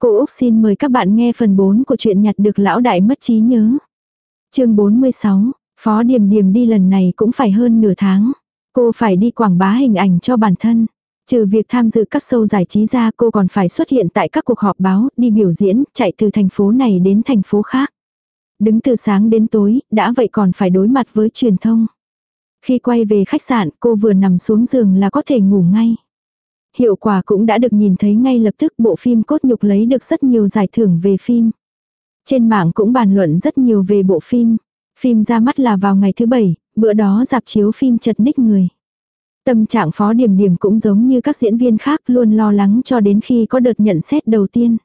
Cô Úc xin mời các bạn nghe phần 4 của chuyện nhặt được lão đại mất trí nhớ. chương 46, Phó Điềm Điềm đi lần này cũng phải hơn nửa tháng. Cô phải đi quảng bá hình ảnh cho bản thân. Trừ việc tham dự các show giải trí ra cô còn phải xuất hiện tại các cuộc họp báo, đi biểu diễn, chạy từ thành phố này đến thành phố khác. Đứng từ sáng đến tối, đã vậy còn phải đối mặt với truyền thông. Khi quay về khách sạn cô vừa nằm xuống giường là có thể ngủ ngay. Hiệu quả cũng đã được nhìn thấy ngay lập tức bộ phim cốt nhục lấy được rất nhiều giải thưởng về phim. Trên mạng cũng bàn luận rất nhiều về bộ phim. Phim ra mắt là vào ngày thứ bảy, bữa đó dạp chiếu phim chật ních người. Tâm trạng phó điểm điểm cũng giống như các diễn viên khác luôn lo lắng cho đến khi có đợt nhận xét đầu tiên.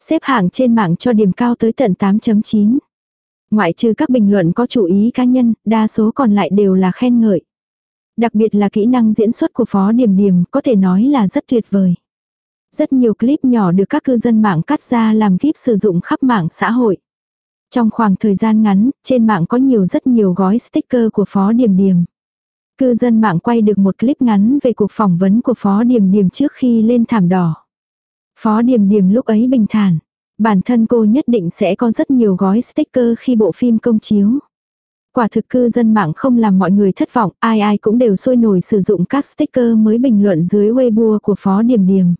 Xếp hạng trên mạng cho điểm cao tới tận 8.9. Ngoại trừ các bình luận có chủ ý cá nhân, đa số còn lại đều là khen ngợi. Đặc biệt là kỹ năng diễn xuất của Phó Điểm Điểm có thể nói là rất tuyệt vời. Rất nhiều clip nhỏ được các cư dân mạng cắt ra làm clip sử dụng khắp mạng xã hội. Trong khoảng thời gian ngắn, trên mạng có nhiều rất nhiều gói sticker của Phó Điểm Điểm. Cư dân mạng quay được một clip ngắn về cuộc phỏng vấn của Phó Điểm Điểm trước khi lên thảm đỏ. Phó Điểm Điểm lúc ấy bình thản. Bản thân cô nhất định sẽ có rất nhiều gói sticker khi bộ phim công chiếu. Quả thực cư dân mạng không làm mọi người thất vọng, ai ai cũng đều sôi nổi sử dụng các sticker mới bình luận dưới Weibo của Phó Điểm Điểm.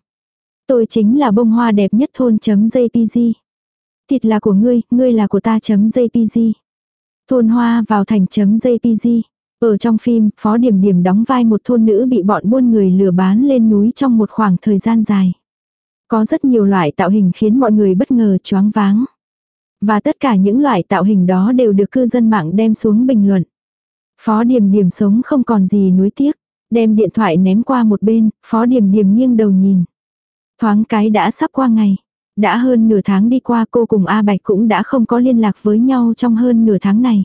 Tôi chính là bông hoa đẹp nhất thôn.jpg. Thịt là của ngươi, ngươi là của ta.jpg. Thôn hoa vào thành.jpg. Ở trong phim, Phó Điểm Điểm đóng vai một thôn nữ bị bọn buôn người lừa bán lên núi trong một khoảng thời gian dài. Có rất nhiều loại tạo hình khiến mọi người bất ngờ choáng váng. Và tất cả những loại tạo hình đó đều được cư dân mạng đem xuống bình luận. Phó Điềm Điềm sống không còn gì nuối tiếc, đem điện thoại ném qua một bên, Phó Điềm Điềm nghiêng đầu nhìn. Thoáng cái đã sắp qua ngày. Đã hơn nửa tháng đi qua cô cùng A Bạch cũng đã không có liên lạc với nhau trong hơn nửa tháng này.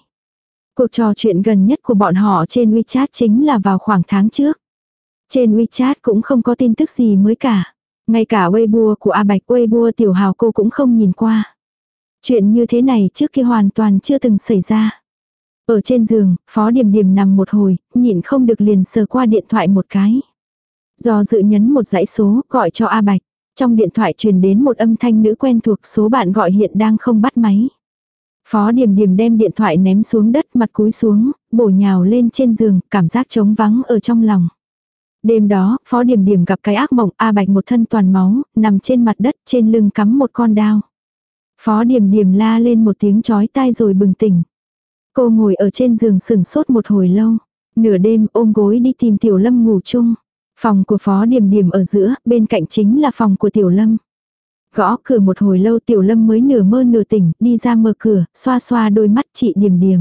Cuộc trò chuyện gần nhất của bọn họ trên WeChat chính là vào khoảng tháng trước. Trên WeChat cũng không có tin tức gì mới cả. Ngay cả Weibo của A Bạch Weibo tiểu hào cô cũng không nhìn qua. Chuyện như thế này trước kia hoàn toàn chưa từng xảy ra. Ở trên giường, Phó Điềm Điềm nằm một hồi, nhịn không được liền sờ qua điện thoại một cái. Do dự nhấn một dãy số, gọi cho A Bạch. Trong điện thoại truyền đến một âm thanh nữ quen thuộc số bạn gọi hiện đang không bắt máy. Phó Điềm Điềm đem điện thoại ném xuống đất mặt cúi xuống, bổ nhào lên trên giường, cảm giác trống vắng ở trong lòng. Đêm đó, Phó Điềm Điềm gặp cái ác mộng A Bạch một thân toàn máu, nằm trên mặt đất trên lưng cắm một con đao. Phó Điềm Điềm la lên một tiếng chói tai rồi bừng tỉnh. Cô ngồi ở trên giường sừng sốt một hồi lâu. Nửa đêm ôm gối đi tìm Tiểu Lâm ngủ chung. Phòng của Phó Điềm Điềm ở giữa, bên cạnh chính là phòng của Tiểu Lâm. Gõ cửa một hồi lâu Tiểu Lâm mới nửa mơ nửa tỉnh, đi ra mở cửa, xoa xoa đôi mắt chị Điềm Điềm.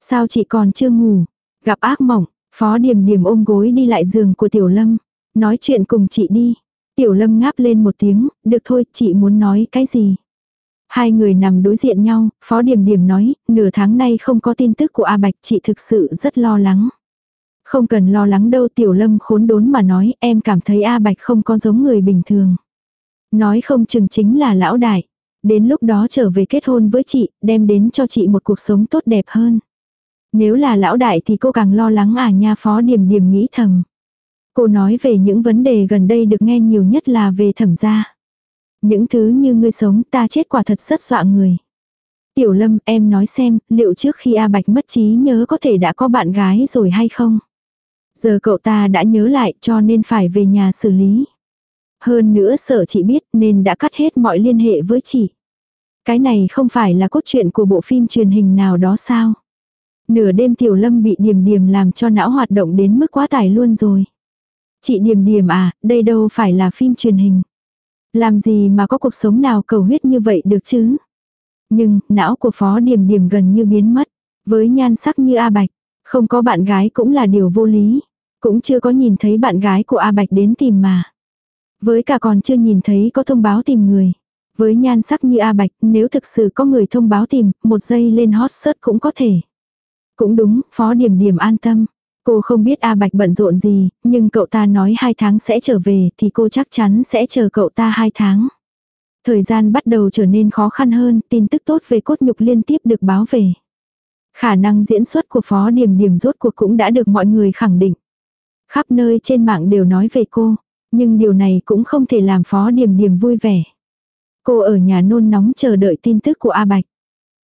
Sao chị còn chưa ngủ? Gặp ác mộng, Phó Điềm Điềm ôm gối đi lại giường của Tiểu Lâm. Nói chuyện cùng chị đi. Tiểu Lâm ngáp lên một tiếng, được thôi, chị muốn nói cái gì? Hai người nằm đối diện nhau, Phó điểm điểm nói, nửa tháng nay không có tin tức của A Bạch, chị thực sự rất lo lắng. Không cần lo lắng đâu Tiểu Lâm khốn đốn mà nói, em cảm thấy A Bạch không có giống người bình thường. Nói không chừng chính là lão đại. Đến lúc đó trở về kết hôn với chị, đem đến cho chị một cuộc sống tốt đẹp hơn. Nếu là lão đại thì cô càng lo lắng à nha phó điểm điểm nghĩ thầm. Cô nói về những vấn đề gần đây được nghe nhiều nhất là về thẩm gia. Những thứ như ngươi sống ta chết quả thật rất dọa người. Tiểu lâm em nói xem liệu trước khi A Bạch mất trí nhớ có thể đã có bạn gái rồi hay không? Giờ cậu ta đã nhớ lại cho nên phải về nhà xử lý. Hơn nữa sợ chị biết nên đã cắt hết mọi liên hệ với chị. Cái này không phải là cốt truyện của bộ phim truyền hình nào đó sao? Nửa đêm tiểu lâm bị điềm điềm làm cho não hoạt động đến mức quá tải luôn rồi. Chị điềm điềm à, đây đâu phải là phim truyền hình. Làm gì mà có cuộc sống nào cầu huyết như vậy được chứ? Nhưng, não của phó điềm điềm gần như biến mất. Với nhan sắc như A Bạch, không có bạn gái cũng là điều vô lý. Cũng chưa có nhìn thấy bạn gái của A Bạch đến tìm mà. Với cả còn chưa nhìn thấy có thông báo tìm người. Với nhan sắc như A Bạch, nếu thực sự có người thông báo tìm, một giây lên hot search cũng có thể. Cũng đúng, Phó Điểm Điểm an tâm. Cô không biết A Bạch bận rộn gì, nhưng cậu ta nói hai tháng sẽ trở về thì cô chắc chắn sẽ chờ cậu ta hai tháng. Thời gian bắt đầu trở nên khó khăn hơn, tin tức tốt về cốt nhục liên tiếp được báo về. Khả năng diễn xuất của Phó Điểm Điểm rốt cuộc cũng đã được mọi người khẳng định. Khắp nơi trên mạng đều nói về cô, nhưng điều này cũng không thể làm Phó Điểm Điểm vui vẻ. Cô ở nhà nôn nóng chờ đợi tin tức của A Bạch.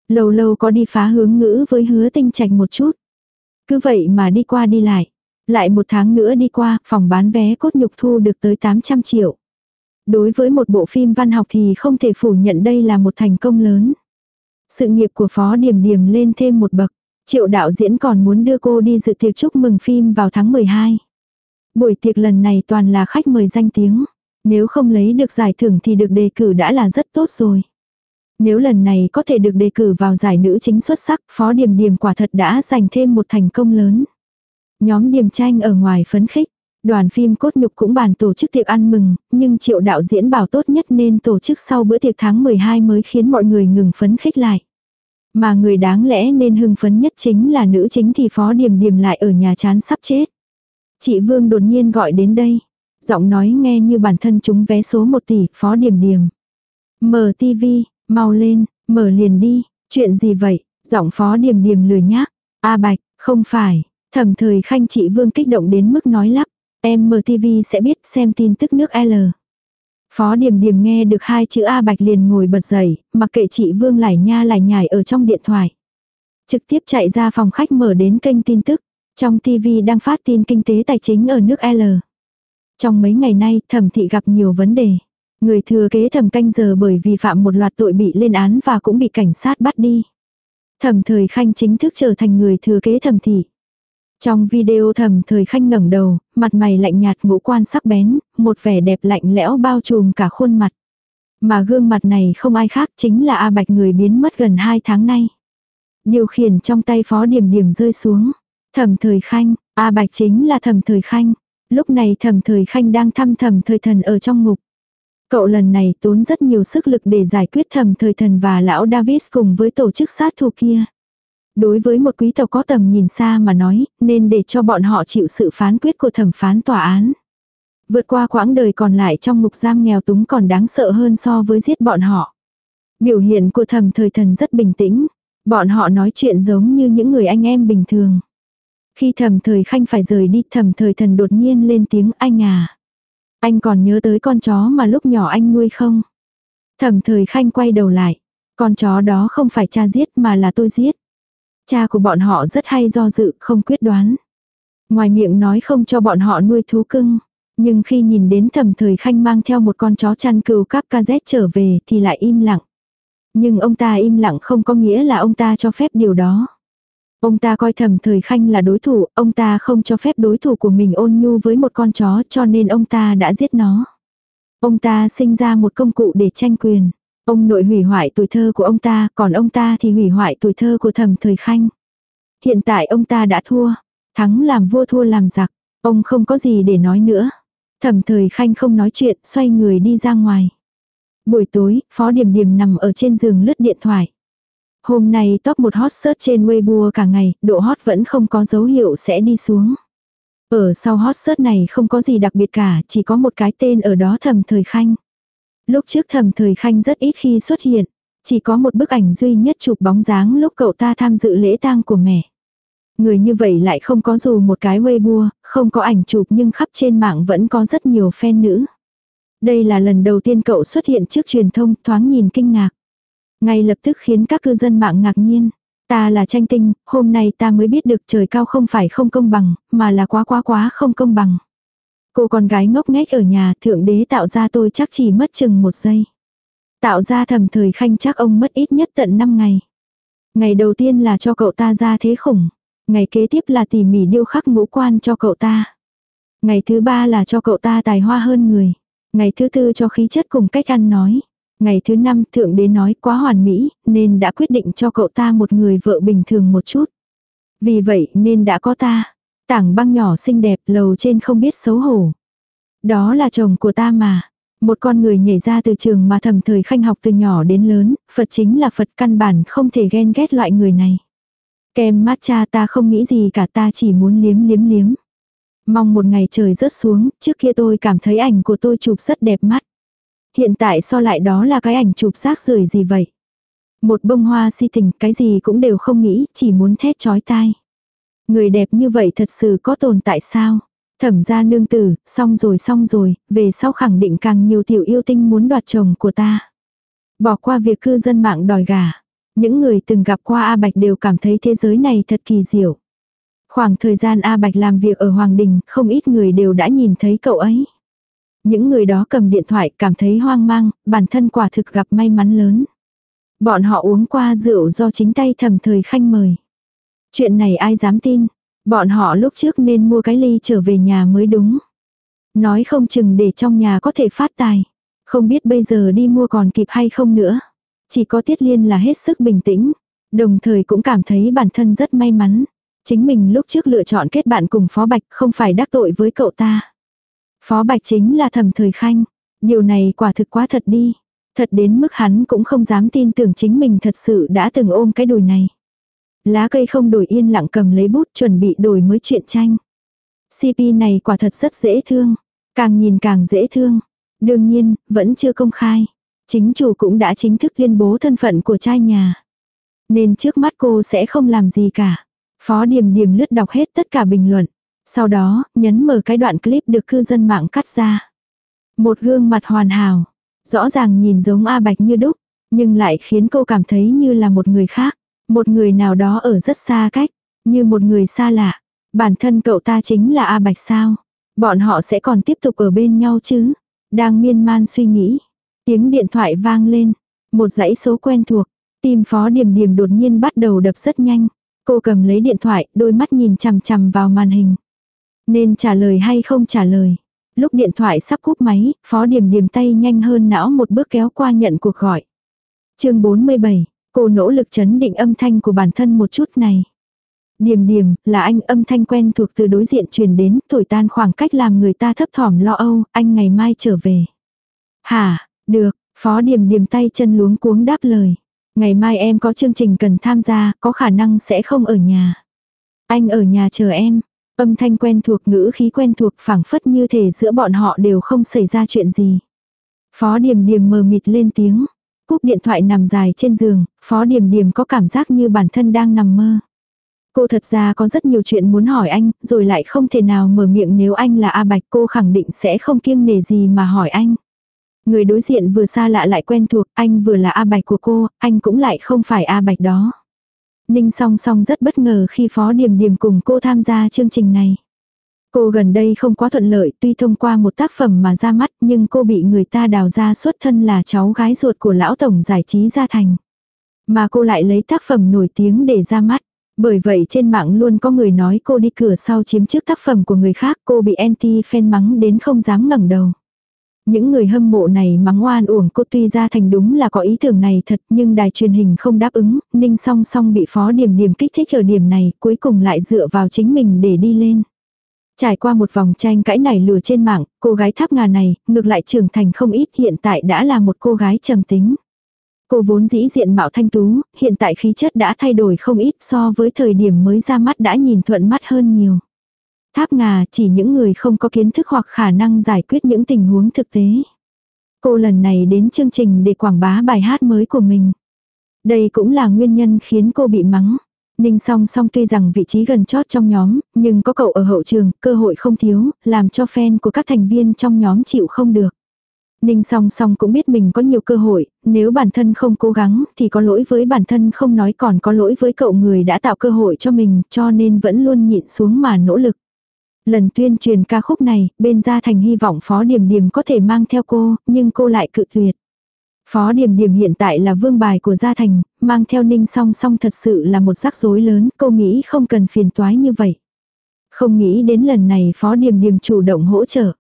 Lâu lâu có đi phá hướng ngữ với hứa tinh trạch một chút. Cứ vậy mà đi qua đi lại. Lại một tháng nữa đi qua, phòng bán vé cốt nhục thu được tới 800 triệu. Đối với một bộ phim văn học thì không thể phủ nhận đây là một thành công lớn. Sự nghiệp của Phó Điểm Điểm lên thêm một bậc. Triệu đạo diễn còn muốn đưa cô đi dự tiệc chúc mừng phim vào tháng 12. Buổi tiệc lần này toàn là khách mời danh tiếng. Nếu không lấy được giải thưởng thì được đề cử đã là rất tốt rồi. Nếu lần này có thể được đề cử vào giải nữ chính xuất sắc, Phó Điềm Điềm quả thật đã giành thêm một thành công lớn. Nhóm Điềm Tranh ở ngoài phấn khích, đoàn phim cốt nhục cũng bàn tổ chức tiệc ăn mừng, nhưng triệu đạo diễn bảo tốt nhất nên tổ chức sau bữa tiệc tháng 12 mới khiến mọi người ngừng phấn khích lại. Mà người đáng lẽ nên hưng phấn nhất chính là nữ chính thì Phó Điềm Điềm lại ở nhà chán sắp chết. Chị Vương đột nhiên gọi đến đây. Giọng nói nghe như bản thân chúng vé số 1 tỷ, Phó Điềm Điềm. Mở tivi, mau lên, mở liền đi, chuyện gì vậy? Giọng Phó Điềm Điềm lười nhác. A Bạch, không phải, thầm thời khanh chị Vương kích động đến mức nói lắp. Em mở tivi sẽ biết xem tin tức nước L. Phó Điềm Điềm nghe được hai chữ A Bạch liền ngồi bật dậy, mặc kệ chị Vương lải nha lải nhải ở trong điện thoại. Trực tiếp chạy ra phòng khách mở đến kênh tin tức. Trong TV đang phát tin kinh tế tài chính ở nước L. Trong mấy ngày nay thẩm thị gặp nhiều vấn đề. Người thừa kế thẩm canh giờ bởi vì phạm một loạt tội bị lên án và cũng bị cảnh sát bắt đi. Thẩm thời khanh chính thức trở thành người thừa kế thẩm thị. Trong video thẩm thời khanh ngẩng đầu, mặt mày lạnh nhạt ngũ quan sắc bén, một vẻ đẹp lạnh lẽo bao trùm cả khuôn mặt. Mà gương mặt này không ai khác chính là A Bạch người biến mất gần 2 tháng nay. Điều khiển trong tay phó điểm điểm rơi xuống. Thẩm thời khanh, A Bạch chính là thẩm thời khanh. Lúc này thẩm thời khanh đang thăm thẩm thời thần ở trong ngục. Cậu lần này tốn rất nhiều sức lực để giải quyết thẩm thời thần và lão Davis cùng với tổ chức sát thủ kia. Đối với một quý tộc có tầm nhìn xa mà nói, nên để cho bọn họ chịu sự phán quyết của thẩm phán tòa án. Vượt qua quãng đời còn lại trong ngục giam nghèo túng còn đáng sợ hơn so với giết bọn họ. Biểu hiện của thẩm thời thần rất bình tĩnh. Bọn họ nói chuyện giống như những người anh em bình thường. Khi thẩm thời khanh phải rời đi thẩm thời thần đột nhiên lên tiếng anh à. Anh còn nhớ tới con chó mà lúc nhỏ anh nuôi không? Thẩm thời khanh quay đầu lại. Con chó đó không phải cha giết mà là tôi giết. Cha của bọn họ rất hay do dự, không quyết đoán. Ngoài miệng nói không cho bọn họ nuôi thú cưng. Nhưng khi nhìn đến thẩm thời khanh mang theo một con chó chăn cừu cáp KZ trở về thì lại im lặng. Nhưng ông ta im lặng không có nghĩa là ông ta cho phép điều đó. Ông ta coi thẩm thời khanh là đối thủ, ông ta không cho phép đối thủ của mình ôn nhu với một con chó cho nên ông ta đã giết nó. Ông ta sinh ra một công cụ để tranh quyền. Ông nội hủy hoại tuổi thơ của ông ta, còn ông ta thì hủy hoại tuổi thơ của thẩm thời khanh. Hiện tại ông ta đã thua. Thắng làm vua thua làm giặc. Ông không có gì để nói nữa. Thẩm thời khanh không nói chuyện, xoay người đi ra ngoài. Buổi tối, Phó điểm điểm nằm ở trên giường lướt điện thoại. Hôm nay top một hot search trên Weibo cả ngày, độ hot vẫn không có dấu hiệu sẽ đi xuống. Ở sau hot search này không có gì đặc biệt cả, chỉ có một cái tên ở đó thầm thời khanh. Lúc trước thầm thời khanh rất ít khi xuất hiện, chỉ có một bức ảnh duy nhất chụp bóng dáng lúc cậu ta tham dự lễ tang của mẹ. Người như vậy lại không có dù một cái Weibo, không có ảnh chụp nhưng khắp trên mạng vẫn có rất nhiều fan nữ. Đây là lần đầu tiên cậu xuất hiện trước truyền thông thoáng nhìn kinh ngạc. Ngay lập tức khiến các cư dân mạng ngạc nhiên. Ta là tranh tinh, hôm nay ta mới biết được trời cao không phải không công bằng, mà là quá quá quá không công bằng. Cô con gái ngốc nghếch ở nhà thượng đế tạo ra tôi chắc chỉ mất chừng một giây. Tạo ra thầm thời khanh chắc ông mất ít nhất tận 5 ngày. Ngày đầu tiên là cho cậu ta ra thế khủng. Ngày kế tiếp là tỉ mỉ điêu khắc ngũ quan cho cậu ta. Ngày thứ ba là cho cậu ta tài hoa hơn người. Ngày thứ tư cho khí chất cùng cách ăn nói. Ngày thứ năm thượng đế nói quá hoàn mỹ, nên đã quyết định cho cậu ta một người vợ bình thường một chút. Vì vậy nên đã có ta. Tảng băng nhỏ xinh đẹp lầu trên không biết xấu hổ. Đó là chồng của ta mà. Một con người nhảy ra từ trường mà thầm thời khanh học từ nhỏ đến lớn, Phật chính là Phật căn bản không thể ghen ghét loại người này. Kem matcha ta không nghĩ gì cả ta chỉ muốn liếm liếm liếm. Mong một ngày trời rớt xuống, trước kia tôi cảm thấy ảnh của tôi chụp rất đẹp mắt. Hiện tại so lại đó là cái ảnh chụp xác rời gì vậy? Một bông hoa si tình, cái gì cũng đều không nghĩ, chỉ muốn thét chói tai. Người đẹp như vậy thật sự có tồn tại sao? Thẩm gia nương tử, xong rồi xong rồi, về sau khẳng định càng nhiều tiểu yêu tinh muốn đoạt chồng của ta. Bỏ qua việc cư dân mạng đòi gà. Những người từng gặp qua A Bạch đều cảm thấy thế giới này thật kỳ diệu. Khoảng thời gian A Bạch làm việc ở Hoàng Đình, không ít người đều đã nhìn thấy cậu ấy. Những người đó cầm điện thoại cảm thấy hoang mang, bản thân quả thực gặp may mắn lớn. Bọn họ uống qua rượu do chính tay thầm thời khanh mời. Chuyện này ai dám tin. Bọn họ lúc trước nên mua cái ly trở về nhà mới đúng. Nói không chừng để trong nhà có thể phát tài. Không biết bây giờ đi mua còn kịp hay không nữa. Chỉ có Tiết Liên là hết sức bình tĩnh. Đồng thời cũng cảm thấy bản thân rất may mắn. Chính mình lúc trước lựa chọn kết bạn cùng Phó Bạch không phải đắc tội với cậu ta. Phó Bạch chính là thẩm thời khanh. Điều này quả thực quá thật đi. Thật đến mức hắn cũng không dám tin tưởng chính mình thật sự đã từng ôm cái đùi này. Lá cây không đổi yên lặng cầm lấy bút chuẩn bị đổi mới chuyện tranh. CP này quả thật rất dễ thương. Càng nhìn càng dễ thương. Đương nhiên, vẫn chưa công khai. Chính chủ cũng đã chính thức tuyên bố thân phận của trai nhà. Nên trước mắt cô sẽ không làm gì cả. Phó Điềm Điềm lướt đọc hết tất cả bình luận. Sau đó, nhấn mở cái đoạn clip được cư dân mạng cắt ra. Một gương mặt hoàn hảo. Rõ ràng nhìn giống A Bạch như đúc. Nhưng lại khiến cô cảm thấy như là một người khác. Một người nào đó ở rất xa cách. Như một người xa lạ. Bản thân cậu ta chính là A Bạch sao. Bọn họ sẽ còn tiếp tục ở bên nhau chứ. Đang miên man suy nghĩ. Tiếng điện thoại vang lên. Một dãy số quen thuộc. Tim phó điểm điểm đột nhiên bắt đầu đập rất nhanh. Cô cầm lấy điện thoại, đôi mắt nhìn chằm chằm vào màn hình. Nên trả lời hay không trả lời. Lúc điện thoại sắp cúp máy, phó điểm điểm tay nhanh hơn não một bước kéo qua nhận cuộc gọi. chương 47, cô nỗ lực chấn định âm thanh của bản thân một chút này. điểm điểm là anh âm thanh quen thuộc từ đối diện truyền đến, thổi tan khoảng cách làm người ta thấp thỏm lo âu, anh ngày mai trở về. Hả, được, phó điểm điểm tay chân luống cuống đáp lời. Ngày mai em có chương trình cần tham gia, có khả năng sẽ không ở nhà. Anh ở nhà chờ em. Âm thanh quen thuộc ngữ khí quen thuộc phảng phất như thể giữa bọn họ đều không xảy ra chuyện gì. Phó Điềm Điềm mờ mịt lên tiếng. Cúp điện thoại nằm dài trên giường, Phó Điềm Điềm có cảm giác như bản thân đang nằm mơ. Cô thật ra có rất nhiều chuyện muốn hỏi anh, rồi lại không thể nào mở miệng nếu anh là A Bạch cô khẳng định sẽ không kiêng nề gì mà hỏi anh. Người đối diện vừa xa lạ lại quen thuộc, anh vừa là A Bạch của cô, anh cũng lại không phải A Bạch đó. Ninh song song rất bất ngờ khi Phó Điểm Điểm cùng cô tham gia chương trình này. Cô gần đây không quá thuận lợi, tuy thông qua một tác phẩm mà ra mắt, nhưng cô bị người ta đào ra xuất thân là cháu gái ruột của lão tổng giải trí gia thành. Mà cô lại lấy tác phẩm nổi tiếng để ra mắt. Bởi vậy trên mạng luôn có người nói cô đi cửa sau chiếm trước tác phẩm của người khác, cô bị anti-fan mắng đến không dám ngẩng đầu. Những người hâm mộ này mắng oan uổng cô tuy ra thành đúng là có ý tưởng này thật nhưng đài truyền hình không đáp ứng, ninh song song bị phó điểm điểm kích thích ở điểm này cuối cùng lại dựa vào chính mình để đi lên. Trải qua một vòng tranh cãi này lừa trên mạng, cô gái tháp ngà này, ngược lại trưởng thành không ít hiện tại đã là một cô gái trầm tính. Cô vốn dĩ diện mạo thanh tú, hiện tại khí chất đã thay đổi không ít so với thời điểm mới ra mắt đã nhìn thuận mắt hơn nhiều. Tháp ngà chỉ những người không có kiến thức hoặc khả năng giải quyết những tình huống thực tế. Cô lần này đến chương trình để quảng bá bài hát mới của mình. Đây cũng là nguyên nhân khiến cô bị mắng. Ninh song song tuy rằng vị trí gần chót trong nhóm, nhưng có cậu ở hậu trường, cơ hội không thiếu, làm cho fan của các thành viên trong nhóm chịu không được. Ninh song song cũng biết mình có nhiều cơ hội, nếu bản thân không cố gắng thì có lỗi với bản thân không nói còn có lỗi với cậu người đã tạo cơ hội cho mình cho nên vẫn luôn nhịn xuống mà nỗ lực. Lần tuyên truyền ca khúc này, bên gia thành hy vọng Phó Điểm Điểm có thể mang theo cô, nhưng cô lại cự tuyệt. Phó Điểm Điểm hiện tại là vương bài của gia thành, mang theo ninh song song thật sự là một rắc rối lớn, cô nghĩ không cần phiền toái như vậy. Không nghĩ đến lần này Phó Điểm Điểm chủ động hỗ trợ.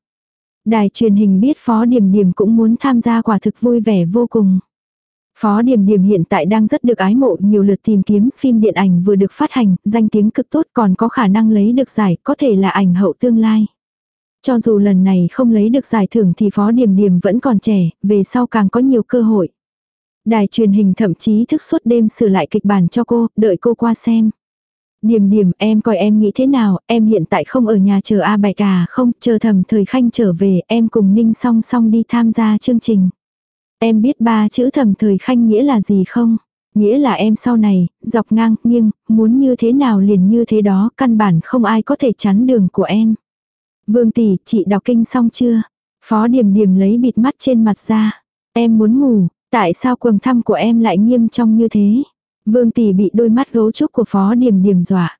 Đài truyền hình biết Phó Điểm Điểm cũng muốn tham gia quả thực vui vẻ vô cùng. Phó Điềm Điềm hiện tại đang rất được ái mộ nhiều lượt tìm kiếm phim điện ảnh vừa được phát hành, danh tiếng cực tốt còn có khả năng lấy được giải, có thể là ảnh hậu tương lai. Cho dù lần này không lấy được giải thưởng thì Phó Điềm Điềm vẫn còn trẻ, về sau càng có nhiều cơ hội. Đài truyền hình thậm chí thức suốt đêm sửa lại kịch bản cho cô, đợi cô qua xem. Điềm điềm em coi em nghĩ thế nào, em hiện tại không ở nhà chờ A Bạch à không, chờ thầm thời khanh trở về, em cùng Ninh song song đi tham gia chương trình. Em biết ba chữ thầm thời khanh nghĩa là gì không? Nghĩa là em sau này, dọc ngang, nghiêng, muốn như thế nào liền như thế đó, căn bản không ai có thể chắn đường của em. Vương tỷ, chị đọc kinh xong chưa? Phó điểm điểm lấy bịt mắt trên mặt ra. Em muốn ngủ, Tại sao quầng thăm của em lại nghiêm trong như thế? Vương tỷ bị đôi mắt gấu trúc của phó điểm điểm dọa.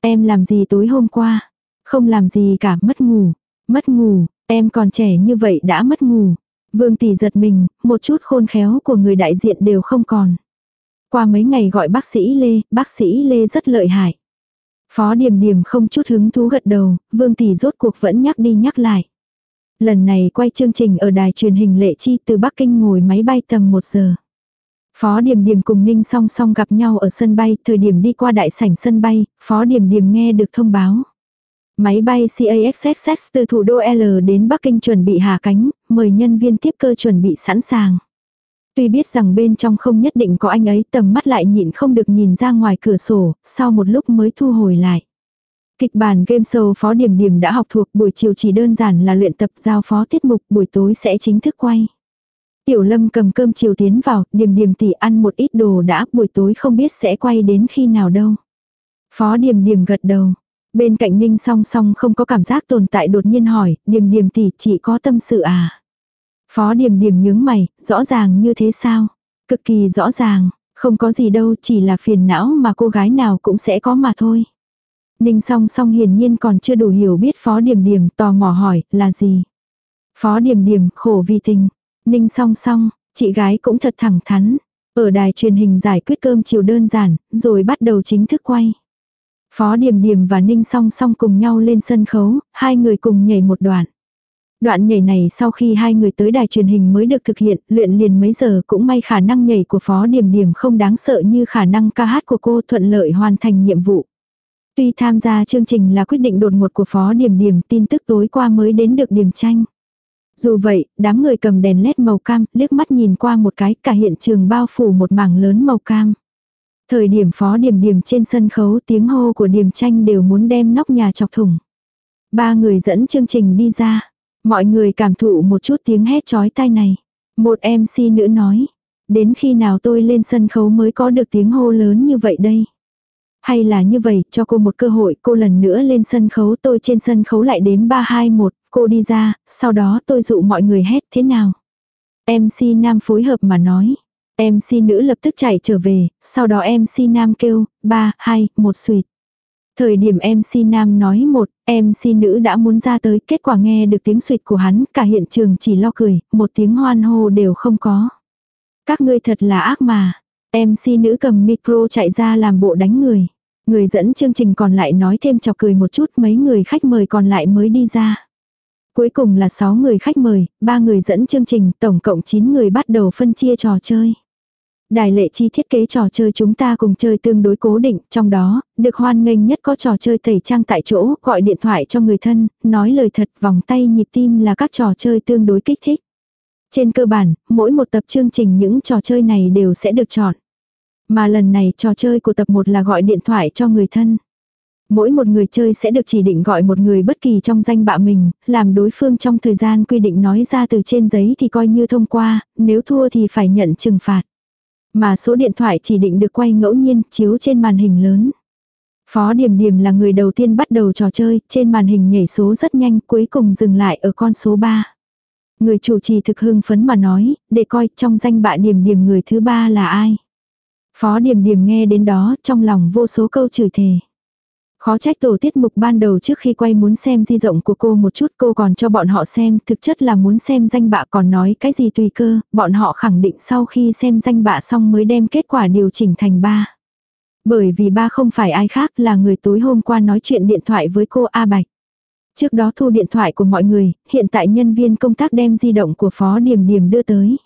Em làm gì tối hôm qua? Không làm gì cả, mất ngủ. Mất ngủ, em còn trẻ như vậy đã mất ngủ. Vương tỷ giật mình, một chút khôn khéo của người đại diện đều không còn. Qua mấy ngày gọi bác sĩ Lê, bác sĩ Lê rất lợi hại. Phó Điềm Điềm không chút hứng thú gật đầu, Vương tỷ rốt cuộc vẫn nhắc đi nhắc lại. Lần này quay chương trình ở đài truyền hình Lệ Chi từ Bắc Kinh ngồi máy bay tầm 1 giờ. Phó Điềm Điềm cùng Ninh song song gặp nhau ở sân bay, thời điểm đi qua đại sảnh sân bay, Phó Điềm Điềm nghe được thông báo. Máy bay CAXXX từ thủ đô L đến Bắc Kinh chuẩn bị hạ cánh, mời nhân viên tiếp cơ chuẩn bị sẵn sàng. Tuy biết rằng bên trong không nhất định có anh ấy tầm mắt lại nhịn không được nhìn ra ngoài cửa sổ, sau một lúc mới thu hồi lại. Kịch bản game show phó điểm điểm đã học thuộc buổi chiều chỉ đơn giản là luyện tập giao phó tiết mục buổi tối sẽ chính thức quay. Tiểu lâm cầm cơm chiều tiến vào, điểm điểm tỷ ăn một ít đồ đã buổi tối không biết sẽ quay đến khi nào đâu. Phó điểm điểm gật đầu. Bên cạnh ninh song song không có cảm giác tồn tại đột nhiên hỏi, Điềm Điềm tỷ chỉ có tâm sự à. Phó Điềm Điềm nhướng mày, rõ ràng như thế sao? Cực kỳ rõ ràng, không có gì đâu chỉ là phiền não mà cô gái nào cũng sẽ có mà thôi. Ninh song song hiển nhiên còn chưa đủ hiểu biết phó Điềm Điềm tò mò hỏi là gì. Phó Điềm Điềm khổ vì tình. Ninh song song, chị gái cũng thật thẳng thắn. Ở đài truyền hình giải quyết cơm chiều đơn giản, rồi bắt đầu chính thức quay. Phó Điềm Điềm và Ninh song song cùng nhau lên sân khấu, hai người cùng nhảy một đoạn. Đoạn nhảy này sau khi hai người tới đài truyền hình mới được thực hiện, luyện liền mấy giờ cũng may khả năng nhảy của Phó Điềm Điềm không đáng sợ như khả năng ca hát của cô thuận lợi hoàn thành nhiệm vụ. Tuy tham gia chương trình là quyết định đột ngột của Phó Điềm Điềm, tin tức tối qua mới đến được điểm tranh. Dù vậy, đám người cầm đèn led màu cam, liếc mắt nhìn qua một cái, cả hiện trường bao phủ một mảng lớn màu cam. Thời điểm phó điểm điểm trên sân khấu tiếng hô của điểm tranh đều muốn đem nóc nhà chọc thủng. Ba người dẫn chương trình đi ra. Mọi người cảm thụ một chút tiếng hét chói tai này. Một MC nữ nói. Đến khi nào tôi lên sân khấu mới có được tiếng hô lớn như vậy đây? Hay là như vậy, cho cô một cơ hội, cô lần nữa lên sân khấu, tôi trên sân khấu lại đếm 3, 2, 1, cô đi ra, sau đó tôi dụ mọi người hét thế nào? MC Nam phối hợp mà nói. MC nữ lập tức chạy trở về, sau đó MC nam kêu, 3, 2, 1 suyệt. Thời điểm MC nam nói một, MC nữ đã muốn ra tới, kết quả nghe được tiếng suyệt của hắn, cả hiện trường chỉ lo cười, một tiếng hoan hô đều không có. Các ngươi thật là ác mà. MC nữ cầm micro chạy ra làm bộ đánh người. Người dẫn chương trình còn lại nói thêm chọc cười một chút mấy người khách mời còn lại mới đi ra. Cuối cùng là 6 người khách mời, 3 người dẫn chương trình, tổng cộng 9 người bắt đầu phân chia trò chơi. Đài lệ chi thiết kế trò chơi chúng ta cùng chơi tương đối cố định, trong đó, được hoan nghênh nhất có trò chơi tẩy trang tại chỗ, gọi điện thoại cho người thân, nói lời thật, vòng tay nhịp tim là các trò chơi tương đối kích thích. Trên cơ bản, mỗi một tập chương trình những trò chơi này đều sẽ được chọn. Mà lần này trò chơi của tập 1 là gọi điện thoại cho người thân. Mỗi một người chơi sẽ được chỉ định gọi một người bất kỳ trong danh bạ mình, làm đối phương trong thời gian quy định nói ra từ trên giấy thì coi như thông qua, nếu thua thì phải nhận trừng phạt. Mà số điện thoại chỉ định được quay ngẫu nhiên, chiếu trên màn hình lớn. Phó Điềm Điềm là người đầu tiên bắt đầu trò chơi, trên màn hình nhảy số rất nhanh, cuối cùng dừng lại ở con số 3. Người chủ trì thực hưng phấn mà nói, để coi trong danh bạ Điềm Điềm người thứ ba là ai. Phó Điềm Điềm nghe đến đó, trong lòng vô số câu chửi thề. Khó trách tổ tiết mục ban đầu trước khi quay muốn xem di rộng của cô một chút cô còn cho bọn họ xem, thực chất là muốn xem danh bạ còn nói cái gì tùy cơ, bọn họ khẳng định sau khi xem danh bạ xong mới đem kết quả điều chỉnh thành ba. Bởi vì ba không phải ai khác là người tối hôm qua nói chuyện điện thoại với cô A Bạch. Trước đó thu điện thoại của mọi người, hiện tại nhân viên công tác đem di động của Phó Điềm Điềm đưa tới.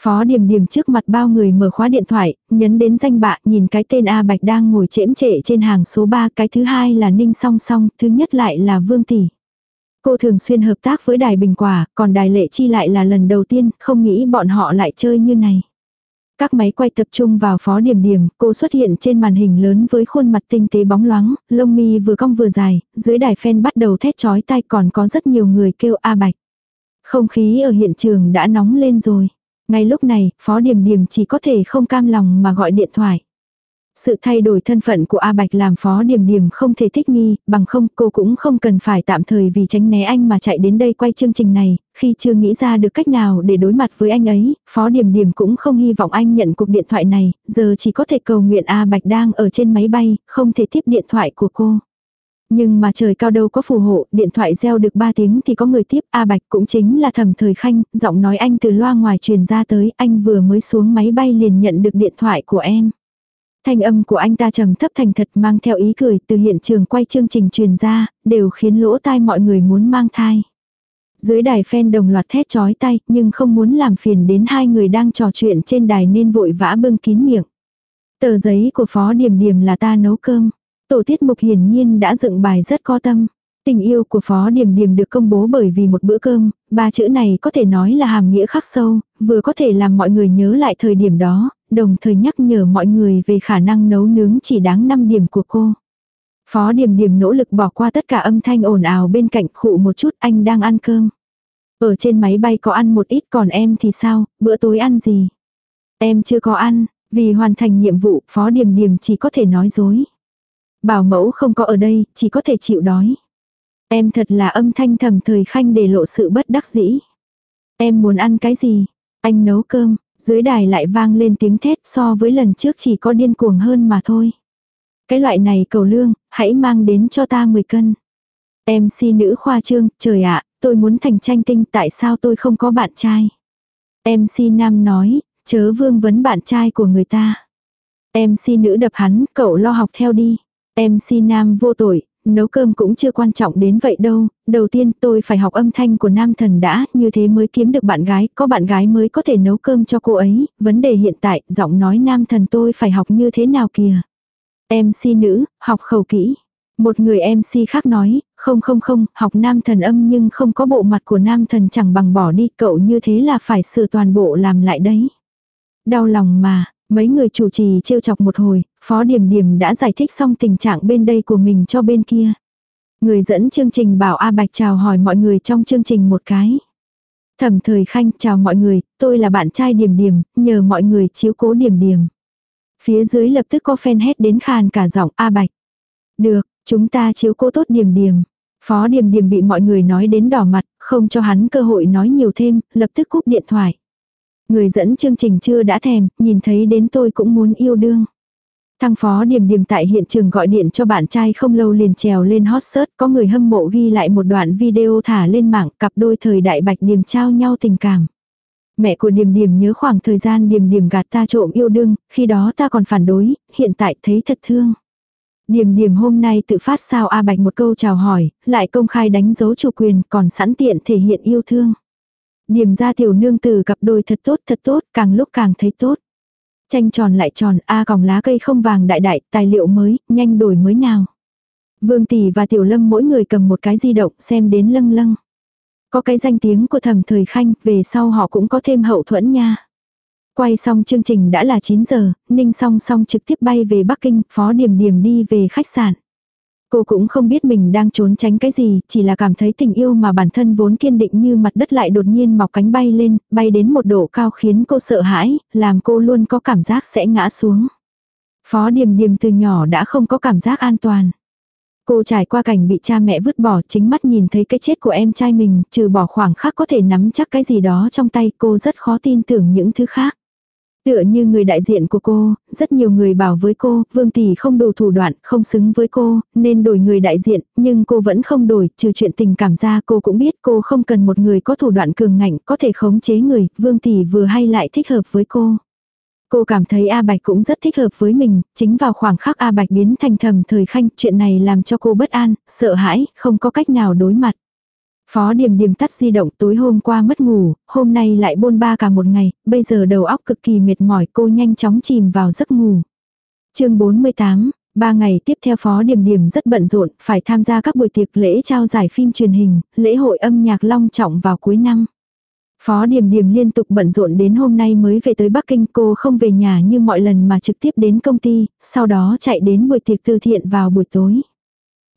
Phó Điềm Điềm trước mặt bao người mở khóa điện thoại, nhấn đến danh bạ, nhìn cái tên A Bạch đang ngồi chễm trệ trên hàng số 3, cái thứ hai là Ninh Song Song, thứ nhất lại là Vương Tỷ. Cô thường xuyên hợp tác với Đài Bình Quả, còn Đài Lệ Chi lại là lần đầu tiên, không nghĩ bọn họ lại chơi như này. Các máy quay tập trung vào phó điểm điểm, cô xuất hiện trên màn hình lớn với khuôn mặt tinh tế bóng loáng, lông mi vừa cong vừa dài, dưới đài fan bắt đầu thét chói tai còn có rất nhiều người kêu A Bạch. Không khí ở hiện trường đã nóng lên rồi. Ngay lúc này, Phó Điềm Điềm chỉ có thể không cam lòng mà gọi điện thoại. Sự thay đổi thân phận của A Bạch làm phó điềm điềm không thể thích nghi, bằng không cô cũng không cần phải tạm thời vì tránh né anh mà chạy đến đây quay chương trình này, khi chưa nghĩ ra được cách nào để đối mặt với anh ấy, phó điềm điềm cũng không hy vọng anh nhận cuộc điện thoại này, giờ chỉ có thể cầu nguyện A Bạch đang ở trên máy bay, không thể tiếp điện thoại của cô. Nhưng mà trời cao đâu có phù hộ, điện thoại reo được 3 tiếng thì có người tiếp, A Bạch cũng chính là thầm thời khanh, giọng nói anh từ loa ngoài truyền ra tới, anh vừa mới xuống máy bay liền nhận được điện thoại của em. Thanh âm của anh ta trầm thấp thành thật mang theo ý cười từ hiện trường quay chương trình truyền ra, đều khiến lỗ tai mọi người muốn mang thai. Dưới đài fan đồng loạt thét chói tay, nhưng không muốn làm phiền đến hai người đang trò chuyện trên đài nên vội vã bưng kín miệng. Tờ giấy của Phó Điểm Điểm là ta nấu cơm. Tổ tiết mục hiển nhiên đã dựng bài rất có tâm. Tình yêu của Phó Điềm Điềm được công bố bởi vì một bữa cơm, ba chữ này có thể nói là hàm nghĩa khắc sâu, vừa có thể làm mọi người nhớ lại thời điểm đó, đồng thời nhắc nhở mọi người về khả năng nấu nướng chỉ đáng 5 điểm của cô. Phó Điềm Điềm nỗ lực bỏ qua tất cả âm thanh ồn ào bên cạnh khụ một chút anh đang ăn cơm. Ở trên máy bay có ăn một ít còn em thì sao, bữa tối ăn gì? Em chưa có ăn, vì hoàn thành nhiệm vụ Phó Điềm Điềm chỉ có thể nói dối. Bảo mẫu không có ở đây, chỉ có thể chịu đói. Em thật là âm thanh thầm thời khanh để lộ sự bất đắc dĩ. Em muốn ăn cái gì? Anh nấu cơm, dưới đài lại vang lên tiếng thét so với lần trước chỉ có điên cuồng hơn mà thôi. Cái loại này cầu lương, hãy mang đến cho ta 10 cân. Em si nữ khoa trương, trời ạ, tôi muốn thành tranh tinh tại sao tôi không có bạn trai. Em si nam nói, chớ vương vấn bạn trai của người ta. Em si nữ đập hắn, cậu lo học theo đi. Em si nam vô tội, nấu cơm cũng chưa quan trọng đến vậy đâu, đầu tiên tôi phải học âm thanh của nam thần đã, như thế mới kiếm được bạn gái, có bạn gái mới có thể nấu cơm cho cô ấy, vấn đề hiện tại, giọng nói nam thần tôi phải học như thế nào kìa. MC nữ, học khẩu kỹ. Một người MC khác nói, không không không, học nam thần âm nhưng không có bộ mặt của nam thần chẳng bằng bỏ đi, cậu như thế là phải sửa toàn bộ làm lại đấy. Đau lòng mà, Mấy người chủ trì trêu chọc một hồi, Phó Điểm Điểm đã giải thích xong tình trạng bên đây của mình cho bên kia. Người dẫn chương trình bảo A Bạch chào hỏi mọi người trong chương trình một cái. Thẩm thời khanh chào mọi người, tôi là bạn trai Điểm Điểm, nhờ mọi người chiếu cố Điểm Điểm. Phía dưới lập tức có fan hét đến khàn cả giọng A Bạch. Được, chúng ta chiếu cố tốt Điểm Điểm. Phó Điểm Điểm bị mọi người nói đến đỏ mặt, không cho hắn cơ hội nói nhiều thêm, lập tức cúp điện thoại. Người dẫn chương trình chưa đã thèm, nhìn thấy đến tôi cũng muốn yêu đương. Thăng phó điểm điểm tại hiện trường gọi điện cho bạn trai không lâu liền trèo lên hot search, có người hâm mộ ghi lại một đoạn video thả lên mạng cặp đôi thời đại bạch điểm trao nhau tình cảm. Mẹ của Điềm Điềm nhớ khoảng thời gian Điềm Điềm gạt ta trộm yêu đương, khi đó ta còn phản đối, hiện tại thấy thật thương. Điềm Điềm hôm nay tự phát sao A Bạch một câu chào hỏi, lại công khai đánh dấu chủ quyền, còn sẵn tiện thể hiện yêu thương. Điểm ra tiểu nương từ cặp đôi thật tốt thật tốt, càng lúc càng thấy tốt. Tranh tròn lại tròn, A còng lá cây không vàng đại đại, tài liệu mới, nhanh đổi mới nào. Vương Tỷ và Tiểu Lâm mỗi người cầm một cái di động xem đến lâng lâng. Có cái danh tiếng của thẩm thời khanh, về sau họ cũng có thêm hậu thuẫn nha. Quay xong chương trình đã là 9 giờ, Ninh song song trực tiếp bay về Bắc Kinh, Phó Điểm Điểm đi về khách sạn. Cô cũng không biết mình đang trốn tránh cái gì, chỉ là cảm thấy tình yêu mà bản thân vốn kiên định như mặt đất lại đột nhiên mọc cánh bay lên, bay đến một độ cao khiến cô sợ hãi, làm cô luôn có cảm giác sẽ ngã xuống. Phó Điềm Điềm từ nhỏ đã không có cảm giác an toàn. Cô trải qua cảnh bị cha mẹ vứt bỏ chính mắt nhìn thấy cái chết của em trai mình, trừ bỏ khoảng khắc có thể nắm chắc cái gì đó trong tay cô rất khó tin tưởng những thứ khác. Tựa như người đại diện của cô, rất nhiều người bảo với cô, Vương Tỷ không đủ thủ đoạn, không xứng với cô, nên đổi người đại diện, nhưng cô vẫn không đổi, trừ chuyện tình cảm ra cô cũng biết cô không cần một người có thủ đoạn cường ngạnh, có thể khống chế người, Vương Tỷ vừa hay lại thích hợp với cô. Cô cảm thấy A Bạch cũng rất thích hợp với mình, chính vào khoảng khắc A Bạch biến thành thầm thời khanh, chuyện này làm cho cô bất an, sợ hãi, không có cách nào đối mặt. Phó điểm điểm tắt di động tối hôm qua mất ngủ, hôm nay lại bôn ba cả một ngày, bây giờ đầu óc cực kỳ mệt mỏi cô nhanh chóng chìm vào giấc ngủ. chương 48, ba ngày tiếp theo Phó Điểm Điểm rất bận rộn, phải tham gia các buổi tiệc lễ trao giải phim truyền hình, lễ hội âm nhạc long trọng vào cuối năm. Phó Điểm Điểm liên tục bận rộn đến hôm nay mới về tới Bắc Kinh cô không về nhà như mọi lần mà trực tiếp đến công ty, sau đó chạy đến buổi tiệc từ thiện vào buổi tối.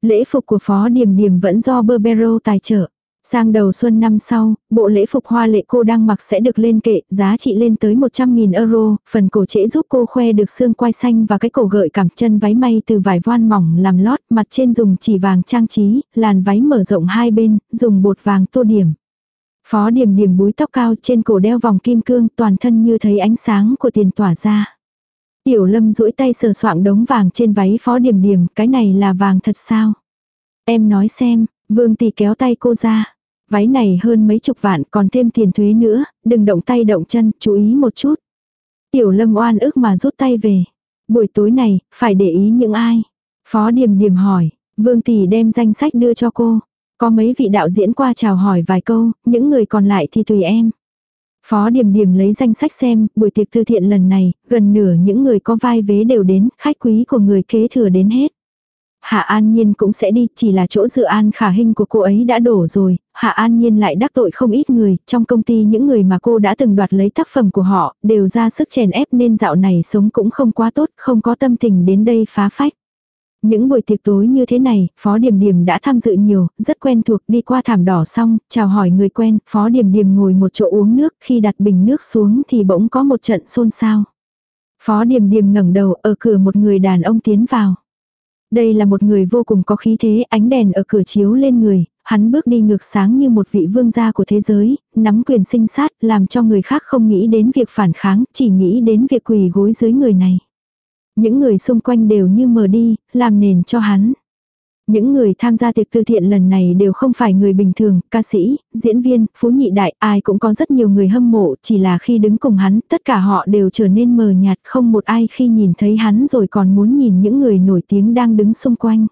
Lễ phục của Phó Điểm Điểm vẫn do Berbero tài trợ. Sang đầu xuân năm sau, bộ lễ phục hoa lệ cô đang mặc sẽ được lên kệ, giá trị lên tới 100.000 euro, phần cổ trễ giúp cô khoe được xương quai xanh và cái cổ gợi cảm chân váy may từ vải voan mỏng làm lót, mặt trên dùng chỉ vàng trang trí, làn váy mở rộng hai bên, dùng bột vàng tô điểm. Phó điểm điểm búi tóc cao trên cổ đeo vòng kim cương toàn thân như thấy ánh sáng của tiền tỏa ra. Tiểu lâm duỗi tay sờ soạng đống vàng trên váy phó điểm điểm, cái này là vàng thật sao? Em nói xem, vương tỷ kéo tay cô ra. Váy này hơn mấy chục vạn còn thêm tiền thuế nữa, đừng động tay động chân, chú ý một chút. Tiểu lâm oan ức mà rút tay về. Buổi tối này, phải để ý những ai? Phó điểm điểm hỏi, vương tỷ đem danh sách đưa cho cô. Có mấy vị đạo diễn qua chào hỏi vài câu, những người còn lại thì tùy em. Phó Điềm Điềm lấy danh sách xem, buổi tiệc từ thiện lần này, gần nửa những người có vai vế đều đến, khách quý của người kế thừa đến hết. Hạ An Nhiên cũng sẽ đi, chỉ là chỗ dự an khả hình của cô ấy đã đổ rồi, Hạ An Nhiên lại đắc tội không ít người, trong công ty những người mà cô đã từng đoạt lấy tác phẩm của họ, đều ra sức chèn ép nên dạo này sống cũng không quá tốt, không có tâm tình đến đây phá phách. Những buổi tiệc tối như thế này, Phó Điềm Điềm đã tham dự nhiều, rất quen thuộc đi qua thảm đỏ xong, chào hỏi người quen, Phó Điềm Điềm ngồi một chỗ uống nước, khi đặt bình nước xuống thì bỗng có một trận xôn xao. Phó Điềm Điềm ngẩng đầu, ở cửa một người đàn ông tiến vào. Đây là một người vô cùng có khí thế, ánh đèn ở cửa chiếu lên người, hắn bước đi ngược sáng như một vị vương gia của thế giới, nắm quyền sinh sát, làm cho người khác không nghĩ đến việc phản kháng, chỉ nghĩ đến việc quỳ gối dưới người này. Những người xung quanh đều như mờ đi, làm nền cho hắn. Những người tham gia tiệc từ thiện lần này đều không phải người bình thường, ca sĩ, diễn viên, phú nhị đại, ai cũng có rất nhiều người hâm mộ, chỉ là khi đứng cùng hắn, tất cả họ đều trở nên mờ nhạt, không một ai khi nhìn thấy hắn rồi còn muốn nhìn những người nổi tiếng đang đứng xung quanh.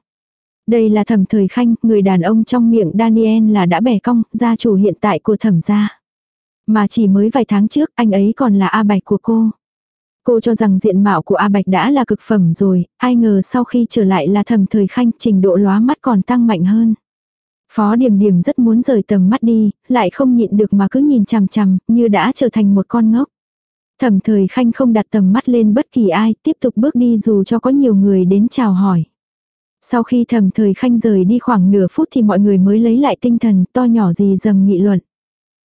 Đây là thẩm thời khanh, người đàn ông trong miệng Daniel là đã bẻ cong, gia chủ hiện tại của thẩm gia. Mà chỉ mới vài tháng trước, anh ấy còn là A Bạch của cô. Cô cho rằng diện mạo của A Bạch đã là cực phẩm rồi, ai ngờ sau khi trở lại là thầm thời khanh trình độ lóa mắt còn tăng mạnh hơn. Phó Điềm Điềm rất muốn rời tầm mắt đi, lại không nhịn được mà cứ nhìn chằm chằm, như đã trở thành một con ngốc. Thẩm thời khanh không đặt tầm mắt lên bất kỳ ai, tiếp tục bước đi dù cho có nhiều người đến chào hỏi. Sau khi thẩm thời khanh rời đi khoảng nửa phút thì mọi người mới lấy lại tinh thần, to nhỏ gì dầm nghị luận.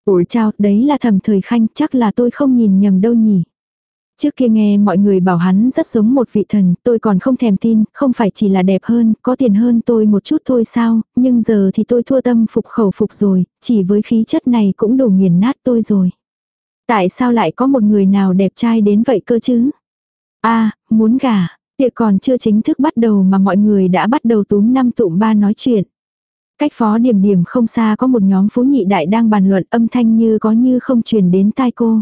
Ủi chào, đấy là thẩm thời khanh, chắc là tôi không nhìn nhầm đâu nhỉ. Trước kia nghe mọi người bảo hắn rất giống một vị thần, tôi còn không thèm tin, không phải chỉ là đẹp hơn, có tiền hơn tôi một chút thôi sao, nhưng giờ thì tôi thua tâm phục khẩu phục rồi, chỉ với khí chất này cũng đủ nghiền nát tôi rồi. Tại sao lại có một người nào đẹp trai đến vậy cơ chứ? a muốn gà, tiệc còn chưa chính thức bắt đầu mà mọi người đã bắt đầu túm năm tụm ba nói chuyện. Cách phó điểm điểm không xa có một nhóm phú nhị đại đang bàn luận âm thanh như có như không truyền đến tai cô.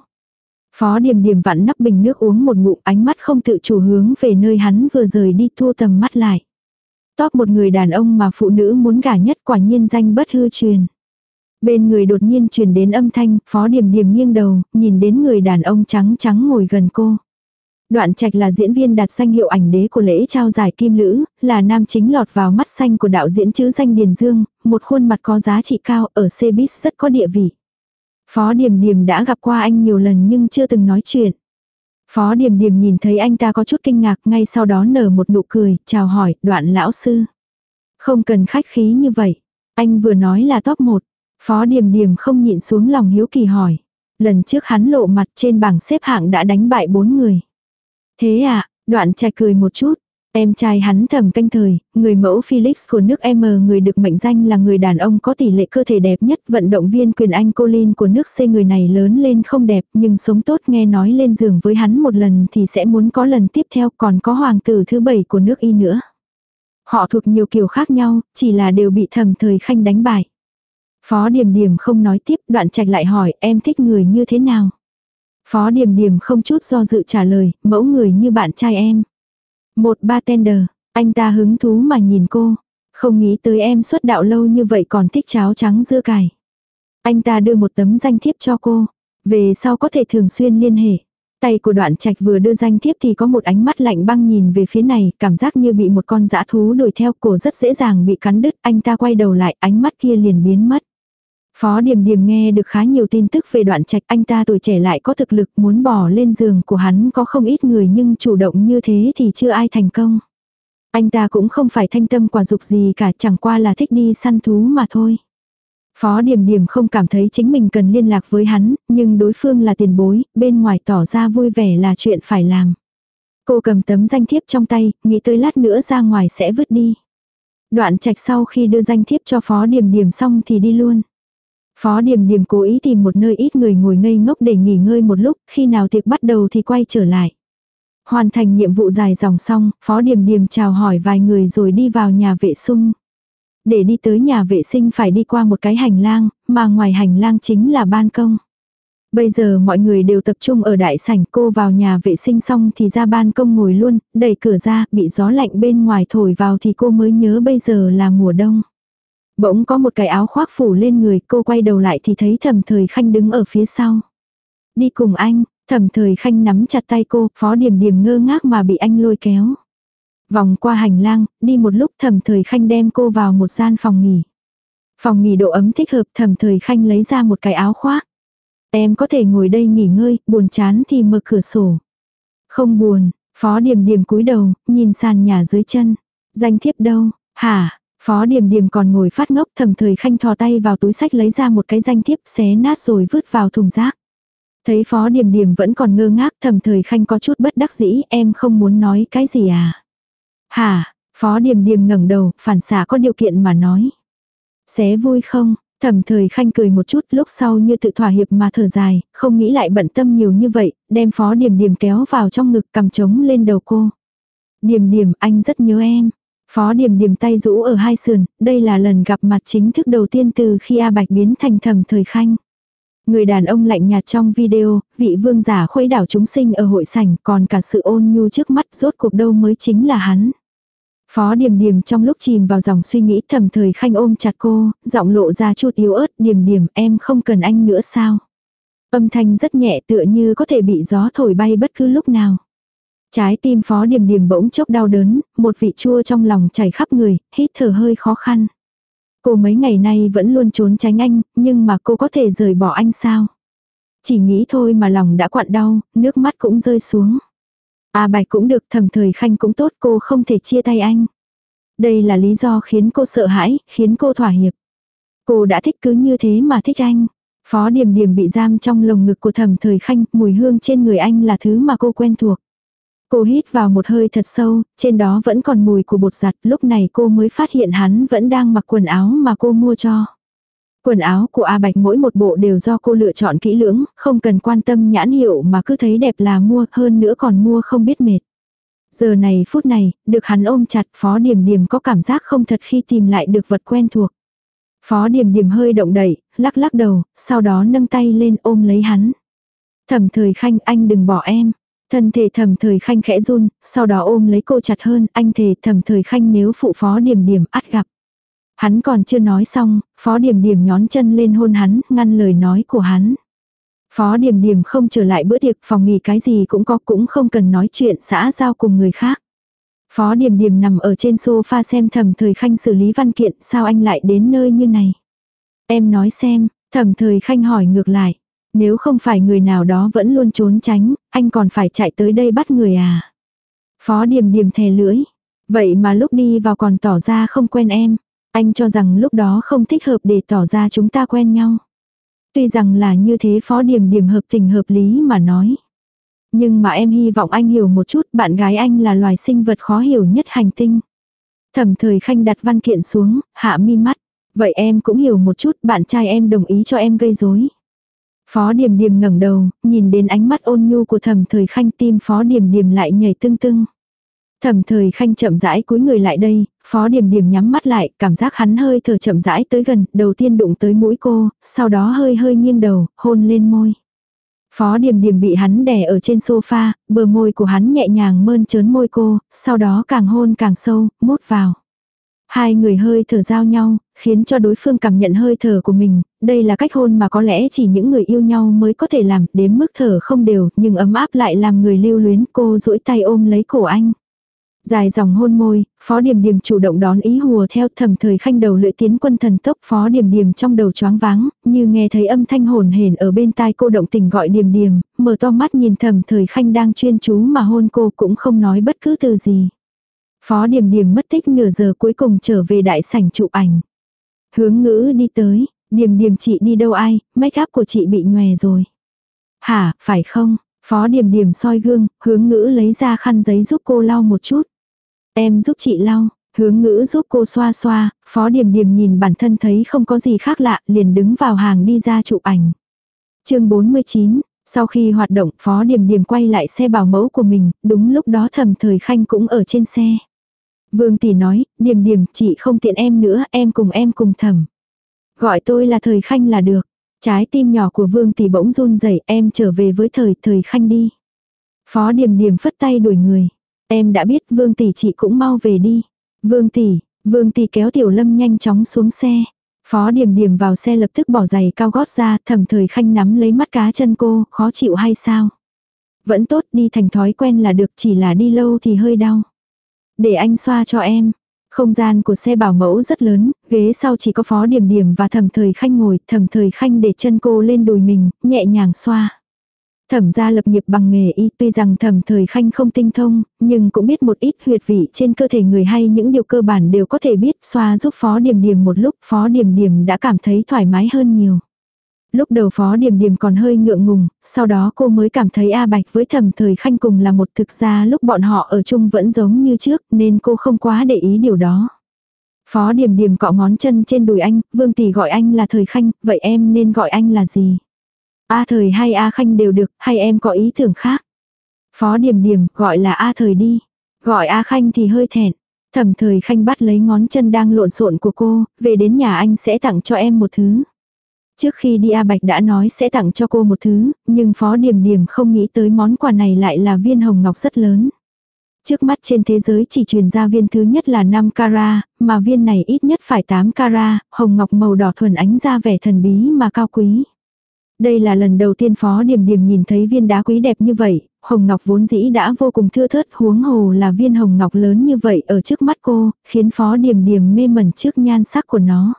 Phó điểm điểm vặn nắp bình nước uống một ngụm ánh mắt không tự chủ hướng về nơi hắn vừa rời đi thua tầm mắt lại. Top một người đàn ông mà phụ nữ muốn gả nhất quả nhiên danh bất hư truyền. Bên người đột nhiên truyền đến âm thanh, phó điểm điểm nghiêng đầu, nhìn đến người đàn ông trắng trắng ngồi gần cô. Đoạn trạch là diễn viên đạt danh hiệu ảnh đế của lễ trao giải kim lữ, là nam chính lọt vào mắt xanh của đạo diễn chữ danh Điền Dương, một khuôn mặt có giá trị cao ở Cebis rất có địa vị. Phó Điềm Điềm đã gặp qua anh nhiều lần nhưng chưa từng nói chuyện. Phó Điềm Điềm nhìn thấy anh ta có chút kinh ngạc ngay sau đó nở một nụ cười, chào hỏi, đoạn lão sư. Không cần khách khí như vậy. Anh vừa nói là top 1. Phó Điềm Điềm không nhịn xuống lòng hiếu kỳ hỏi. Lần trước hắn lộ mặt trên bảng xếp hạng đã đánh bại bốn người. Thế à, đoạn trai cười một chút, Em trai hắn thầm canh thời, người mẫu Felix của nước M người được mệnh danh là người đàn ông có tỷ lệ cơ thể đẹp nhất vận động viên quyền Anh Colin của nước C người này lớn lên không đẹp nhưng sống tốt nghe nói lên giường với hắn một lần thì sẽ muốn có lần tiếp theo còn có hoàng tử thứ bảy của nước Y nữa. Họ thuộc nhiều kiểu khác nhau, chỉ là đều bị thầm thời khanh đánh bại. Phó Điềm Điềm không nói tiếp đoạn trạch lại hỏi em thích người như thế nào. Phó Điềm Điềm không chút do dự trả lời, mẫu người như bạn trai em. Một bartender, anh ta hứng thú mà nhìn cô. Không nghĩ tới em xuất đạo lâu như vậy còn thích cháo trắng dưa cải. Anh ta đưa một tấm danh thiếp cho cô. Về sau có thể thường xuyên liên hệ. Tay của đoạn trạch vừa đưa danh thiếp thì có một ánh mắt lạnh băng nhìn về phía này, cảm giác như bị một con dã thú đuổi theo cổ rất dễ dàng bị cắn đứt, anh ta quay đầu lại, ánh mắt kia liền biến mất. Phó Điềm Điềm nghe được khá nhiều tin tức về đoạn trạch anh ta tuổi trẻ lại có thực lực muốn bỏ lên giường của hắn có không ít người nhưng chủ động như thế thì chưa ai thành công. Anh ta cũng không phải thanh tâm quả dục gì cả chẳng qua là thích đi săn thú mà thôi. Phó Điềm Điềm không cảm thấy chính mình cần liên lạc với hắn, nhưng đối phương là tiền bối, bên ngoài tỏ ra vui vẻ là chuyện phải làm. Cô cầm tấm danh thiếp trong tay, nghĩ tới lát nữa ra ngoài sẽ vứt đi. Đoạn trạch sau khi đưa danh thiếp cho Phó Điềm Điềm xong thì đi luôn. Phó Điềm Điềm cố ý tìm một nơi ít người ngồi ngây ngốc để nghỉ ngơi một lúc, khi nào tiệc bắt đầu thì quay trở lại. Hoàn thành nhiệm vụ dài dòng xong, Phó Điềm Điềm chào hỏi vài người rồi đi vào nhà vệ sinh. Để đi tới nhà vệ sinh phải đi qua một cái hành lang, mà ngoài hành lang chính là ban công. Bây giờ mọi người đều tập trung ở đại sảnh cô vào nhà vệ sinh xong thì ra ban công ngồi luôn, đẩy cửa ra, bị gió lạnh bên ngoài thổi vào thì cô mới nhớ bây giờ là mùa đông. Bỗng có một cái áo khoác phủ lên người cô quay đầu lại thì thấy thẩm thời khanh đứng ở phía sau. Đi cùng anh, thẩm thời khanh nắm chặt tay cô, phó điểm điểm ngơ ngác mà bị anh lôi kéo. Vòng qua hành lang, đi một lúc thẩm thời khanh đem cô vào một gian phòng nghỉ. Phòng nghỉ độ ấm thích hợp thẩm thời khanh lấy ra một cái áo khoác. Em có thể ngồi đây nghỉ ngơi, buồn chán thì mở cửa sổ. Không buồn, phó điểm điểm cúi đầu, nhìn sàn nhà dưới chân. Danh thiếp đâu, hả, phó điềm điềm còn ngồi phát ngốc thầm thời khanh thò tay vào túi sách lấy ra một cái danh thiếp xé nát rồi vứt vào thùng rác. Thấy phó điềm điềm vẫn còn ngơ ngác thầm thời khanh có chút bất đắc dĩ em không muốn nói cái gì à. Hả, phó điềm điềm ngẩng đầu, phản xạ có điều kiện mà nói. Xé vui không, thẩm thời khanh cười một chút lúc sau như tự thỏa hiệp mà thở dài, không nghĩ lại bận tâm nhiều như vậy, đem phó điểm điểm kéo vào trong ngực cầm trống lên đầu cô. Điểm điểm anh rất nhớ em. Phó điểm điểm tay rũ ở hai sườn, đây là lần gặp mặt chính thức đầu tiên từ khi A Bạch biến thành thẩm thời khanh. Người đàn ông lạnh nhạt trong video, vị vương giả khuấy đảo chúng sinh ở hội sảnh còn cả sự ôn nhu trước mắt rốt cuộc đâu mới chính là hắn. Phó Điềm Điềm trong lúc chìm vào dòng suy nghĩ thầm thời khanh ôm chặt cô, giọng lộ ra chút yếu ớt, Điềm Điềm em không cần anh nữa sao? Âm thanh rất nhẹ tựa như có thể bị gió thổi bay bất cứ lúc nào. Trái tim Phó điểm điểm bỗng chốc đau đớn, một vị chua trong lòng chảy khắp người, hít thở hơi khó khăn. Cô mấy ngày nay vẫn luôn trốn tránh anh, nhưng mà cô có thể rời bỏ anh sao? Chỉ nghĩ thôi mà lòng đã quặn đau, nước mắt cũng rơi xuống. À, A Bạch cũng được, thầm thời khanh cũng tốt, cô không thể chia tay anh. Đây là lý do khiến cô sợ hãi, khiến cô thỏa hiệp. Cô đã thích cứ như thế mà thích anh. Phó điểm điểm bị giam trong lồng ngực của thầm thời khanh, mùi hương trên người anh là thứ mà cô quen thuộc. Cô hít vào một hơi thật sâu, trên đó vẫn còn mùi của bột giặt, lúc này cô mới phát hiện hắn vẫn đang mặc quần áo mà cô mua cho. Quần áo của A Bạch mỗi một bộ đều do cô lựa chọn kỹ lưỡng, không cần quan tâm nhãn hiệu mà cứ thấy đẹp là mua, hơn nữa còn mua không biết mệt. Giờ này phút này, được hắn ôm chặt Phó Điểm Điểm có cảm giác không thật khi tìm lại được vật quen thuộc. Phó Điểm Điểm hơi động đậy, lắc lắc đầu, sau đó nâng tay lên ôm lấy hắn. Thẩm thời khanh anh đừng bỏ em. Thân thể thầm thời khanh khẽ run, sau đó ôm lấy cô chặt hơn, anh thề thầm thời khanh nếu phụ phó điểm điểm át gặp. Hắn còn chưa nói xong, phó điểm điểm nhón chân lên hôn hắn, ngăn lời nói của hắn. Phó điểm điểm không trở lại bữa tiệc phòng nghỉ cái gì cũng có cũng không cần nói chuyện xã giao cùng người khác. Phó điểm điểm nằm ở trên sofa xem thầm thời khanh xử lý văn kiện sao anh lại đến nơi như này. Em nói xem, thầm thời khanh hỏi ngược lại. Nếu không phải người nào đó vẫn luôn trốn tránh, anh còn phải chạy tới đây bắt người à. Phó điểm điểm thè lưỡi. Vậy mà lúc đi vào còn tỏ ra không quen em. Anh cho rằng lúc đó không thích hợp để tỏ ra chúng ta quen nhau. Tuy rằng là như thế phó điểm điểm hợp tình hợp lý mà nói. Nhưng mà em hy vọng anh hiểu một chút bạn gái anh là loài sinh vật khó hiểu nhất hành tinh. Thẩm thời khanh đặt văn kiện xuống, hạ mi mắt. Vậy em cũng hiểu một chút bạn trai em đồng ý cho em gây rối. Phó Điềm Điềm ngẩng đầu, nhìn đến ánh mắt ôn nhu của Thẩm Thời Khanh tim Phó Điềm Điềm lại nhảy tưng tưng. Thẩm Thời Khanh chậm rãi cúi người lại đây, Phó Điềm Điềm nhắm mắt lại, cảm giác hắn hơi thở chậm rãi tới gần, đầu tiên đụng tới mũi cô, sau đó hơi hơi nghiêng đầu, hôn lên môi. Phó Điềm Điềm bị hắn đè ở trên sofa, bờ môi của hắn nhẹ nhàng mơn trớn môi cô, sau đó càng hôn càng sâu, mút vào. Hai người hơi thở giao nhau, khiến cho đối phương cảm nhận hơi thở của mình, đây là cách hôn mà có lẽ chỉ những người yêu nhau mới có thể làm, đến mức thở không đều, nhưng ấm áp lại làm người lưu luyến cô duỗi tay ôm lấy cổ anh. Dài dòng hôn môi, phó điểm điểm chủ động đón ý hùa theo thầm thời khanh đầu lưỡi tiến quân thần tốc phó điểm điểm trong đầu choáng váng, như nghe thấy âm thanh hồn hển ở bên tai cô động tình gọi điểm điểm, mở to mắt nhìn thầm thời khanh đang chuyên chú mà hôn cô cũng không nói bất cứ từ gì. Phó điểm điểm mất tích nửa giờ cuối cùng trở về đại sảnh chụp ảnh. Hướng ngữ đi tới, Điềm điềm chị đi đâu ai, make up của chị bị nhòe rồi. Hả, phải không? Phó điềm điềm soi gương, hướng ngữ lấy ra khăn giấy giúp cô lau một chút. Em giúp chị lau, hướng ngữ giúp cô xoa xoa, phó điềm điềm nhìn bản thân thấy không có gì khác lạ, liền đứng vào hàng đi ra chụp ảnh. chương 49, sau khi hoạt động phó điềm điềm quay lại xe bảo mẫu của mình, đúng lúc đó thầm thời khanh cũng ở trên xe. Vương tỷ nói, điềm điềm chị không tiện em nữa, em cùng em cùng thầm. Gọi tôi là thời khanh là được. Trái tim nhỏ của vương tỷ bỗng run rẩy em trở về với thời thời khanh đi. Phó điềm điềm phất tay đuổi người. Em đã biết vương tỷ chị cũng mau về đi. Vương tỷ, vương tỷ kéo tiểu lâm nhanh chóng xuống xe. Phó điềm điềm vào xe lập tức bỏ giày cao gót ra, thầm thời khanh nắm lấy mắt cá chân cô, khó chịu hay sao? Vẫn tốt đi thành thói quen là được chỉ là đi lâu thì hơi đau. Để anh xoa cho em. Không gian của xe bảo mẫu rất lớn, ghế sau chỉ có phó điểm điểm và thẩm thời khanh ngồi, thẩm thời khanh để chân cô lên đùi mình, nhẹ nhàng xoa. Thẩm gia lập nghiệp bằng nghề y tuy rằng thẩm thời khanh không tinh thông, nhưng cũng biết một ít huyệt vị trên cơ thể người hay những điều cơ bản đều có thể biết xoa giúp phó điểm điểm một lúc phó điểm điểm đã cảm thấy thoải mái hơn nhiều. Lúc đầu phó điểm điểm còn hơi ngượng ngùng, sau đó cô mới cảm thấy A Bạch với thẩm thời khanh cùng là một thực ra lúc bọn họ ở chung vẫn giống như trước nên cô không quá để ý điều đó. Phó điểm điểm cọ ngón chân trên đùi anh, vương tỷ gọi anh là thời khanh, vậy em nên gọi anh là gì? A thời hay A khanh đều được, hay em có ý tưởng khác? Phó điểm điểm gọi là A thời đi. Gọi A khanh thì hơi thẹn. Thẩm thời khanh bắt lấy ngón chân đang lộn xộn của cô, về đến nhà anh sẽ tặng cho em một thứ. Trước khi đi A Bạch đã nói sẽ tặng cho cô một thứ, nhưng Phó Điềm Điềm không nghĩ tới món quà này lại là viên hồng ngọc rất lớn. Trước mắt trên thế giới chỉ truyền ra viên thứ nhất là 5 cara, mà viên này ít nhất phải 8 cara, hồng ngọc màu đỏ thuần ánh ra vẻ thần bí mà cao quý. Đây là lần đầu tiên Phó Điềm Điềm nhìn thấy viên đá quý đẹp như vậy, hồng ngọc vốn dĩ đã vô cùng thưa thớt huống hồ là viên hồng ngọc lớn như vậy ở trước mắt cô, khiến Phó Điềm Điềm mê mẩn trước nhan sắc của nó.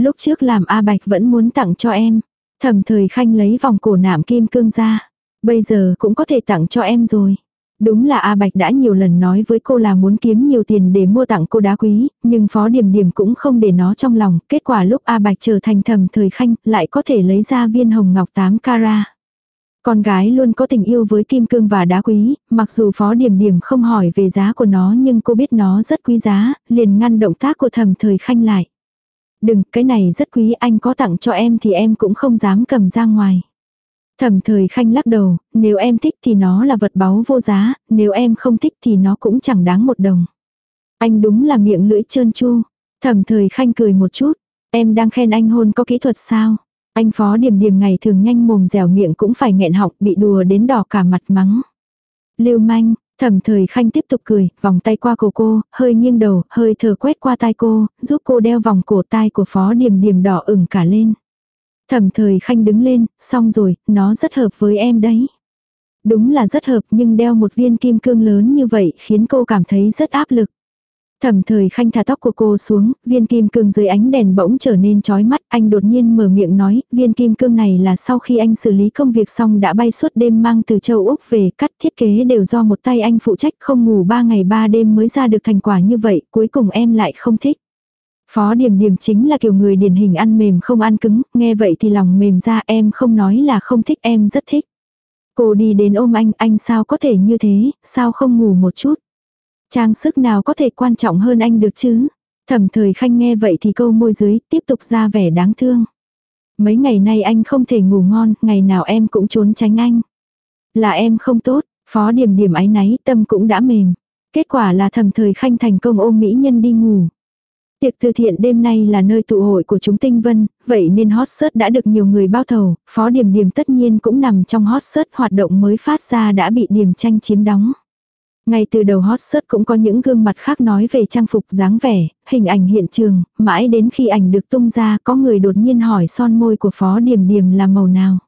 Lúc trước làm A Bạch vẫn muốn tặng cho em. Thẩm thời khanh lấy vòng cổ nạm kim cương ra. Bây giờ cũng có thể tặng cho em rồi. Đúng là A Bạch đã nhiều lần nói với cô là muốn kiếm nhiều tiền để mua tặng cô đá quý, nhưng Phó Điềm Điềm cũng không để nó trong lòng. Kết quả lúc A Bạch trở thành thầm thời khanh lại có thể lấy ra viên hồng ngọc 8 cara. Con gái luôn có tình yêu với kim cương và đá quý, mặc dù Phó Điềm Điềm không hỏi về giá của nó nhưng cô biết nó rất quý giá, liền ngăn động tác của thầm thời khanh lại. Đừng, cái này rất quý anh có tặng cho em thì em cũng không dám cầm ra ngoài. Thẩm thời khanh lắc đầu, nếu em thích thì nó là vật báu vô giá, nếu em không thích thì nó cũng chẳng đáng một đồng. Anh đúng là miệng lưỡi trơn chu. Thẩm thời khanh cười một chút, em đang khen anh hôn có kỹ thuật sao? Anh phó điểm điểm ngày thường nhanh mồm dẻo miệng cũng phải nghẹn học bị đùa đến đỏ cả mặt mắng. Lưu manh, Thẩm thời khanh tiếp tục cười, vòng tay qua cổ cô, hơi nghiêng đầu, hơi thở quét qua tai cô, giúp cô đeo vòng cổ tai của phó điểm điểm đỏ ửng cả lên. Thẩm thời khanh đứng lên, xong rồi, nó rất hợp với em đấy. Đúng là rất hợp nhưng đeo một viên kim cương lớn như vậy khiến cô cảm thấy rất áp lực. Thẩm thời khanh thả tóc của cô xuống, viên kim cương dưới ánh đèn bỗng trở nên chói mắt, anh đột nhiên mở miệng nói, viên kim cương này là sau khi anh xử lý công việc xong đã bay suốt đêm mang từ châu Úc về, cắt thiết kế đều do một tay anh phụ trách không ngủ ba ngày ba đêm mới ra được thành quả như vậy, cuối cùng em lại không thích. Phó điểm điểm chính là kiểu người điển hình ăn mềm không ăn cứng, nghe vậy thì lòng mềm ra em không nói là không thích em rất thích. Cô đi đến ôm anh, anh sao có thể như thế, sao không ngủ một chút. Trang sức nào có thể quan trọng hơn anh được chứ? Thẩm thời khanh nghe vậy thì câu môi dưới tiếp tục ra vẻ đáng thương. Mấy ngày nay anh không thể ngủ ngon, ngày nào em cũng trốn tránh anh. Là em không tốt, phó điểm điểm ái náy tâm cũng đã mềm. Kết quả là thẩm thời khanh thành công ôm mỹ nhân đi ngủ. Tiệc từ thiện đêm nay là nơi tụ hội của chúng tinh vân, vậy nên hot search đã được nhiều người bao thầu, phó điểm điểm tất nhiên cũng nằm trong hot search hoạt động mới phát ra đã bị điểm tranh chiếm đóng. Ngay từ đầu hot search cũng có những gương mặt khác nói về trang phục dáng vẻ, hình ảnh hiện trường, mãi đến khi ảnh được tung ra có người đột nhiên hỏi son môi của Phó điểm điểm là màu nào.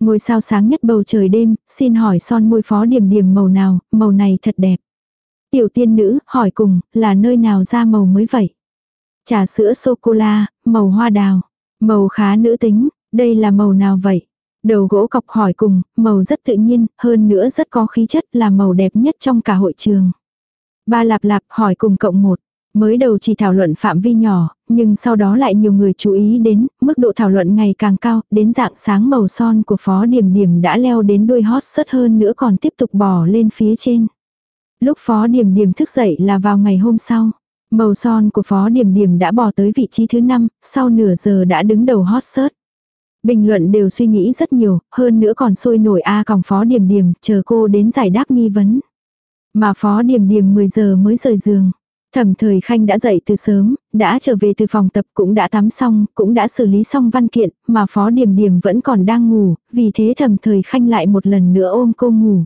Ngôi sao sáng nhất bầu trời đêm, xin hỏi son môi Phó điểm điểm màu nào, màu này thật đẹp. Tiểu tiên nữ, hỏi cùng, là nơi nào ra màu mới vậy? Trà sữa sô-cô-la, màu hoa đào, màu khá nữ tính, đây là màu nào vậy? Đầu gỗ cọc hỏi cùng, màu rất tự nhiên, hơn nữa rất có khí chất là màu đẹp nhất trong cả hội trường. Ba lạp lạp hỏi cùng cộng một. Mới đầu chỉ thảo luận phạm vi nhỏ, nhưng sau đó lại nhiều người chú ý đến, mức độ thảo luận ngày càng cao, đến dạng sáng màu son của Phó Điểm Điểm đã leo đến đuôi hot sớt hơn nữa còn tiếp tục bò lên phía trên. Lúc Phó Điểm Điểm thức dậy là vào ngày hôm sau. Màu son của Phó Điểm Điểm đã bò tới vị trí thứ 5, sau nửa giờ đã đứng đầu hot search. Bình luận đều suy nghĩ rất nhiều, hơn nữa còn sôi nổi A còng Phó Điểm Điểm, chờ cô đến giải đáp nghi vấn. Mà Phó Điểm Điểm 10 giờ mới rời giường. Thẩm thời khanh đã dậy từ sớm, đã trở về từ phòng tập cũng đã tắm xong, cũng đã xử lý xong văn kiện, mà Phó Điểm Điểm vẫn còn đang ngủ, vì thế thẩm thời khanh lại một lần nữa ôm cô ngủ.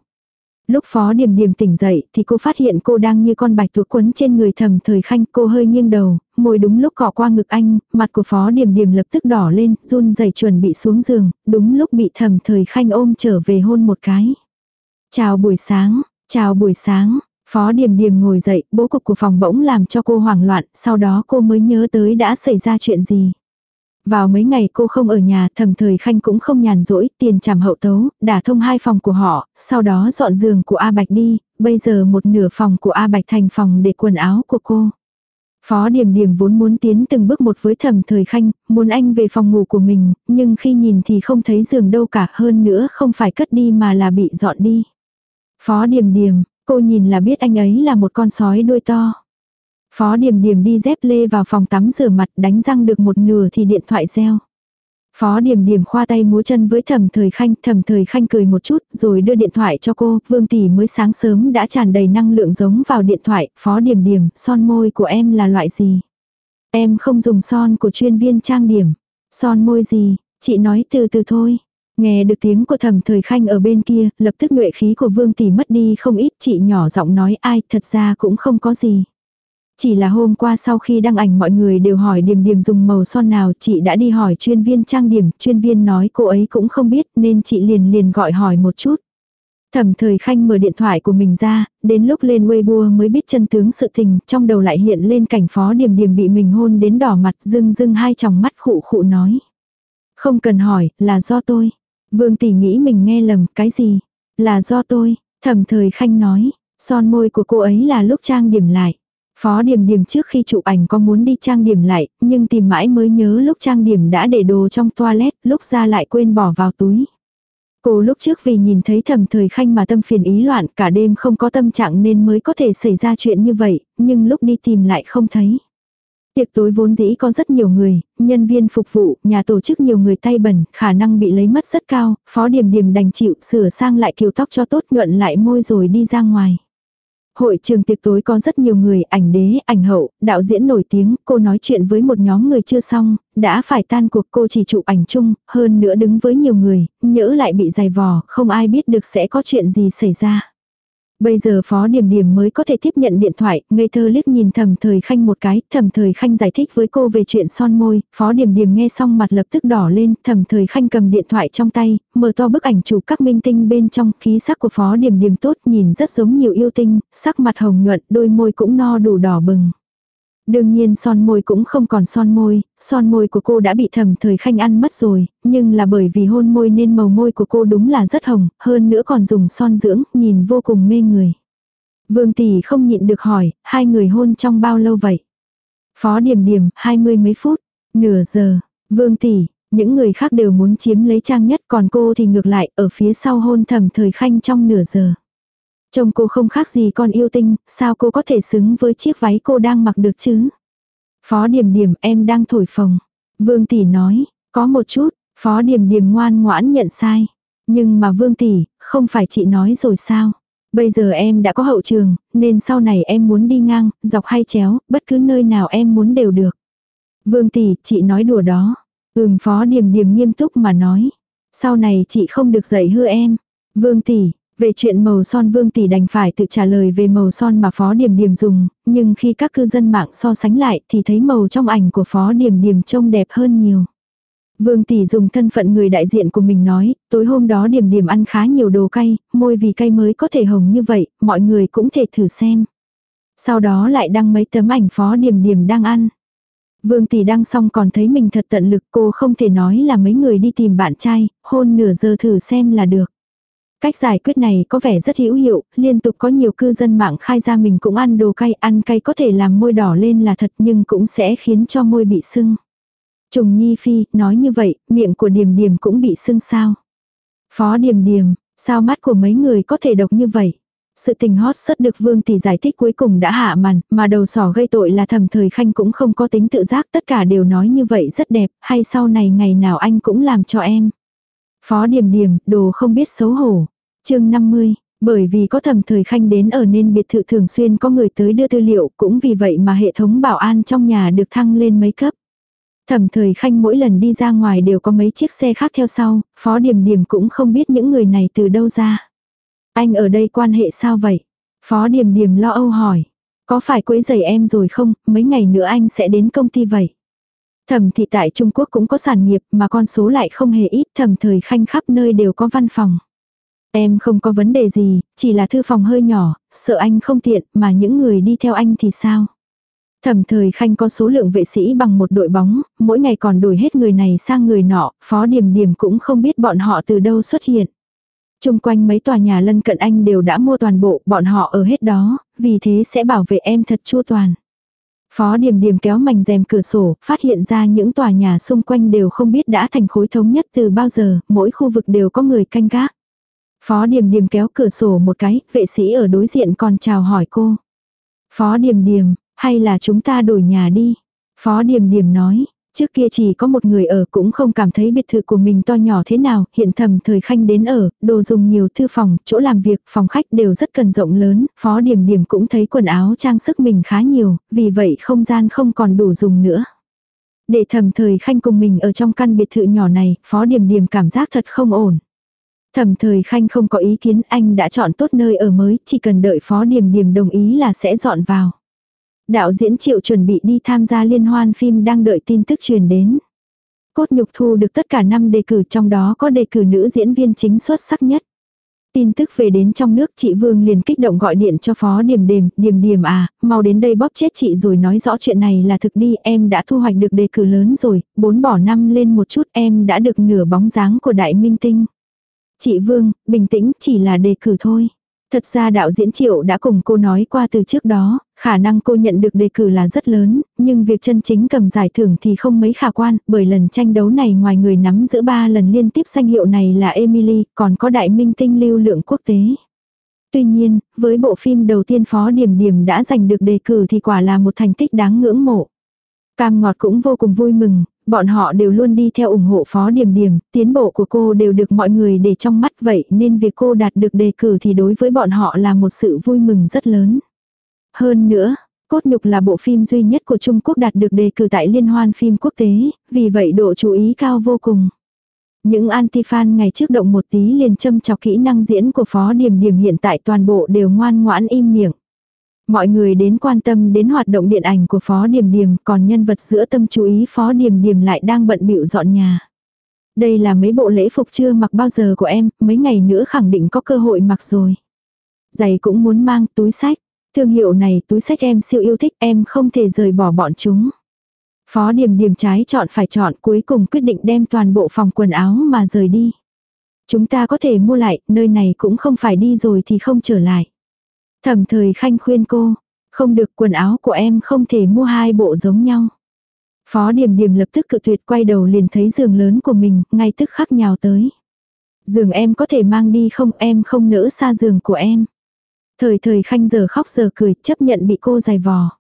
Lúc phó điểm điểm tỉnh dậy thì cô phát hiện cô đang như con bạch tuộc quấn trên người thầm thời khanh cô hơi nghiêng đầu, môi đúng lúc cọ qua ngực anh, mặt của phó điểm điểm lập tức đỏ lên, run rẩy chuẩn bị xuống giường, đúng lúc bị thầm thời khanh ôm trở về hôn một cái. Chào buổi sáng, chào buổi sáng, phó điểm điểm ngồi dậy, bố cục của phòng bỗng làm cho cô hoảng loạn, sau đó cô mới nhớ tới đã xảy ra chuyện gì. Vào mấy ngày cô không ở nhà, thầm thời khanh cũng không nhàn rỗi, tiền trảm hậu tấu, đả thông hai phòng của họ, sau đó dọn giường của A Bạch đi, bây giờ một nửa phòng của A Bạch thành phòng để quần áo của cô. Phó Điểm Điểm vốn muốn tiến từng bước một với thầm thời khanh, muốn anh về phòng ngủ của mình, nhưng khi nhìn thì không thấy giường đâu cả hơn nữa không phải cất đi mà là bị dọn đi. Phó Điểm Điểm, cô nhìn là biết anh ấy là một con sói đuôi to. Phó Điềm Điềm đi dép lê vào phòng tắm rửa mặt đánh răng được một nửa thì điện thoại reo. Phó Điềm Điềm khoa tay múa chân với Thẩm Thời Khanh, Thẩm Thời Khanh cười một chút, rồi đưa điện thoại cho cô, Vương tỷ mới sáng sớm đã tràn đầy năng lượng giống vào điện thoại, Phó Điềm Điềm, son môi của em là loại gì? Em không dùng son của chuyên viên trang điểm. Son môi gì? Chị nói từ từ thôi. Nghe được tiếng của Thẩm Thời Khanh ở bên kia, lập tức nhuệ khí của Vương tỷ mất đi không ít, chị nhỏ giọng nói ai, thật ra cũng không có gì. Chỉ là hôm qua sau khi đăng ảnh mọi người đều hỏi điểm điểm dùng màu son nào chị đã đi hỏi chuyên viên trang điểm, chuyên viên nói cô ấy cũng không biết nên chị liền liền gọi hỏi một chút. Thẩm thời khanh mở điện thoại của mình ra, đến lúc lên Weibo mới biết chân tướng sự tình, trong đầu lại hiện lên cảnh phó điểm điểm bị mình hôn đến đỏ mặt dưng dưng hai tròng mắt khụ khụ nói. Không cần hỏi, là do tôi. Vương tỷ nghĩ mình nghe lầm, cái gì? Là do tôi, thẩm thời khanh nói, son môi của cô ấy là lúc trang điểm lại. Phó điểm điểm trước khi chụp ảnh có muốn đi trang điểm lại, nhưng tìm mãi mới nhớ lúc trang điểm đã để đồ trong toilet, lúc ra lại quên bỏ vào túi. Cô lúc trước vì nhìn thấy thầm thời khanh mà tâm phiền ý loạn cả đêm không có tâm trạng nên mới có thể xảy ra chuyện như vậy, nhưng lúc đi tìm lại không thấy. Tiệc tối vốn dĩ có rất nhiều người, nhân viên phục vụ, nhà tổ chức nhiều người tay bẩn, khả năng bị lấy mất rất cao, phó điểm điểm đành chịu sửa sang lại kiểu tóc cho tốt nhuận lại môi rồi đi ra ngoài. Hội trường tiệc tối có rất nhiều người, ảnh đế, ảnh hậu, đạo diễn nổi tiếng, cô nói chuyện với một nhóm người chưa xong, đã phải tan cuộc cô chỉ chụp ảnh chung, hơn nữa đứng với nhiều người, nhỡ lại bị dày vò, không ai biết được sẽ có chuyện gì xảy ra. Bây giờ Phó Điểm Điểm mới có thể tiếp nhận điện thoại, ngây thơ liếc nhìn Thẩm Thời Khanh một cái, Thẩm Thời Khanh giải thích với cô về chuyện son môi, Phó Điểm Điểm nghe xong mặt lập tức đỏ lên, Thẩm Thời Khanh cầm điện thoại trong tay, mở to bức ảnh chụp các minh tinh bên trong, khí sắc của Phó Điểm Điểm tốt, nhìn rất giống nhiều yêu tinh, sắc mặt hồng nhuận, đôi môi cũng no đủ đỏ bừng. Đương nhiên son môi cũng không còn son môi, son môi của cô đã bị thầm thời khanh ăn mất rồi, nhưng là bởi vì hôn môi nên màu môi của cô đúng là rất hồng, hơn nữa còn dùng son dưỡng, nhìn vô cùng mê người. Vương tỷ không nhịn được hỏi, hai người hôn trong bao lâu vậy? Phó điểm điểm, hai mươi mấy phút, nửa giờ, vương tỷ, những người khác đều muốn chiếm lấy trang nhất còn cô thì ngược lại, ở phía sau hôn thầm thời khanh trong nửa giờ. Trông cô không khác gì con yêu tinh, sao cô có thể xứng với chiếc váy cô đang mặc được chứ? Phó điểm điểm em đang thổi phồng. Vương tỷ nói, có một chút, phó điểm điểm ngoan ngoãn nhận sai. Nhưng mà vương tỷ, không phải chị nói rồi sao? Bây giờ em đã có hậu trường, nên sau này em muốn đi ngang, dọc hay chéo, bất cứ nơi nào em muốn đều được. Vương tỷ, chị nói đùa đó. Ừm phó điểm điểm nghiêm túc mà nói. Sau này chị không được dạy hư em. Vương tỷ, về chuyện màu son Vương Tỷ đành phải tự trả lời về màu son mà Phó Điểm Điểm dùng, nhưng khi các cư dân mạng so sánh lại thì thấy màu trong ảnh của Phó Điểm Điểm trông đẹp hơn nhiều. Vương Tỷ dùng thân phận người đại diện của mình nói, tối hôm đó Điểm Điểm ăn khá nhiều đồ cay, môi vì cay mới có thể hồng như vậy, mọi người cũng thể thử xem. Sau đó lại đăng mấy tấm ảnh Phó Điểm Điểm đang ăn. Vương Tỷ đăng xong còn thấy mình thật tận lực cô không thể nói là mấy người đi tìm bạn trai, hôn nửa giờ thử xem là được. Cách giải quyết này có vẻ rất hữu hiệu, liên tục có nhiều cư dân mạng khai ra mình cũng ăn đồ cay, ăn cay có thể làm môi đỏ lên là thật nhưng cũng sẽ khiến cho môi bị sưng. Trùng Nhi Phi, nói như vậy, miệng của Điềm Điềm cũng bị sưng sao. Phó Điềm Điềm, sao mắt của mấy người có thể độc như vậy? Sự tình hot rất được Vương Tỷ giải thích cuối cùng đã hạ màn, mà đầu sỏ gây tội là thầm thời khanh cũng không có tính tự giác, tất cả đều nói như vậy rất đẹp, hay sau này ngày nào anh cũng làm cho em. Phó Điềm Điềm, đồ không biết xấu hổ chương 50, bởi vì có thầm thời khanh đến ở nên biệt thự thường xuyên có người tới đưa tư liệu, cũng vì vậy mà hệ thống bảo an trong nhà được thăng lên mấy cấp. Thẩm thời khanh mỗi lần đi ra ngoài đều có mấy chiếc xe khác theo sau, phó điểm điểm cũng không biết những người này từ đâu ra. Anh ở đây quan hệ sao vậy? Phó điểm điểm lo âu hỏi. Có phải quấy giày em rồi không, mấy ngày nữa anh sẽ đến công ty vậy? Thẩm thị tại Trung Quốc cũng có sản nghiệp mà con số lại không hề ít thẩm thời khanh khắp nơi đều có văn phòng. Em không có vấn đề gì, chỉ là thư phòng hơi nhỏ, sợ anh không tiện mà những người đi theo anh thì sao? Thẩm thời khanh có số lượng vệ sĩ bằng một đội bóng, mỗi ngày còn đổi hết người này sang người nọ, phó điểm điểm cũng không biết bọn họ từ đâu xuất hiện. Trung quanh mấy tòa nhà lân cận anh đều đã mua toàn bộ, bọn họ ở hết đó, vì thế sẽ bảo vệ em thật chu toàn. Phó điểm điểm kéo mảnh rèm cửa sổ, phát hiện ra những tòa nhà xung quanh đều không biết đã thành khối thống nhất từ bao giờ, mỗi khu vực đều có người canh gác. Phó Điềm Điềm kéo cửa sổ một cái, vệ sĩ ở đối diện còn chào hỏi cô. Phó Điềm Điềm, hay là chúng ta đổi nhà đi? Phó Điềm Điềm nói, trước kia chỉ có một người ở cũng không cảm thấy biệt thự của mình to nhỏ thế nào, hiện thầm thời khanh đến ở, đồ dùng nhiều thư phòng, chỗ làm việc, phòng khách đều rất cần rộng lớn, Phó Điềm Điềm cũng thấy quần áo trang sức mình khá nhiều, vì vậy không gian không còn đủ dùng nữa. Để thầm thời khanh cùng mình ở trong căn biệt thự nhỏ này, Phó Điềm Điềm cảm giác thật không ổn. Thầm thời khanh không có ý kiến anh đã chọn tốt nơi ở mới, chỉ cần đợi Phó điểm điểm đồng ý là sẽ dọn vào. Đạo diễn Triệu chuẩn bị đi tham gia liên hoan phim đang đợi tin tức truyền đến. Cốt nhục thu được tất cả 5 đề cử trong đó có đề cử nữ diễn viên chính xuất sắc nhất. Tin tức về đến trong nước chị Vương liền kích động gọi điện cho phó điểm điểm điểm điểm à, mau đến đây bóp chết chị rồi nói rõ chuyện này là thực đi, em đã thu hoạch được đề cử lớn rồi, bốn bỏ năm lên một chút em đã được nửa bóng dáng của đại minh tinh. Chị Vương, bình tĩnh chỉ là đề cử thôi. Thật ra đạo diễn triệu đã cùng cô nói qua từ trước đó, khả năng cô nhận được đề cử là rất lớn, nhưng việc chân chính cầm giải thưởng thì không mấy khả quan, bởi lần tranh đấu này ngoài người nắm giữ ba lần liên tiếp danh hiệu này là Emily, còn có đại minh tinh lưu lượng quốc tế. Tuy nhiên, với bộ phim đầu tiên Phó Điểm Điểm đã giành được đề cử thì quả là một thành tích đáng ngưỡng mộ. Cam Ngọt cũng vô cùng vui mừng, bọn họ đều luôn đi theo ủng hộ Phó điểm điểm tiến bộ của cô đều được mọi người để trong mắt vậy nên việc cô đạt được đề cử thì đối với bọn họ là một sự vui mừng rất lớn. Hơn nữa, Cốt Nhục là bộ phim duy nhất của Trung Quốc đạt được đề cử tại Liên hoan phim quốc tế, vì vậy độ chú ý cao vô cùng. Những anti-fan ngày trước động một tí liền châm chọc kỹ năng diễn của Phó điểm điểm hiện tại toàn bộ đều ngoan ngoãn im miệng. Mọi người đến quan tâm đến hoạt động điện ảnh của Phó Điềm Điềm, còn nhân vật giữa tâm chú ý Phó Điềm Điềm lại đang bận bịu dọn nhà. Đây là mấy bộ lễ phục chưa mặc bao giờ của em, mấy ngày nữa khẳng định có cơ hội mặc rồi. Giày cũng muốn mang túi sách. Thương hiệu này túi sách em siêu yêu thích em không thể rời bỏ bọn chúng. Phó Điềm Điềm trái chọn phải chọn cuối cùng quyết định đem toàn bộ phòng quần áo mà rời đi. Chúng ta có thể mua lại, nơi này cũng không phải đi rồi thì không trở lại. Thẩm thời khanh khuyên cô, không được quần áo của em không thể mua hai bộ giống nhau. Phó điểm điểm lập tức cự tuyệt quay đầu liền thấy giường lớn của mình, ngay tức khắc nhào tới. Giường em có thể mang đi không em không nỡ xa giường của em. Thời thời khanh giờ khóc giờ cười chấp nhận bị cô dài vò.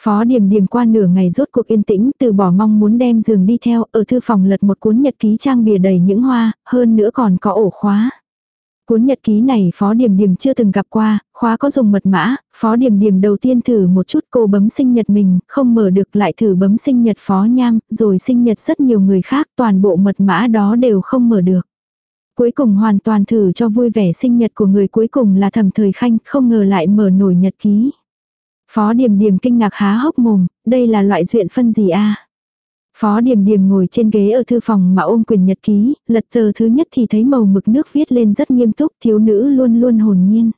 Phó điểm điểm qua nửa ngày rốt cuộc yên tĩnh từ bỏ mong muốn đem giường đi theo ở thư phòng lật một cuốn nhật ký trang bìa đầy những hoa, hơn nữa còn có ổ khóa. Cuốn nhật ký này Phó điểm điểm chưa từng gặp qua, khóa có dùng mật mã, Phó điểm điểm đầu tiên thử một chút cô bấm sinh nhật mình, không mở được lại thử bấm sinh nhật Phó Nham, rồi sinh nhật rất nhiều người khác, toàn bộ mật mã đó đều không mở được. Cuối cùng hoàn toàn thử cho vui vẻ sinh nhật của người cuối cùng là thẩm thời khanh, không ngờ lại mở nổi nhật ký. Phó điểm điểm kinh ngạc há hốc mồm, đây là loại duyện phân gì a? Phó Điềm Điềm ngồi trên ghế ở thư phòng mà ôm quyền nhật ký, lật tờ thứ nhất thì thấy màu mực nước viết lên rất nghiêm túc, thiếu nữ luôn luôn hồn nhiên.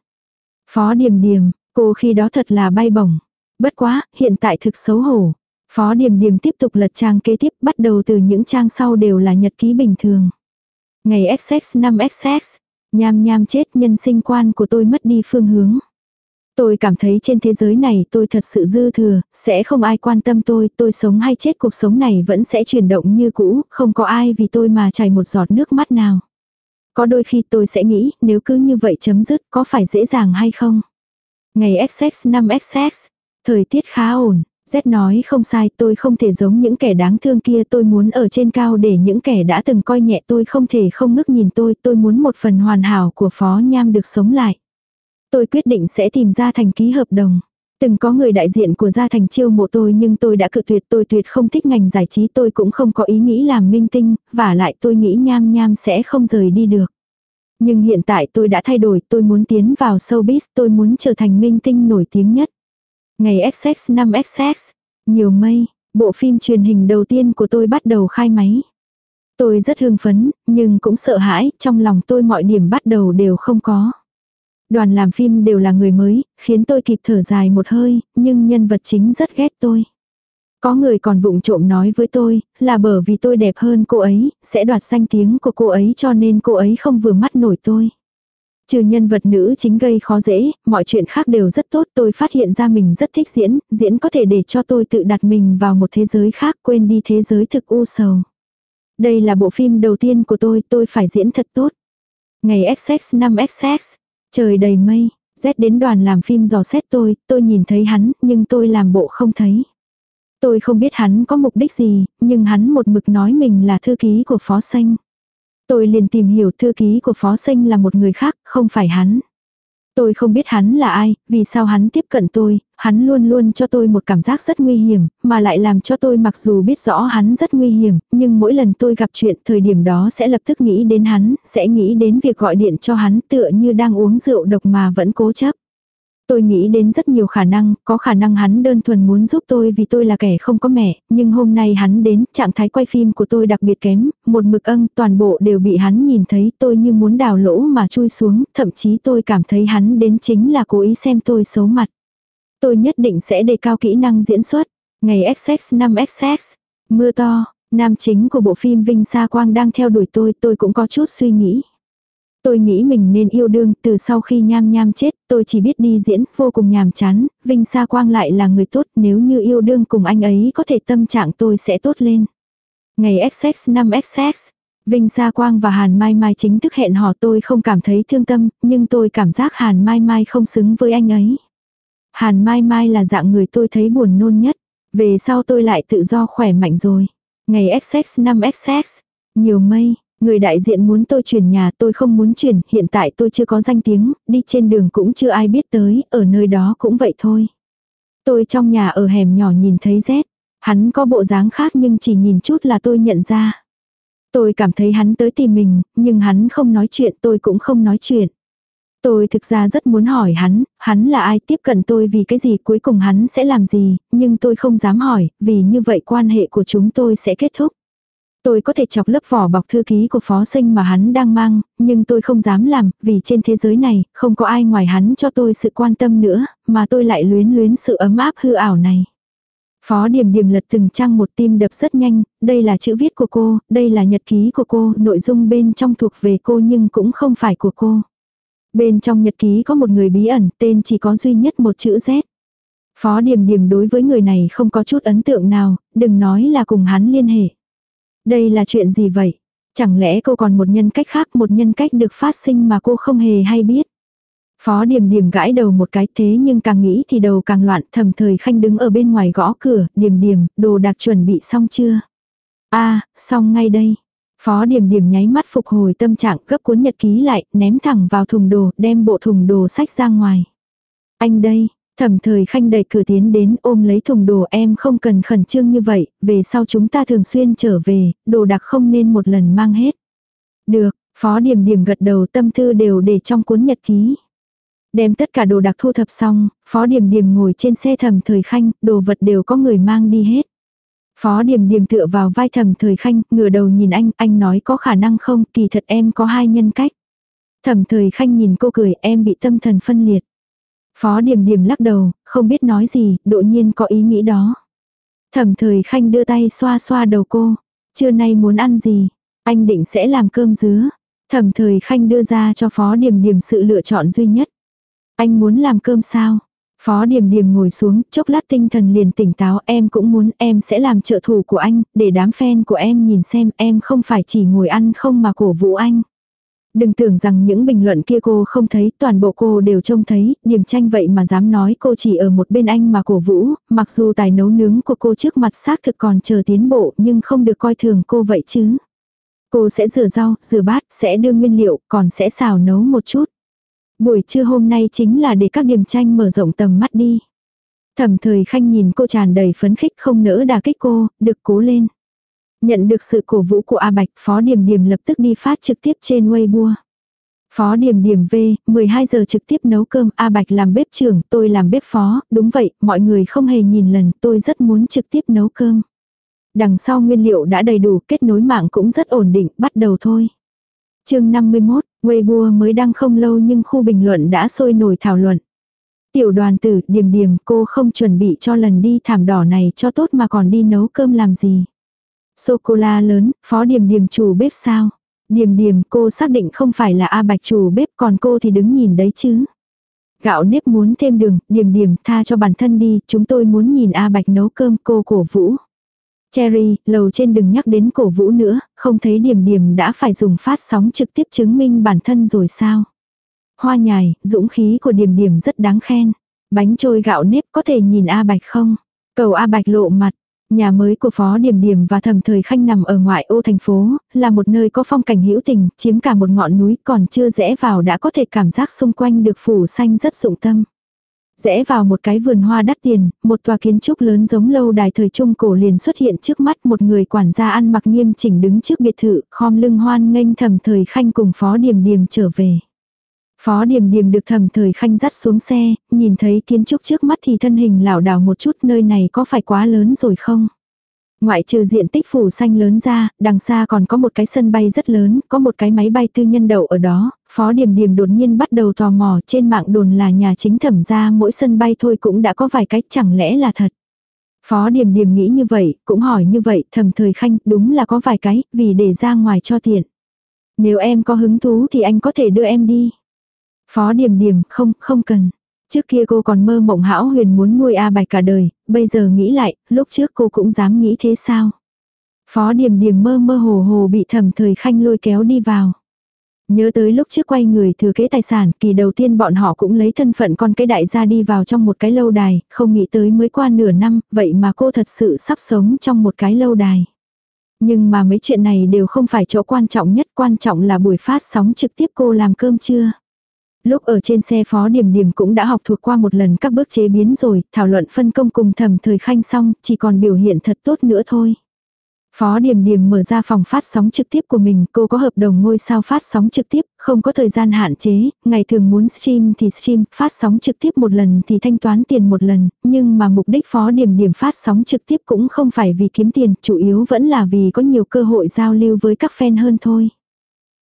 Phó Điềm Điềm, cô khi đó thật là bay bổng. Bất quá, hiện tại thực xấu hổ. Phó Điềm Điềm tiếp tục lật trang kế tiếp, bắt đầu từ những trang sau đều là nhật ký bình thường. Ngày XX5XX, Nham nham chết nhân sinh quan của tôi mất đi phương hướng. Tôi cảm thấy trên thế giới này tôi thật sự dư thừa, sẽ không ai quan tâm tôi, tôi sống hay chết cuộc sống này vẫn sẽ chuyển động như cũ, không có ai vì tôi mà chảy một giọt nước mắt nào. Có đôi khi tôi sẽ nghĩ, nếu cứ như vậy chấm dứt có phải dễ dàng hay không? Ngày XX năm XX, thời tiết khá ổn, Z nói không sai tôi không thể giống những kẻ đáng thương kia tôi muốn ở trên cao để những kẻ đã từng coi nhẹ tôi không thể không ngước nhìn tôi tôi muốn một phần hoàn hảo của phó nham được sống lại. Tôi quyết định sẽ tìm ra thành ký hợp đồng. Từng có người đại diện của gia thành chiêu mộ tôi nhưng tôi đã cự tuyệt tôi tuyệt không thích ngành giải trí tôi cũng không có ý nghĩ làm minh tinh, và lại tôi nghĩ nham nham sẽ không rời đi được. Nhưng hiện tại tôi đã thay đổi tôi muốn tiến vào showbiz tôi muốn trở thành minh tinh nổi tiếng nhất. Ngày XX năm XX, nhiều mây, bộ phim truyền hình đầu tiên của tôi bắt đầu khai máy. Tôi rất hưng phấn, nhưng cũng sợ hãi, trong lòng tôi mọi điểm bắt đầu đều không có. Đoàn làm phim đều là người mới, khiến tôi kịp thở dài một hơi, nhưng nhân vật chính rất ghét tôi. Có người còn vụng trộm nói với tôi, là bởi vì tôi đẹp hơn cô ấy, sẽ đoạt danh tiếng của cô ấy cho nên cô ấy không vừa mắt nổi tôi. Trừ nhân vật nữ chính gây khó dễ, mọi chuyện khác đều rất tốt. Tôi phát hiện ra mình rất thích diễn, diễn có thể để cho tôi tự đặt mình vào một thế giới khác quên đi thế giới thực u sầu. Đây là bộ phim đầu tiên của tôi, tôi phải diễn thật tốt. Ngày XX năm XX, trời đầy mây, rét đến đoàn làm phim dò xét tôi, tôi nhìn thấy hắn, nhưng tôi làm bộ không thấy. Tôi không biết hắn có mục đích gì, nhưng hắn một mực nói mình là thư ký của Phó Xanh. Tôi liền tìm hiểu thư ký của Phó Sinh là một người khác, không phải hắn. Tôi không biết hắn là ai, vì sao hắn tiếp cận tôi, hắn luôn luôn cho tôi một cảm giác rất nguy hiểm, mà lại làm cho tôi mặc dù biết rõ hắn rất nguy hiểm, nhưng mỗi lần tôi gặp chuyện thời điểm đó sẽ lập tức nghĩ đến hắn, sẽ nghĩ đến việc gọi điện cho hắn tựa như đang uống rượu độc mà vẫn cố chấp. Tôi nghĩ đến rất nhiều khả năng, có khả năng hắn đơn thuần muốn giúp tôi vì tôi là kẻ không có mẹ, nhưng hôm nay hắn đến, trạng thái quay phim của tôi đặc biệt kém, một mực âng, toàn bộ đều bị hắn nhìn thấy tôi như muốn đào lỗ mà chui xuống, thậm chí tôi cảm thấy hắn đến chính là cố ý xem tôi xấu mặt. Tôi nhất định sẽ đề cao kỹ năng diễn xuất. Ngày XX năm XX, mưa to, nam chính của bộ phim Vinh Sa Quang đang theo đuổi tôi, tôi cũng có chút suy nghĩ. Tôi nghĩ mình nên yêu đương, từ sau khi nham nham chết, tôi chỉ biết đi diễn, vô cùng nhàm chán, Vinh Sa Quang lại là người tốt, nếu như yêu đương cùng anh ấy có thể tâm trạng tôi sẽ tốt lên. Ngày XX năm XX, Vinh Sa Quang và Hàn Mai Mai chính thức hẹn hò tôi không cảm thấy thương tâm, nhưng tôi cảm giác Hàn Mai Mai không xứng với anh ấy. Hàn Mai Mai là dạng người tôi thấy buồn nôn nhất. Về sau tôi lại tự do khỏe mạnh rồi. Ngày XX năm XX, nhiều mây, Người đại diện muốn tôi chuyển nhà tôi không muốn chuyển, hiện tại tôi chưa có danh tiếng, đi trên đường cũng chưa ai biết tới, ở nơi đó cũng vậy thôi. Tôi trong nhà ở hẻm nhỏ nhìn thấy rét hắn có bộ dáng khác nhưng chỉ nhìn chút là tôi nhận ra. Tôi cảm thấy hắn tới tìm mình, nhưng hắn không nói chuyện tôi cũng không nói chuyện. Tôi thực ra rất muốn hỏi hắn, hắn là ai tiếp cận tôi vì cái gì cuối cùng hắn sẽ làm gì, nhưng tôi không dám hỏi, vì như vậy quan hệ của chúng tôi sẽ kết thúc. Tôi có thể chọc lớp vỏ bọc thư ký của phó sinh mà hắn đang mang, nhưng tôi không dám làm, vì trên thế giới này, không có ai ngoài hắn cho tôi sự quan tâm nữa, mà tôi lại luyến luyến sự ấm áp hư ảo này. Phó điểm điểm lật từng trang một tim đập rất nhanh, đây là chữ viết của cô, đây là nhật ký của cô, nội dung bên trong thuộc về cô nhưng cũng không phải của cô. Bên trong nhật ký có một người bí ẩn, tên chỉ có duy nhất một chữ Z. Phó điểm điểm đối với người này không có chút ấn tượng nào, đừng nói là cùng hắn liên hệ. Đây là chuyện gì vậy? Chẳng lẽ cô còn một nhân cách khác một nhân cách được phát sinh mà cô không hề hay biết? Phó điểm điểm gãi đầu một cái thế nhưng càng nghĩ thì đầu càng loạn thầm thời khanh đứng ở bên ngoài gõ cửa, điểm điểm, đồ đạc chuẩn bị xong chưa? a xong ngay đây. Phó điểm điểm nháy mắt phục hồi tâm trạng gấp cuốn nhật ký lại, ném thẳng vào thùng đồ, đem bộ thùng đồ sách ra ngoài. Anh đây, Thẩm thời khanh đẩy cửa tiến đến ôm lấy thùng đồ em không cần khẩn trương như vậy, về sau chúng ta thường xuyên trở về, đồ đặc không nên một lần mang hết. Được, phó điểm điểm gật đầu tâm thư đều để trong cuốn nhật ký. Đem tất cả đồ đặc thu thập xong, phó điểm điểm ngồi trên xe thẩm thời khanh, đồ vật đều có người mang đi hết. Phó điểm điểm tựa vào vai thẩm thời khanh, ngửa đầu nhìn anh, anh nói có khả năng không, kỳ thật em có hai nhân cách. Thẩm thời khanh nhìn cô cười, em bị tâm thần phân liệt. Phó điểm điểm lắc đầu, không biết nói gì, độ nhiên có ý nghĩ đó. Thẩm thời khanh đưa tay xoa xoa đầu cô. Trưa nay muốn ăn gì? Anh định sẽ làm cơm dứa. Thẩm thời khanh đưa ra cho phó điểm điểm sự lựa chọn duy nhất. Anh muốn làm cơm sao? Phó điểm điểm ngồi xuống, chốc lát tinh thần liền tỉnh táo em cũng muốn em sẽ làm trợ thủ của anh, để đám fan của em nhìn xem em không phải chỉ ngồi ăn không mà cổ vũ anh. Đừng tưởng rằng những bình luận kia cô không thấy, toàn bộ cô đều trông thấy, điểm tranh vậy mà dám nói cô chỉ ở một bên anh mà cổ vũ, mặc dù tài nấu nướng của cô trước mặt xác thực còn chờ tiến bộ nhưng không được coi thường cô vậy chứ. Cô sẽ rửa rau, rửa bát, sẽ đưa nguyên liệu, còn sẽ xào nấu một chút. Buổi trưa hôm nay chính là để các điểm tranh mở rộng tầm mắt đi. Thẩm thời khanh nhìn cô tràn đầy phấn khích không nỡ đà kích cô, được cố lên. Nhận được sự cổ vũ của A Bạch, Phó Điểm Điểm lập tức đi phát trực tiếp trên Weibo. Phó Điểm Điểm V, 12 giờ trực tiếp nấu cơm, A Bạch làm bếp trưởng, tôi làm bếp phó, đúng vậy, mọi người không hề nhìn lần, tôi rất muốn trực tiếp nấu cơm. Đằng sau nguyên liệu đã đầy đủ, kết nối mạng cũng rất ổn định, bắt đầu thôi. chương 51, Weibo mới đăng không lâu nhưng khu bình luận đã sôi nổi thảo luận. Tiểu đoàn tử, điểm điểm, cô không chuẩn bị cho lần đi thảm đỏ này cho tốt mà còn đi nấu cơm làm gì. Sô-cô-la lớn, phó điểm điểm chủ bếp sao? Điểm điểm cô xác định không phải là A Bạch chủ bếp còn cô thì đứng nhìn đấy chứ. Gạo nếp muốn thêm đường, điểm điểm tha cho bản thân đi, chúng tôi muốn nhìn A Bạch nấu cơm cô cổ vũ. Cherry, lầu trên đừng nhắc đến cổ vũ nữa, không thấy điểm điểm đã phải dùng phát sóng trực tiếp chứng minh bản thân rồi sao. Hoa nhài, dũng khí của điểm điểm rất đáng khen. Bánh trôi gạo nếp có thể nhìn A Bạch không? Cầu A Bạch lộ mặt. Nhà mới của Phó Điểm Điểm và Thẩm Thời Khanh nằm ở ngoại ô thành phố, là một nơi có phong cảnh hữu tình, chiếm cả một ngọn núi còn chưa rẽ vào đã có thể cảm giác xung quanh được phủ xanh rất dụng tâm. Rẽ vào một cái vườn hoa đắt tiền, một tòa kiến trúc lớn giống lâu đài thời trung cổ liền xuất hiện trước mắt một người quản gia ăn mặc nghiêm chỉnh đứng trước biệt thự, khom lưng hoan nghênh thẩm thời khanh cùng phó điểm điểm trở về. Phó điểm điểm được thẩm thời khanh dắt xuống xe, nhìn thấy kiến trúc trước mắt thì thân hình lảo đảo một chút nơi này có phải quá lớn rồi không? Ngoại trừ diện tích phủ xanh lớn ra, đằng xa còn có một cái sân bay rất lớn, có một cái máy bay tư nhân đậu ở đó, Phó Điểm Điểm đột nhiên bắt đầu tò mò trên mạng đồn là nhà chính thẩm ra mỗi sân bay thôi cũng đã có vài cái chẳng lẽ là thật. Phó Điểm Điểm nghĩ như vậy, cũng hỏi như vậy, thẩm thời khanh, đúng là có vài cái, vì để ra ngoài cho tiện. Nếu em có hứng thú thì anh có thể đưa em đi. Phó Điểm Điểm, không, không cần. Trước kia cô còn mơ mộng hão huyền muốn nuôi A Bạch cả đời, bây giờ nghĩ lại, lúc trước cô cũng dám nghĩ thế sao. Phó Điểm Điểm mơ mơ hồ hồ bị thẩm thời khanh lôi kéo đi vào. Nhớ tới lúc trước quay người thừa kế tài sản, kỳ đầu tiên bọn họ cũng lấy thân phận con cái đại gia đi vào trong một cái lâu đài, không nghĩ tới mới qua nửa năm, vậy mà cô thật sự sắp sống trong một cái lâu đài. Nhưng mà mấy chuyện này đều không phải chỗ quan trọng nhất, quan trọng là buổi phát sóng trực tiếp cô làm cơm chưa. Lúc ở trên xe phó điểm điểm cũng đã học thuộc qua một lần các bước chế biến rồi, thảo luận phân công cùng thầm thời khanh xong, chỉ còn biểu hiện thật tốt nữa thôi. Phó điểm điểm mở ra phòng phát sóng trực tiếp của mình, cô có hợp đồng ngôi sao phát sóng trực tiếp, không có thời gian hạn chế, ngày thường muốn stream thì stream, phát sóng trực tiếp một lần thì thanh toán tiền một lần, nhưng mà mục đích Phó điểm điểm phát sóng trực tiếp cũng không phải vì kiếm tiền, chủ yếu vẫn là vì có nhiều cơ hội giao lưu với các fan hơn thôi.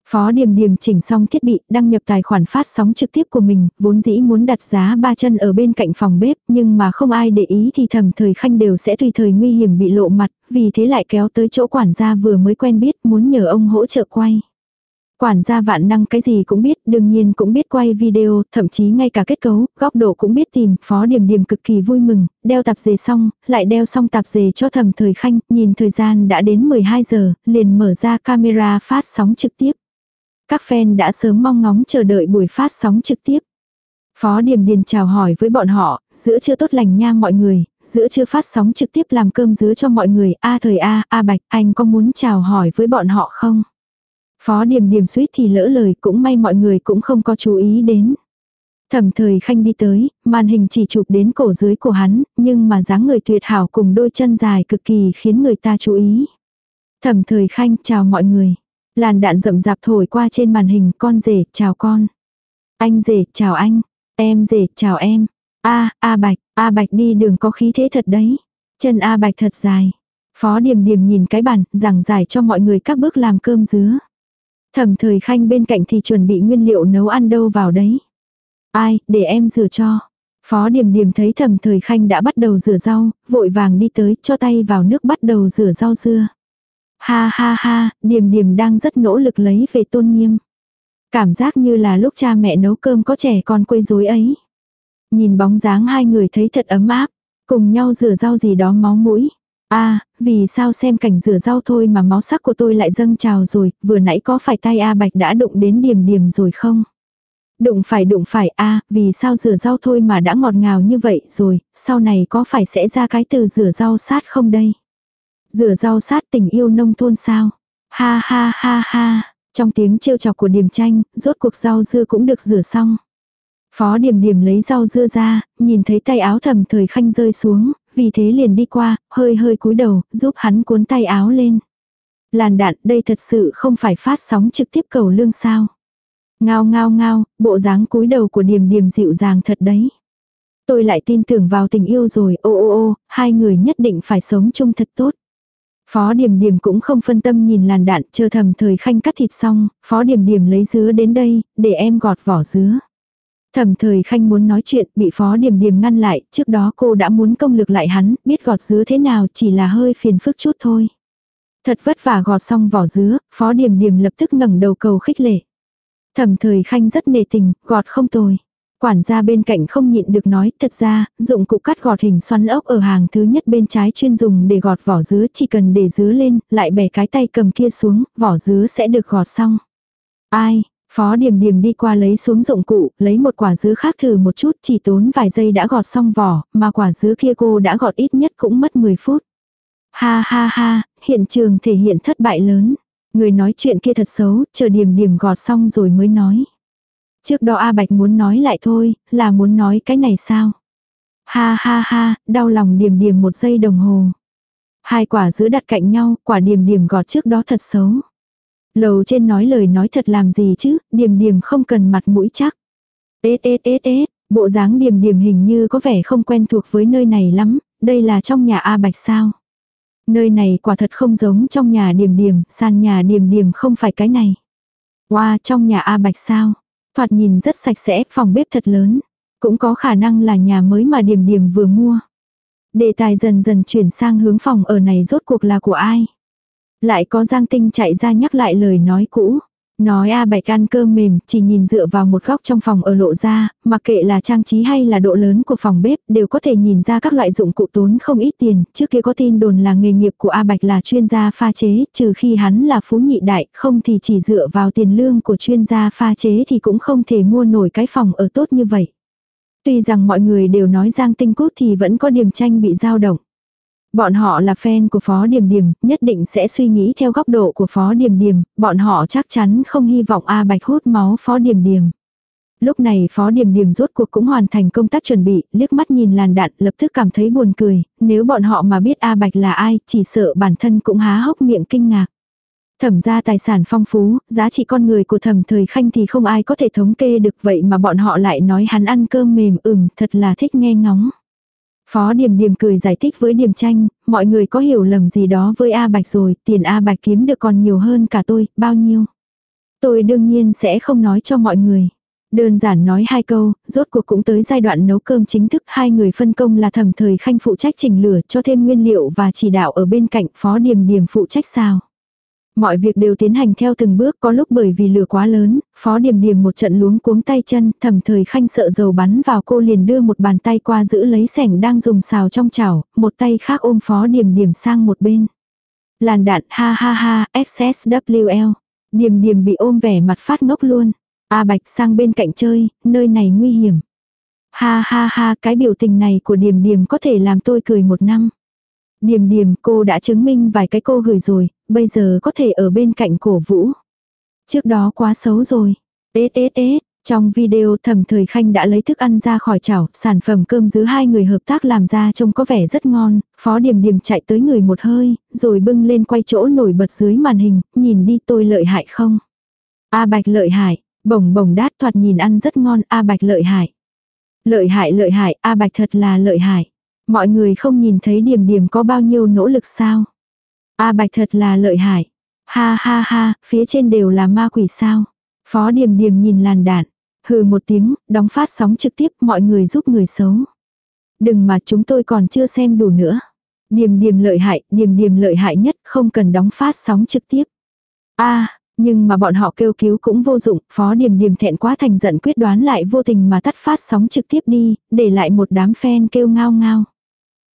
Phó Điềm Điềm chỉnh xong thiết bị, đăng nhập tài khoản phát sóng trực tiếp của mình, vốn dĩ muốn đặt giá ba chân ở bên cạnh phòng bếp, nhưng mà không ai để ý thì thầm thời khanh đều sẽ tùy thời nguy hiểm bị lộ mặt, vì thế lại kéo tới chỗ quản gia vừa mới quen biết, muốn nhờ ông hỗ trợ quay. Quản gia vạn năng cái gì cũng biết, đương nhiên cũng biết quay video, thậm chí ngay cả kết cấu, góc độ cũng biết tìm, phó điểm điểm cực kỳ vui mừng, đeo tạp dề xong, lại đeo xong tạp dề cho thầm thời khanh, nhìn thời gian đã đến 12 giờ, liền mở ra camera phát sóng trực tiếp. Các fan đã sớm mong ngóng chờ đợi buổi phát sóng trực tiếp. Phó Điềm Điền chào hỏi với bọn họ, giữa chưa tốt lành nha mọi người, giữa chưa phát sóng trực tiếp làm cơm dứa cho mọi người, a thời a, a bạch, anh có muốn chào hỏi với bọn họ không? Phó Điềm Điềm suýt thì lỡ lời cũng may mọi người cũng không có chú ý đến. Thẩm thời khanh đi tới, màn hình chỉ chụp đến cổ dưới của hắn, nhưng mà dáng người tuyệt hảo cùng đôi chân dài cực kỳ khiến người ta chú ý. Thẩm thời khanh chào mọi người. Làn đạn rậm rạp thổi qua trên màn hình, con rể, chào con. Anh rể, chào anh. Em rể, chào em. A, A Bạch, A Bạch đi đường có khí thế thật đấy. Chân A Bạch thật dài. Phó Điềm Điềm nhìn cái bàn, giảng giải cho mọi người các bước làm cơm dứa. Thẩm thời khanh bên cạnh thì chuẩn bị nguyên liệu nấu ăn đâu vào đấy. Ai, để em rửa cho. Phó Điềm Điềm thấy thẩm thời khanh đã bắt đầu rửa rau, vội vàng đi tới, cho tay vào nước bắt đầu rửa rau dưa. Ha ha ha, Điềm Điềm đang rất nỗ lực lấy về tôn nghiêm. Cảm giác như là lúc cha mẹ nấu cơm có trẻ con quấy rối ấy. Nhìn bóng dáng hai người thấy thật ấm áp, cùng nhau rửa rau gì đó máu mũi. a vì sao xem cảnh rửa rau thôi mà máu sắc của tôi lại dâng trào rồi, vừa nãy có phải tay A Bạch đã đụng đến điểm điểm rồi không? Đụng phải đụng phải a vì sao rửa rau thôi mà đã ngọt ngào như vậy rồi, sau này có phải sẽ ra cái từ rửa rau sát không đây? Rửa rau sát tình yêu nông thôn sao? Ha ha ha ha, trong tiếng trêu chọc của điểm tranh, rốt cuộc rau dưa cũng được rửa xong. Phó điểm điểm lấy rau dưa ra, nhìn thấy tay áo thầm thời khanh rơi xuống, vì thế liền đi qua, hơi hơi cúi đầu, giúp hắn cuốn tay áo lên. Làn đạn đây thật sự không phải phát sóng trực tiếp cầu lương sao. Ngao ngao ngao, bộ dáng cúi đầu của điềm điềm dịu dàng thật đấy. Tôi lại tin tưởng vào tình yêu rồi, ô ô ô, hai người nhất định phải sống chung thật tốt. Phó Điềm Điềm cũng không phân tâm nhìn làn đạn, chờ thầm thời khanh cắt thịt xong, Phó Điềm Điềm lấy dứa đến đây, để em gọt vỏ dứa. Thẩm thời khanh muốn nói chuyện, bị Phó Điềm Điềm ngăn lại, trước đó cô đã muốn công lực lại hắn, biết gọt dứa thế nào chỉ là hơi phiền phức chút thôi. Thật vất vả gọt xong vỏ dứa, Phó Điềm Điềm lập tức ngẩng đầu cầu khích lệ. Thẩm thời khanh rất nề tình, gọt không tồi. Quản gia bên cạnh không nhịn được nói, thật ra, dụng cụ cắt gọt hình xoắn ốc ở hàng thứ nhất bên trái chuyên dùng để gọt vỏ dứa chỉ cần để dứa lên, lại bẻ cái tay cầm kia xuống, vỏ dứa sẽ được gọt xong. Ai, Phó điểm điểm đi qua lấy xuống dụng cụ, lấy một quả dứa khác thử một chút, chỉ tốn vài giây đã gọt xong vỏ, mà quả dứa kia cô đã gọt ít nhất cũng mất 10 phút. Ha ha ha, hiện trường thể hiện thất bại lớn. Người nói chuyện kia thật xấu, chờ điểm điểm gọt xong rồi mới nói. Trước đó A Bạch muốn nói lại thôi, là muốn nói cái này sao? Ha ha ha, đau lòng Điềm Điềm một giây đồng hồ. Hai quả giữ đặt cạnh nhau, quả Điềm Điềm gọt trước đó thật xấu. Lầu trên nói lời nói thật làm gì chứ, điềm điềm không cần mặt mũi chắc. Ết ết ết ết, bộ dáng điềm điềm hình như có vẻ không quen thuộc với nơi này lắm, đây là trong nhà A Bạch sao. Nơi này quả thật không giống trong nhà điềm điềm, sàn nhà điềm điềm không phải cái này. Wow, trong nhà A Bạch sao. Thoạt nhìn rất sạch sẽ, phòng bếp thật lớn. Cũng có khả năng là nhà mới mà điểm điểm vừa mua. Đề tài dần dần chuyển sang hướng phòng ở này rốt cuộc là của ai. Lại có Giang Tinh chạy ra nhắc lại lời nói cũ. Nói A Bạch ăn cơm mềm, chỉ nhìn dựa vào một góc trong phòng ở lộ ra, mặc kệ là trang trí hay là độ lớn của phòng bếp, đều có thể nhìn ra các loại dụng cụ tốn không ít tiền. Trước kia có tin đồn là nghề nghiệp của A Bạch là chuyên gia pha chế, trừ khi hắn là phú nhị đại, không thì chỉ dựa vào tiền lương của chuyên gia pha chế thì cũng không thể mua nổi cái phòng ở tốt như vậy. Tuy rằng mọi người đều nói Giang Tinh cốt thì vẫn có điểm tranh bị dao động. Bọn họ là fan của Phó Điềm Điềm, nhất định sẽ suy nghĩ theo góc độ của Phó Điềm Điềm, bọn họ chắc chắn không hy vọng A Bạch hút máu Phó Điềm Điềm. Lúc này Phó Điềm Điềm rốt cuộc cũng hoàn thành công tác chuẩn bị, liếc mắt nhìn làn đạn, lập tức cảm thấy buồn cười, nếu bọn họ mà biết A Bạch là ai, chỉ sợ bản thân cũng há hốc miệng kinh ngạc. Thẩm ra tài sản phong phú, giá trị con người của thẩm thời khanh thì không ai có thể thống kê được vậy mà bọn họ lại nói hắn ăn cơm mềm ừm, thật là thích nghe ngóng. Phó Điềm Điềm cười giải thích với Điềm Tranh, mọi người có hiểu lầm gì đó với A Bạch rồi, tiền A Bạch kiếm được còn nhiều hơn cả tôi, bao nhiêu. Tôi đương nhiên sẽ không nói cho mọi người. Đơn giản nói hai câu, rốt cuộc cũng tới giai đoạn nấu cơm chính thức, hai người phân công là thẩm thời khanh phụ trách chỉnh lửa cho thêm nguyên liệu và chỉ đạo ở bên cạnh phó điềm điềm phụ trách sao. Mọi việc đều tiến hành theo từng bước có lúc bởi vì lửa quá lớn, phó điểm điểm một trận luống cuống tay chân, thầm thời khanh sợ dầu bắn vào cô liền đưa một bàn tay qua giữ lấy sẻng đang dùng xào trong chảo, một tay khác ôm phó điểm điểm sang một bên. Làn đạn ha ha ha, XSWL. Điểm điểm bị ôm vẻ mặt phát ngốc luôn. A Bạch sang bên cạnh chơi, nơi này nguy hiểm. Ha ha ha, cái biểu tình này của điểm điểm có thể làm tôi cười một năm. Điềm điềm cô đã chứng minh vài cái cô gửi rồi, bây giờ có thể ở bên cạnh cổ vũ. Trước đó quá xấu rồi. Ết ết ết, trong video thẩm thời khanh đã lấy thức ăn ra khỏi chảo, sản phẩm cơm giữa hai người hợp tác làm ra trông có vẻ rất ngon, phó điểm điểm chạy tới người một hơi, rồi bưng lên quay chỗ nổi bật dưới màn hình, nhìn đi tôi lợi hại không? A bạch lợi hại, bổng bổng đát thoạt nhìn ăn rất ngon, A bạch lợi hại. Lợi hại lợi hại, A bạch thật là lợi hại. Mọi người không nhìn thấy điểm điểm có bao nhiêu nỗ lực sao? A bạch thật là lợi hại. Ha ha ha, phía trên đều là ma quỷ sao? Phó Điềm Điềm nhìn làn đạn. Hừ một tiếng, đóng phát sóng trực tiếp mọi người giúp người xấu. Đừng mà chúng tôi còn chưa xem đủ nữa. Điềm điềm lợi hại, điềm điềm lợi hại nhất, không cần đóng phát sóng trực tiếp. a Nhưng mà bọn họ kêu cứu cũng vô dụng, phó Điềm Điềm thẹn quá thành giận quyết đoán lại vô tình mà tắt phát sóng trực tiếp đi, để lại một đám fan kêu ngao ngao.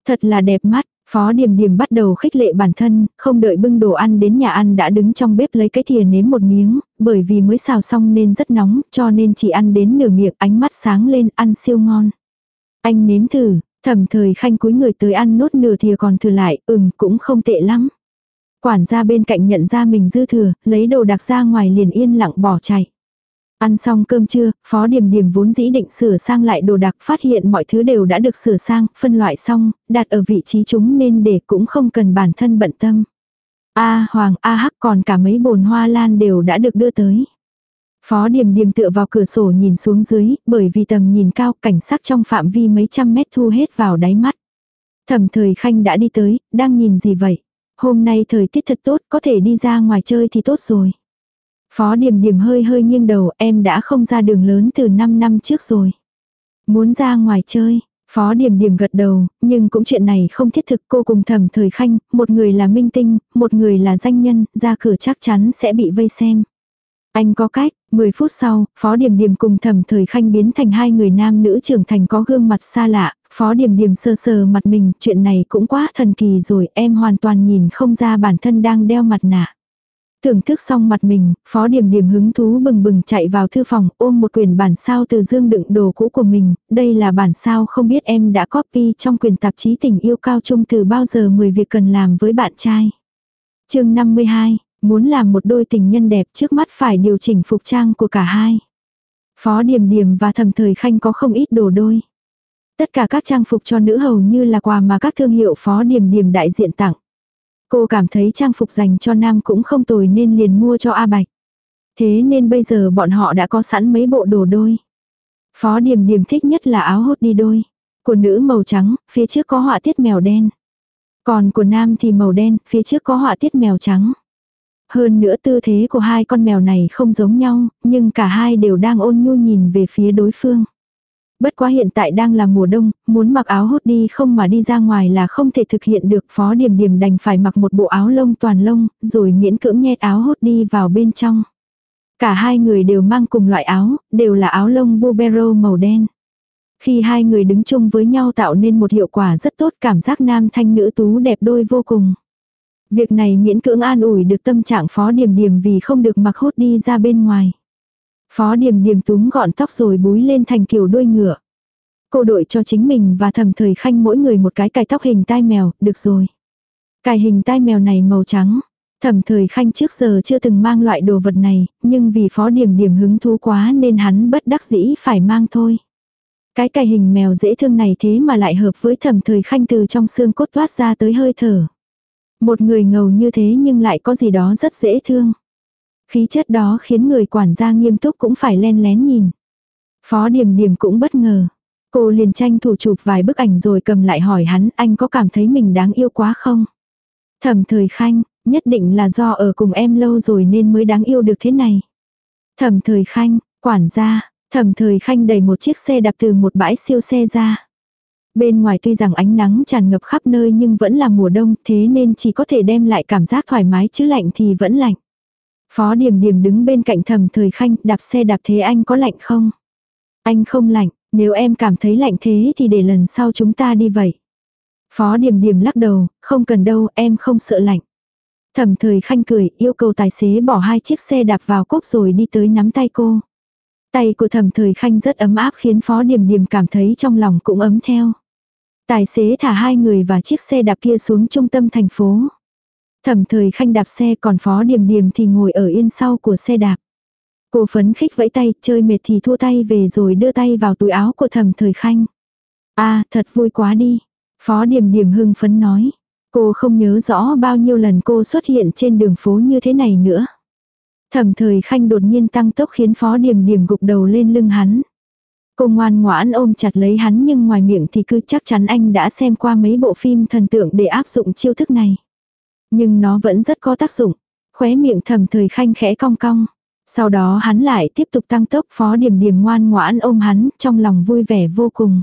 Thật là đẹp mắt, Phó Điềm Điềm bắt đầu khích lệ bản thân, không đợi bưng đồ ăn đến nhà ăn đã đứng trong bếp lấy cái thìa nếm một miếng, bởi vì mới xào xong nên rất nóng, cho nên chỉ ăn đến nửa miệng ánh mắt sáng lên ăn siêu ngon. Anh nếm thử, thầm thời khanh cúi người tới ăn nốt nửa thìa còn thừa lại, ừm cũng không tệ lắm. Quản gia bên cạnh nhận ra mình dư thừa, lấy đồ đặc ra ngoài liền yên lặng bỏ chạy. Ăn xong cơm trưa, Phó Điềm Điềm vốn dĩ định sửa sang lại đồ đạc phát hiện mọi thứ đều đã được sửa sang, phân loại xong, đặt ở vị trí chúng nên để cũng không cần bản thân bận tâm. A Hoàng A Hắc còn cả mấy bồn hoa lan đều đã được đưa tới. Phó Điềm Điềm tựa vào cửa sổ nhìn xuống dưới, bởi vì tầm nhìn cao cảnh sắc trong phạm vi mấy trăm mét thu hết vào đáy mắt. Thẩm thời khanh đã đi tới, đang nhìn gì vậy? Hôm nay thời tiết thật tốt, có thể đi ra ngoài chơi thì tốt rồi. Phó Điềm Điềm hơi hơi nghiêng đầu, em đã không ra đường lớn từ 5 năm trước rồi. Muốn ra ngoài chơi, Phó Điềm Điềm gật đầu, nhưng cũng chuyện này không thiết thực cô cùng thẩm thời khanh, một người là minh tinh, một người là danh nhân, ra cửa chắc chắn sẽ bị vây xem. Anh có cách, 10 phút sau, Phó Điềm Điềm cùng thẩm thời khanh biến thành hai người nam nữ trưởng thành có gương mặt xa lạ, Phó Điềm Điềm sơ sờ mặt mình, chuyện này cũng quá thần kỳ rồi, em hoàn toàn nhìn không ra bản thân đang đeo mặt nạ. Thưởng thức xong mặt mình, phó điểm điểm hứng thú bừng bừng chạy vào thư phòng ôm một quyển bản sao từ dương đựng đồ cũ của mình, đây là bản sao không biết em đã copy trong quyển tạp chí tình yêu cao trung từ bao giờ 10 việc cần làm với bạn trai. chương 52, muốn làm một đôi tình nhân đẹp trước mắt phải điều chỉnh phục trang của cả hai. Phó điểm điểm và thầm thời khanh có không ít đồ đôi. Tất cả các trang phục cho nữ hầu như là quà mà các thương hiệu phó điểm điểm đại diện tặng. Cô cảm thấy trang phục dành cho nam cũng không tồi nên liền mua cho A Bạch. Thế nên bây giờ bọn họ đã có sẵn mấy bộ đồ đôi. Phó điểm điểm thích nhất là áo hốt đi đôi. Của nữ màu trắng, phía trước có họa tiết mèo đen. Còn của nam thì màu đen, phía trước có họa tiết mèo trắng. Hơn nữa tư thế của hai con mèo này không giống nhau, nhưng cả hai đều đang ôn nhu nhìn về phía đối phương. Bất quá hiện tại đang là mùa đông, muốn mặc áo hốt đi không mà đi ra ngoài là không thể thực hiện được. Phó điểm điểm đành phải mặc một bộ áo lông toàn lông, rồi miễn cưỡng nhét áo hốt đi vào bên trong. Cả hai người đều mang cùng loại áo, đều là áo lông bubero màu đen. Khi hai người đứng chung với nhau tạo nên một hiệu quả rất tốt cảm giác nam thanh nữ tú đẹp đôi vô cùng. Việc này miễn cưỡng an ủi được tâm trạng phó điểm điểm vì không được mặc hốt đi ra bên ngoài. Phó điểm điểm túm gọn tóc rồi búi lên thành kiểu đuôi ngựa. Cô đội cho chính mình và thầm thời khanh mỗi người một cái cài tóc hình tai mèo, được rồi. Cài hình tai mèo này màu trắng. Thẩm thời khanh trước giờ chưa từng mang loại đồ vật này, nhưng vì phó điểm điểm hứng thú quá nên hắn bất đắc dĩ phải mang thôi. Cái cài hình mèo dễ thương này thế mà lại hợp với thẩm thời khanh từ trong xương cốt toát ra tới hơi thở. Một người ngầu như thế nhưng lại có gì đó rất dễ thương. Khí chất đó khiến người quản gia nghiêm túc cũng phải len lén nhìn. Phó điểm điểm cũng bất ngờ. Cô liền tranh thủ chụp vài bức ảnh rồi cầm lại hỏi hắn anh có cảm thấy mình đáng yêu quá không? Thẩm thời khanh, nhất định là do ở cùng em lâu rồi nên mới đáng yêu được thế này. Thẩm thời khanh, quản gia, thẩm thời khanh đẩy một chiếc xe đạp từ một bãi siêu xe ra. Bên ngoài tuy rằng ánh nắng tràn ngập khắp nơi nhưng vẫn là mùa đông thế nên chỉ có thể đem lại cảm giác thoải mái chứ lạnh thì vẫn lạnh. Phó điểm điểm đứng bên cạnh thầm thời khanh, đạp xe đạp thế anh có lạnh không? Anh không lạnh, nếu em cảm thấy lạnh thế thì để lần sau chúng ta đi vậy. Phó điểm điểm lắc đầu, không cần đâu, em không sợ lạnh. Thẩm thời khanh cười, yêu cầu tài xế bỏ hai chiếc xe đạp vào cốc rồi đi tới nắm tay cô. Tay của thẩm thời khanh rất ấm áp khiến phó điểm điểm cảm thấy trong lòng cũng ấm theo. Tài xế thả hai người và chiếc xe đạp kia xuống trung tâm thành phố. Thẩm thời khanh đạp xe còn phó điểm điểm thì ngồi ở yên sau của xe đạp. Cô phấn khích vẫy tay, chơi mệt thì thua tay về rồi đưa tay vào túi áo của thẩm thời khanh. a à, thật vui quá đi. Phó điểm điểm hưng phấn nói. Cô không nhớ rõ bao nhiêu lần cô xuất hiện trên đường phố như thế này nữa. Thẩm thời khanh đột nhiên tăng tốc khiến phó điểm điểm gục đầu lên lưng hắn. Cô ngoan ngoãn ôm chặt lấy hắn nhưng ngoài miệng thì cứ chắc chắn anh đã xem qua mấy bộ phim thần tượng để áp dụng chiêu thức này. Nhưng nó vẫn rất có tác dụng. Khóe miệng thầm thời khanh khẽ cong cong. Sau đó hắn lại tiếp tục tăng tốc phó điểm điểm ngoan ngoãn ôm hắn trong lòng vui vẻ vô cùng.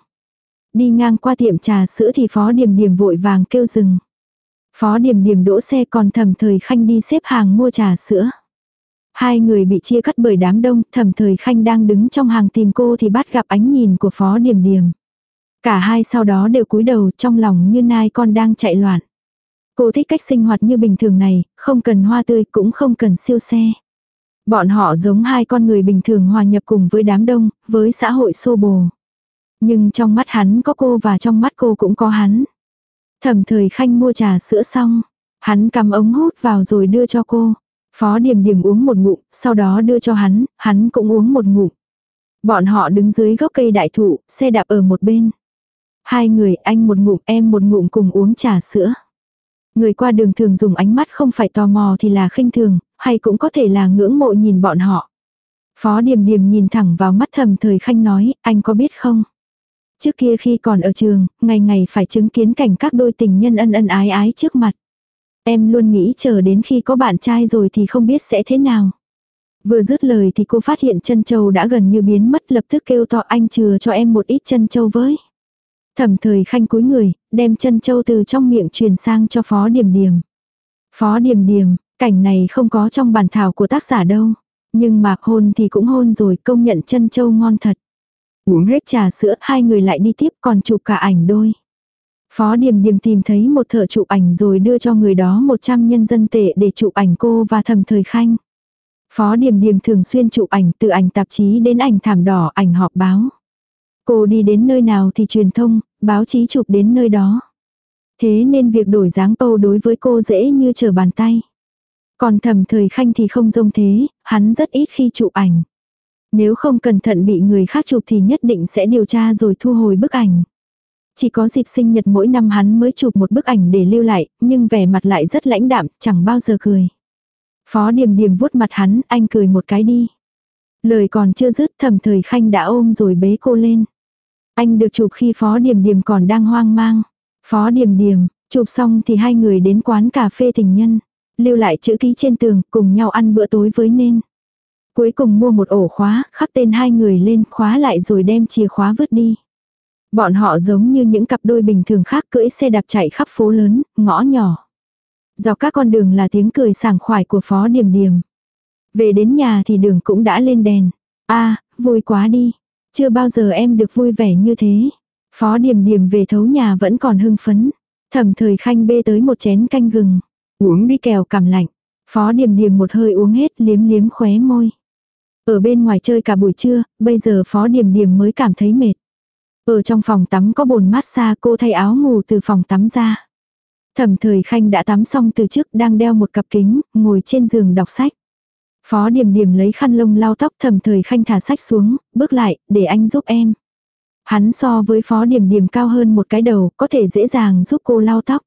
Đi ngang qua tiệm trà sữa thì phó điểm điểm vội vàng kêu dừng. Phó điểm điểm đỗ xe còn thầm thời khanh đi xếp hàng mua trà sữa. Hai người bị chia cắt bởi đám đông, Thầm thời khanh đang đứng trong hàng tìm cô thì bắt gặp ánh nhìn của phó điểm điểm. Cả hai sau đó đều cúi đầu trong lòng như nai con đang chạy loạn. Cô thích cách sinh hoạt như bình thường này, không cần hoa tươi cũng không cần siêu xe. Bọn họ giống hai con người bình thường hòa nhập cùng với đám đông, với xã hội xô bồ. Nhưng trong mắt hắn có cô và trong mắt cô cũng có hắn. Thẩm thời khanh mua trà sữa xong, hắn cầm ống hút vào rồi đưa cho cô. Phó điểm điểm uống một ngụm, sau đó đưa cho hắn, hắn cũng uống một ngụm. Bọn họ đứng dưới gốc cây đại thụ, xe đạp ở một bên. Hai người, anh một ngụm, em một ngụm cùng uống trà sữa. Người qua đường thường dùng ánh mắt không phải tò mò thì là khinh thường, hay cũng có thể là ngưỡng mộ nhìn bọn họ. Phó Điềm Điềm nhìn thẳng vào mắt thầm thời khanh nói, anh có biết không? Trước kia khi còn ở trường, ngày ngày phải chứng kiến cảnh các đôi tình nhân ân ân ái ái trước mặt. Em luôn nghĩ chờ đến khi có bạn trai rồi thì không biết sẽ thế nào. Vừa dứt lời thì cô phát hiện chân châu đã gần như biến mất lập tức kêu to anh chừa cho em một ít chân châu với. Thẩm thời khanh cúi người, đem chân châu từ trong miệng truyền sang cho phó điểm điểm. Phó điểm điểm, cảnh này không có trong bản thảo của tác giả đâu. Nhưng mà hôn thì cũng hôn rồi công nhận chân châu ngon thật. Uống hết trà sữa hai người lại đi tiếp còn chụp cả ảnh đôi. Phó Điềm Điềm tìm thấy một thợ chụp ảnh rồi đưa cho người đó 100 nhân dân tệ để chụp ảnh cô và thầm thời khanh. Phó Điềm Điềm thường xuyên chụp ảnh từ ảnh tạp chí đến ảnh thảm đỏ, ảnh họp báo. Cô đi đến nơi nào thì truyền thông, báo chí chụp đến nơi đó. Thế nên việc đổi dáng câu đối với cô dễ như trở bàn tay. Còn thầm thời khanh thì không giống thế, hắn rất ít khi chụp ảnh. Nếu không cẩn thận bị người khác chụp thì nhất định sẽ điều tra rồi thu hồi bức ảnh. Chỉ có dịp sinh nhật mỗi năm hắn mới chụp một bức ảnh để lưu lại, nhưng vẻ mặt lại rất lãnh đạm, chẳng bao giờ cười. Phó điểm điểm vuốt mặt hắn, anh cười một cái đi. Lời còn chưa dứt thầm thời khanh đã ôm rồi bế cô lên. Anh được chụp khi phó điềm điềm còn đang hoang mang. Phó điềm điềm, chụp xong thì hai người đến quán cà phê tình nhân. Lưu lại chữ ký trên tường, cùng nhau ăn bữa tối với nên. Cuối cùng mua một ổ khóa, khắc tên hai người lên khóa lại rồi đem chìa khóa vứt đi. Bọn họ giống như những cặp đôi bình thường khác cưỡi xe đạp chạy khắp phố lớn, ngõ nhỏ. Dọc các con đường là tiếng cười sảng khoái của phó điểm điểm. Về đến nhà thì đường cũng đã lên đèn. a vui quá đi. Chưa bao giờ em được vui vẻ như thế. Phó điểm điểm về thấu nhà vẫn còn hưng phấn. Thẩm thời khanh bê tới một chén canh gừng. Uống đi kèo cảm lạnh. Phó điểm điểm một hơi uống hết liếm liếm khóe môi. Ở bên ngoài chơi cả buổi trưa, bây giờ phó điểm điểm mới cảm thấy mệt. Ở trong phòng tắm có bồn massage cô thay áo ngủ từ phòng tắm ra. Thẩm thời khanh đã tắm xong từ trước đang đeo một cặp kính, ngồi trên giường đọc sách. Phó điểm điểm lấy khăn lông lau tóc thẩm thời khanh thả sách xuống, bước lại, để anh giúp em. Hắn so với phó điểm điểm cao hơn một cái đầu, có thể dễ dàng giúp cô lau tóc.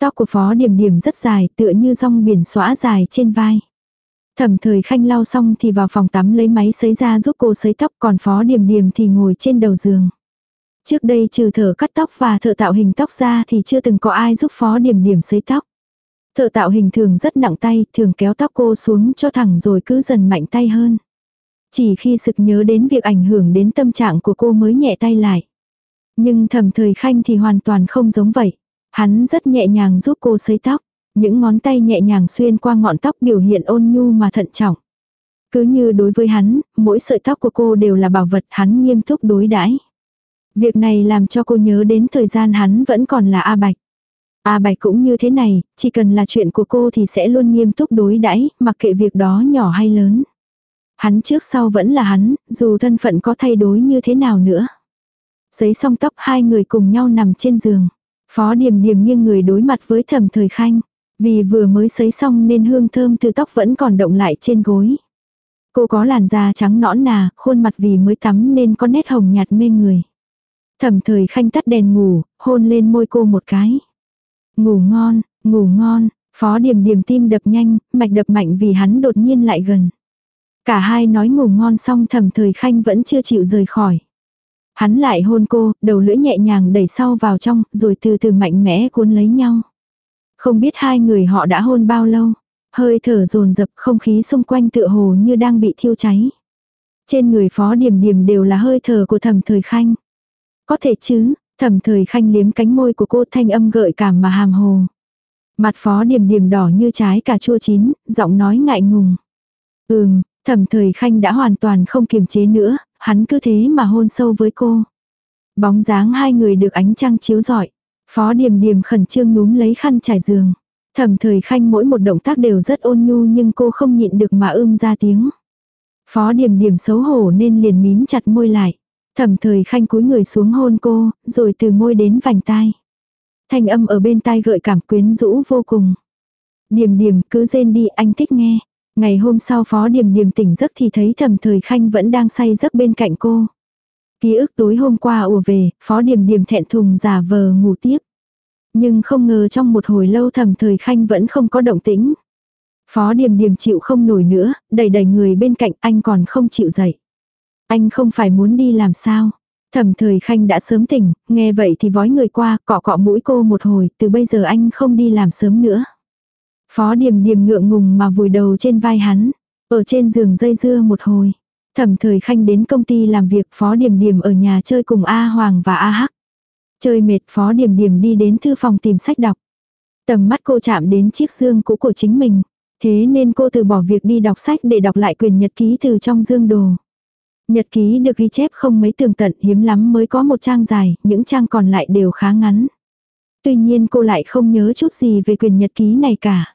Tóc của phó điểm điểm rất dài, tựa như rong biển xóa dài trên vai. Thẩm thời khanh lau xong thì vào phòng tắm lấy máy sấy ra giúp cô sấy tóc còn phó điểm điểm thì ngồi trên đầu giường. Trước đây trừ thợ cắt tóc và thợ tạo hình tóc ra thì chưa từng có ai giúp phó điểm điểm sấy tóc. Thợ tạo hình thường rất nặng tay, thường kéo tóc cô xuống cho thẳng rồi cứ dần mạnh tay hơn. Chỉ khi sực nhớ đến việc ảnh hưởng đến tâm trạng của cô mới nhẹ tay lại. Nhưng thầm thời khanh thì hoàn toàn không giống vậy. Hắn rất nhẹ nhàng giúp cô sấy tóc. Những ngón tay nhẹ nhàng xuyên qua ngọn tóc biểu hiện ôn nhu mà thận trọng. Cứ như đối với hắn, mỗi sợi tóc của cô đều là bảo vật hắn nghiêm túc đối đãi. Việc này làm cho cô nhớ đến thời gian hắn vẫn còn là A Bạch. A Bạch cũng như thế này, chỉ cần là chuyện của cô thì sẽ luôn nghiêm túc đối đãi, mặc kệ việc đó nhỏ hay lớn. Hắn trước sau vẫn là hắn, dù thân phận có thay đổi như thế nào nữa. Giấy xong tóc hai người cùng nhau nằm trên giường. Phó Điềm Điềm nghiêng người đối mặt với Thẩm Thời Khanh. Vì vừa mới sấy xong nên hương thơm từ tóc vẫn còn động lại trên gối. Cô có làn da trắng nõn nà, khuôn mặt vì mới tắm nên có nét hồng nhạt mê người. Thẩm thời khanh tắt đèn ngủ, hôn lên môi cô một cái. Ngủ ngon, ngủ ngon, phó điểm điểm tim đập nhanh, mạch đập mạnh vì hắn đột nhiên lại gần. Cả hai nói ngủ ngon xong thẩm thời khanh vẫn chưa chịu rời khỏi. Hắn lại hôn cô, đầu lưỡi nhẹ nhàng đẩy sau vào trong, rồi từ từ mạnh mẽ cuốn lấy nhau. Không biết hai người họ đã hôn bao lâu. Hơi thở dồn dập không khí xung quanh tựa hồ như đang bị thiêu cháy. Trên người phó điểm điểm đều là hơi thở của thẩm thời khanh. Có thể chứ, thẩm thời khanh liếm cánh môi của cô thanh âm gợi cảm mà hàm hồ. Mặt phó điểm điểm đỏ như trái cà chua chín, giọng nói ngại ngùng. Ừm, thẩm thời khanh đã hoàn toàn không kiềm chế nữa, hắn cứ thế mà hôn sâu với cô. Bóng dáng hai người được ánh trăng chiếu rọi. Phó Điềm Điềm khẩn trương núm lấy khăn trải giường. Thẩm thời khanh mỗi một động tác đều rất ôn nhu nhưng cô không nhịn được mà ưm ra tiếng. Phó Điềm Điềm xấu hổ nên liền mím chặt môi lại. Thẩm thời khanh cúi người xuống hôn cô, rồi từ môi đến vành tai. Thanh âm ở bên tai gợi cảm quyến rũ vô cùng. Điềm điềm cứ rên đi anh thích nghe. Ngày hôm sau phó điềm điềm tỉnh giấc thì thấy thẩm thời khanh vẫn đang say giấc bên cạnh cô. Ký ức tối hôm qua ùa về, phó điềm điềm thẹn thùng giả vờ ngủ tiếp. Nhưng không ngờ trong một hồi lâu thẩm thời khanh vẫn không có động tĩnh. Phó điềm điềm chịu không nổi nữa, đẩy đẩy người bên cạnh anh còn không chịu dậy. Anh không phải muốn đi làm sao. Thẩm thời khanh đã sớm tỉnh, nghe vậy thì vói người qua, cọ cọ mũi cô một hồi, từ bây giờ anh không đi làm sớm nữa. Phó điềm điềm ngượng ngùng mà vùi đầu trên vai hắn, ở trên giường dây dưa một hồi. Thẩm thời khanh đến công ty làm việc phó điềm điềm ở nhà chơi cùng A Hoàng và A Hắc. Chơi mệt phó điềm điềm đi đến thư phòng tìm sách đọc. Tầm mắt cô chạm đến chiếc dương cũ của chính mình. Thế nên cô từ bỏ việc đi đọc sách để đọc lại quyền nhật ký từ trong dương đồ. Nhật ký được ghi chép không mấy tường tận hiếm lắm mới có một trang dài, những trang còn lại đều khá ngắn. Tuy nhiên cô lại không nhớ chút gì về quyền nhật ký này cả.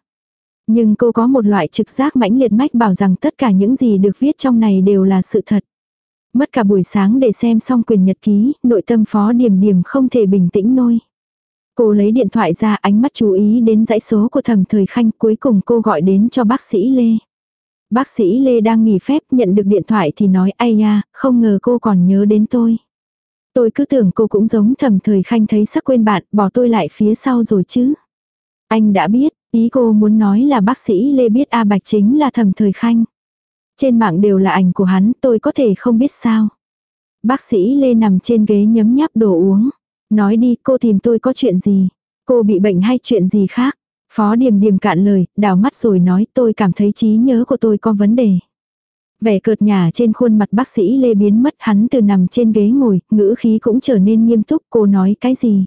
Nhưng cô có một loại trực giác mãnh liệt mách bảo rằng tất cả những gì được viết trong này đều là sự thật. Mất cả buổi sáng để xem xong quyền nhật ký, nội tâm phó điểm điểm không thể bình tĩnh nôi. Cô lấy điện thoại ra ánh mắt chú ý đến dãy số của thẩm thời khanh cuối cùng cô gọi đến cho bác sĩ Lê. Bác sĩ Lê đang nghỉ phép nhận được điện thoại thì nói ai nha, không ngờ cô còn nhớ đến tôi. Tôi cứ tưởng cô cũng giống thầm thời khanh thấy sắc quên bạn, bỏ tôi lại phía sau rồi chứ. Anh đã biết, ý cô muốn nói là bác sĩ Lê biết A Bạch chính là thầm thời khanh. Trên mạng đều là ảnh của hắn, tôi có thể không biết sao. Bác sĩ Lê nằm trên ghế nhấm nháp đồ uống. Nói đi, cô tìm tôi có chuyện gì? Cô bị bệnh hay chuyện gì khác? Phó Điềm Điềm cạn lời, đảo mắt rồi nói tôi cảm thấy trí nhớ của tôi có vấn đề. Vẻ cợt nhả trên khuôn mặt bác sĩ Lê biến mất hắn từ nằm trên ghế ngồi, ngữ khí cũng trở nên nghiêm túc cô nói cái gì.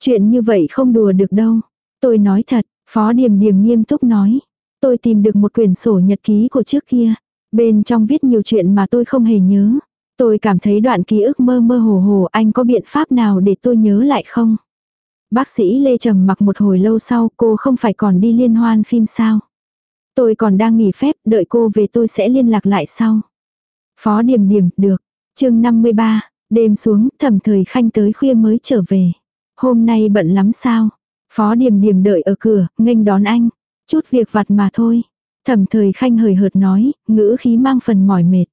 Chuyện như vậy không đùa được đâu. Tôi nói thật, Phó Điềm Điềm nghiêm túc nói. Tôi tìm được một quyển sổ nhật ký của trước kia. Bên trong viết nhiều chuyện mà tôi không hề nhớ. Tôi cảm thấy đoạn ký ức mơ mơ hồ hồ anh có biện pháp nào để tôi nhớ lại không? Bác sĩ Lê trầm mặc một hồi lâu sau cô không phải còn đi liên hoan phim sao? Tôi còn đang nghỉ phép, đợi cô về tôi sẽ liên lạc lại sau. Phó điểm điểm, được. chương 53, đêm xuống, thẩm thời khanh tới khuya mới trở về. Hôm nay bận lắm sao? Phó điểm điểm đợi ở cửa, nghênh đón anh. Chút việc vặt mà thôi. Thẩm thời khanh hời hợt nói, ngữ khí mang phần mỏi mệt.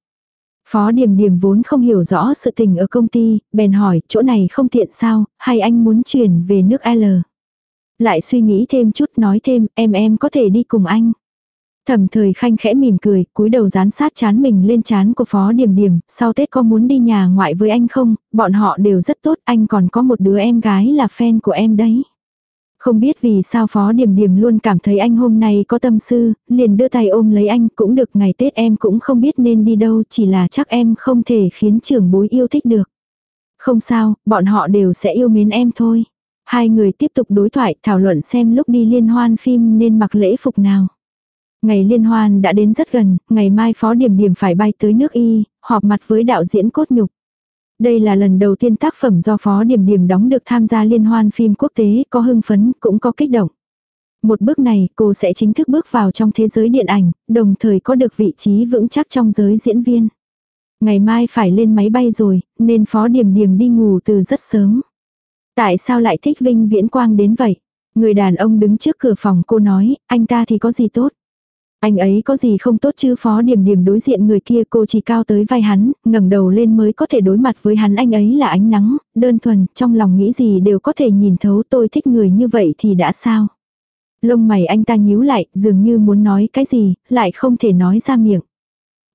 Phó Điềm Điềm vốn không hiểu rõ sự tình ở công ty, bèn hỏi, chỗ này không tiện sao, hay anh muốn chuyển về nước L. Lại suy nghĩ thêm chút nói thêm, em em có thể đi cùng anh. Thẩm thời khanh khẽ mỉm cười, cúi đầu dán sát chán mình lên chán của Phó Điềm Điềm, sau Tết có muốn đi nhà ngoại với anh không, bọn họ đều rất tốt, anh còn có một đứa em gái là fan của em đấy. Không biết vì sao Phó Điểm Điểm luôn cảm thấy anh hôm nay có tâm sư, liền đưa tay ôm lấy anh cũng được ngày Tết em cũng không biết nên đi đâu chỉ là chắc em không thể khiến trưởng bối yêu thích được. Không sao, bọn họ đều sẽ yêu mến em thôi. Hai người tiếp tục đối thoại thảo luận xem lúc đi liên hoan phim nên mặc lễ phục nào. Ngày liên hoan đã đến rất gần, ngày mai Phó Điểm Điểm phải bay tới nước Y, họp mặt với đạo diễn cốt nhục. Đây là lần đầu tiên tác phẩm do Phó Điểm Điểm đóng được tham gia liên hoan phim quốc tế, có hưng phấn, cũng có kích động. Một bước này, cô sẽ chính thức bước vào trong thế giới điện ảnh, đồng thời có được vị trí vững chắc trong giới diễn viên. Ngày mai phải lên máy bay rồi, nên Phó Điểm Điểm đi ngủ từ rất sớm. Tại sao lại thích Vinh Viễn Quang đến vậy? Người đàn ông đứng trước cửa phòng cô nói, anh ta thì có gì tốt? Anh ấy có gì không tốt chứ phó điểm điểm đối diện người kia cô chỉ cao tới vai hắn, ngẩng đầu lên mới có thể đối mặt với hắn anh ấy là ánh nắng, đơn thuần, trong lòng nghĩ gì đều có thể nhìn thấu tôi thích người như vậy thì đã sao. Lông mày anh ta nhíu lại, dường như muốn nói cái gì, lại không thể nói ra miệng.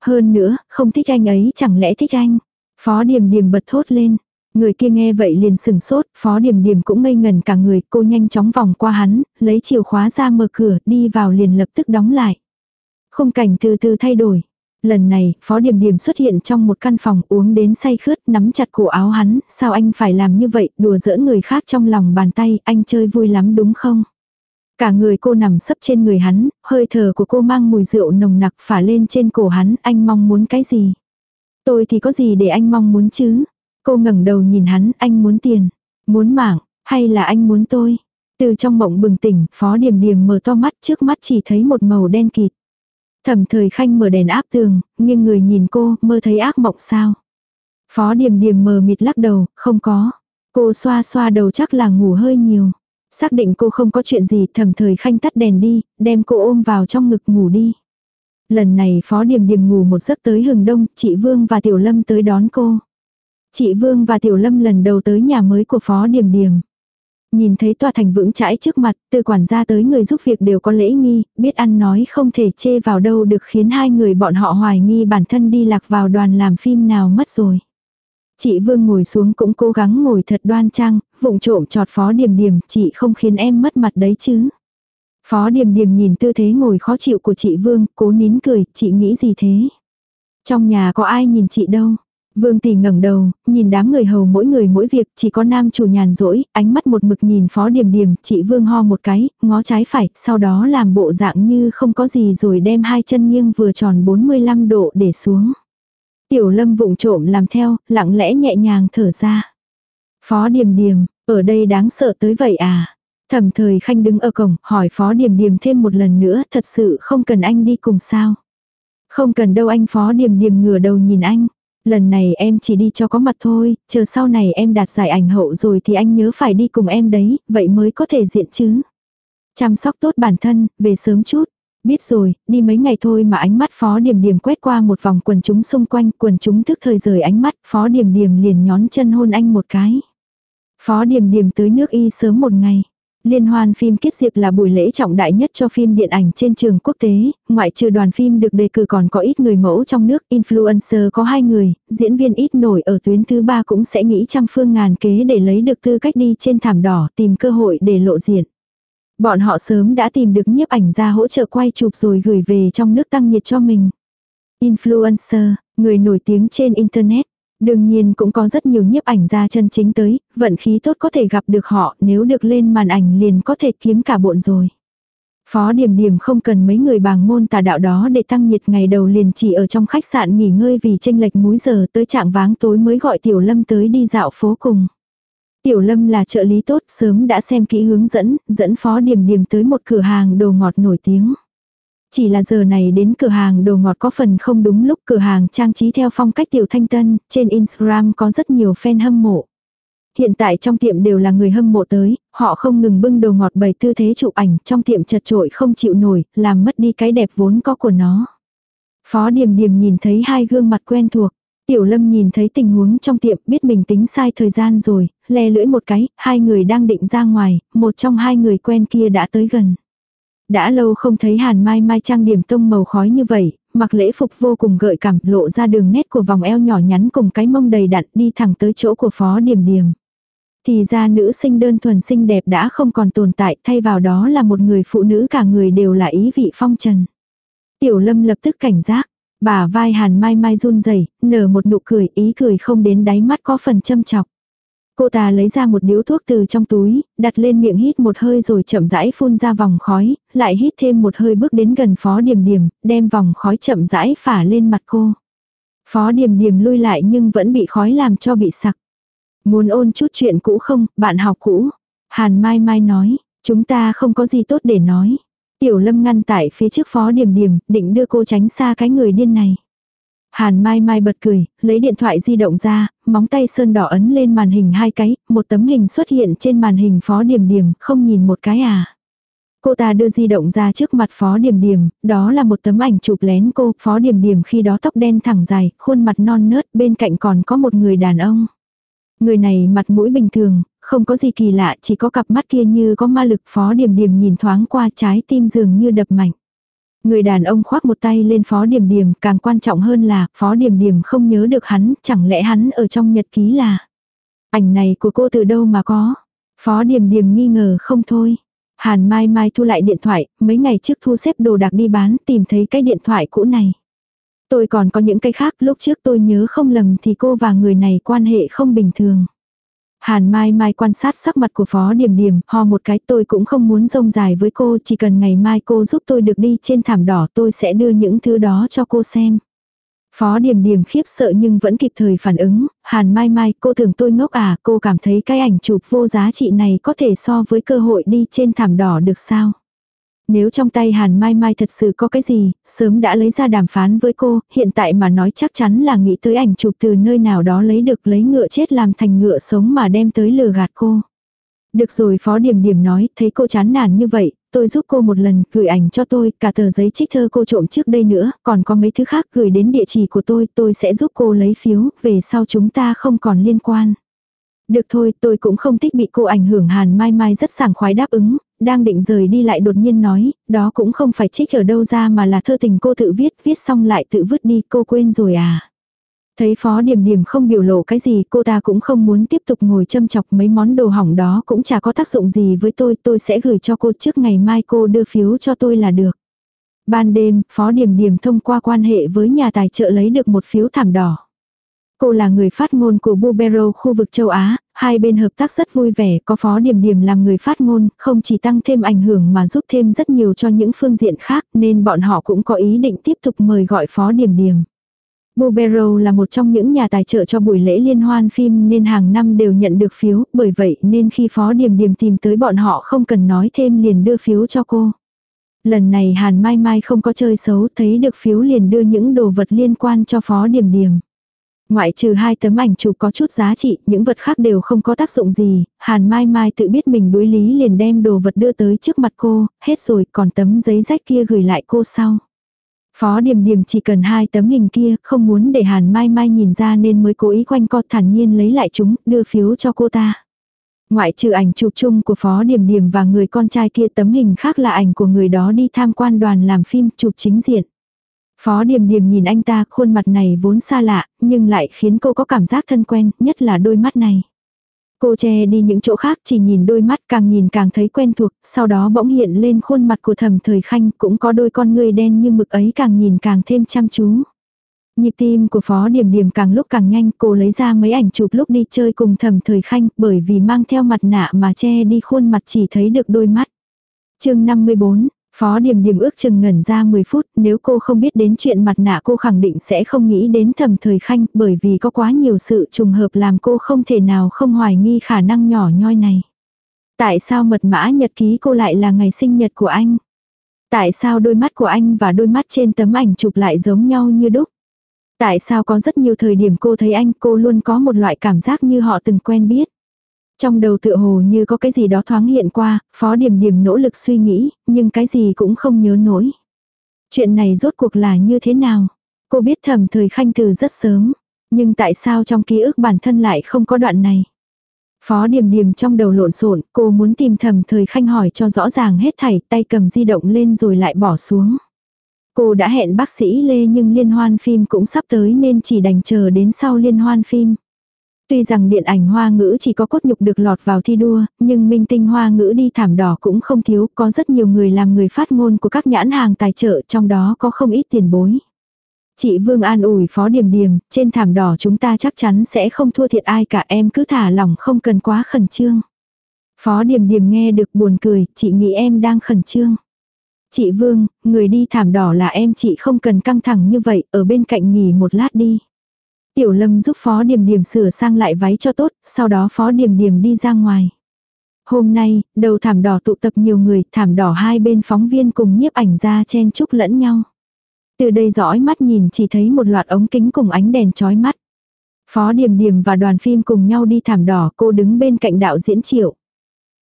Hơn nữa, không thích anh ấy chẳng lẽ thích anh. Phó điểm điểm bật thốt lên. Người kia nghe vậy liền sừng sốt, phó điểm điểm cũng ngây ngần cả người, cô nhanh chóng vòng qua hắn, lấy chìa khóa ra mở cửa, đi vào liền lập tức đóng lại. Khung cảnh từ từ thay đổi. Lần này, Phó Điểm Điểm xuất hiện trong một căn phòng uống đến say khướt nắm chặt cổ áo hắn, sao anh phải làm như vậy, đùa giỡn người khác trong lòng bàn tay, anh chơi vui lắm đúng không? Cả người cô nằm sấp trên người hắn, hơi thở của cô mang mùi rượu nồng nặc phả lên trên cổ hắn, anh mong muốn cái gì? Tôi thì có gì để anh mong muốn chứ? Cô ngẩng đầu nhìn hắn, anh muốn tiền, muốn mạng, hay là anh muốn tôi? Từ trong mộng bừng tỉnh, phó điểm điểm mở to mắt trước mắt chỉ thấy một màu đen kịt. Thẩm thời khanh mở đèn áp tường, nhưng người nhìn cô, mơ thấy ác mộng sao. Phó điểm điểm mờ mịt lắc đầu, không có. Cô xoa xoa đầu chắc là ngủ hơi nhiều. Xác định cô không có chuyện gì thẩm thời khanh tắt đèn đi, đem cô ôm vào trong ngực ngủ đi. Lần này phó điểm điểm ngủ một giấc tới hừng đông, chị Vương và Tiểu Lâm tới đón cô. Chị Vương và Tiểu Lâm lần đầu tới nhà mới của phó điểm điểm. Nhìn thấy tòa thành vững chãi trước mặt, từ quản gia tới người giúp việc đều có lễ nghi, biết ăn nói không thể chê vào đâu được khiến hai người bọn họ hoài nghi bản thân đi lạc vào đoàn làm phim nào mất rồi. Chị Vương ngồi xuống cũng cố gắng ngồi thật đoan trang, vụng trộm trọt phó điểm điểm, chị không khiến em mất mặt đấy chứ. Phó điểm điểm nhìn tư thế ngồi khó chịu của chị Vương, cố nín cười, chị nghĩ gì thế? Trong nhà có ai nhìn chị đâu? Vương tỷ ngẩng đầu, nhìn đám người hầu mỗi người mỗi việc, chỉ có nam chủ nhàn rỗi, ánh mắt một mực nhìn phó điểm điểm, chị Vương ho một cái, ngó trái phải, sau đó làm bộ dạng như không có gì rồi đem hai chân nghiêng vừa tròn 45 độ để xuống. Tiểu lâm vụng trộm làm theo, lặng lẽ nhẹ nhàng thở ra. Phó điểm điểm, ở đây đáng sợ tới vậy à? Thẩm thời khanh đứng ở cổng, hỏi phó điểm điểm thêm một lần nữa, thật sự không cần anh đi cùng sao? Không cần đâu anh phó điểm điểm ngửa đầu nhìn anh. Lần này em chỉ đi cho có mặt thôi, chờ sau này em đạt giải ảnh hậu rồi thì anh nhớ phải đi cùng em đấy, vậy mới có thể diện chứ. Chăm sóc tốt bản thân, về sớm chút. Biết rồi, đi mấy ngày thôi mà ánh mắt phó điểm điểm quét qua một vòng quần chúng xung quanh, quần chúng thức thời rời ánh mắt, phó điểm điểm liền nhón chân hôn anh một cái. Phó điểm điểm tới nước y sớm một ngày. Liên hoan phim kết Diệp là buổi lễ trọng đại nhất cho phim điện ảnh trên trường quốc tế, ngoại trừ đoàn phim được đề cử còn có ít người mẫu trong nước, influencer có hai người, diễn viên ít nổi ở tuyến thứ ba cũng sẽ nghĩ trăm phương ngàn kế để lấy được tư cách đi trên thảm đỏ tìm cơ hội để lộ diện. Bọn họ sớm đã tìm được nhiếp ảnh ra hỗ trợ quay chụp rồi gửi về trong nước tăng nhiệt cho mình. Influencer, người nổi tiếng trên Internet. Đương nhiên cũng có rất nhiều nhiếp ảnh gia chân chính tới, vận khí tốt có thể gặp được họ, nếu được lên màn ảnh liền có thể kiếm cả bộn rồi. Phó Điểm Điểm không cần mấy người bàng môn tà đạo đó để tăng nhiệt ngày đầu liền chỉ ở trong khách sạn nghỉ ngơi vì tranh lệch múi giờ tới trạng váng tối mới gọi Tiểu Lâm tới đi dạo phố cùng. Tiểu Lâm là trợ lý tốt sớm đã xem kỹ hướng dẫn, dẫn Phó Điểm Điểm tới một cửa hàng đồ ngọt nổi tiếng. Chỉ là giờ này đến cửa hàng đồ ngọt có phần không đúng lúc cửa hàng trang trí theo phong cách tiểu thanh tân, trên Instagram có rất nhiều fan hâm mộ. Hiện tại trong tiệm đều là người hâm mộ tới, họ không ngừng bưng đồ ngọt bày tư thế chụp ảnh trong tiệm chật trội không chịu nổi, làm mất đi cái đẹp vốn có của nó. Phó Điềm Điềm nhìn thấy hai gương mặt quen thuộc. Tiểu Lâm nhìn thấy tình huống trong tiệm biết mình tính sai thời gian rồi, le lưỡi một cái, hai người đang định ra ngoài, một trong hai người quen kia đã tới gần. Đã lâu không thấy Hàn Mai Mai trang điểm tông màu khói như vậy, mặc lễ phục vô cùng gợi cảm, lộ ra đường nét của vòng eo nhỏ nhắn cùng cái mông đầy đặn đi thẳng tới chỗ của Phó điểm điểm. Thì ra nữ sinh đơn thuần xinh đẹp đã không còn tồn tại, thay vào đó là một người phụ nữ cả người đều là ý vị phong trần. Tiểu Lâm lập tức cảnh giác, bà vai Hàn Mai Mai run rẩy, nở một nụ cười, ý cười không đến đáy mắt có phần châm chọc. Cô ta lấy ra một điếu thuốc từ trong túi, đặt lên miệng hít một hơi rồi chậm rãi phun ra vòng khói, lại hít thêm một hơi bước đến gần phó điểm điểm, đem vòng khói chậm rãi phả lên mặt cô. Phó điểm điểm lui lại nhưng vẫn bị khói làm cho bị sặc. Muốn ôn chút chuyện cũ không, bạn học cũ. Hàn Mai Mai nói, chúng ta không có gì tốt để nói. Tiểu Lâm ngăn tại phía trước phó điểm điểm, định đưa cô tránh xa cái người điên này. Hàn Mai Mai bật cười, lấy điện thoại di động ra, móng tay sơn đỏ ấn lên màn hình hai cái, một tấm hình xuất hiện trên màn hình phó điểm điểm, không nhìn một cái à. Cô ta đưa di động ra trước mặt phó điểm điểm, đó là một tấm ảnh chụp lén cô, phó điểm điểm khi đó tóc đen thẳng dài, khuôn mặt non nớt, bên cạnh còn có một người đàn ông. Người này mặt mũi bình thường, không có gì kỳ lạ, chỉ có cặp mắt kia như có ma lực phó điểm điểm nhìn thoáng qua trái tim dường như đập mạnh. Người đàn ông khoác một tay lên phó điểm điểm, càng quan trọng hơn là, phó điểm điểm không nhớ được hắn, chẳng lẽ hắn ở trong nhật ký là. Ảnh này của cô từ đâu mà có. Phó điểm điểm nghi ngờ không thôi. Hàn Mai Mai thu lại điện thoại, mấy ngày trước thu xếp đồ đạc đi bán, tìm thấy cái điện thoại cũ này. Tôi còn có những cái khác, lúc trước tôi nhớ không lầm thì cô và người này quan hệ không bình thường. Hàn Mai Mai quan sát sắc mặt của Phó Điềm Điềm, ho một cái tôi cũng không muốn rông dài với cô, chỉ cần ngày mai cô giúp tôi được đi trên thảm đỏ tôi sẽ đưa những thứ đó cho cô xem. Phó Điềm Điềm khiếp sợ nhưng vẫn kịp thời phản ứng, Hàn Mai Mai cô tưởng tôi ngốc à, cô cảm thấy cái ảnh chụp vô giá trị này có thể so với cơ hội đi trên thảm đỏ được sao? Nếu trong tay Hàn Mai Mai thật sự có cái gì, sớm đã lấy ra đàm phán với cô, hiện tại mà nói chắc chắn là nghĩ tới ảnh chụp từ nơi nào đó lấy được lấy ngựa chết làm thành ngựa sống mà đem tới lừa gạt cô. Được rồi Phó Điểm Điểm nói, thấy cô chán nản như vậy, tôi giúp cô một lần, gửi ảnh cho tôi, cả tờ giấy trích thơ cô trộm trước đây nữa, còn có mấy thứ khác gửi đến địa chỉ của tôi, tôi sẽ giúp cô lấy phiếu, về sau chúng ta không còn liên quan. Được thôi, tôi cũng không thích bị cô ảnh hưởng Hàn Mai Mai rất sảng khoái đáp ứng, đang định rời đi lại đột nhiên nói, đó cũng không phải trích ở đâu ra mà là thơ tình cô tự viết, viết xong lại tự vứt đi, cô quên rồi à. Thấy phó điểm điểm không biểu lộ cái gì cô ta cũng không muốn tiếp tục ngồi châm chọc mấy món đồ hỏng đó cũng chả có tác dụng gì với tôi, tôi sẽ gửi cho cô trước ngày mai cô đưa phiếu cho tôi là được. Ban đêm, phó điểm điểm thông qua quan hệ với nhà tài trợ lấy được một phiếu thảm đỏ. Cô là người phát ngôn của Bubero khu vực châu Á, hai bên hợp tác rất vui vẻ, có Phó Điểm Điểm làm người phát ngôn, không chỉ tăng thêm ảnh hưởng mà giúp thêm rất nhiều cho những phương diện khác, nên bọn họ cũng có ý định tiếp tục mời gọi Phó Điểm Điểm. Bubero là một trong những nhà tài trợ cho buổi lễ liên hoan phim nên hàng năm đều nhận được phiếu, bởi vậy nên khi Phó Điểm Điểm tìm tới bọn họ không cần nói thêm liền đưa phiếu cho cô. Lần này Hàn Mai Mai không có chơi xấu, thấy được phiếu liền đưa những đồ vật liên quan cho Phó Điểm Điểm. Ngoại trừ hai tấm ảnh chụp có chút giá trị, những vật khác đều không có tác dụng gì, Hàn Mai Mai tự biết mình đối lý liền đem đồ vật đưa tới trước mặt cô, hết rồi còn tấm giấy rách kia gửi lại cô sau. Phó Điềm Điềm chỉ cần hai tấm hình kia, không muốn để Hàn Mai Mai nhìn ra nên mới cố ý quanh co thản nhiên lấy lại chúng, đưa phiếu cho cô ta. Ngoại trừ ảnh chụp chung của Phó Điềm Điềm và người con trai kia tấm hình khác là ảnh của người đó đi tham quan đoàn làm phim chụp chính diện. Phó Điềm Điềm nhìn anh ta, khuôn mặt này vốn xa lạ, nhưng lại khiến cô có cảm giác thân quen, nhất là đôi mắt này. Cô che đi những chỗ khác chỉ nhìn đôi mắt càng nhìn càng thấy quen thuộc, sau đó bỗng hiện lên khuôn mặt của thầm thời khanh cũng có đôi con người đen như mực ấy càng nhìn càng thêm chăm chú. Nhịp tim của Phó Điểm Điểm càng lúc càng nhanh, cô lấy ra mấy ảnh chụp lúc đi chơi cùng thầm thời khanh bởi vì mang theo mặt nạ mà che đi khuôn mặt chỉ thấy được đôi mắt. chương 54, Phó điểm điểm ước chừng ngẩn ra 10 phút, nếu cô không biết đến chuyện mặt nạ cô khẳng định sẽ không nghĩ đến thầm thời khanh, bởi vì có quá nhiều sự trùng hợp làm cô không thể nào không hoài nghi khả năng nhỏ nhoi này. Tại sao mật mã nhật ký cô lại là ngày sinh nhật của anh? Tại sao đôi mắt của anh và đôi mắt trên tấm ảnh chụp lại giống nhau như đúc? Tại sao có rất nhiều thời điểm cô thấy anh cô luôn có một loại cảm giác như họ từng quen biết? Trong đầu tựa hồ như có cái gì đó thoáng hiện qua, phó điểm điểm nỗ lực suy nghĩ, nhưng cái gì cũng không nhớ nổi. Chuyện này rốt cuộc là như thế nào? Cô biết thầm thời khanh từ rất sớm, nhưng tại sao trong ký ức bản thân lại không có đoạn này? Phó điểm điểm trong đầu lộn xộn, cô muốn tìm thầm thời khanh hỏi cho rõ ràng hết thảy, tay cầm di động lên rồi lại bỏ xuống. Cô đã hẹn bác sĩ Lê nhưng liên hoan phim cũng sắp tới nên chỉ đành chờ đến sau liên hoan phim. Tuy rằng điện ảnh hoa ngữ chỉ có cốt nhục được lọt vào thi đua, nhưng minh tinh hoa ngữ đi thảm đỏ cũng không thiếu, có rất nhiều người làm người phát ngôn của các nhãn hàng tài trợ trong đó có không ít tiền bối. Chị Vương an ủi Phó Điềm Điềm, trên thảm đỏ chúng ta chắc chắn sẽ không thua thiệt ai cả em cứ thả lỏng không cần quá khẩn trương. Phó Điềm Điềm nghe được buồn cười, chị nghĩ em đang khẩn trương. Chị Vương, người đi thảm đỏ là em chị không cần căng thẳng như vậy, ở bên cạnh nghỉ một lát đi. Tiểu Lâm giúp Phó Điềm Điềm sửa sang lại váy cho tốt, sau đó Phó Điềm Điềm đi ra ngoài. Hôm nay, đầu thảm đỏ tụ tập nhiều người, thảm đỏ hai bên phóng viên cùng nhiếp ảnh ra chen chúc lẫn nhau. Từ đây dõi mắt nhìn chỉ thấy một loạt ống kính cùng ánh đèn chói mắt. Phó Điềm Điềm và đoàn phim cùng nhau đi thảm đỏ, cô đứng bên cạnh đạo diễn Triệu.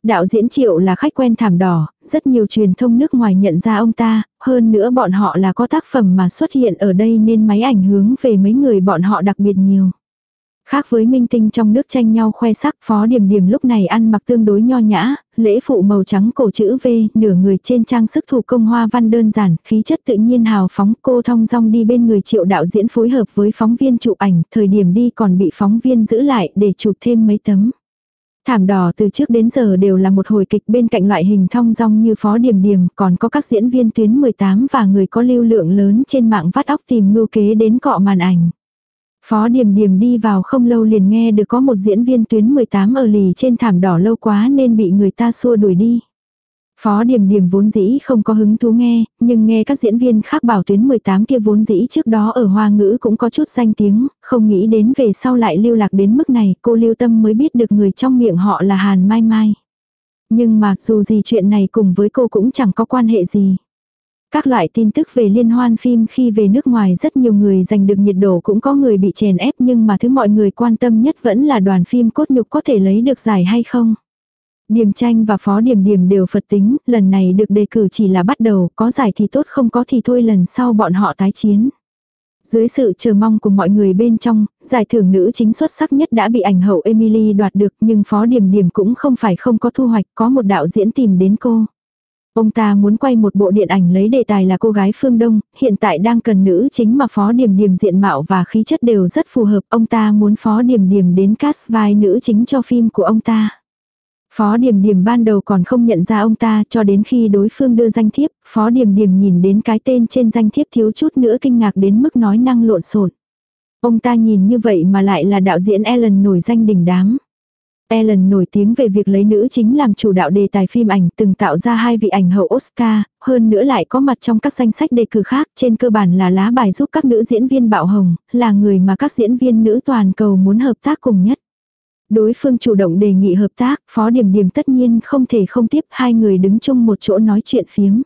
Đạo diễn Triệu là khách quen thảm đỏ, rất nhiều truyền thông nước ngoài nhận ra ông ta, hơn nữa bọn họ là có tác phẩm mà xuất hiện ở đây nên máy ảnh hướng về mấy người bọn họ đặc biệt nhiều. Khác với minh tinh trong nước tranh nhau khoe sắc phó điểm điểm lúc này ăn mặc tương đối nho nhã, lễ phụ màu trắng cổ chữ V, nửa người trên trang sức thủ công hoa văn đơn giản, khí chất tự nhiên hào phóng cô thong dong đi bên người triệu đạo diễn phối hợp với phóng viên chụp ảnh, thời điểm đi còn bị phóng viên giữ lại để chụp thêm mấy tấm. Thảm đỏ từ trước đến giờ đều là một hồi kịch bên cạnh loại hình thong dong như Phó điểm điểm, còn có các diễn viên tuyến 18 và người có lưu lượng lớn trên mạng vắt óc tìm mưu kế đến cọ màn ảnh. Phó điểm điểm đi vào không lâu liền nghe được có một diễn viên tuyến 18 ở lì trên thảm đỏ lâu quá nên bị người ta xua đuổi đi. Phó điểm điểm vốn dĩ không có hứng thú nghe, nhưng nghe các diễn viên khác bảo tuyến 18 kia vốn dĩ trước đó ở hoa ngữ cũng có chút danh tiếng, không nghĩ đến về sau lại lưu lạc đến mức này, cô lưu tâm mới biết được người trong miệng họ là Hàn Mai Mai. Nhưng mà dù gì chuyện này cùng với cô cũng chẳng có quan hệ gì. Các loại tin tức về liên hoan phim khi về nước ngoài rất nhiều người giành được nhiệt độ cũng có người bị chèn ép nhưng mà thứ mọi người quan tâm nhất vẫn là đoàn phim cốt nhục có thể lấy được giải hay không. Điềm tranh và phó điểm điểm đều Phật tính, lần này được đề cử chỉ là bắt đầu, có giải thì tốt không có thì thôi lần sau bọn họ tái chiến. Dưới sự chờ mong của mọi người bên trong, giải thưởng nữ chính xuất sắc nhất đã bị ảnh hậu Emily đoạt được nhưng phó điểm điểm cũng không phải không có thu hoạch, có một đạo diễn tìm đến cô. Ông ta muốn quay một bộ điện ảnh lấy đề tài là cô gái phương Đông, hiện tại đang cần nữ chính mà phó điểm điểm diện mạo và khí chất đều rất phù hợp. Ông ta muốn phó điểm điểm đến cast vai nữ chính cho phim của ông ta. Phó Điềm Điềm ban đầu còn không nhận ra ông ta cho đến khi đối phương đưa danh thiếp, Phó Điềm Điềm nhìn đến cái tên trên danh thiếp thiếu chút nữa kinh ngạc đến mức nói năng lộn xộn. Ông ta nhìn như vậy mà lại là đạo diễn Ellen nổi danh đỉnh đám. Ellen nổi tiếng về việc lấy nữ chính làm chủ đạo đề tài phim ảnh từng tạo ra hai vị ảnh hậu Oscar, hơn nữa lại có mặt trong các danh sách đề cử khác trên cơ bản là lá bài giúp các nữ diễn viên bạo hồng, là người mà các diễn viên nữ toàn cầu muốn hợp tác cùng nhất. Đối phương chủ động đề nghị hợp tác, Phó Điểm Điểm tất nhiên không thể không tiếp hai người đứng chung một chỗ nói chuyện phiếm.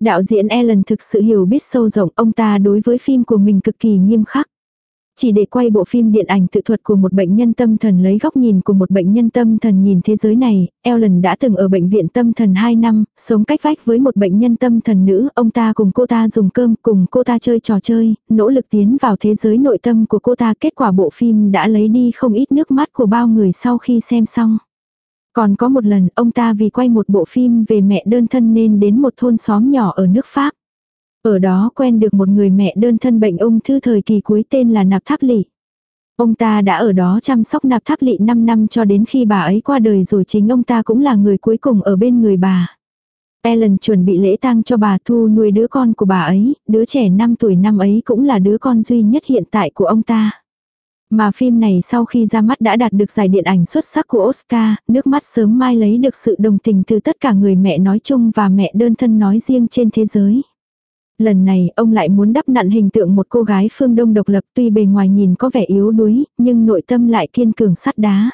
Đạo diễn Ellen thực sự hiểu biết sâu rộng ông ta đối với phim của mình cực kỳ nghiêm khắc. Chỉ để quay bộ phim điện ảnh tự thuật của một bệnh nhân tâm thần lấy góc nhìn của một bệnh nhân tâm thần nhìn thế giới này, Ellen đã từng ở bệnh viện tâm thần 2 năm, sống cách vách với một bệnh nhân tâm thần nữ, ông ta cùng cô ta dùng cơm, cùng cô ta chơi trò chơi, nỗ lực tiến vào thế giới nội tâm của cô ta. Kết quả bộ phim đã lấy đi không ít nước mắt của bao người sau khi xem xong. Còn có một lần, ông ta vì quay một bộ phim về mẹ đơn thân nên đến một thôn xóm nhỏ ở nước Pháp. Ở đó quen được một người mẹ đơn thân bệnh ung thư thời kỳ cuối tên là Nạp Tháp Lị. Ông ta đã ở đó chăm sóc Nạp Tháp Lị 5 năm cho đến khi bà ấy qua đời rồi chính ông ta cũng là người cuối cùng ở bên người bà. Ellen chuẩn bị lễ tang cho bà Thu nuôi đứa con của bà ấy, đứa trẻ 5 tuổi năm ấy cũng là đứa con duy nhất hiện tại của ông ta. Mà phim này sau khi ra mắt đã đạt được giải điện ảnh xuất sắc của Oscar, nước mắt sớm mai lấy được sự đồng tình từ tất cả người mẹ nói chung và mẹ đơn thân nói riêng trên thế giới. Lần này ông lại muốn đắp nặn hình tượng một cô gái phương Đông độc lập tuy bề ngoài nhìn có vẻ yếu đuối, nhưng nội tâm lại kiên cường sắt đá.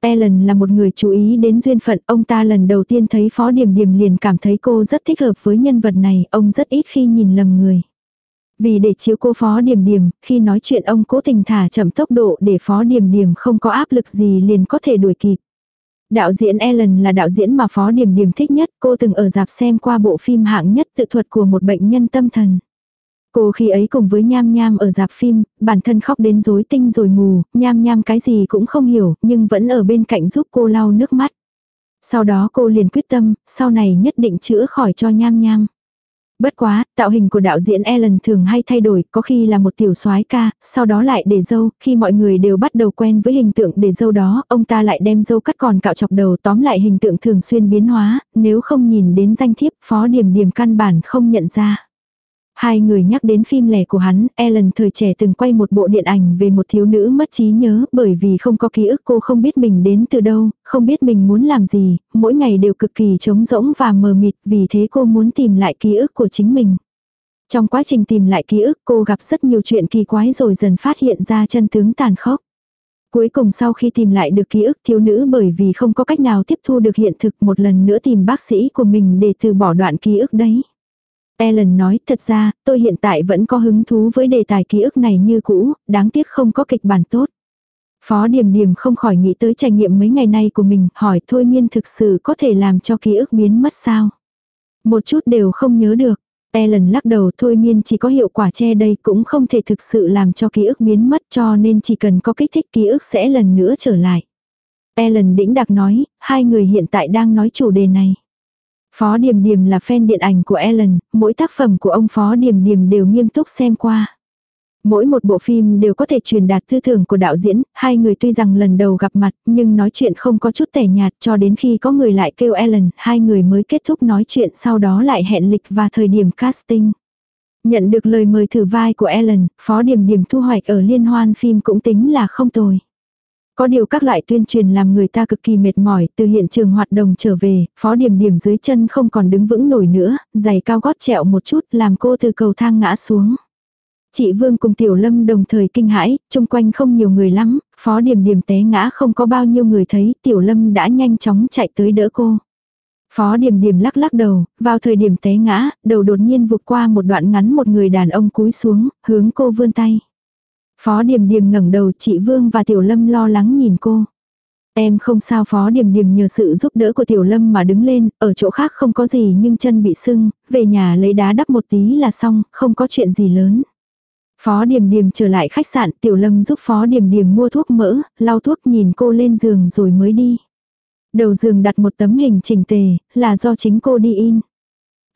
Ellen là một người chú ý đến duyên phận, ông ta lần đầu tiên thấy Phó Điềm Điềm liền cảm thấy cô rất thích hợp với nhân vật này, ông rất ít khi nhìn lầm người. Vì để chiếu cô Phó Điềm Điềm, khi nói chuyện ông cố tình thả chậm tốc độ để Phó Điềm Điềm không có áp lực gì liền có thể đuổi kịp. Đạo diễn Ellen là đạo diễn mà Phó Điểm Điểm thích nhất, cô từng ở dạp xem qua bộ phim hạng nhất tự thuật của một bệnh nhân tâm thần. Cô khi ấy cùng với Nham Nham ở dạp phim, bản thân khóc đến rối tinh rồi mù, Nham Nham cái gì cũng không hiểu, nhưng vẫn ở bên cạnh giúp cô lau nước mắt. Sau đó cô liền quyết tâm, sau này nhất định chữa khỏi cho Nham Nham. Bất quá, tạo hình của đạo diễn Ellen thường hay thay đổi, có khi là một tiểu soái ca, sau đó lại để dâu, khi mọi người đều bắt đầu quen với hình tượng để dâu đó, ông ta lại đem dâu cắt còn cạo chọc đầu tóm lại hình tượng thường xuyên biến hóa, nếu không nhìn đến danh thiếp phó điểm điểm căn bản không nhận ra. Hai người nhắc đến phim lẻ của hắn, Ellen thời trẻ từng quay một bộ điện ảnh về một thiếu nữ mất trí nhớ bởi vì không có ký ức cô không biết mình đến từ đâu, không biết mình muốn làm gì, mỗi ngày đều cực kỳ trống rỗng và mờ mịt vì thế cô muốn tìm lại ký ức của chính mình. Trong quá trình tìm lại ký ức cô gặp rất nhiều chuyện kỳ quái rồi dần phát hiện ra chân tướng tàn khốc. Cuối cùng sau khi tìm lại được ký ức thiếu nữ bởi vì không có cách nào tiếp thu được hiện thực một lần nữa tìm bác sĩ của mình để từ bỏ đoạn ký ức đấy. Ellen nói, thật ra, tôi hiện tại vẫn có hứng thú với đề tài ký ức này như cũ, đáng tiếc không có kịch bản tốt. Phó Điềm Điềm không khỏi nghĩ tới trải nghiệm mấy ngày nay của mình, hỏi thôi miên thực sự có thể làm cho ký ức biến mất sao? Một chút đều không nhớ được. Ellen lắc đầu thôi miên chỉ có hiệu quả che đây cũng không thể thực sự làm cho ký ức biến mất cho nên chỉ cần có kích thích ký ức sẽ lần nữa trở lại. Ellen đĩnh đặc nói, hai người hiện tại đang nói chủ đề này. Phó Điềm Điềm là fan điện ảnh của Ellen, mỗi tác phẩm của ông Phó Điềm Điềm đều nghiêm túc xem qua. Mỗi một bộ phim đều có thể truyền đạt tư tưởng của đạo diễn, hai người tuy rằng lần đầu gặp mặt nhưng nói chuyện không có chút tẻ nhạt cho đến khi có người lại kêu Ellen, hai người mới kết thúc nói chuyện sau đó lại hẹn lịch và thời điểm casting. Nhận được lời mời thử vai của Ellen, Phó Điềm Điềm thu hoạch ở liên hoan phim cũng tính là không tồi. Có điều các loại tuyên truyền làm người ta cực kỳ mệt mỏi, từ hiện trường hoạt động trở về, Phó Điểm Điểm dưới chân không còn đứng vững nổi nữa, giày cao gót trẹo một chút làm cô từ cầu thang ngã xuống. Chị Vương cùng Tiểu Lâm đồng thời kinh hãi, chung quanh không nhiều người lắm, Phó Điểm Điểm té ngã không có bao nhiêu người thấy, Tiểu Lâm đã nhanh chóng chạy tới đỡ cô. Phó Điểm Điểm lắc lắc đầu, vào thời điểm té ngã, đầu đột nhiên vụt qua một đoạn ngắn một người đàn ông cúi xuống, hướng cô vươn tay. Phó điềm điềm ngẩng đầu, chị Vương và Tiểu Lâm lo lắng nhìn cô. Em không sao Phó điềm điềm nhờ sự giúp đỡ của Tiểu Lâm mà đứng lên, ở chỗ khác không có gì nhưng chân bị sưng, về nhà lấy đá đắp một tí là xong, không có chuyện gì lớn. Phó Điềm Điềm trở lại khách sạn, Tiểu Lâm giúp Phó Điềm Điềm mua thuốc mỡ, lau thuốc nhìn cô lên giường rồi mới đi. Đầu giường đặt một tấm hình chỉnh tề, là do chính cô đi in.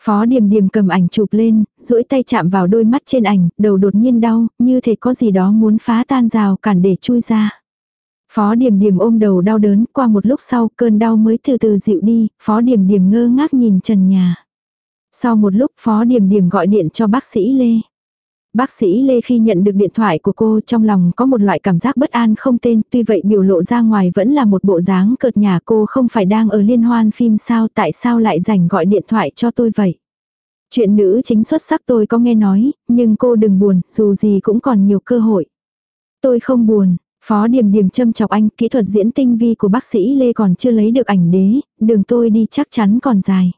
Phó Điềm Điềm cầm ảnh chụp lên, duỗi tay chạm vào đôi mắt trên ảnh, đầu đột nhiên đau, như thể có gì đó muốn phá tan rào cản để chui ra. Phó Điềm Điềm ôm đầu đau đớn, qua một lúc sau cơn đau mới từ từ dịu đi, Phó Điềm Điềm ngơ ngác nhìn trần nhà. Sau một lúc Phó Điềm Điềm gọi điện cho bác sĩ Lê. Bác sĩ Lê khi nhận được điện thoại của cô trong lòng có một loại cảm giác bất an không tên, tuy vậy biểu lộ ra ngoài vẫn là một bộ dáng cợt nhà cô không phải đang ở liên hoan phim sao tại sao lại rảnh gọi điện thoại cho tôi vậy. Chuyện nữ chính xuất sắc tôi có nghe nói, nhưng cô đừng buồn, dù gì cũng còn nhiều cơ hội. Tôi không buồn, Phó Điềm Điềm châm chọc anh, kỹ thuật diễn tinh vi của bác sĩ Lê còn chưa lấy được ảnh đế, đường tôi đi chắc chắn còn dài.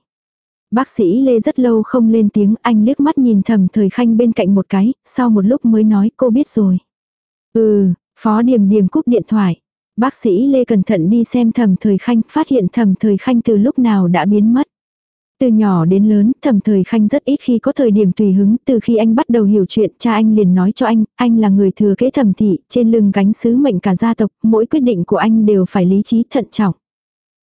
Bác sĩ Lê rất lâu không lên tiếng, anh liếc mắt nhìn thầm thời khanh bên cạnh một cái, sau một lúc mới nói cô biết rồi. Ừ, phó điểm điểm cúp điện thoại. Bác sĩ Lê cẩn thận đi xem thầm thời khanh, phát hiện thầm thời khanh từ lúc nào đã biến mất. Từ nhỏ đến lớn, thầm thời khanh rất ít khi có thời điểm tùy hứng, từ khi anh bắt đầu hiểu chuyện, cha anh liền nói cho anh, anh là người thừa kế thầm thị, trên lưng gánh sứ mệnh cả gia tộc, mỗi quyết định của anh đều phải lý trí thận trọng.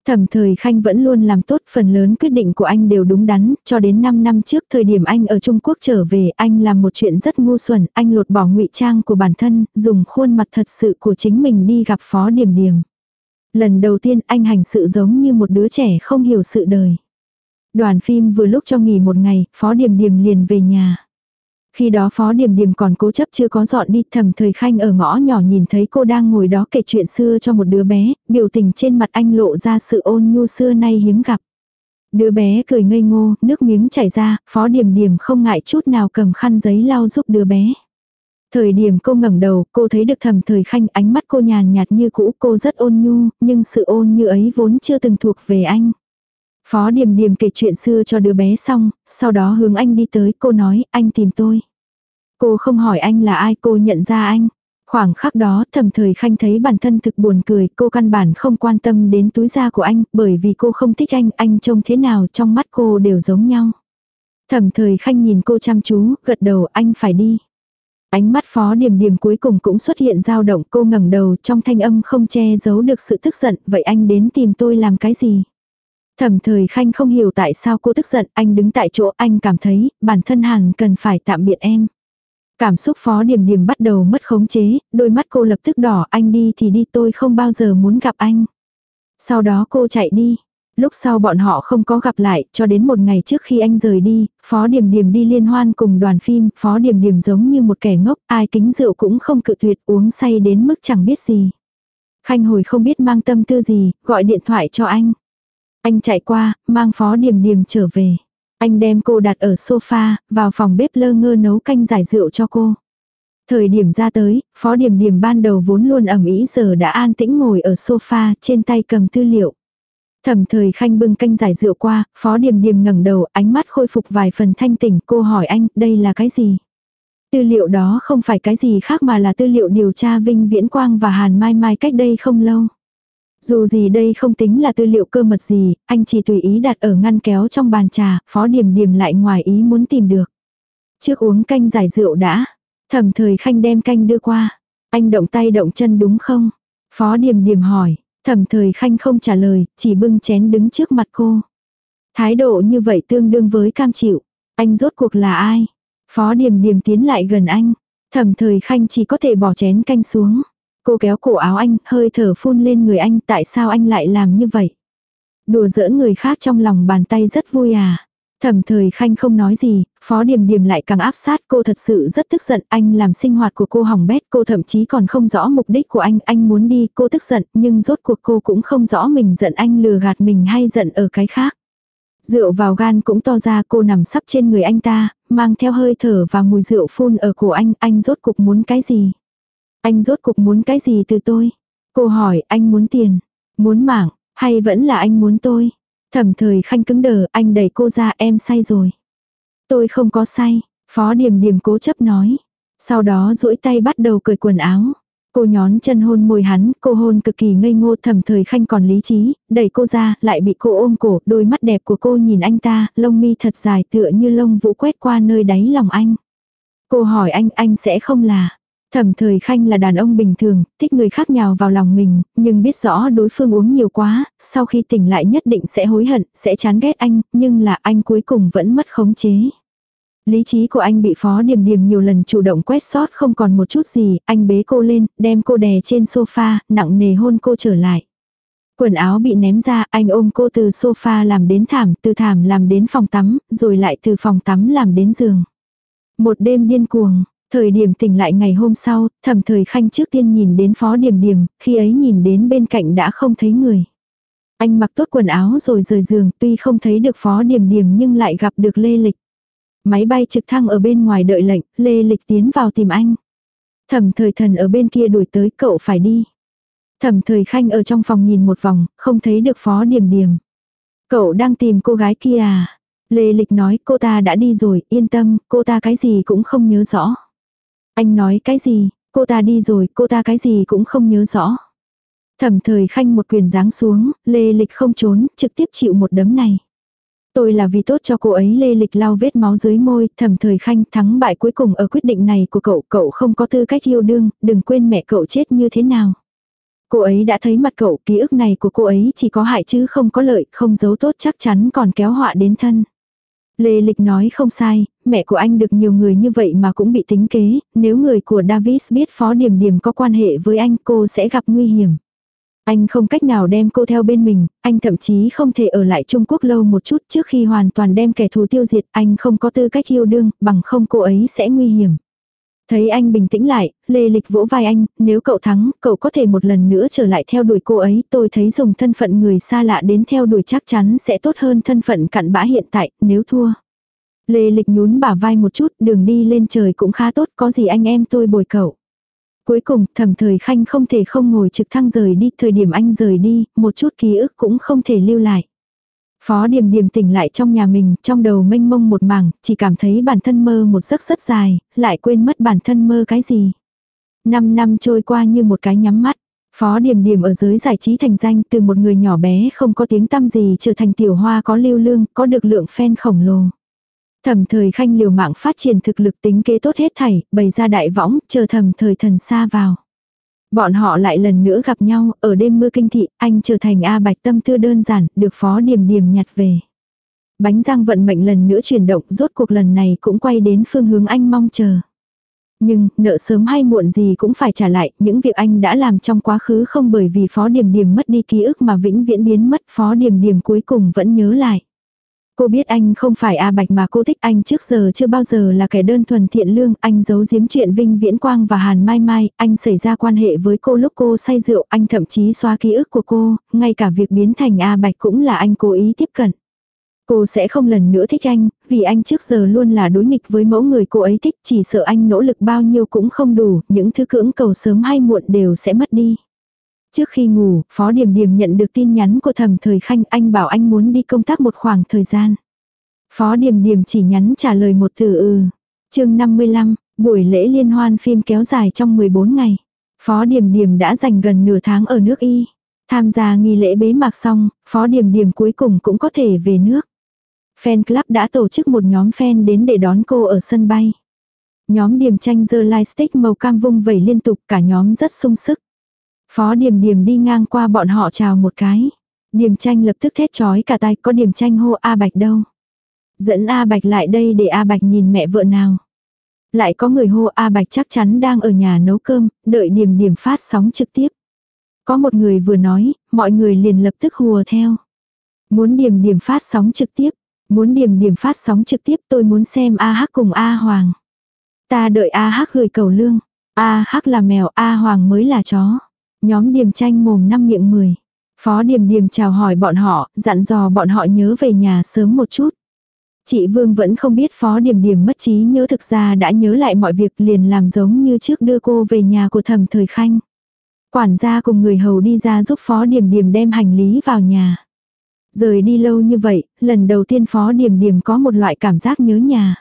Thẩm thời khanh vẫn luôn làm tốt phần lớn quyết định của anh đều đúng đắn, cho đến 5 năm trước thời điểm anh ở Trung Quốc trở về anh làm một chuyện rất ngu xuẩn, anh lột bỏ ngụy trang của bản thân, dùng khuôn mặt thật sự của chính mình đi gặp Phó Điểm Điểm. Lần đầu tiên anh hành sự giống như một đứa trẻ không hiểu sự đời. Đoàn phim vừa lúc cho nghỉ một ngày, Phó Điểm Điểm liền về nhà. Khi đó Phó điểm điểm còn cố chấp chưa có dọn đi thầm thời khanh ở ngõ nhỏ nhìn thấy cô đang ngồi đó kể chuyện xưa cho một đứa bé, biểu tình trên mặt anh lộ ra sự ôn nhu xưa nay hiếm gặp. Đứa bé cười ngây ngô, nước miếng chảy ra, Phó điểm điểm không ngại chút nào cầm khăn giấy lau giúp đứa bé. Thời điểm cô ngẩng đầu, cô thấy được thầm thời khanh ánh mắt cô nhàn nhạt như cũ, cô rất ôn nhu, nhưng sự ôn như ấy vốn chưa từng thuộc về anh. Phó Điềm Điềm kể chuyện xưa cho đứa bé xong, sau đó hướng anh đi tới, cô nói, anh tìm tôi. Cô không hỏi anh là ai, cô nhận ra anh. Khoảng khắc đó thầm thời khanh thấy bản thân thực buồn cười, cô căn bản không quan tâm đến túi da của anh, bởi vì cô không thích anh, anh trông thế nào trong mắt cô đều giống nhau. Thầm thời khanh nhìn cô chăm chú, gật đầu anh phải đi. Ánh mắt phó điểm điểm cuối cùng cũng xuất hiện dao động cô ngẩng đầu trong thanh âm không che giấu được sự tức giận, vậy anh đến tìm tôi làm cái gì? Thẩm thời khanh không hiểu tại sao cô tức giận, anh đứng tại chỗ anh cảm thấy bản thân hẳn cần phải tạm biệt em. Cảm xúc phó điểm điểm bắt đầu mất khống chế, đôi mắt cô lập tức đỏ anh đi thì đi tôi không bao giờ muốn gặp anh. Sau đó cô chạy đi. Lúc sau bọn họ không có gặp lại, cho đến một ngày trước khi anh rời đi, Phó Điểm Điểm đi liên hoan cùng đoàn phim, Phó Điểm Điểm giống như một kẻ ngốc, ai kính rượu cũng không cự tuyệt uống say đến mức chẳng biết gì. Khanh hồi không biết mang tâm tư gì, gọi điện thoại cho anh. Anh chạy qua, mang phó điểm điểm trở về. Anh đem cô đặt ở sofa, vào phòng bếp lơ ngơ nấu canh giải rượu cho cô. Thời điểm ra tới, phó điểm điểm ban đầu vốn luôn ẩm ý giờ đã an tĩnh ngồi ở sofa, trên tay cầm tư liệu. Thẩm thời khanh bưng canh giải rượu qua, phó điểm điểm ngẩng đầu, ánh mắt khôi phục vài phần thanh tỉnh, cô hỏi anh, đây là cái gì? Tư liệu đó không phải cái gì khác mà là tư liệu điều tra Vinh Viễn Quang và Hàn Mai Mai cách đây không lâu. Dù gì đây không tính là tư liệu cơ mật gì, anh chỉ tùy ý đặt ở ngăn kéo trong bàn trà, phó điểm điểm lại ngoài ý muốn tìm được. Trước uống canh giải rượu đã, thẩm thời khanh đem canh đưa qua. Anh động tay động chân đúng không? Phó điểm điểm hỏi, thẩm thời khanh không trả lời, chỉ bưng chén đứng trước mặt cô. Thái độ như vậy tương đương với cam chịu. Anh rốt cuộc là ai? Phó điểm điểm tiến lại gần anh. Thẩm thời khanh chỉ có thể bỏ chén canh xuống. Cô kéo cổ áo anh, hơi thở phun lên người anh, tại sao anh lại làm như vậy? Đùa giỡn người khác trong lòng bàn tay rất vui à. Thẩm thời khanh không nói gì, phó điểm điểm lại càng áp sát cô thật sự rất tức giận anh làm sinh hoạt của cô hỏng bét cô thậm chí còn không rõ mục đích của anh anh muốn đi cô tức giận nhưng rốt cuộc cô cũng không rõ mình giận anh lừa gạt mình hay giận ở cái khác. Rượu vào gan cũng to ra cô nằm sắp trên người anh ta, mang theo hơi thở và mùi rượu phun ở cổ anh, anh rốt cuộc muốn cái gì? Anh rốt cục muốn cái gì từ tôi? Cô hỏi anh muốn tiền, muốn mạng, hay vẫn là anh muốn tôi? Thẩm thời khanh cứng đờ, anh đẩy cô ra em say rồi. Tôi không có say, phó điểm điểm cố chấp nói. Sau đó duỗi tay bắt đầu cởi quần áo. Cô nhón chân hôn môi hắn, cô hôn cực kỳ ngây ngô thẩm thời khanh còn lý trí, đẩy cô ra, lại bị cô ôm cổ, đôi mắt đẹp của cô nhìn anh ta, lông mi thật dài tựa như lông vũ quét qua nơi đáy lòng anh. Cô hỏi anh, anh sẽ không là, Thẩm thời khanh là đàn ông bình thường, thích người khác nhào vào lòng mình, nhưng biết rõ đối phương uống nhiều quá, sau khi tỉnh lại nhất định sẽ hối hận, sẽ chán ghét anh, nhưng là anh cuối cùng vẫn mất khống chế. Lý trí của anh bị phó điểm điểm nhiều lần chủ động quét sót không còn một chút gì, anh bế cô lên, đem cô đè trên sofa, nặng nề hôn cô trở lại. Quần áo bị ném ra, anh ôm cô từ sofa làm đến thảm, từ thảm làm đến phòng tắm, rồi lại từ phòng tắm làm đến giường. Một đêm điên cuồng, Thời điểm tỉnh lại ngày hôm sau, thẩm thời khanh trước tiên nhìn đến phó điểm điểm, khi ấy nhìn đến bên cạnh đã không thấy người. Anh mặc tốt quần áo rồi rời giường, tuy không thấy được phó điểm điểm nhưng lại gặp được Lê Lịch. Máy bay trực thăng ở bên ngoài đợi lệnh, Lê Lịch tiến vào tìm anh. Thẩm thời thần ở bên kia đuổi tới cậu phải đi. Thẩm thời khanh ở trong phòng nhìn một vòng, không thấy được phó điểm điểm. Cậu đang tìm cô gái kia à? Lê Lịch nói cô ta đã đi rồi, yên tâm, cô ta cái gì cũng không nhớ rõ. Anh nói cái gì, cô ta đi rồi, cô ta cái gì cũng không nhớ rõ. Thẩm thời khanh một quyền giáng xuống, lê lịch không trốn, trực tiếp chịu một đấm này. Tôi là vì tốt cho cô ấy lê lịch lau vết máu dưới môi, thẩm thời khanh thắng bại cuối cùng ở quyết định này của cậu, cậu không có tư cách yêu đương, đừng quên mẹ cậu chết như thế nào. Cô ấy đã thấy mặt cậu, ký ức này của cô ấy chỉ có hại chứ không có lợi, không giấu tốt chắc chắn còn kéo họa đến thân. Lê Lịch nói không sai, mẹ của anh được nhiều người như vậy mà cũng bị tính kế, nếu người của Davis biết Phó Điểm Điểm có quan hệ với anh cô sẽ gặp nguy hiểm. Anh không cách nào đem cô theo bên mình, anh thậm chí không thể ở lại Trung Quốc lâu một chút trước khi hoàn toàn đem kẻ thù tiêu diệt, anh không có tư cách yêu đương, bằng không cô ấy sẽ nguy hiểm. Thấy anh bình tĩnh lại, Lê Lịch vỗ vai anh, nếu cậu thắng, cậu có thể một lần nữa trở lại theo đuổi cô ấy, tôi thấy dùng thân phận người xa lạ đến theo đuổi chắc chắn sẽ tốt hơn thân phận cặn bã hiện tại, nếu thua. Lê Lịch nhún bả vai một chút, đường đi lên trời cũng khá tốt, có gì anh em tôi bồi cậu. Cuối cùng, thẩm thời khanh không thể không ngồi trực thăng rời đi, thời điểm anh rời đi, một chút ký ức cũng không thể lưu lại. Phó Điềm Điềm tỉnh lại trong nhà mình, trong đầu mênh mông một mảng, chỉ cảm thấy bản thân mơ một giấc rất dài, lại quên mất bản thân mơ cái gì. Năm năm trôi qua như một cái nhắm mắt. Phó Điềm Điềm ở giới giải trí thành danh từ một người nhỏ bé không có tiếng tăm gì trở thành tiểu hoa có lưu lương, có được lượng fan khổng lồ. Thẩm thời khanh liều mạng phát triển thực lực tính kế tốt hết thảy, bày ra đại võng, chờ thẩm thời thần xa vào. Bọn họ lại lần nữa gặp nhau, ở đêm mưa kinh thị, anh trở thành A Bạch tâm tư đơn giản, được phó điểm điểm nhặt về. Bánh răng vận mệnh lần nữa chuyển động, rốt cuộc lần này cũng quay đến phương hướng anh mong chờ. Nhưng, nợ sớm hay muộn gì cũng phải trả lại, những việc anh đã làm trong quá khứ không bởi vì phó điểm điểm mất đi ký ức mà vĩnh viễn biến mất, phó điểm điểm cuối cùng vẫn nhớ lại. Cô biết anh không phải A Bạch mà cô thích anh trước giờ chưa bao giờ là kẻ đơn thuần thiện lương, anh giấu giếm chuyện Vinh Viễn Quang và Hàn Mai Mai, anh xảy ra quan hệ với cô lúc cô say rượu, anh thậm chí xóa ký ức của cô, ngay cả việc biến thành A Bạch cũng là anh cố ý tiếp cận. Cô sẽ không lần nữa thích anh, vì anh trước giờ luôn là đối nghịch với mẫu người cô ấy thích, chỉ sợ anh nỗ lực bao nhiêu cũng không đủ, những thứ cưỡng cầu sớm hay muộn đều sẽ mất đi. Trước khi ngủ, Phó điểm điểm nhận được tin nhắn của thẩm thời khanh anh bảo anh muốn đi công tác một khoảng thời gian. Phó điểm điểm chỉ nhắn trả lời một từ ừ. chương 55, buổi lễ liên hoan phim kéo dài trong 14 ngày. Phó điểm điểm đã dành gần nửa tháng ở nước Y. Tham gia nghi lễ bế mạc xong, Phó điểm điểm cuối cùng cũng có thể về nước. Fan club đã tổ chức một nhóm fan đến để đón cô ở sân bay. Nhóm điểm tranh dơ lightstick màu cam vung vẩy liên tục cả nhóm rất sung sức. Phó Điềm Điềm đi ngang qua bọn họ chào một cái. Điềm tranh lập tức thét chói cả tay có Điềm tranh hô A Bạch đâu. Dẫn A Bạch lại đây để A Bạch nhìn mẹ vợ nào. Lại có người hô A Bạch chắc chắn đang ở nhà nấu cơm, đợi Điềm Điềm phát sóng trực tiếp. Có một người vừa nói, mọi người liền lập tức hùa theo. Muốn Điềm Điềm phát sóng trực tiếp. Muốn điềm điềm phát sóng trực tiếp tôi muốn xem A Hắc cùng A Hoàng. Ta đợi A Hắc gửi cầu lương. A Hắc là mèo, A Hoàng mới là chó. Nhóm điểm tranh mồm năm miệng 10. Phó điểm điểm chào hỏi bọn họ, dặn dò bọn họ nhớ về nhà sớm một chút. Chị Vương vẫn không biết phó điểm điểm mất trí nhớ thực ra đã nhớ lại mọi việc liền làm giống như trước đưa cô về nhà của thầm thời khanh. Quản gia cùng người hầu đi ra giúp phó điểm điểm đem hành lý vào nhà. Rời đi lâu như vậy, lần đầu tiên phó điểm điểm có một loại cảm giác nhớ nhà.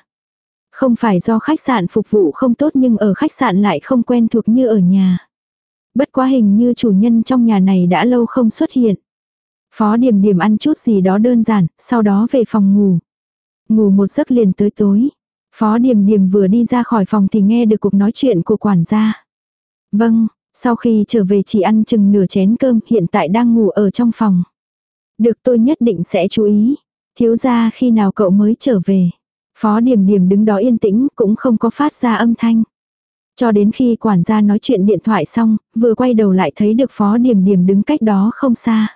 Không phải do khách sạn phục vụ không tốt nhưng ở khách sạn lại không quen thuộc như ở nhà. Bất quá hình như chủ nhân trong nhà này đã lâu không xuất hiện. Phó điểm điểm ăn chút gì đó đơn giản, sau đó về phòng ngủ. Ngủ một giấc liền tới tối. Phó điểm điểm vừa đi ra khỏi phòng thì nghe được cuộc nói chuyện của quản gia. Vâng, sau khi trở về chỉ ăn chừng nửa chén cơm hiện tại đang ngủ ở trong phòng. Được tôi nhất định sẽ chú ý. Thiếu ra khi nào cậu mới trở về. Phó điểm điểm đứng đó yên tĩnh cũng không có phát ra âm thanh. Cho đến khi quản gia nói chuyện điện thoại xong, vừa quay đầu lại thấy được phó điểm điểm đứng cách đó không xa.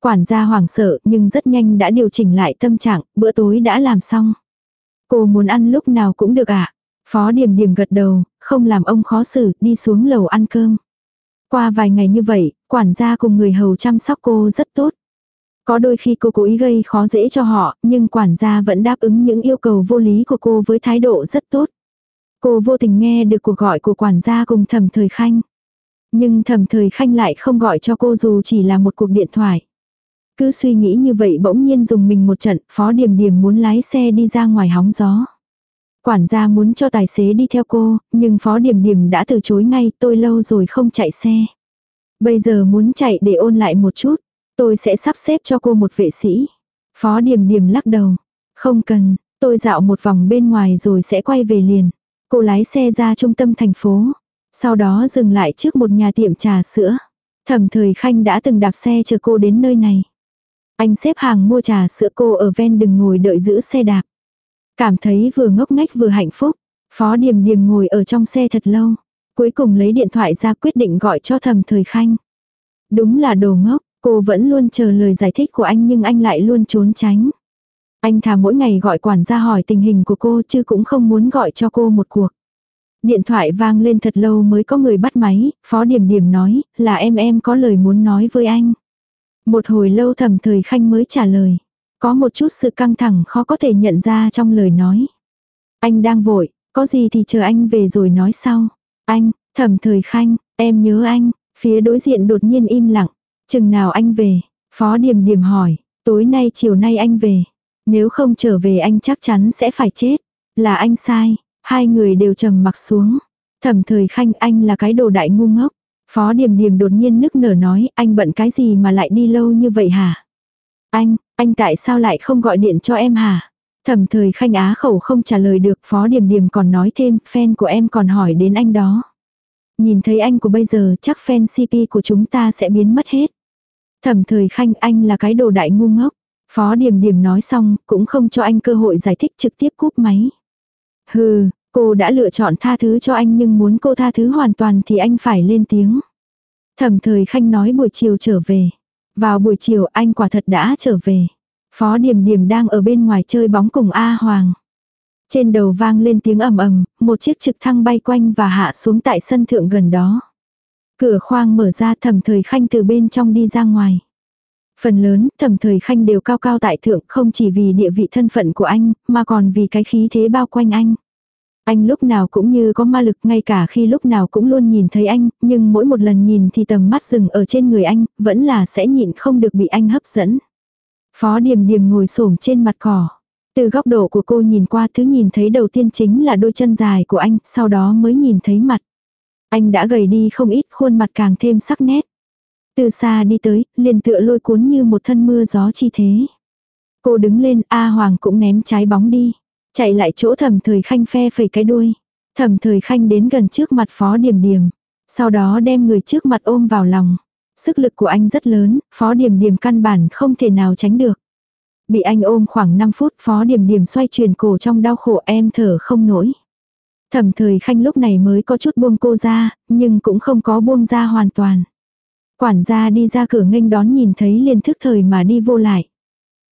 Quản gia hoảng sợ nhưng rất nhanh đã điều chỉnh lại tâm trạng, bữa tối đã làm xong. Cô muốn ăn lúc nào cũng được ạ. À? Phó điểm điểm gật đầu, không làm ông khó xử, đi xuống lầu ăn cơm. Qua vài ngày như vậy, quản gia cùng người hầu chăm sóc cô rất tốt. Có đôi khi cô cố ý gây khó dễ cho họ, nhưng quản gia vẫn đáp ứng những yêu cầu vô lý của cô với thái độ rất tốt. Cô vô tình nghe được cuộc gọi của quản gia cùng thẩm thời khanh. Nhưng thẩm thời khanh lại không gọi cho cô dù chỉ là một cuộc điện thoại. Cứ suy nghĩ như vậy bỗng nhiên dùng mình một trận, phó điểm điểm muốn lái xe đi ra ngoài hóng gió. Quản gia muốn cho tài xế đi theo cô, nhưng phó điểm điểm đã từ chối ngay, tôi lâu rồi không chạy xe. Bây giờ muốn chạy để ôn lại một chút, tôi sẽ sắp xếp cho cô một vệ sĩ. Phó điểm điểm lắc đầu, không cần, tôi dạo một vòng bên ngoài rồi sẽ quay về liền. Cô lái xe ra trung tâm thành phố, sau đó dừng lại trước một nhà tiệm trà sữa. Thẩm thời khanh đã từng đạp xe chờ cô đến nơi này. Anh xếp hàng mua trà sữa cô ở ven đừng ngồi đợi giữ xe đạp. Cảm thấy vừa ngốc nghếch vừa hạnh phúc. Phó Điềm Điềm ngồi ở trong xe thật lâu. Cuối cùng lấy điện thoại ra quyết định gọi cho thầm thời khanh. Đúng là đồ ngốc, cô vẫn luôn chờ lời giải thích của anh nhưng anh lại luôn trốn tránh. Anh thà mỗi ngày gọi quản gia hỏi tình hình của cô chứ cũng không muốn gọi cho cô một cuộc. Điện thoại vang lên thật lâu mới có người bắt máy, Phó Điểm Điểm nói, là em em có lời muốn nói với anh. Một hồi lâu thầm thời khanh mới trả lời. Có một chút sự căng thẳng khó có thể nhận ra trong lời nói. Anh đang vội, có gì thì chờ anh về rồi nói sau. Anh, thầm thời khanh, em nhớ anh, phía đối diện đột nhiên im lặng. Chừng nào anh về? Phó Điềm Điềm hỏi, tối nay chiều nay anh về. Nếu không trở về anh chắc chắn sẽ phải chết. Là anh sai, hai người đều trầm mặc xuống. Thẩm thời khanh anh là cái đồ đại ngu ngốc. Phó Điềm Điềm đột nhiên nức nở nói anh bận cái gì mà lại đi lâu như vậy hả? Anh, anh tại sao lại không gọi điện cho em hả? Thẩm thời khanh á khẩu không trả lời được Phó Điềm Điềm còn nói thêm fan của em còn hỏi đến anh đó. Nhìn thấy anh của bây giờ chắc fan CP của chúng ta sẽ biến mất hết. Thẩm thời khanh anh là cái đồ đại ngu ngốc. Phó Điềm Điềm nói xong cũng không cho anh cơ hội giải thích trực tiếp cúp máy. Hừ, Cô đã lựa chọn tha thứ cho anh nhưng muốn cô tha thứ hoàn toàn thì anh phải lên tiếng. Thẩm thời khanh nói buổi chiều trở về. Vào buổi chiều anh quả thật đã trở về. Phó Điềm Điềm đang ở bên ngoài chơi bóng cùng A Hoàng. Trên đầu vang lên tiếng ầm ầm, một chiếc trực thăng bay quanh và hạ xuống tại sân thượng gần đó. Cửa khoang mở ra thẩm thời khanh từ bên trong đi ra ngoài. Phần lớn, thẩm thời khanh đều cao cao tại thượng không chỉ vì địa vị thân phận của anh, mà còn vì cái khí thế bao quanh anh. Anh lúc nào cũng như có ma lực ngay cả khi lúc nào cũng luôn nhìn thấy anh, nhưng mỗi một lần nhìn thì tầm mắt dừng ở trên người anh, vẫn là sẽ nhịn không được bị anh hấp dẫn. Phó Điềm Điềm ngồi xổm trên mặt cỏ. Từ góc độ của cô nhìn qua thứ nhìn thấy đầu tiên chính là đôi chân dài của anh, sau đó mới nhìn thấy mặt. Anh đã gầy đi không ít, khuôn mặt càng thêm sắc nét. Từ xa đi tới, liền tựa lôi cuốn như một thân mưa gió chi thế. Cô đứng lên, A Hoàng cũng ném trái bóng đi. Chạy lại chỗ thẩm thời khanh phe phẩy cái đuôi. Thẩm thời khanh đến gần trước mặt phó điểm điểm. Sau đó đem người trước mặt ôm vào lòng. Sức lực của anh rất lớn, phó điểm điểm căn bản không thể nào tránh được. Bị anh ôm khoảng 5 phút phó điểm điểm xoay chuyển cổ trong đau khổ em thở không nổi. Thẩm thời khanh lúc này mới có chút buông cô ra, nhưng cũng không có buông ra hoàn toàn. Quản gia đi ra cửa nghênh đón nhìn thấy liền thức thời mà đi vô lại.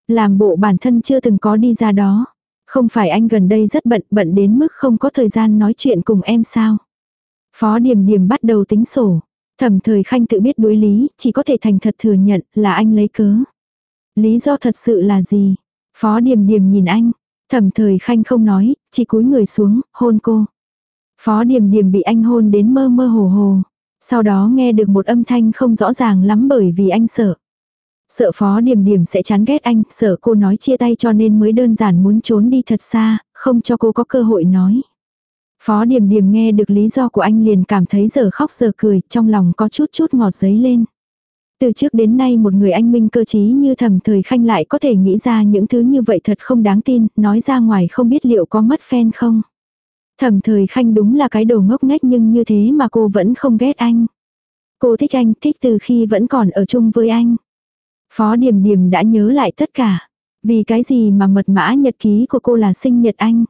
Làm bộ bản thân chưa từng có đi ra đó. Không phải anh gần đây rất bận, bận đến mức không có thời gian nói chuyện cùng em sao. Phó Điềm Điềm bắt đầu tính sổ. Thẩm thời khanh tự biết đối lý, chỉ có thể thành thật thừa nhận là anh lấy cớ. Lý do thật sự là gì? Phó Điềm Điềm nhìn anh. Thẩm thời khanh không nói, chỉ cúi người xuống, hôn cô. Phó Điềm Điềm bị anh hôn đến mơ mơ hồ hồ. Sau đó nghe được một âm thanh không rõ ràng lắm bởi vì anh sợ. Sợ phó điểm điểm sẽ chán ghét anh, sợ cô nói chia tay cho nên mới đơn giản muốn trốn đi thật xa, không cho cô có cơ hội nói. Phó điểm điểm nghe được lý do của anh liền cảm thấy giờ khóc giờ cười, trong lòng có chút chút ngọt giấy lên. Từ trước đến nay một người anh minh cơ trí như thầm thời khanh lại có thể nghĩ ra những thứ như vậy thật không đáng tin, nói ra ngoài không biết liệu có mất fan không. Thầm thời khanh đúng là cái đồ ngốc nghếch nhưng như thế mà cô vẫn không ghét anh. Cô thích anh, thích từ khi vẫn còn ở chung với anh. Phó Điềm Điềm đã nhớ lại tất cả. Vì cái gì mà mật mã nhật ký của cô là sinh nhật anh?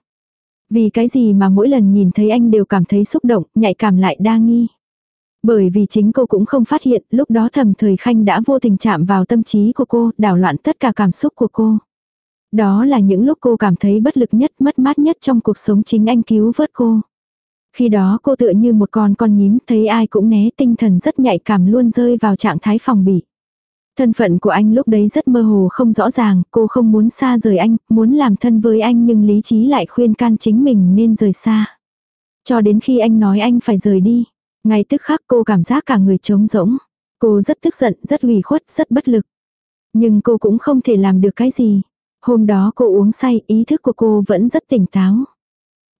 Vì cái gì mà mỗi lần nhìn thấy anh đều cảm thấy xúc động, nhạy cảm lại đa nghi? Bởi vì chính cô cũng không phát hiện, lúc đó thầm thời khanh đã vô tình chạm vào tâm trí của cô, đảo loạn tất cả cảm xúc của cô. Đó là những lúc cô cảm thấy bất lực nhất, mất mát nhất trong cuộc sống chính anh cứu vớt cô. Khi đó cô tựa như một con con nhím, thấy ai cũng né tinh thần rất nhạy cảm luôn rơi vào trạng thái phòng bị. Thân phận của anh lúc đấy rất mơ hồ không rõ ràng, cô không muốn xa rời anh, muốn làm thân với anh nhưng lý trí lại khuyên can chính mình nên rời xa. Cho đến khi anh nói anh phải rời đi, ngay tức khắc cô cảm giác cả người trống rỗng. Cô rất tức giận, rất ủy khuất, rất bất lực. Nhưng cô cũng không thể làm được cái gì. Hôm đó cô uống say, ý thức của cô vẫn rất tỉnh táo.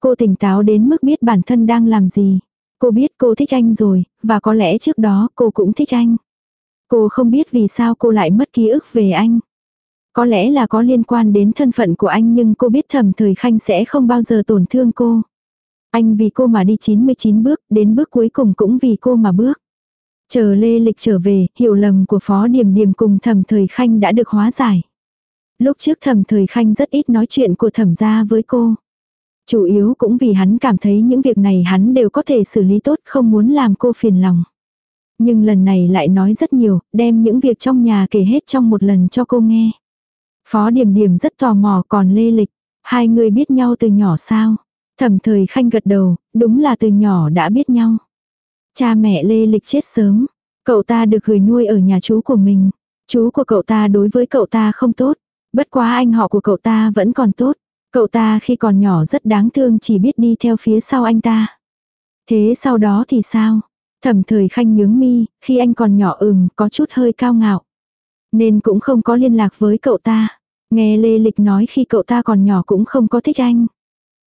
Cô tỉnh táo đến mức biết bản thân đang làm gì. Cô biết cô thích anh rồi, và có lẽ trước đó cô cũng thích anh. Cô không biết vì sao cô lại mất ký ức về anh. Có lẽ là có liên quan đến thân phận của anh nhưng cô biết thầm thời khanh sẽ không bao giờ tổn thương cô. Anh vì cô mà đi 99 bước, đến bước cuối cùng cũng vì cô mà bước. Chờ Lê Lịch trở về, hiểu lầm của Phó Điềm Điềm cùng thầm thời khanh đã được hóa giải. Lúc trước thẩm thời khanh rất ít nói chuyện của thẩm gia với cô. Chủ yếu cũng vì hắn cảm thấy những việc này hắn đều có thể xử lý tốt không muốn làm cô phiền lòng. Nhưng lần này lại nói rất nhiều, đem những việc trong nhà kể hết trong một lần cho cô nghe. Phó Điểm Điểm rất tò mò còn Lê Lịch, hai người biết nhau từ nhỏ sao? Thẩm thời khanh gật đầu, đúng là từ nhỏ đã biết nhau. Cha mẹ Lê Lịch chết sớm, cậu ta được gửi nuôi ở nhà chú của mình. Chú của cậu ta đối với cậu ta không tốt, bất quá anh họ của cậu ta vẫn còn tốt. Cậu ta khi còn nhỏ rất đáng thương chỉ biết đi theo phía sau anh ta. Thế sau đó thì sao? Thẩm thời khanh nhướng mi, khi anh còn nhỏ ừm, có chút hơi cao ngạo. Nên cũng không có liên lạc với cậu ta. Nghe Lê Lịch nói khi cậu ta còn nhỏ cũng không có thích anh.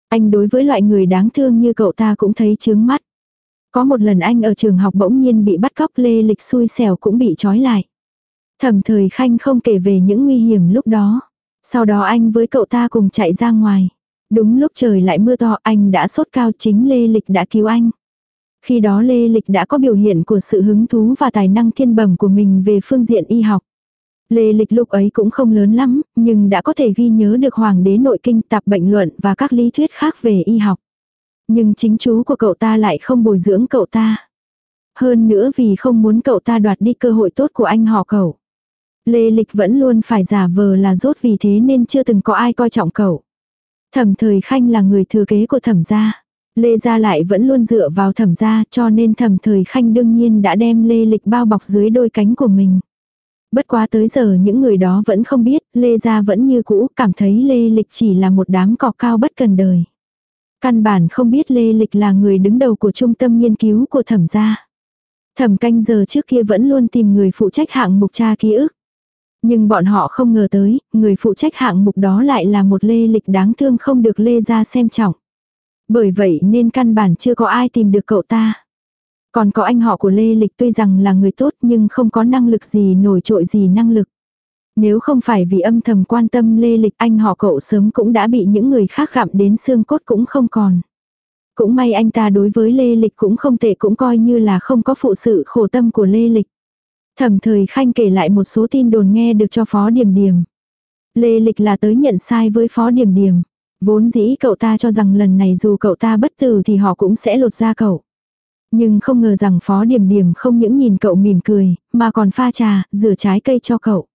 Anh đối với loại người đáng thương như cậu ta cũng thấy chướng mắt. Có một lần anh ở trường học bỗng nhiên bị bắt cóc Lê Lịch xui xẻo cũng bị trói lại. Thẩm thời khanh không kể về những nguy hiểm lúc đó. Sau đó anh với cậu ta cùng chạy ra ngoài. Đúng lúc trời lại mưa to anh đã sốt cao chính Lê Lịch đã cứu anh. Khi đó Lê Lịch đã có biểu hiện của sự hứng thú và tài năng thiên bẩm của mình về phương diện y học. Lê Lịch lúc ấy cũng không lớn lắm, nhưng đã có thể ghi nhớ được hoàng đế nội kinh tạp bệnh luận và các lý thuyết khác về y học. Nhưng chính chú của cậu ta lại không bồi dưỡng cậu ta. Hơn nữa vì không muốn cậu ta đoạt đi cơ hội tốt của anh họ cậu. Lê Lịch vẫn luôn phải giả vờ là rốt vì thế nên chưa từng có ai coi trọng cậu. Thẩm thời khanh là người thừa kế của thẩm gia. Lê Gia lại vẫn luôn dựa vào thẩm gia cho nên thẩm thời khanh đương nhiên đã đem Lê Lịch bao bọc dưới đôi cánh của mình. Bất quá tới giờ những người đó vẫn không biết, Lê Gia vẫn như cũ cảm thấy Lê Lịch chỉ là một đám cỏ cao bất cần đời. Căn bản không biết Lê Lịch là người đứng đầu của trung tâm nghiên cứu của thẩm gia. Thẩm canh giờ trước kia vẫn luôn tìm người phụ trách hạng mục tra ký ức. Nhưng bọn họ không ngờ tới, người phụ trách hạng mục đó lại là một Lê Lịch đáng thương không được Lê Gia xem trọng. Bởi vậy nên căn bản chưa có ai tìm được cậu ta. Còn có anh họ của Lê Lịch tuy rằng là người tốt nhưng không có năng lực gì nổi trội gì năng lực. Nếu không phải vì âm thầm quan tâm Lê Lịch anh họ cậu sớm cũng đã bị những người khác gặm đến xương cốt cũng không còn. Cũng may anh ta đối với Lê Lịch cũng không tệ cũng coi như là không có phụ sự khổ tâm của Lê Lịch. Thẩm thời khanh kể lại một số tin đồn nghe được cho Phó Điểm Điểm. Lê Lịch là tới nhận sai với Phó Điểm Điểm. Vốn dĩ cậu ta cho rằng lần này dù cậu ta bất tử thì họ cũng sẽ lột ra cậu. Nhưng không ngờ rằng Phó Điểm Điểm không những nhìn cậu mỉm cười, mà còn pha trà, rửa trái cây cho cậu.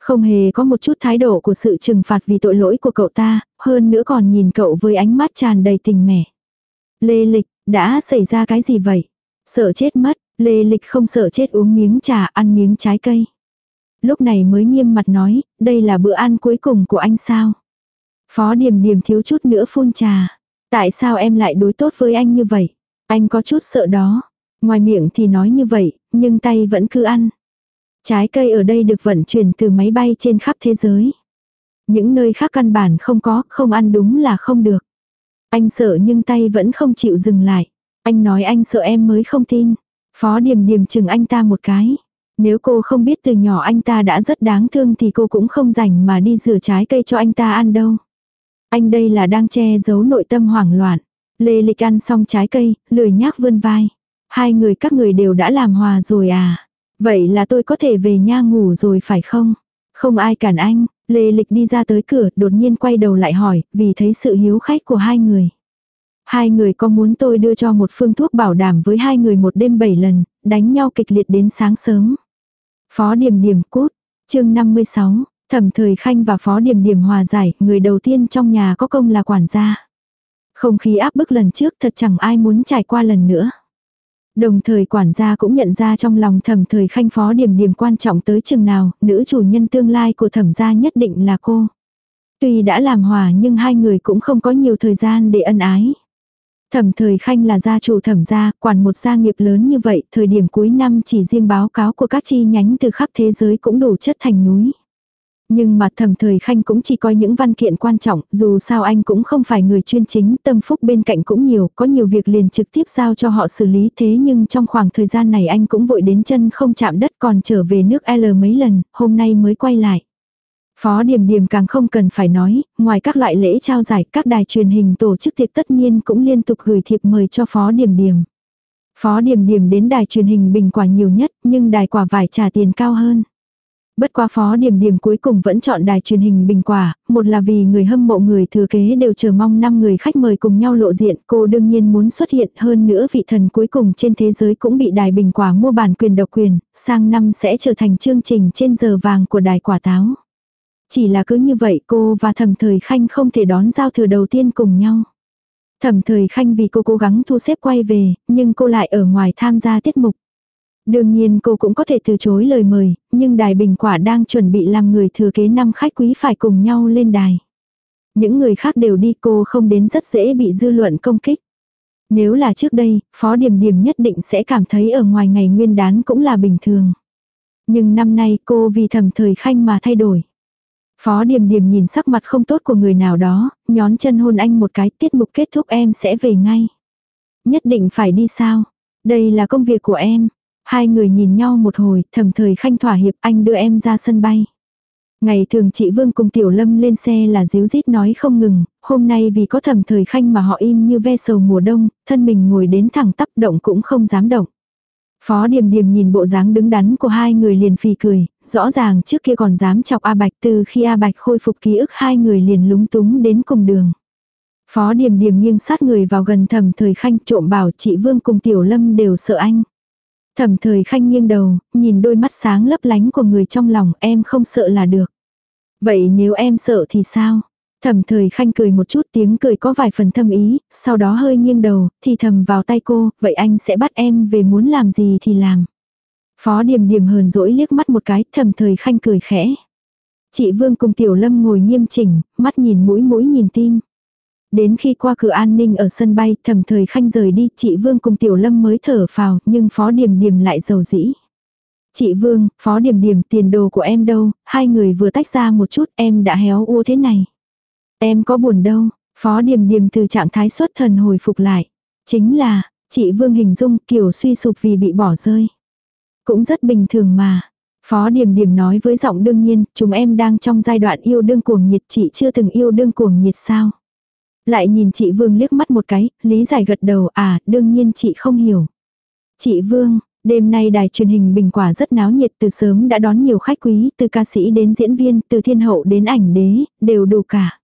Không hề có một chút thái độ của sự trừng phạt vì tội lỗi của cậu ta, hơn nữa còn nhìn cậu với ánh mắt tràn đầy tình mẻ. Lê Lịch, đã xảy ra cái gì vậy? Sợ chết mất, Lê Lịch không sợ chết uống miếng trà ăn miếng trái cây. Lúc này mới nghiêm mặt nói, đây là bữa ăn cuối cùng của anh sao? Phó Điềm Điềm thiếu chút nữa phun trà. Tại sao em lại đối tốt với anh như vậy? Anh có chút sợ đó. Ngoài miệng thì nói như vậy, nhưng tay vẫn cứ ăn. Trái cây ở đây được vận chuyển từ máy bay trên khắp thế giới. Những nơi khác căn bản không có, không ăn đúng là không được. Anh sợ nhưng tay vẫn không chịu dừng lại. Anh nói anh sợ em mới không tin. Phó Điềm Điềm chừng anh ta một cái. Nếu cô không biết từ nhỏ anh ta đã rất đáng thương thì cô cũng không rảnh mà đi rửa trái cây cho anh ta ăn đâu. Anh đây là đang che giấu nội tâm hoảng loạn. Lê Lịch ăn xong trái cây, lười nhác vươn vai. Hai người các người đều đã làm hòa rồi à. Vậy là tôi có thể về nha ngủ rồi phải không? Không ai cản anh, Lê Lịch đi ra tới cửa, đột nhiên quay đầu lại hỏi, vì thấy sự hiếu khách của hai người. Hai người có muốn tôi đưa cho một phương thuốc bảo đảm với hai người một đêm bảy lần, đánh nhau kịch liệt đến sáng sớm. Phó Điềm Điềm cút, chương 56, Thẩm Thời Khanh và Phó Điềm Điềm hòa giải, người đầu tiên trong nhà có công là quản gia. Không khí áp bức lần trước thật chẳng ai muốn trải qua lần nữa. Đồng thời quản gia cũng nhận ra trong lòng thẩm thời khanh phó điểm điểm quan trọng tới chừng nào, nữ chủ nhân tương lai của thẩm gia nhất định là cô. Tuy đã làm hòa nhưng hai người cũng không có nhiều thời gian để ân ái. Thẩm thời khanh là gia chủ thẩm gia, quản một gia nghiệp lớn như vậy, thời điểm cuối năm chỉ riêng báo cáo của các chi nhánh từ khắp thế giới cũng đủ chất thành núi. Nhưng mà thẩm thời khanh cũng chỉ coi những văn kiện quan trọng, dù sao anh cũng không phải người chuyên chính, tâm phúc bên cạnh cũng nhiều, có nhiều việc liền trực tiếp giao cho họ xử lý thế nhưng trong khoảng thời gian này anh cũng vội đến chân không chạm đất còn trở về nước L mấy lần, hôm nay mới quay lại. Phó Điềm Điềm càng không cần phải nói, ngoài các loại lễ trao giải, các đài truyền hình tổ chức tiệc tất nhiên cũng liên tục gửi thiệp mời cho Phó Điềm Điềm. Phó Điềm Điềm đến đài truyền hình bình quả nhiều nhất, nhưng đài quả vải trả tiền cao hơn. Bất quá phó điểm điểm cuối cùng vẫn chọn đài truyền hình bình quả, một là vì người hâm mộ người thừa kế đều chờ mong năm người khách mời cùng nhau lộ diện, cô đương nhiên muốn xuất hiện hơn nữa vị thần cuối cùng trên thế giới cũng bị đài bình quả mua bản quyền độc quyền, sang năm sẽ trở thành chương trình trên giờ vàng của đài quả táo. Chỉ là cứ như vậy cô và thầm thời khanh không thể đón giao thừa đầu tiên cùng nhau. Thẩm thời khanh vì cô cố gắng thu xếp quay về, nhưng cô lại ở ngoài tham gia tiết mục. Đương nhiên cô cũng có thể từ chối lời mời, nhưng đài bình quả đang chuẩn bị làm người thừa kế năm khách quý phải cùng nhau lên đài. Những người khác đều đi cô không đến rất dễ bị dư luận công kích. Nếu là trước đây, Phó điểm điểm nhất định sẽ cảm thấy ở ngoài ngày nguyên đán cũng là bình thường. Nhưng năm nay cô vì thầm thời khanh mà thay đổi. Phó Điềm Điềm nhìn sắc mặt không tốt của người nào đó, nhón chân hôn anh một cái tiết mục kết thúc em sẽ về ngay. Nhất định phải đi sao? Đây là công việc của em. Hai người nhìn nhau một hồi, thầm thời khanh thỏa hiệp anh đưa em ra sân bay. Ngày thường chị Vương cùng Tiểu Lâm lên xe là díu dít nói không ngừng, hôm nay vì có thầm thời khanh mà họ im như ve sầu mùa đông, thân mình ngồi đến thẳng tắp động cũng không dám động. Phó Điềm Điềm nhìn bộ dáng đứng đắn của hai người liền phì cười, rõ ràng trước kia còn dám chọc A Bạch từ khi A Bạch khôi phục ký ức hai người liền lúng túng đến cùng đường. Phó Điềm Điềm nghiêng sát người vào gần thầm thời khanh trộm bảo chị Vương cùng Tiểu Lâm đều sợ anh. thầm thời khanh nghiêng đầu, nhìn đôi mắt sáng lấp lánh của người trong lòng em không sợ là được. Vậy nếu em sợ thì sao? Thẩm thời khanh cười một chút tiếng cười có vài phần thâm ý, sau đó hơi nghiêng đầu, thì thầm vào tay cô, vậy anh sẽ bắt em về muốn làm gì thì làm. Phó điểm điểm hờn dỗi liếc mắt một cái, thầm thời khanh cười khẽ. Chị Vương cùng Tiểu Lâm ngồi nghiêm chỉnh, mắt nhìn mũi mũi nhìn tim. Đến khi qua cửa an ninh ở sân bay, thầm thời khanh rời đi, chị Vương cùng Tiểu Lâm mới thở phào, nhưng Phó Điềm Điềm lại giàu dĩ. Chị Vương, Phó Điềm Điềm, tiền đồ của em đâu, hai người vừa tách ra một chút, em đã héo ua thế này. Em có buồn đâu, Phó Điềm Điềm từ trạng thái xuất thần hồi phục lại. Chính là, chị Vương hình dung kiểu suy sụp vì bị bỏ rơi. Cũng rất bình thường mà. Phó Điềm Điềm nói với giọng đương nhiên, chúng em đang trong giai đoạn yêu đương cuồng nhiệt chị chưa từng yêu đương cuồng nhiệt sao. Lại nhìn chị Vương liếc mắt một cái, lý giải gật đầu à, đương nhiên chị không hiểu. Chị Vương, đêm nay đài truyền hình bình quả rất náo nhiệt từ sớm đã đón nhiều khách quý, từ ca sĩ đến diễn viên, từ thiên hậu đến ảnh đế, đều đủ cả.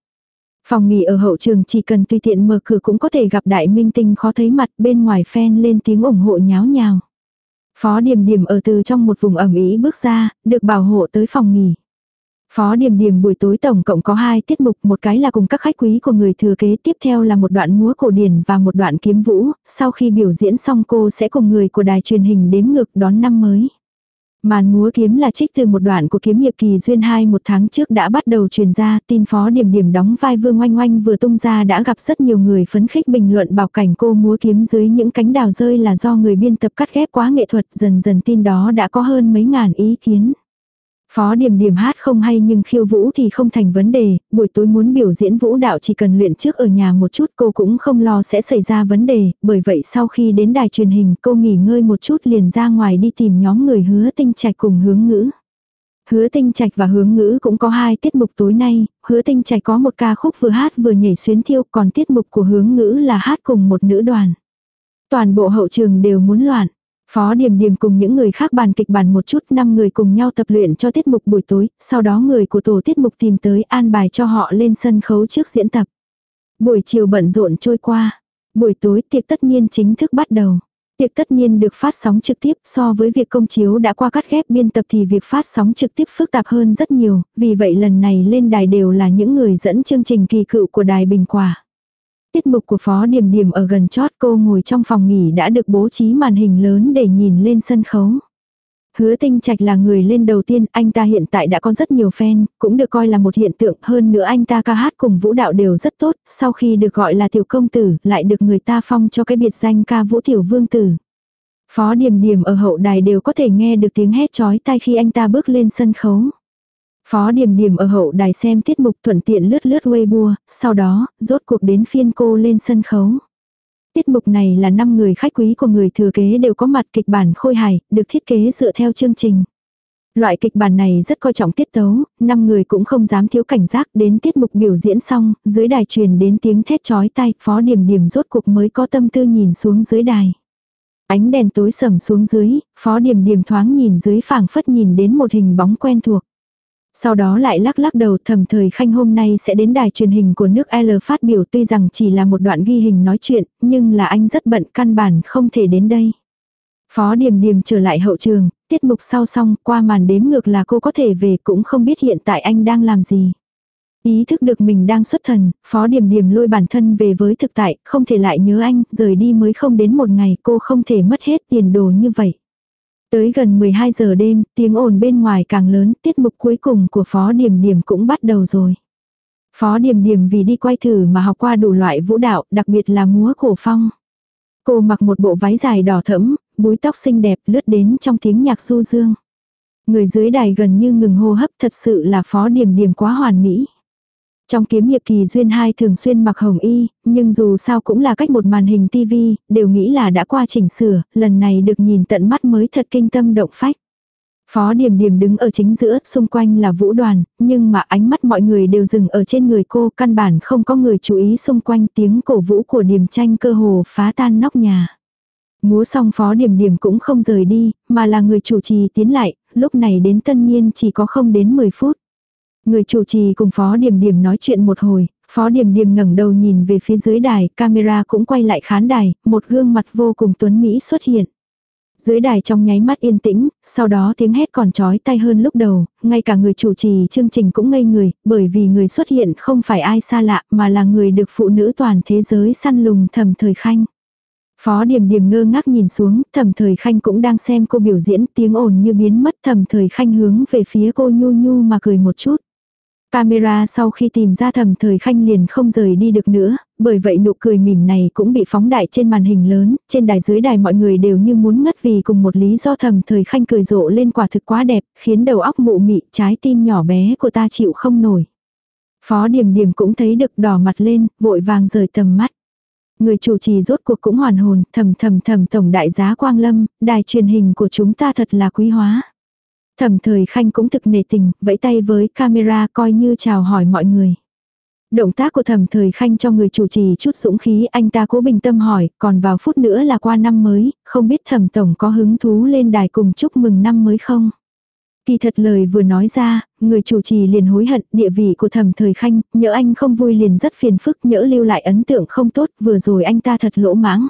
Phòng nghỉ ở hậu trường chỉ cần tùy tiện mở cửa cũng có thể gặp đại minh tinh khó thấy mặt bên ngoài fan lên tiếng ủng hộ nháo nhào. Phó điểm điểm ở từ trong một vùng ẩm ý bước ra, được bảo hộ tới phòng nghỉ. Phó Điềm Điềm buổi tối tổng cộng có hai tiết mục, một cái là cùng các khách quý của người thừa kế, tiếp theo là một đoạn múa cổ điển và một đoạn kiếm vũ, sau khi biểu diễn xong cô sẽ cùng người của đài truyền hình đếm ngược đón năm mới. Màn múa kiếm là trích từ một đoạn của kiếm hiệp kỳ duyên hai một tháng trước đã bắt đầu truyền ra, tin phó điểm điểm đóng vai vương oanh oanh vừa tung ra đã gặp rất nhiều người phấn khích bình luận bảo cảnh cô múa kiếm dưới những cánh đào rơi là do người biên tập cắt ghép quá nghệ thuật dần dần tin đó đã có hơn mấy ngàn ý kiến. Phó điểm điểm hát không hay nhưng khiêu vũ thì không thành vấn đề, buổi tối muốn biểu diễn vũ đạo chỉ cần luyện trước ở nhà một chút cô cũng không lo sẽ xảy ra vấn đề, bởi vậy sau khi đến đài truyền hình cô nghỉ ngơi một chút liền ra ngoài đi tìm nhóm người hứa tinh trạch cùng hướng ngữ. Hứa tinh trạch và hướng ngữ cũng có hai tiết mục tối nay, hứa tinh trạch có một ca khúc vừa hát vừa nhảy xuyến thiêu còn tiết mục của hướng ngữ là hát cùng một nữ đoàn. Toàn bộ hậu trường đều muốn loạn. Phó Điềm Điềm cùng những người khác bàn kịch bản một chút, năm người cùng nhau tập luyện cho tiết mục buổi tối, sau đó người của tổ tiết mục tìm tới an bài cho họ lên sân khấu trước diễn tập. Buổi chiều bận rộn trôi qua. Buổi tối tiệc tất niên chính thức bắt đầu. Tiệc tất niên được phát sóng trực tiếp so với việc công chiếu đã qua cắt ghép biên tập thì việc phát sóng trực tiếp phức tạp hơn rất nhiều, vì vậy lần này lên đài đều là những người dẫn chương trình kỳ cựu của đài Bình Quả. Tiết mục của Phó điểm điểm ở gần chót cô ngồi trong phòng nghỉ đã được bố trí màn hình lớn để nhìn lên sân khấu. Hứa tinh trạch là người lên đầu tiên, anh ta hiện tại đã có rất nhiều fan, cũng được coi là một hiện tượng hơn nữa anh ta ca hát cùng vũ đạo đều rất tốt, sau khi được gọi là tiểu công tử, lại được người ta phong cho cái biệt danh ca vũ tiểu vương tử. Phó điểm điểm ở hậu đài đều có thể nghe được tiếng hét chói tai khi anh ta bước lên sân khấu. Phó Điềm Điềm ở hậu đài xem tiết mục thuận tiện lướt lướt Weibo, sau đó, rốt cuộc đến phiên cô lên sân khấu. Tiết mục này là 5 người khách quý của người thừa kế đều có mặt kịch bản khôi hài, được thiết kế dựa theo chương trình. Loại kịch bản này rất coi trọng tiết tấu, 5 người cũng không dám thiếu cảnh giác đến tiết mục biểu diễn xong, dưới đài truyền đến tiếng thét chói tai, phó điểm điểm rốt cuộc mới có tâm tư nhìn xuống dưới đài. Ánh đèn tối sầm xuống dưới, phó điểm điểm thoáng nhìn dưới phảng phất nhìn đến một hình bóng quen thuộc. Sau đó lại lắc lắc đầu thầm thời khanh hôm nay sẽ đến đài truyền hình của nước L phát biểu tuy rằng chỉ là một đoạn ghi hình nói chuyện, nhưng là anh rất bận căn bản không thể đến đây. Phó Điềm Điềm trở lại hậu trường, tiết mục sau xong, qua màn đếm ngược là cô có thể về cũng không biết hiện tại anh đang làm gì. Ý thức được mình đang xuất thần, Phó Điềm Điềm lôi bản thân về với thực tại, không thể lại nhớ anh, rời đi mới không đến một ngày, cô không thể mất hết tiền đồ như vậy. Tới gần 12 giờ đêm, tiếng ồn bên ngoài càng lớn, tiết mục cuối cùng của Phó Điểm Điểm cũng bắt đầu rồi. Phó Điểm Điểm vì đi quay thử mà học qua đủ loại vũ đạo, đặc biệt là múa cổ phong. Cô mặc một bộ váy dài đỏ thẫm, búi tóc xinh đẹp lướt đến trong tiếng nhạc du dương. Người dưới đài gần như ngừng hô hấp thật sự là Phó Điểm Điểm quá hoàn mỹ. Trong kiếm hiệp kỳ duyên hai thường xuyên mặc hồng y, nhưng dù sao cũng là cách một màn hình tivi, đều nghĩ là đã qua chỉnh sửa, lần này được nhìn tận mắt mới thật kinh tâm động phách. Phó điểm điểm đứng ở chính giữa, xung quanh là vũ đoàn, nhưng mà ánh mắt mọi người đều dừng ở trên người cô, căn bản không có người chú ý xung quanh tiếng cổ vũ của điểm tranh cơ hồ phá tan nóc nhà. Múa xong Phó điểm điểm cũng không rời đi, mà là người chủ trì tiến lại, lúc này đến tân niên chỉ có không đến 10 phút. Người chủ trì cùng Phó điểm điểm nói chuyện một hồi, Phó điểm điểm ngẩng đầu nhìn về phía dưới đài, camera cũng quay lại khán đài, một gương mặt vô cùng tuấn mỹ xuất hiện. Dưới đài trong nháy mắt yên tĩnh, sau đó tiếng hét còn trói tay hơn lúc đầu, ngay cả người chủ trì chương trình cũng ngây người, bởi vì người xuất hiện không phải ai xa lạ mà là người được phụ nữ toàn thế giới săn lùng thầm thời khanh. Phó điểm điểm ngơ ngác nhìn xuống, thầm thời khanh cũng đang xem cô biểu diễn tiếng ồn như biến mất thầm thời khanh hướng về phía cô nhu nhu mà cười một chút. Camera sau khi tìm ra thầm thời khanh liền không rời đi được nữa, bởi vậy nụ cười mỉm này cũng bị phóng đại trên màn hình lớn, trên đài dưới đài mọi người đều như muốn ngất vì cùng một lý do thầm thời khanh cười rộ lên quả thực quá đẹp, khiến đầu óc mụ mị trái tim nhỏ bé của ta chịu không nổi. Phó điểm điểm cũng thấy được đỏ mặt lên, vội vàng rời tầm mắt. Người chủ trì rốt cuộc cũng hoàn hồn, thầm thầm thầm tổng đại giá Quang Lâm, đài truyền hình của chúng ta thật là quý hóa. Thẩm thời khanh cũng thực nề tình, vẫy tay với camera coi như chào hỏi mọi người. Động tác của thẩm thời khanh cho người chủ trì chút dũng khí anh ta cố bình tâm hỏi, còn vào phút nữa là qua năm mới, không biết thẩm tổng có hứng thú lên đài cùng chúc mừng năm mới không? Kỳ thật lời vừa nói ra, người chủ trì liền hối hận địa vị của thẩm thời khanh, nhỡ anh không vui liền rất phiền phức, nhỡ lưu lại ấn tượng không tốt, vừa rồi anh ta thật lỗ mãng.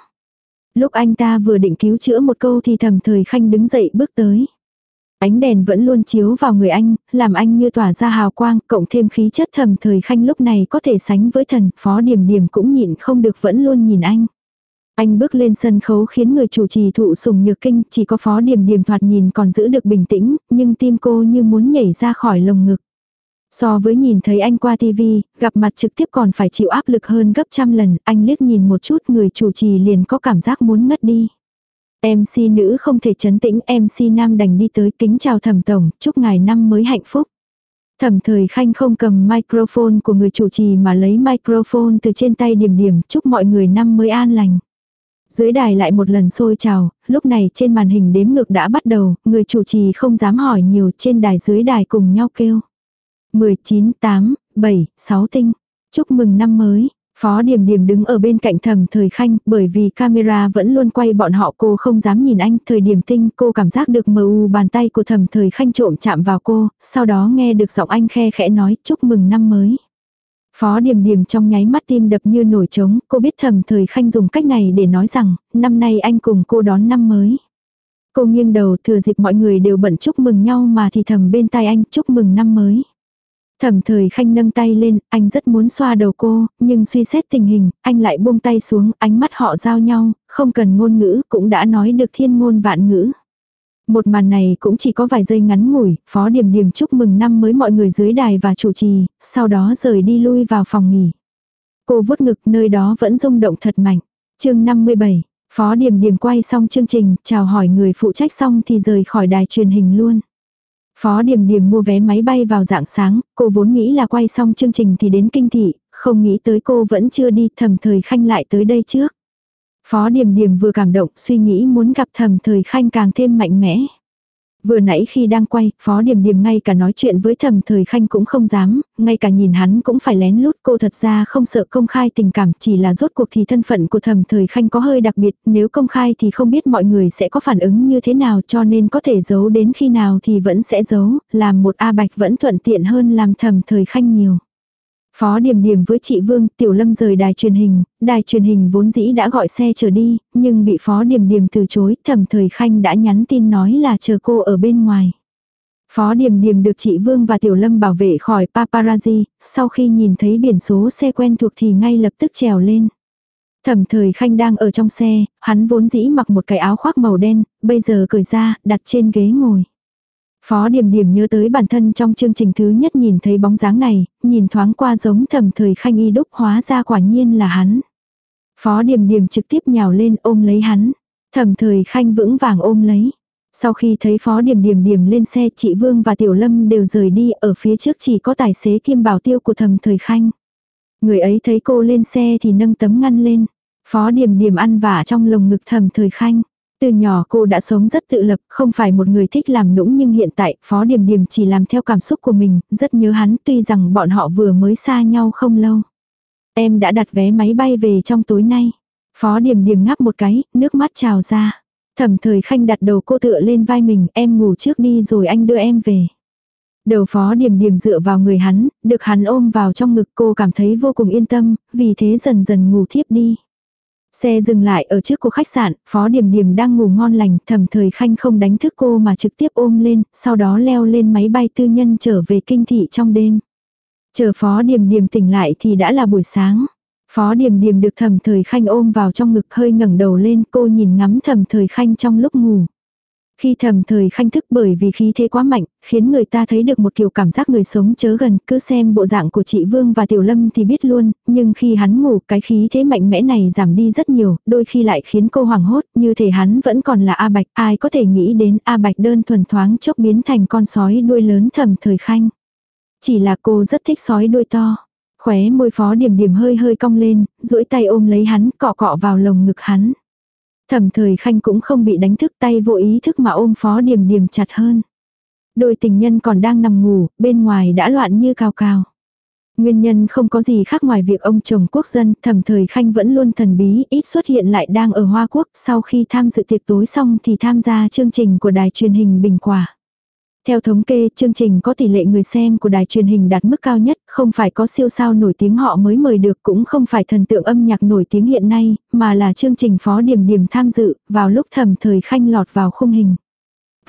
Lúc anh ta vừa định cứu chữa một câu thì thẩm thời khanh đứng dậy bước tới. Ánh đèn vẫn luôn chiếu vào người anh, làm anh như tỏa ra hào quang, cộng thêm khí chất thầm thời khanh lúc này có thể sánh với thần, phó điểm điểm cũng nhịn không được vẫn luôn nhìn anh. Anh bước lên sân khấu khiến người chủ trì thụ sùng nhược kinh, chỉ có phó điểm điểm thoạt nhìn còn giữ được bình tĩnh, nhưng tim cô như muốn nhảy ra khỏi lồng ngực. So với nhìn thấy anh qua tivi, gặp mặt trực tiếp còn phải chịu áp lực hơn gấp trăm lần, anh liếc nhìn một chút người chủ trì liền có cảm giác muốn ngất đi. MC nữ không thể chấn tĩnh, MC nam đành đi tới kính chào thẩm tổng, chúc ngài năm mới hạnh phúc. Thẩm thời khanh không cầm microphone của người chủ trì mà lấy microphone từ trên tay điểm điểm, chúc mọi người năm mới an lành. Dưới đài lại một lần xôi trào, lúc này trên màn hình đếm ngược đã bắt đầu, người chủ trì không dám hỏi nhiều trên đài dưới đài cùng nhau kêu. 19, 8, 7, 6 tinh. Chúc mừng năm mới. Phó Điềm Điềm đứng ở bên cạnh thầm thời khanh, bởi vì camera vẫn luôn quay bọn họ cô không dám nhìn anh, thời điểm tinh cô cảm giác được mờ u bàn tay của thầm thời khanh trộm chạm vào cô, sau đó nghe được giọng anh khe khẽ nói chúc mừng năm mới. Phó Điềm Điềm trong nháy mắt tim đập như nổi trống, cô biết thầm thời khanh dùng cách này để nói rằng, năm nay anh cùng cô đón năm mới. Cô nghiêng đầu thừa dịp mọi người đều bận chúc mừng nhau mà thì thầm bên tai anh chúc mừng năm mới. Thẩm thời khanh nâng tay lên, anh rất muốn xoa đầu cô, nhưng suy xét tình hình, anh lại buông tay xuống, ánh mắt họ giao nhau, không cần ngôn ngữ, cũng đã nói được thiên ngôn vạn ngữ. Một màn này cũng chỉ có vài giây ngắn ngủi, phó điểm điểm chúc mừng năm mới mọi người dưới đài và chủ trì, sau đó rời đi lui vào phòng nghỉ. Cô vuốt ngực nơi đó vẫn rung động thật mạnh. chương 57, phó điểm điểm quay xong chương trình, chào hỏi người phụ trách xong thì rời khỏi đài truyền hình luôn. Phó Điềm Điềm mua vé máy bay vào dạng sáng, cô vốn nghĩ là quay xong chương trình thì đến kinh thị, không nghĩ tới cô vẫn chưa đi, thầm thời khanh lại tới đây trước. Phó Điềm Điềm vừa cảm động, suy nghĩ muốn gặp thầm thời khanh càng thêm mạnh mẽ. Vừa nãy khi đang quay, Phó Điềm Điềm ngay cả nói chuyện với thầm thời khanh cũng không dám, ngay cả nhìn hắn cũng phải lén lút cô thật ra không sợ công khai tình cảm chỉ là rốt cuộc thì thân phận của thầm thời khanh có hơi đặc biệt, nếu công khai thì không biết mọi người sẽ có phản ứng như thế nào cho nên có thể giấu đến khi nào thì vẫn sẽ giấu, làm một A Bạch vẫn thuận tiện hơn làm thầm thời khanh nhiều. Phó Điềm Điềm với chị Vương, Tiểu Lâm rời đài truyền hình, đài truyền hình vốn dĩ đã gọi xe chờ đi, nhưng bị Phó Điềm Điềm từ chối, thẩm thời khanh đã nhắn tin nói là chờ cô ở bên ngoài. Phó Điềm Điềm được chị Vương và Tiểu Lâm bảo vệ khỏi paparazzi, sau khi nhìn thấy biển số xe quen thuộc thì ngay lập tức trèo lên. Thẩm thời khanh đang ở trong xe, hắn vốn dĩ mặc một cái áo khoác màu đen, bây giờ cởi ra, đặt trên ghế ngồi. Phó Điềm Điềm nhớ tới bản thân trong chương trình thứ nhất nhìn thấy bóng dáng này, nhìn thoáng qua giống thầm thời khanh y đúc hóa ra quả nhiên là hắn. Phó Điềm Điềm trực tiếp nhào lên ôm lấy hắn. Thầm thời khanh vững vàng ôm lấy. Sau khi thấy Phó Điềm Điềm Điềm lên xe chị Vương và Tiểu Lâm đều rời đi ở phía trước chỉ có tài xế kiêm bảo tiêu của thầm thời khanh. Người ấy thấy cô lên xe thì nâng tấm ngăn lên. Phó Điềm Điềm ăn vả trong lồng ngực thầm thời khanh. Từ nhỏ cô đã sống rất tự lập, không phải một người thích làm nũng nhưng hiện tại Phó Điềm Điềm chỉ làm theo cảm xúc của mình, rất nhớ hắn tuy rằng bọn họ vừa mới xa nhau không lâu. Em đã đặt vé máy bay về trong tối nay. Phó Điềm Điềm ngáp một cái, nước mắt trào ra. Thẩm thời khanh đặt đầu cô tựa lên vai mình, em ngủ trước đi rồi anh đưa em về. Đầu phó điểm điểm dựa vào người hắn, được hắn ôm vào trong ngực cô cảm thấy vô cùng yên tâm, vì thế dần dần ngủ thiếp đi. Xe dừng lại ở trước của khách sạn, Phó Điềm Điềm đang ngủ ngon lành, thầm thời khanh không đánh thức cô mà trực tiếp ôm lên, sau đó leo lên máy bay tư nhân trở về kinh thị trong đêm. Chờ Phó Điềm Điềm tỉnh lại thì đã là buổi sáng. Phó Điềm Điềm được thầm thời khanh ôm vào trong ngực hơi ngẩng đầu lên cô nhìn ngắm thầm thời khanh trong lúc ngủ. Khi thầm thời khanh thức bởi vì khí thế quá mạnh, khiến người ta thấy được một kiểu cảm giác người sống chớ gần, cứ xem bộ dạng của chị Vương và Tiểu Lâm thì biết luôn, nhưng khi hắn ngủ cái khí thế mạnh mẽ này giảm đi rất nhiều, đôi khi lại khiến cô hoảng hốt, như thể hắn vẫn còn là A Bạch, ai có thể nghĩ đến A Bạch đơn thuần thoáng chốc biến thành con sói đuôi lớn thầm thời khanh. Chỉ là cô rất thích sói đuôi to. Khóe môi phó điểm điểm hơi hơi cong lên, duỗi tay ôm lấy hắn, cọ cọ vào lồng ngực hắn. Thẩm thời khanh cũng không bị đánh thức tay vô ý thức mà ôm phó điểm điểm chặt hơn. Đôi tình nhân còn đang nằm ngủ, bên ngoài đã loạn như cào cào. Nguyên nhân không có gì khác ngoài việc ông chồng quốc dân, thẩm thời khanh vẫn luôn thần bí, ít xuất hiện lại đang ở Hoa Quốc, sau khi tham dự tiệc tối xong thì tham gia chương trình của đài truyền hình Bình Quả. Theo thống kê, chương trình có tỷ lệ người xem của đài truyền hình đạt mức cao nhất, không phải có siêu sao nổi tiếng họ mới mời được cũng không phải thần tượng âm nhạc nổi tiếng hiện nay, mà là chương trình phó điểm điểm tham dự, vào lúc thầm thời khanh lọt vào khung hình.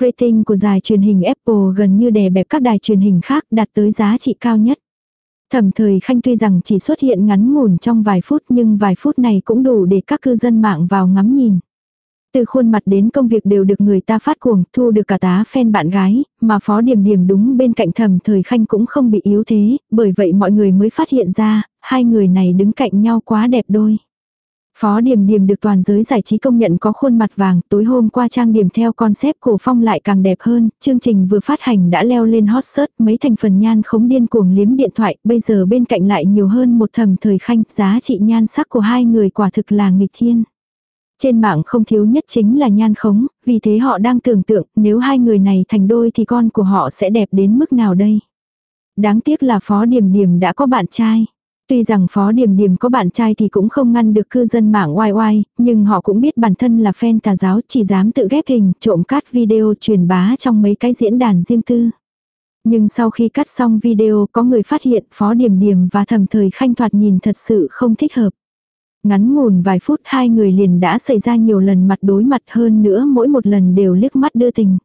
Rating của đài truyền hình Apple gần như đè bẹp các đài truyền hình khác đạt tới giá trị cao nhất. Thẩm thời khanh tuy rằng chỉ xuất hiện ngắn ngủn trong vài phút nhưng vài phút này cũng đủ để các cư dân mạng vào ngắm nhìn. Từ khuôn mặt đến công việc đều được người ta phát cuồng, thu được cả tá fan bạn gái, mà phó điểm điểm đúng bên cạnh thầm thời khanh cũng không bị yếu thế, bởi vậy mọi người mới phát hiện ra, hai người này đứng cạnh nhau quá đẹp đôi. Phó Điềm Điềm được toàn giới giải trí công nhận có khuôn mặt vàng, tối hôm qua trang điểm theo concept cổ phong lại càng đẹp hơn, chương trình vừa phát hành đã leo lên hot search, mấy thành phần nhan khống điên cuồng liếm điện thoại, bây giờ bên cạnh lại nhiều hơn một thầm thời khanh, giá trị nhan sắc của hai người quả thực là nghịch thiên. Trên mạng không thiếu nhất chính là nhan khống, vì thế họ đang tưởng tượng nếu hai người này thành đôi thì con của họ sẽ đẹp đến mức nào đây. Đáng tiếc là Phó Điềm Điềm đã có bạn trai. Tuy rằng Phó Điềm Điềm có bạn trai thì cũng không ngăn được cư dân mạng oai oai, nhưng họ cũng biết bản thân là fan tà giáo chỉ dám tự ghép hình, trộm cắt video truyền bá trong mấy cái diễn đàn riêng tư. Nhưng sau khi cắt xong video có người phát hiện Phó Điềm Điềm và thầm thời khanh thoạt nhìn thật sự không thích hợp. Ngắn ngủn vài phút hai người liền đã xảy ra nhiều lần mặt đối mặt hơn nữa mỗi một lần đều liếc mắt đưa tình.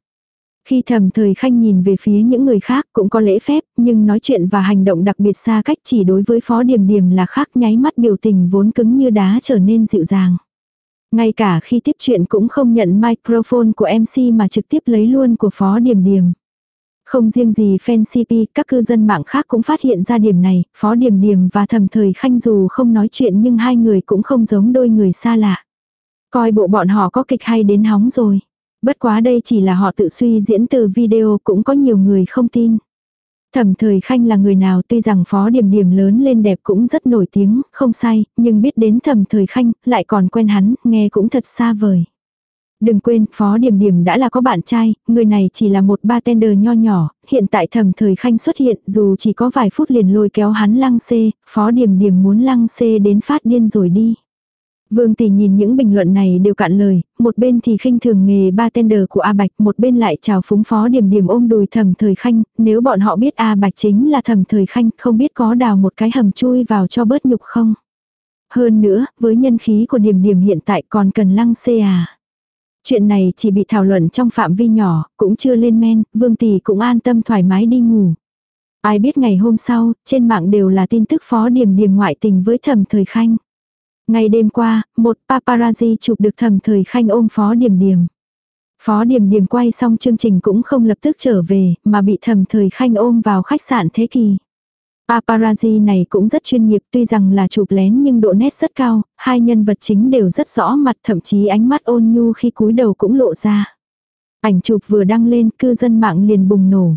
Khi thầm thời khanh nhìn về phía những người khác cũng có lễ phép, nhưng nói chuyện và hành động đặc biệt xa cách chỉ đối với phó điểm điểm là khác nháy mắt biểu tình vốn cứng như đá trở nên dịu dàng. Ngay cả khi tiếp chuyện cũng không nhận microphone của MC mà trực tiếp lấy luôn của phó điểm điểm. Không riêng gì fan CP, các cư dân mạng khác cũng phát hiện ra điểm này, Phó Điểm Điểm và Thầm Thời Khanh dù không nói chuyện nhưng hai người cũng không giống đôi người xa lạ. Coi bộ bọn họ có kịch hay đến hóng rồi. Bất quá đây chỉ là họ tự suy diễn từ video cũng có nhiều người không tin. Thẩm thời khanh là người nào tuy rằng phó điểm điểm lớn lên đẹp cũng rất nổi tiếng, không sai, nhưng biết đến thẩm thời khanh, lại còn quen hắn, nghe cũng thật xa vời. Đừng quên, Phó Điểm Điểm đã là có bạn trai, người này chỉ là một bartender nho nhỏ, hiện tại thầm thời khanh xuất hiện, dù chỉ có vài phút liền lôi kéo hắn lăng xê, Phó Điểm Điểm muốn lăng xê đến phát điên rồi đi. Vương Tỷ nhìn những bình luận này đều cạn lời, một bên thì khinh thường nghề bartender của A Bạch, một bên lại chào phúng phó điểm điểm ôm đùi thầm thời khanh, nếu bọn họ biết A Bạch chính là thầm thời khanh, không biết có đào một cái hầm chui vào cho bớt nhục không. Hơn nữa, với nhân khí của điểm điểm hiện tại còn cần lăng xê à. Chuyện này chỉ bị thảo luận trong phạm vi nhỏ, cũng chưa lên men, Vương Tỷ cũng an tâm thoải mái đi ngủ. Ai biết ngày hôm sau, trên mạng đều là tin tức phó điểm điểm ngoại tình với thầm thời khanh. Ngày đêm qua, một paparazzi chụp được thầm thời khanh ôm phó điểm điểm. Phó điểm điểm quay xong chương trình cũng không lập tức trở về, mà bị thầm thời khanh ôm vào khách sạn thế kỷ. Paparazzi này cũng rất chuyên nghiệp tuy rằng là chụp lén nhưng độ nét rất cao, hai nhân vật chính đều rất rõ mặt thậm chí ánh mắt ôn nhu khi cúi đầu cũng lộ ra. Ảnh chụp vừa đăng lên cư dân mạng liền bùng nổ.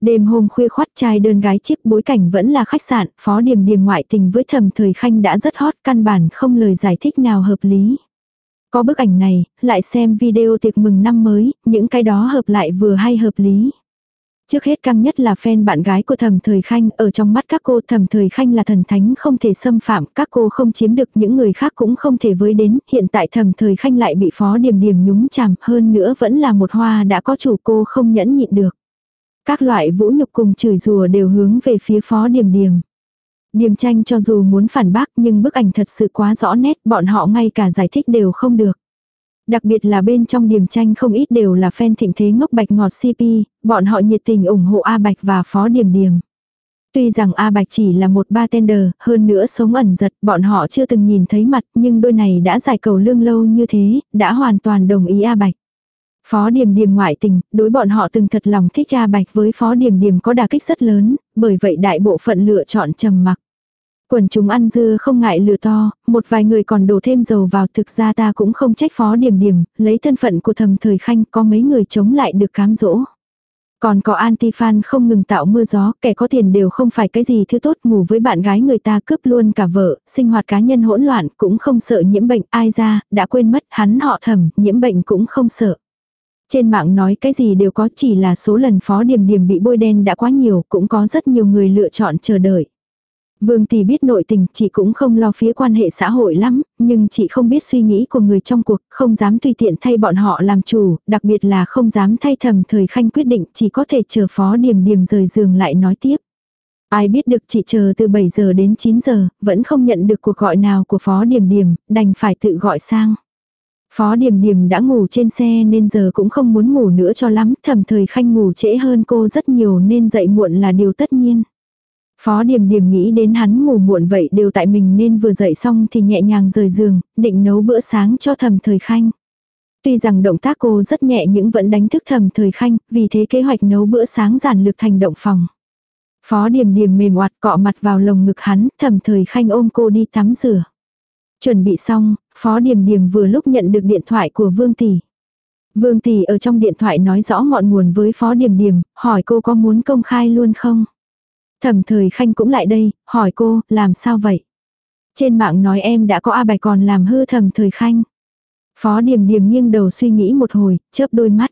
Đêm hôm khuya khoát trai đơn gái chiếc bối cảnh vẫn là khách sạn, phó điểm điểm ngoại tình với thầm thời khanh đã rất hot căn bản không lời giải thích nào hợp lý. Có bức ảnh này, lại xem video tiệc mừng năm mới, những cái đó hợp lại vừa hay hợp lý. Trước hết căng nhất là fan bạn gái của thầm thời khanh, ở trong mắt các cô thầm thời khanh là thần thánh không thể xâm phạm, các cô không chiếm được những người khác cũng không thể với đến, hiện tại thầm thời khanh lại bị phó điểm điểm nhúng chàm hơn nữa vẫn là một hoa đã có chủ cô không nhẫn nhịn được. Các loại vũ nhục cùng chửi rùa đều hướng về phía phó điểm điểm. Điểm tranh cho dù muốn phản bác nhưng bức ảnh thật sự quá rõ nét bọn họ ngay cả giải thích đều không được. Đặc biệt là bên trong điểm tranh không ít đều là fan thịnh thế ngốc bạch ngọt CP, bọn họ nhiệt tình ủng hộ A Bạch và Phó Điểm Điểm. Tuy rằng A Bạch chỉ là một bartender, hơn nữa sống ẩn giật, bọn họ chưa từng nhìn thấy mặt, nhưng đôi này đã giải cầu lương lâu như thế, đã hoàn toàn đồng ý A Bạch. Phó Điềm Điềm ngoại tình, đối bọn họ từng thật lòng thích A Bạch với Phó Điềm Điềm có đả kích rất lớn, bởi vậy đại bộ phận lựa chọn trầm mặc. Quần chúng ăn dưa không ngại lửa to, một vài người còn đổ thêm dầu vào thực ra ta cũng không trách Phó điểm điểm lấy thân phận của thầm thời khanh có mấy người chống lại được cám dỗ. Còn có anti-fan không ngừng tạo mưa gió, kẻ có tiền đều không phải cái gì thứ tốt ngủ với bạn gái người ta cướp luôn cả vợ, sinh hoạt cá nhân hỗn loạn cũng không sợ nhiễm bệnh, ai ra, đã quên mất hắn họ thầm, nhiễm bệnh cũng không sợ. Trên mạng nói cái gì đều có chỉ là số lần phó điểm điểm bị bôi đen đã quá nhiều, cũng có rất nhiều người lựa chọn chờ đợi. Vương Tỷ biết nội tình, chị cũng không lo phía quan hệ xã hội lắm, nhưng chị không biết suy nghĩ của người trong cuộc, không dám tùy tiện thay bọn họ làm chủ, đặc biệt là không dám thay thầm thời khanh quyết định, chỉ có thể chờ phó điểm điểm rời giường lại nói tiếp. Ai biết được chị chờ từ 7 giờ đến 9 giờ, vẫn không nhận được cuộc gọi nào của phó điểm điểm, đành phải tự gọi sang. Phó điểm điểm đã ngủ trên xe nên giờ cũng không muốn ngủ nữa cho lắm, thầm thời khanh ngủ trễ hơn cô rất nhiều nên dậy muộn là điều tất nhiên. Phó Điềm Điềm nghĩ đến hắn ngủ muộn vậy đều tại mình nên vừa dậy xong thì nhẹ nhàng rời giường, định nấu bữa sáng cho thầm thời khanh. Tuy rằng động tác cô rất nhẹ nhưng vẫn đánh thức thầm thời khanh, vì thế kế hoạch nấu bữa sáng giản lược thành động phòng. Phó Điềm Điềm mềm oạt cọ mặt vào lồng ngực hắn, thầm thời khanh ôm cô đi tắm rửa. Chuẩn bị xong, Phó Điềm Điềm vừa lúc nhận được điện thoại của Vương Tỷ. Vương Tỷ ở trong điện thoại nói rõ ngọn nguồn với Phó Điềm Điềm, hỏi cô có muốn công khai luôn không? Thẩm thời khanh cũng lại đây, hỏi cô, làm sao vậy? Trên mạng nói em đã có A Bạch còn làm hư thẩm thời khanh. Phó Điềm Điềm nghiêng đầu suy nghĩ một hồi, chớp đôi mắt.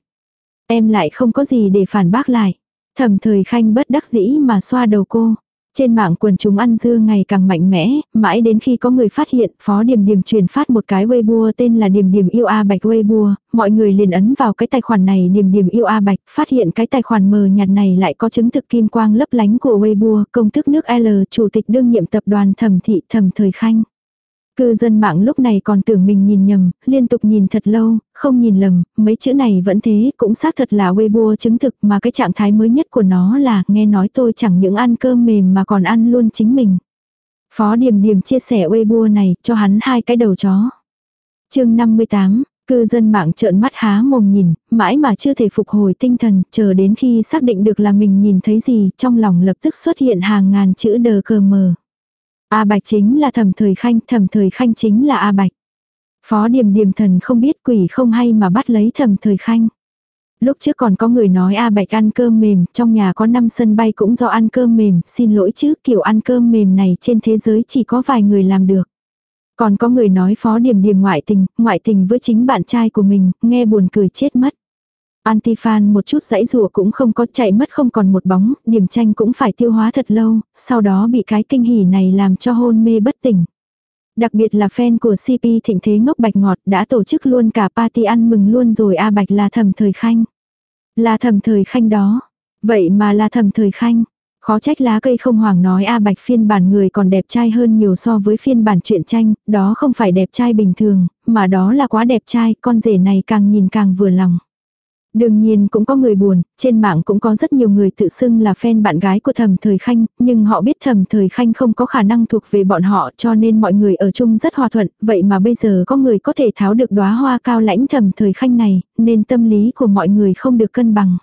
Em lại không có gì để phản bác lại. Thẩm thời khanh bất đắc dĩ mà xoa đầu cô. Trên mạng quần chúng ăn dưa ngày càng mạnh mẽ, mãi đến khi có người phát hiện Phó Điềm Điềm truyền phát một cái Weibo tên là Điềm Điềm yêu A Bạch Weibo, mọi người liền ấn vào cái tài khoản này Điềm Điềm yêu A Bạch, phát hiện cái tài khoản mờ nhạt này lại có chứng thực kim quang lấp lánh của Weibo, công thức nước L, chủ tịch đương nhiệm tập đoàn Thẩm thị Thẩm Thời Khanh. Cư dân mạng lúc này còn tưởng mình nhìn nhầm, liên tục nhìn thật lâu, không nhìn lầm, mấy chữ này vẫn thế, cũng xác thật là Weibo chứng thực mà cái trạng thái mới nhất của nó là nghe nói tôi chẳng những ăn cơm mềm mà còn ăn luôn chính mình. Phó Điềm Điềm chia sẻ Weibo này cho hắn hai cái đầu chó. chương 58, cư dân mạng trợn mắt há mồm nhìn, mãi mà chưa thể phục hồi tinh thần, chờ đến khi xác định được là mình nhìn thấy gì, trong lòng lập tức xuất hiện hàng ngàn chữ đờ cờ mờ. A Bạch chính là thẩm thời khanh, thẩm thời khanh chính là A Bạch. Phó điềm điềm thần không biết quỷ không hay mà bắt lấy thẩm thời khanh. Lúc trước còn có người nói A Bạch ăn cơm mềm, trong nhà có 5 sân bay cũng do ăn cơm mềm, xin lỗi chứ kiểu ăn cơm mềm này trên thế giới chỉ có vài người làm được. Còn có người nói phó điềm điềm ngoại tình, ngoại tình với chính bạn trai của mình, nghe buồn cười chết mất. Antifan một chút dãy rùa cũng không có chạy mất không còn một bóng, điểm tranh cũng phải tiêu hóa thật lâu, sau đó bị cái kinh hỉ này làm cho hôn mê bất tỉnh. Đặc biệt là fan của CP thịnh thế ngốc bạch ngọt đã tổ chức luôn cả party ăn mừng luôn rồi A Bạch là thầm thời khanh. Là thầm thời khanh đó. Vậy mà là thầm thời khanh. Khó trách lá cây không hoàng nói A Bạch phiên bản người còn đẹp trai hơn nhiều so với phiên bản truyện tranh, đó không phải đẹp trai bình thường, mà đó là quá đẹp trai, con rể này càng nhìn càng vừa lòng. Đương nhiên cũng có người buồn, trên mạng cũng có rất nhiều người tự xưng là fan bạn gái của thầm thời khanh, nhưng họ biết thầm thời khanh không có khả năng thuộc về bọn họ cho nên mọi người ở chung rất hòa thuận, vậy mà bây giờ có người có thể tháo được đóa hoa cao lãnh thầm thời khanh này, nên tâm lý của mọi người không được cân bằng.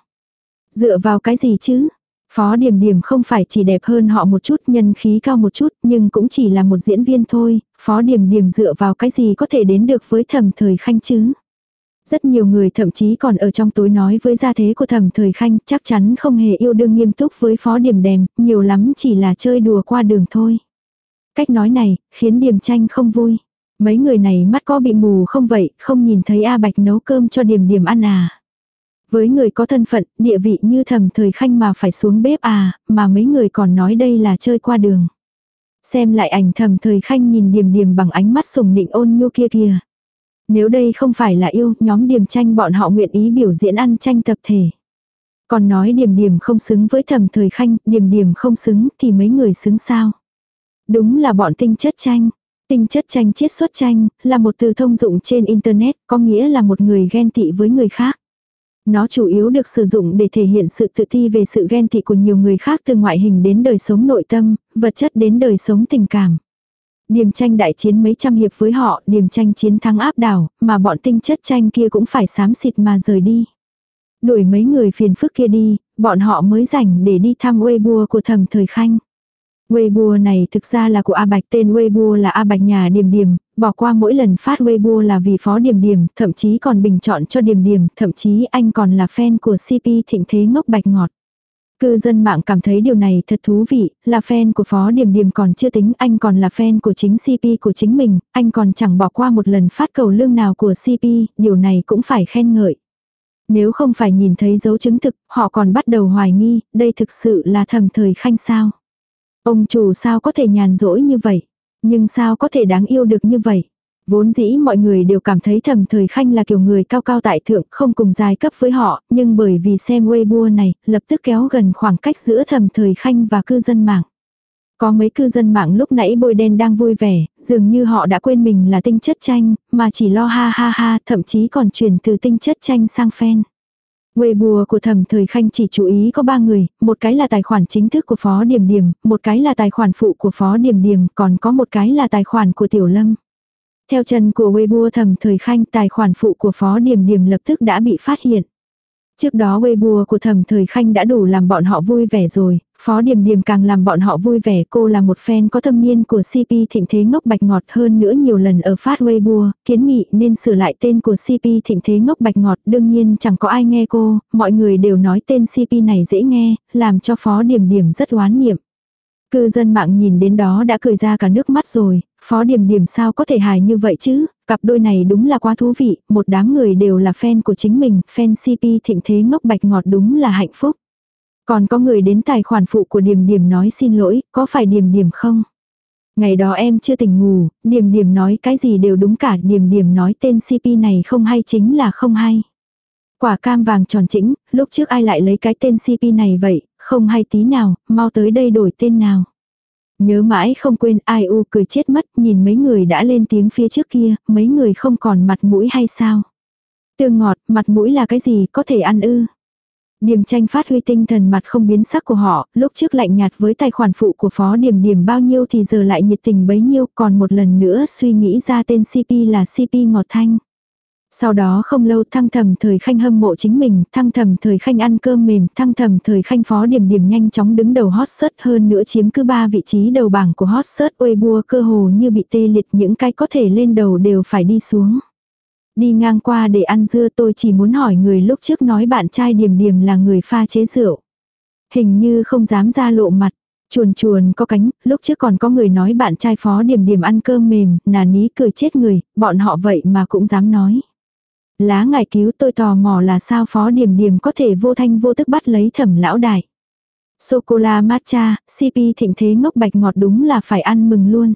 Dựa vào cái gì chứ? Phó Điềm Điềm không phải chỉ đẹp hơn họ một chút, nhân khí cao một chút, nhưng cũng chỉ là một diễn viên thôi, Phó Điềm Điềm dựa vào cái gì có thể đến được với thầm thời khanh chứ? Rất nhiều người thậm chí còn ở trong tối nói với gia thế của thẩm thời khanh chắc chắn không hề yêu đương nghiêm túc với phó điểm đèm, nhiều lắm chỉ là chơi đùa qua đường thôi. Cách nói này, khiến điểm tranh không vui. Mấy người này mắt có bị mù không vậy, không nhìn thấy A Bạch nấu cơm cho điểm điểm ăn à. Với người có thân phận, địa vị như thầm thời khanh mà phải xuống bếp à, mà mấy người còn nói đây là chơi qua đường. Xem lại ảnh thầm thời khanh nhìn điểm điểm bằng ánh mắt sùng nịnh ôn nhu kia kìa. Nếu đây không phải là yêu, nhóm điểm tranh bọn họ nguyện ý biểu diễn ăn tranh tập thể. Còn nói điểm điểm không xứng với thầm thời khanh, điểm điểm không xứng thì mấy người xứng sao. Đúng là bọn tinh chất tranh. Tinh chất tranh chiết xuất tranh, là một từ thông dụng trên Internet, có nghĩa là một người ghen tị với người khác. Nó chủ yếu được sử dụng để thể hiện sự tự ti về sự ghen tị của nhiều người khác từ ngoại hình đến đời sống nội tâm, vật chất đến đời sống tình cảm. Điềm tranh đại chiến mấy trăm hiệp với họ, điềm tranh chiến thắng áp đảo, mà bọn tinh chất tranh kia cũng phải xám xịt mà rời đi. Đuổi mấy người phiền phức kia đi, bọn họ mới rảnh để đi thăm Weibo của thầm thời khanh. Weibo này thực ra là của A Bạch tên Weibo là A Bạch nhà Điềm Điềm, bỏ qua mỗi lần phát Weibo là vì phó Điềm Điềm, thậm chí còn bình chọn cho Điềm Điềm, thậm chí anh còn là fan của CP thịnh thế ngốc bạch ngọt. Cư dân mạng cảm thấy điều này thật thú vị, là fan của Phó điểm điểm còn chưa tính anh còn là fan của chính CP của chính mình, anh còn chẳng bỏ qua một lần phát cầu lương nào của CP, điều này cũng phải khen ngợi. Nếu không phải nhìn thấy dấu chứng thực, họ còn bắt đầu hoài nghi, đây thực sự là thầm thời khanh sao. Ông chủ sao có thể nhàn rỗi như vậy, nhưng sao có thể đáng yêu được như vậy. Vốn dĩ mọi người đều cảm thấy thầm thời khanh là kiểu người cao cao tại thượng không cùng giai cấp với họ, nhưng bởi vì xem Weibo này, lập tức kéo gần khoảng cách giữa thầm thời khanh và cư dân mạng. Có mấy cư dân mạng lúc nãy bôi đen đang vui vẻ, dường như họ đã quên mình là tinh chất tranh, mà chỉ lo ha ha ha, thậm chí còn chuyển từ tinh chất tranh sang fan. Weibo của thẩm thời khanh chỉ chú ý có ba người, một cái là tài khoản chính thức của Phó Điểm Điểm, một cái là tài khoản phụ của Phó Điểm Điểm, còn có một cái là tài khoản của Tiểu Lâm. Theo chân của Weibo thầm thời khanh tài khoản phụ của Phó Điểm Điểm lập tức đã bị phát hiện. Trước đó Weibo của thầm thời khanh đã đủ làm bọn họ vui vẻ rồi, Phó Điềm Điềm càng làm bọn họ vui vẻ cô là một fan có thâm niên của CP Thịnh Thế Ngốc Bạch Ngọt hơn nữa nhiều lần ở phát Weibo, kiến nghị nên sửa lại tên của CP Thịnh Thế Ngốc Bạch Ngọt đương nhiên chẳng có ai nghe cô, mọi người đều nói tên CP này dễ nghe, làm cho Phó Điềm Điềm rất oán niệm. Cư dân mạng nhìn đến đó đã cười ra cả nước mắt rồi, Phó điểm điểm sao có thể hài như vậy chứ, cặp đôi này đúng là quá thú vị, một đám người đều là fan của chính mình, fan CP Thịnh Thế Ngốc Bạch Ngọt đúng là hạnh phúc. Còn có người đến tài khoản phụ của điểm điểm nói xin lỗi, có phải điểm điểm không? Ngày đó em chưa tỉnh ngủ, điểm điểm nói cái gì đều đúng cả, điểm điểm nói tên CP này không hay chính là không hay. Quả cam vàng tròn chỉnh, lúc trước ai lại lấy cái tên CP này vậy, không hay tí nào, mau tới đây đổi tên nào. Nhớ mãi không quên ai u cười chết mất, nhìn mấy người đã lên tiếng phía trước kia, mấy người không còn mặt mũi hay sao. Tương ngọt, mặt mũi là cái gì, có thể ăn ư. Điềm tranh phát huy tinh thần mặt không biến sắc của họ, lúc trước lạnh nhạt với tài khoản phụ của phó điểm điểm bao nhiêu thì giờ lại nhiệt tình bấy nhiêu, còn một lần nữa suy nghĩ ra tên CP là CP Ngọt Thanh. Sau đó không lâu thăng thầm thời khanh hâm mộ chính mình, thăng thầm thời khanh ăn cơm mềm, thăng thầm thời khanh phó điểm điểm nhanh chóng đứng đầu hot search hơn nữa chiếm cứ ba vị trí đầu bảng của hot search Weibo cơ hồ như bị tê liệt những cái có thể lên đầu đều phải đi xuống. Đi ngang qua để ăn dưa tôi chỉ muốn hỏi người lúc trước nói bạn trai điểm điểm là người pha chế rượu. Hình như không dám ra lộ mặt. Chuồn chuồn có cánh, lúc trước còn có người nói bạn trai phó điểm điểm ăn cơm mềm, nà ní cười chết người, bọn họ vậy mà cũng dám nói. Lá ngài cứu tôi tò mò là sao phó điểm điểm có thể vô thanh vô tức bắt lấy thẩm lão đại. Sô-cô-la matcha, CP thịnh thế ngốc bạch ngọt đúng là phải ăn mừng luôn.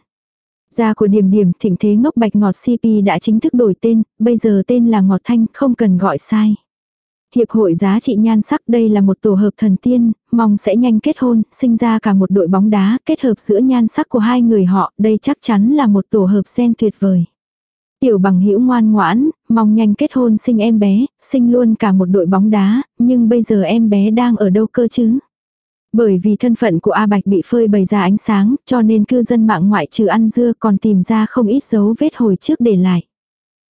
Gia của điểm điểm thịnh thế ngốc bạch ngọt CP đã chính thức đổi tên, bây giờ tên là Ngọt Thanh, không cần gọi sai. Hiệp hội giá trị nhan sắc đây là một tổ hợp thần tiên, mong sẽ nhanh kết hôn, sinh ra cả một đội bóng đá, kết hợp giữa nhan sắc của hai người họ, đây chắc chắn là một tổ hợp sen tuyệt vời. Tiểu bằng hữu ngoan ngoãn, mong nhanh kết hôn sinh em bé, sinh luôn cả một đội bóng đá, nhưng bây giờ em bé đang ở đâu cơ chứ? Bởi vì thân phận của A Bạch bị phơi bày ra ánh sáng, cho nên cư dân mạng ngoại trừ ăn dưa còn tìm ra không ít dấu vết hồi trước để lại.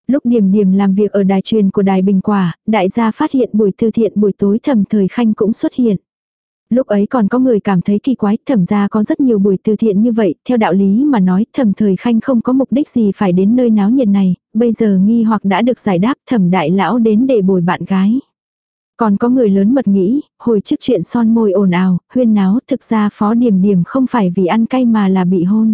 Lúc điểm điểm làm việc ở đài truyền của đài Bình Quả, đại gia phát hiện buổi thư thiện buổi tối thầm thời khanh cũng xuất hiện. Lúc ấy còn có người cảm thấy kỳ quái, thẩm ra có rất nhiều buổi từ thiện như vậy, theo đạo lý mà nói thẩm thời khanh không có mục đích gì phải đến nơi náo nhiệt này, bây giờ nghi hoặc đã được giải đáp thẩm đại lão đến để bồi bạn gái. Còn có người lớn mật nghĩ, hồi trước chuyện son môi ồn ào, huyên náo, thực ra phó điểm điểm không phải vì ăn cay mà là bị hôn.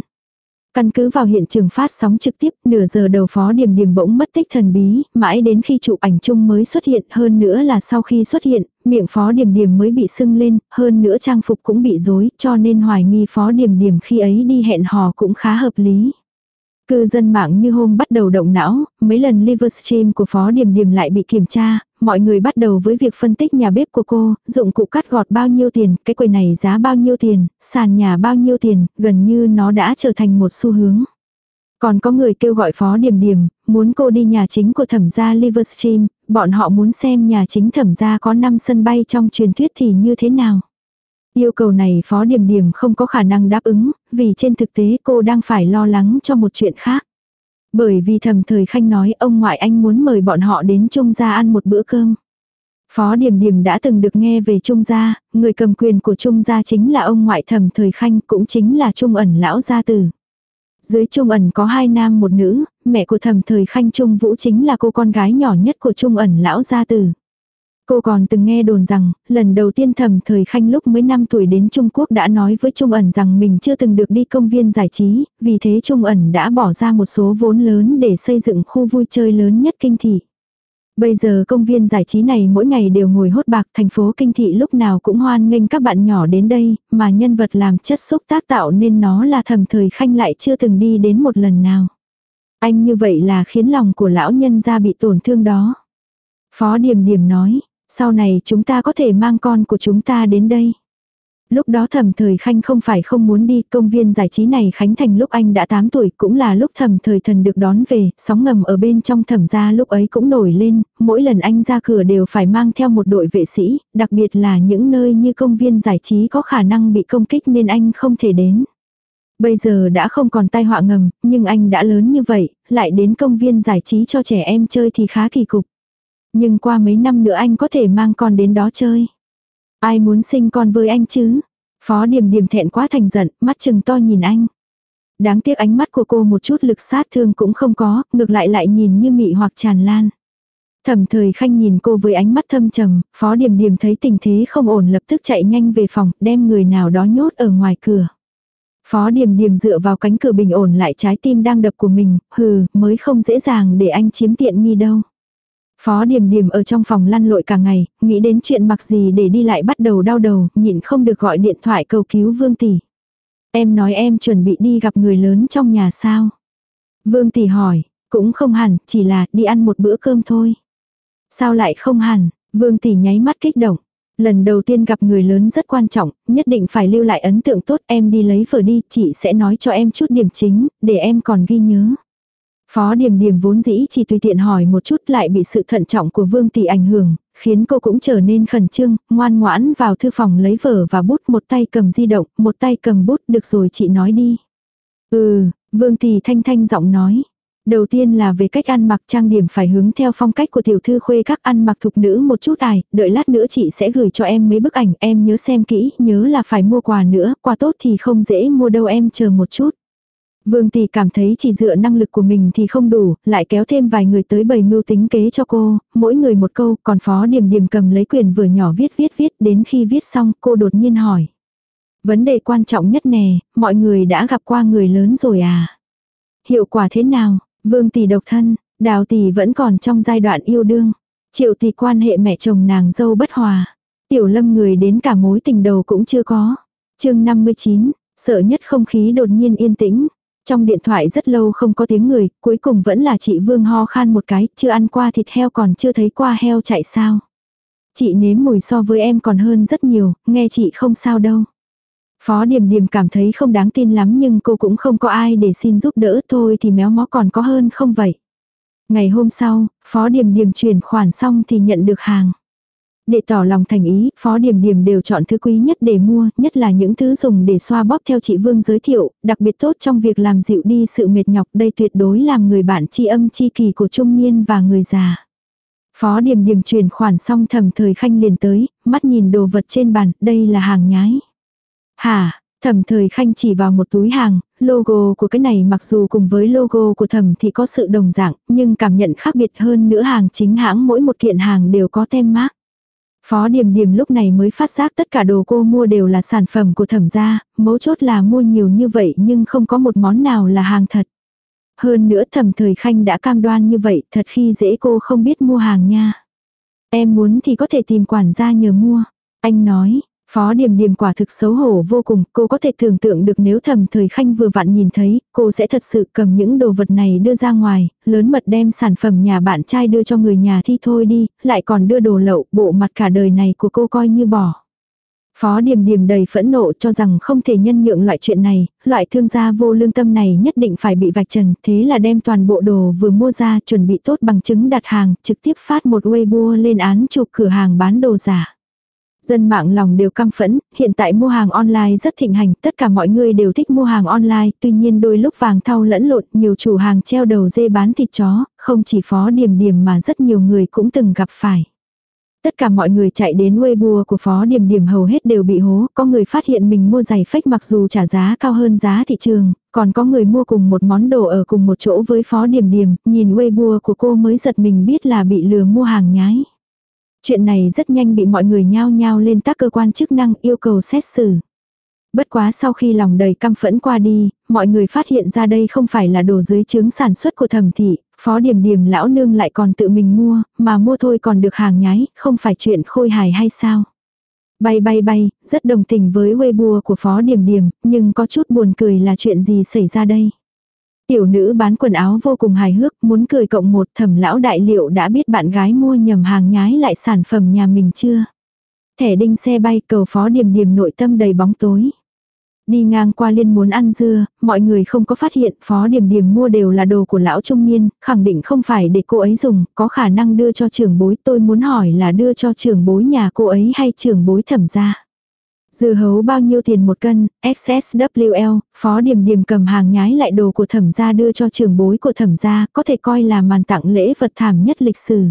Căn cứ vào hiện trường phát sóng trực tiếp, nửa giờ đầu phó điểm điểm bỗng mất tích thần bí, mãi đến khi chụp ảnh chung mới xuất hiện, hơn nữa là sau khi xuất hiện, miệng phó điểm điểm mới bị sưng lên, hơn nữa trang phục cũng bị rối, cho nên hoài nghi phó điểm điểm khi ấy đi hẹn hò cũng khá hợp lý. Cư dân mạng như hôm bắt đầu động não, mấy lần livestream của phó điểm điểm lại bị kiểm tra, mọi người bắt đầu với việc phân tích nhà bếp của cô, dụng cụ cắt gọt bao nhiêu tiền, cái quầy này giá bao nhiêu tiền, sàn nhà bao nhiêu tiền, gần như nó đã trở thành một xu hướng. Còn có người kêu gọi phó điểm điểm, muốn cô đi nhà chính của thẩm gia Livestream, bọn họ muốn xem nhà chính thẩm gia có 5 sân bay trong truyền thuyết thì như thế nào. Yêu cầu này phó điểm điểm không có khả năng đáp ứng, vì trên thực tế cô đang phải lo lắng cho một chuyện khác. Bởi vì thầm thời khanh nói ông ngoại anh muốn mời bọn họ đến Trung gia ăn một bữa cơm. Phó Điểm Điểm đã từng được nghe về Trung gia, người cầm quyền của Trung gia chính là ông ngoại thầm thời khanh cũng chính là Trung ẩn lão gia tử. Dưới Trung ẩn có hai nam một nữ, mẹ của thầm thời khanh Trung Vũ chính là cô con gái nhỏ nhất của Trung ẩn lão gia tử. Cô còn từng nghe đồn rằng, lần đầu tiên thầm thời khanh lúc mới 5 tuổi đến Trung Quốc đã nói với Trung ẩn rằng mình chưa từng được đi công viên giải trí, vì thế Trung ẩn đã bỏ ra một số vốn lớn để xây dựng khu vui chơi lớn nhất kinh thị. Bây giờ công viên giải trí này mỗi ngày đều ngồi hốt bạc thành phố kinh thị lúc nào cũng hoan nghênh các bạn nhỏ đến đây, mà nhân vật làm chất xúc tác tạo nên nó là thầm thời khanh lại chưa từng đi đến một lần nào. Anh như vậy là khiến lòng của lão nhân ra bị tổn thương đó. Phó Điềm Điềm nói, sau này chúng ta có thể mang con của chúng ta đến đây. Lúc đó thẩm thời khanh không phải không muốn đi, công viên giải trí này khánh thành lúc anh đã 8 tuổi, cũng là lúc thẩm thời thần được đón về, sóng ngầm ở bên trong thẩm gia lúc ấy cũng nổi lên, mỗi lần anh ra cửa đều phải mang theo một đội vệ sĩ, đặc biệt là những nơi như công viên giải trí có khả năng bị công kích nên anh không thể đến. Bây giờ đã không còn tai họa ngầm, nhưng anh đã lớn như vậy, lại đến công viên giải trí cho trẻ em chơi thì khá kỳ cục. Nhưng qua mấy năm nữa anh có thể mang con đến đó chơi. Ai muốn sinh con với anh chứ? Phó điểm điểm thẹn quá thành giận, mắt chừng to nhìn anh. Đáng tiếc ánh mắt của cô một chút lực sát thương cũng không có, ngược lại lại nhìn như mị hoặc tràn lan. Thẩm thời khanh nhìn cô với ánh mắt thâm trầm, phó điểm điểm thấy tình thế không ổn lập tức chạy nhanh về phòng, đem người nào đó nhốt ở ngoài cửa. Phó điểm điểm dựa vào cánh cửa bình ổn lại trái tim đang đập của mình, hừ, mới không dễ dàng để anh chiếm tiện nghi đâu. Phó Điềm Điềm ở trong phòng lăn lội cả ngày, nghĩ đến chuyện mặc gì để đi lại bắt đầu đau đầu, nhịn không được gọi điện thoại cầu cứu Vương Tỷ. Em nói em chuẩn bị đi gặp người lớn trong nhà sao? Vương Tỷ hỏi, cũng không hẳn, chỉ là đi ăn một bữa cơm thôi. Sao lại không hẳn? Vương Tỷ nháy mắt kích động. Lần đầu tiên gặp người lớn rất quan trọng, nhất định phải lưu lại ấn tượng tốt em đi lấy vở đi, chị sẽ nói cho em chút điểm chính, để em còn ghi nhớ. Phó Điềm Điềm vốn dĩ chỉ tùy tiện hỏi một chút lại bị sự thận trọng của Vương Tỷ ảnh hưởng, khiến cô cũng trở nên khẩn trương, ngoan ngoãn vào thư phòng lấy vở và bút một tay cầm di động, một tay cầm bút được rồi chị nói đi. Ừ, Vương Tỷ thanh thanh giọng nói. Đầu tiên là về cách ăn mặc trang điểm phải hướng theo phong cách của tiểu thư khuê các ăn mặc thục nữ một chút ải, đợi lát nữa chị sẽ gửi cho em mấy bức ảnh, em nhớ xem kỹ, nhớ là phải mua quà nữa, quà tốt thì không dễ mua đâu em chờ một chút. Vương Tỷ cảm thấy chỉ dựa năng lực của mình thì không đủ, lại kéo thêm vài người tới bày mưu tính kế cho cô, mỗi người một câu, còn Phó điểm điểm cầm lấy quyền vừa nhỏ viết viết viết, đến khi viết xong cô đột nhiên hỏi. Vấn đề quan trọng nhất nè, mọi người đã gặp qua người lớn rồi à? Hiệu quả thế nào? Vương Tỷ độc thân, Đào Tỷ vẫn còn trong giai đoạn yêu đương. Triệu Tỷ quan hệ mẹ chồng nàng dâu bất hòa. Tiểu Lâm người đến cả mối tình đầu cũng chưa có. chương 59, sợ nhất không khí đột nhiên yên tĩnh. Trong điện thoại rất lâu không có tiếng người, cuối cùng vẫn là chị Vương ho khan một cái, chưa ăn qua thịt heo còn chưa thấy qua heo chạy sao. Chị nếm mùi so với em còn hơn rất nhiều, nghe chị không sao đâu. Phó Điềm Điềm cảm thấy không đáng tin lắm nhưng cô cũng không có ai để xin giúp đỡ thôi thì méo mó còn có hơn không vậy. Ngày hôm sau, Phó Điềm Điềm chuyển khoản xong thì nhận được hàng. Để tỏ lòng thành ý, Phó Điểm Điểm đều chọn thứ quý nhất để mua, nhất là những thứ dùng để xoa bóp theo chị Vương giới thiệu, đặc biệt tốt trong việc làm dịu đi sự mệt nhọc đây tuyệt đối làm người bạn chi âm chi kỳ của trung niên và người già. Phó Điểm Điểm truyền khoản xong thầm thời khanh liền tới, mắt nhìn đồ vật trên bàn, đây là hàng nhái. Hả, Thẩm thời khanh chỉ vào một túi hàng, logo của cái này mặc dù cùng với logo của thẩm thì có sự đồng dạng, nhưng cảm nhận khác biệt hơn nữa hàng chính hãng mỗi một kiện hàng đều có tem mác. Phó Điềm Điềm lúc này mới phát giác tất cả đồ cô mua đều là sản phẩm của thẩm gia, mấu chốt là mua nhiều như vậy nhưng không có một món nào là hàng thật. Hơn nữa thẩm thời khanh đã cam đoan như vậy, thật khi dễ cô không biết mua hàng nha. Em muốn thì có thể tìm quản gia nhờ mua. Anh nói, Phó Điềm Điềm quả thực xấu hổ vô cùng, cô có thể tưởng tượng được nếu thầm thời khanh vừa vặn nhìn thấy, cô sẽ thật sự cầm những đồ vật này đưa ra ngoài, lớn mật đem sản phẩm nhà bạn trai đưa cho người nhà thi thôi đi, lại còn đưa đồ lậu, bộ mặt cả đời này của cô coi như bỏ. Phó Điềm Điềm đầy phẫn nộ cho rằng không thể nhân nhượng loại chuyện này, loại thương gia vô lương tâm này nhất định phải bị vạch trần, thế là đem toàn bộ đồ vừa mua ra chuẩn bị tốt bằng chứng đặt hàng, trực tiếp phát một Weibo lên án chụp cửa hàng bán đồ giả. Dân mạng lòng đều căm phẫn, hiện tại mua hàng online rất thịnh hành, tất cả mọi người đều thích mua hàng online, tuy nhiên đôi lúc vàng thau lẫn lộn, nhiều chủ hàng treo đầu dê bán thịt chó, không chỉ phó điểm điểm mà rất nhiều người cũng từng gặp phải. Tất cả mọi người chạy đến Weibo của Phó Điểm Điểm hầu hết đều bị hố, có người phát hiện mình mua giày phách mặc dù trả giá cao hơn giá thị trường, còn có người mua cùng một món đồ ở cùng một chỗ với Phó Điểm Điểm, nhìn Weibo của cô mới giật mình biết là bị lừa mua hàng nhái. Chuyện này rất nhanh bị mọi người nhao nhao lên các cơ quan chức năng yêu cầu xét xử. Bất quá sau khi lòng đầy căm phẫn qua đi, mọi người phát hiện ra đây không phải là đồ dưới chứng sản xuất của thẩm thị, phó điểm điểm lão nương lại còn tự mình mua, mà mua thôi còn được hàng nhái, không phải chuyện khôi hài hay sao. Bay bay bay, rất đồng tình với Weibo của phó điểm điểm, nhưng có chút buồn cười là chuyện gì xảy ra đây. Tiểu nữ bán quần áo vô cùng hài hước, muốn cười cộng một thẩm lão đại liệu đã biết bạn gái mua nhầm hàng nhái lại sản phẩm nhà mình chưa? Thẻ đinh xe bay cầu phó điểm điểm nội tâm đầy bóng tối. Đi ngang qua liên muốn ăn dưa, mọi người không có phát hiện phó điểm điểm mua đều là đồ của lão trung niên, khẳng định không phải để cô ấy dùng, có khả năng đưa cho trưởng bối. Tôi muốn hỏi là đưa cho trưởng bối nhà cô ấy hay trưởng bối thẩm gia. Dưa hấu bao nhiêu tiền một cân, XSWL, phó điểm điểm cầm hàng nhái lại đồ của thẩm gia đưa cho trưởng bối của thẩm gia, có thể coi là màn tặng lễ vật thảm nhất lịch sử.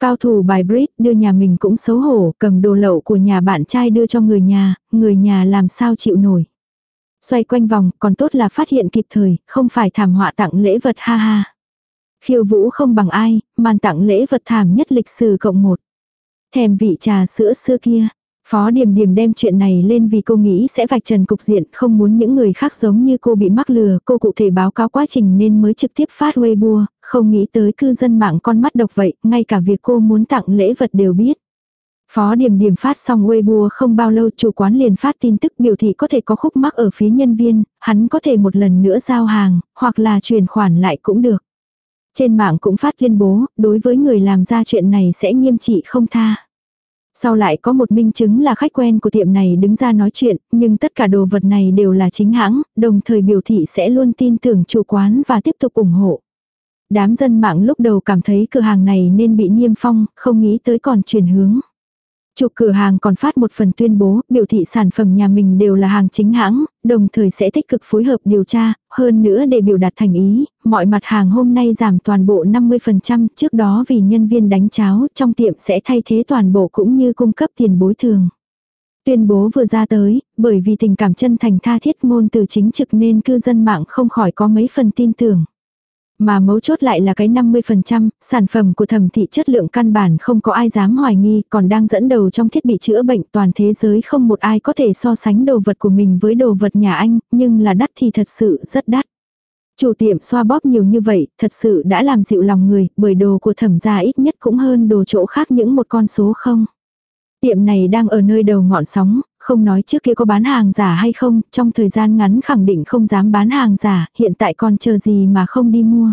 Cao thủ bài Brit đưa nhà mình cũng xấu hổ, cầm đồ lậu của nhà bạn trai đưa cho người nhà, người nhà làm sao chịu nổi. Xoay quanh vòng, còn tốt là phát hiện kịp thời, không phải thảm họa tặng lễ vật ha ha. Khiêu vũ không bằng ai, màn tặng lễ vật thảm nhất lịch sử cộng một. Thèm vị trà sữa xưa kia, Phó Điềm Điềm đem chuyện này lên vì cô nghĩ sẽ vạch trần cục diện, không muốn những người khác giống như cô bị mắc lừa, cô cụ thể báo cáo quá trình nên mới trực tiếp phát Weibo, không nghĩ tới cư dân mạng con mắt độc vậy, ngay cả việc cô muốn tặng lễ vật đều biết. Phó Điềm Điềm phát xong Weibo không bao lâu chủ quán liền phát tin tức biểu thị có thể có khúc mắc ở phía nhân viên, hắn có thể một lần nữa giao hàng, hoặc là chuyển khoản lại cũng được. Trên mạng cũng phát tuyên bố, đối với người làm ra chuyện này sẽ nghiêm trị không tha. Sau lại có một minh chứng là khách quen của tiệm này đứng ra nói chuyện, nhưng tất cả đồ vật này đều là chính hãng, đồng thời biểu thị sẽ luôn tin tưởng chủ quán và tiếp tục ủng hộ. Đám dân mạng lúc đầu cảm thấy cửa hàng này nên bị niêm phong, không nghĩ tới còn chuyển hướng. Chủ cửa hàng còn phát một phần tuyên bố, biểu thị sản phẩm nhà mình đều là hàng chính hãng, đồng thời sẽ tích cực phối hợp điều tra, hơn nữa để biểu đạt thành ý, mọi mặt hàng hôm nay giảm toàn bộ 50%, trước đó vì nhân viên đánh cháo, trong tiệm sẽ thay thế toàn bộ cũng như cung cấp tiền bối thường. Tuyên bố vừa ra tới, bởi vì tình cảm chân thành tha thiết ngôn từ chính trực nên cư dân mạng không khỏi có mấy phần tin tưởng. Mà mấu chốt lại là cái 50%, sản phẩm của thẩm thị chất lượng căn bản không có ai dám hoài nghi, còn đang dẫn đầu trong thiết bị chữa bệnh toàn thế giới không một ai có thể so sánh đồ vật của mình với đồ vật nhà anh, nhưng là đắt thì thật sự rất đắt. Chủ tiệm xoa bóp nhiều như vậy, thật sự đã làm dịu lòng người, bởi đồ của thẩm gia ít nhất cũng hơn đồ chỗ khác những một con số không. Tiệm này đang ở nơi đầu ngọn sóng, không nói trước kia có bán hàng giả hay không, trong thời gian ngắn khẳng định không dám bán hàng giả, hiện tại còn chờ gì mà không đi mua.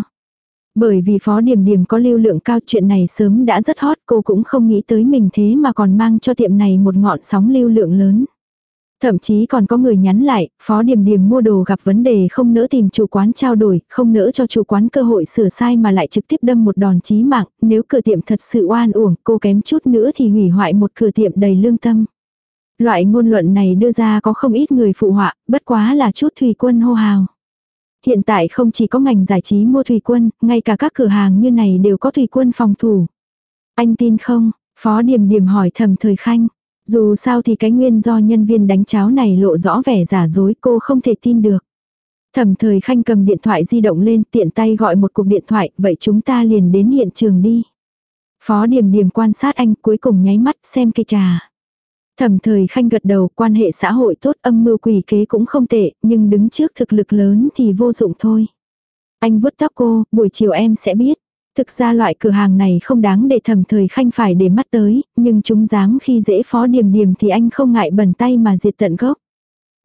Bởi vì phó điểm điểm có lưu lượng cao chuyện này sớm đã rất hot cô cũng không nghĩ tới mình thế mà còn mang cho tiệm này một ngọn sóng lưu lượng lớn. Thậm chí còn có người nhắn lại, phó điểm điểm mua đồ gặp vấn đề không nỡ tìm chủ quán trao đổi, không nỡ cho chủ quán cơ hội sửa sai mà lại trực tiếp đâm một đòn chí mạng, nếu cửa tiệm thật sự oan uổng, cô kém chút nữa thì hủy hoại một cửa tiệm đầy lương tâm. Loại ngôn luận này đưa ra có không ít người phụ họa, bất quá là chút thủy quân hô hào. Hiện tại không chỉ có ngành giải trí mua thủy quân, ngay cả các cửa hàng như này đều có thủy quân phòng thủ. Anh tin không? Phó Điềm Điềm hỏi thầm thời khanh. Dù sao thì cái nguyên do nhân viên đánh cháo này lộ rõ vẻ giả dối cô không thể tin được. Thẩm thời khanh cầm điện thoại di động lên tiện tay gọi một cuộc điện thoại, vậy chúng ta liền đến hiện trường đi. Phó Điềm Điềm quan sát anh cuối cùng nháy mắt xem cây trà. Thẩm thời khanh gật đầu quan hệ xã hội tốt âm mưu quỷ kế cũng không tệ, nhưng đứng trước thực lực lớn thì vô dụng thôi. Anh vuốt tóc cô, buổi chiều em sẽ biết. Thực ra loại cửa hàng này không đáng để thẩm thời khanh phải để mắt tới, nhưng chúng dám khi dễ phó điểm điểm thì anh không ngại bẩn tay mà diệt tận gốc.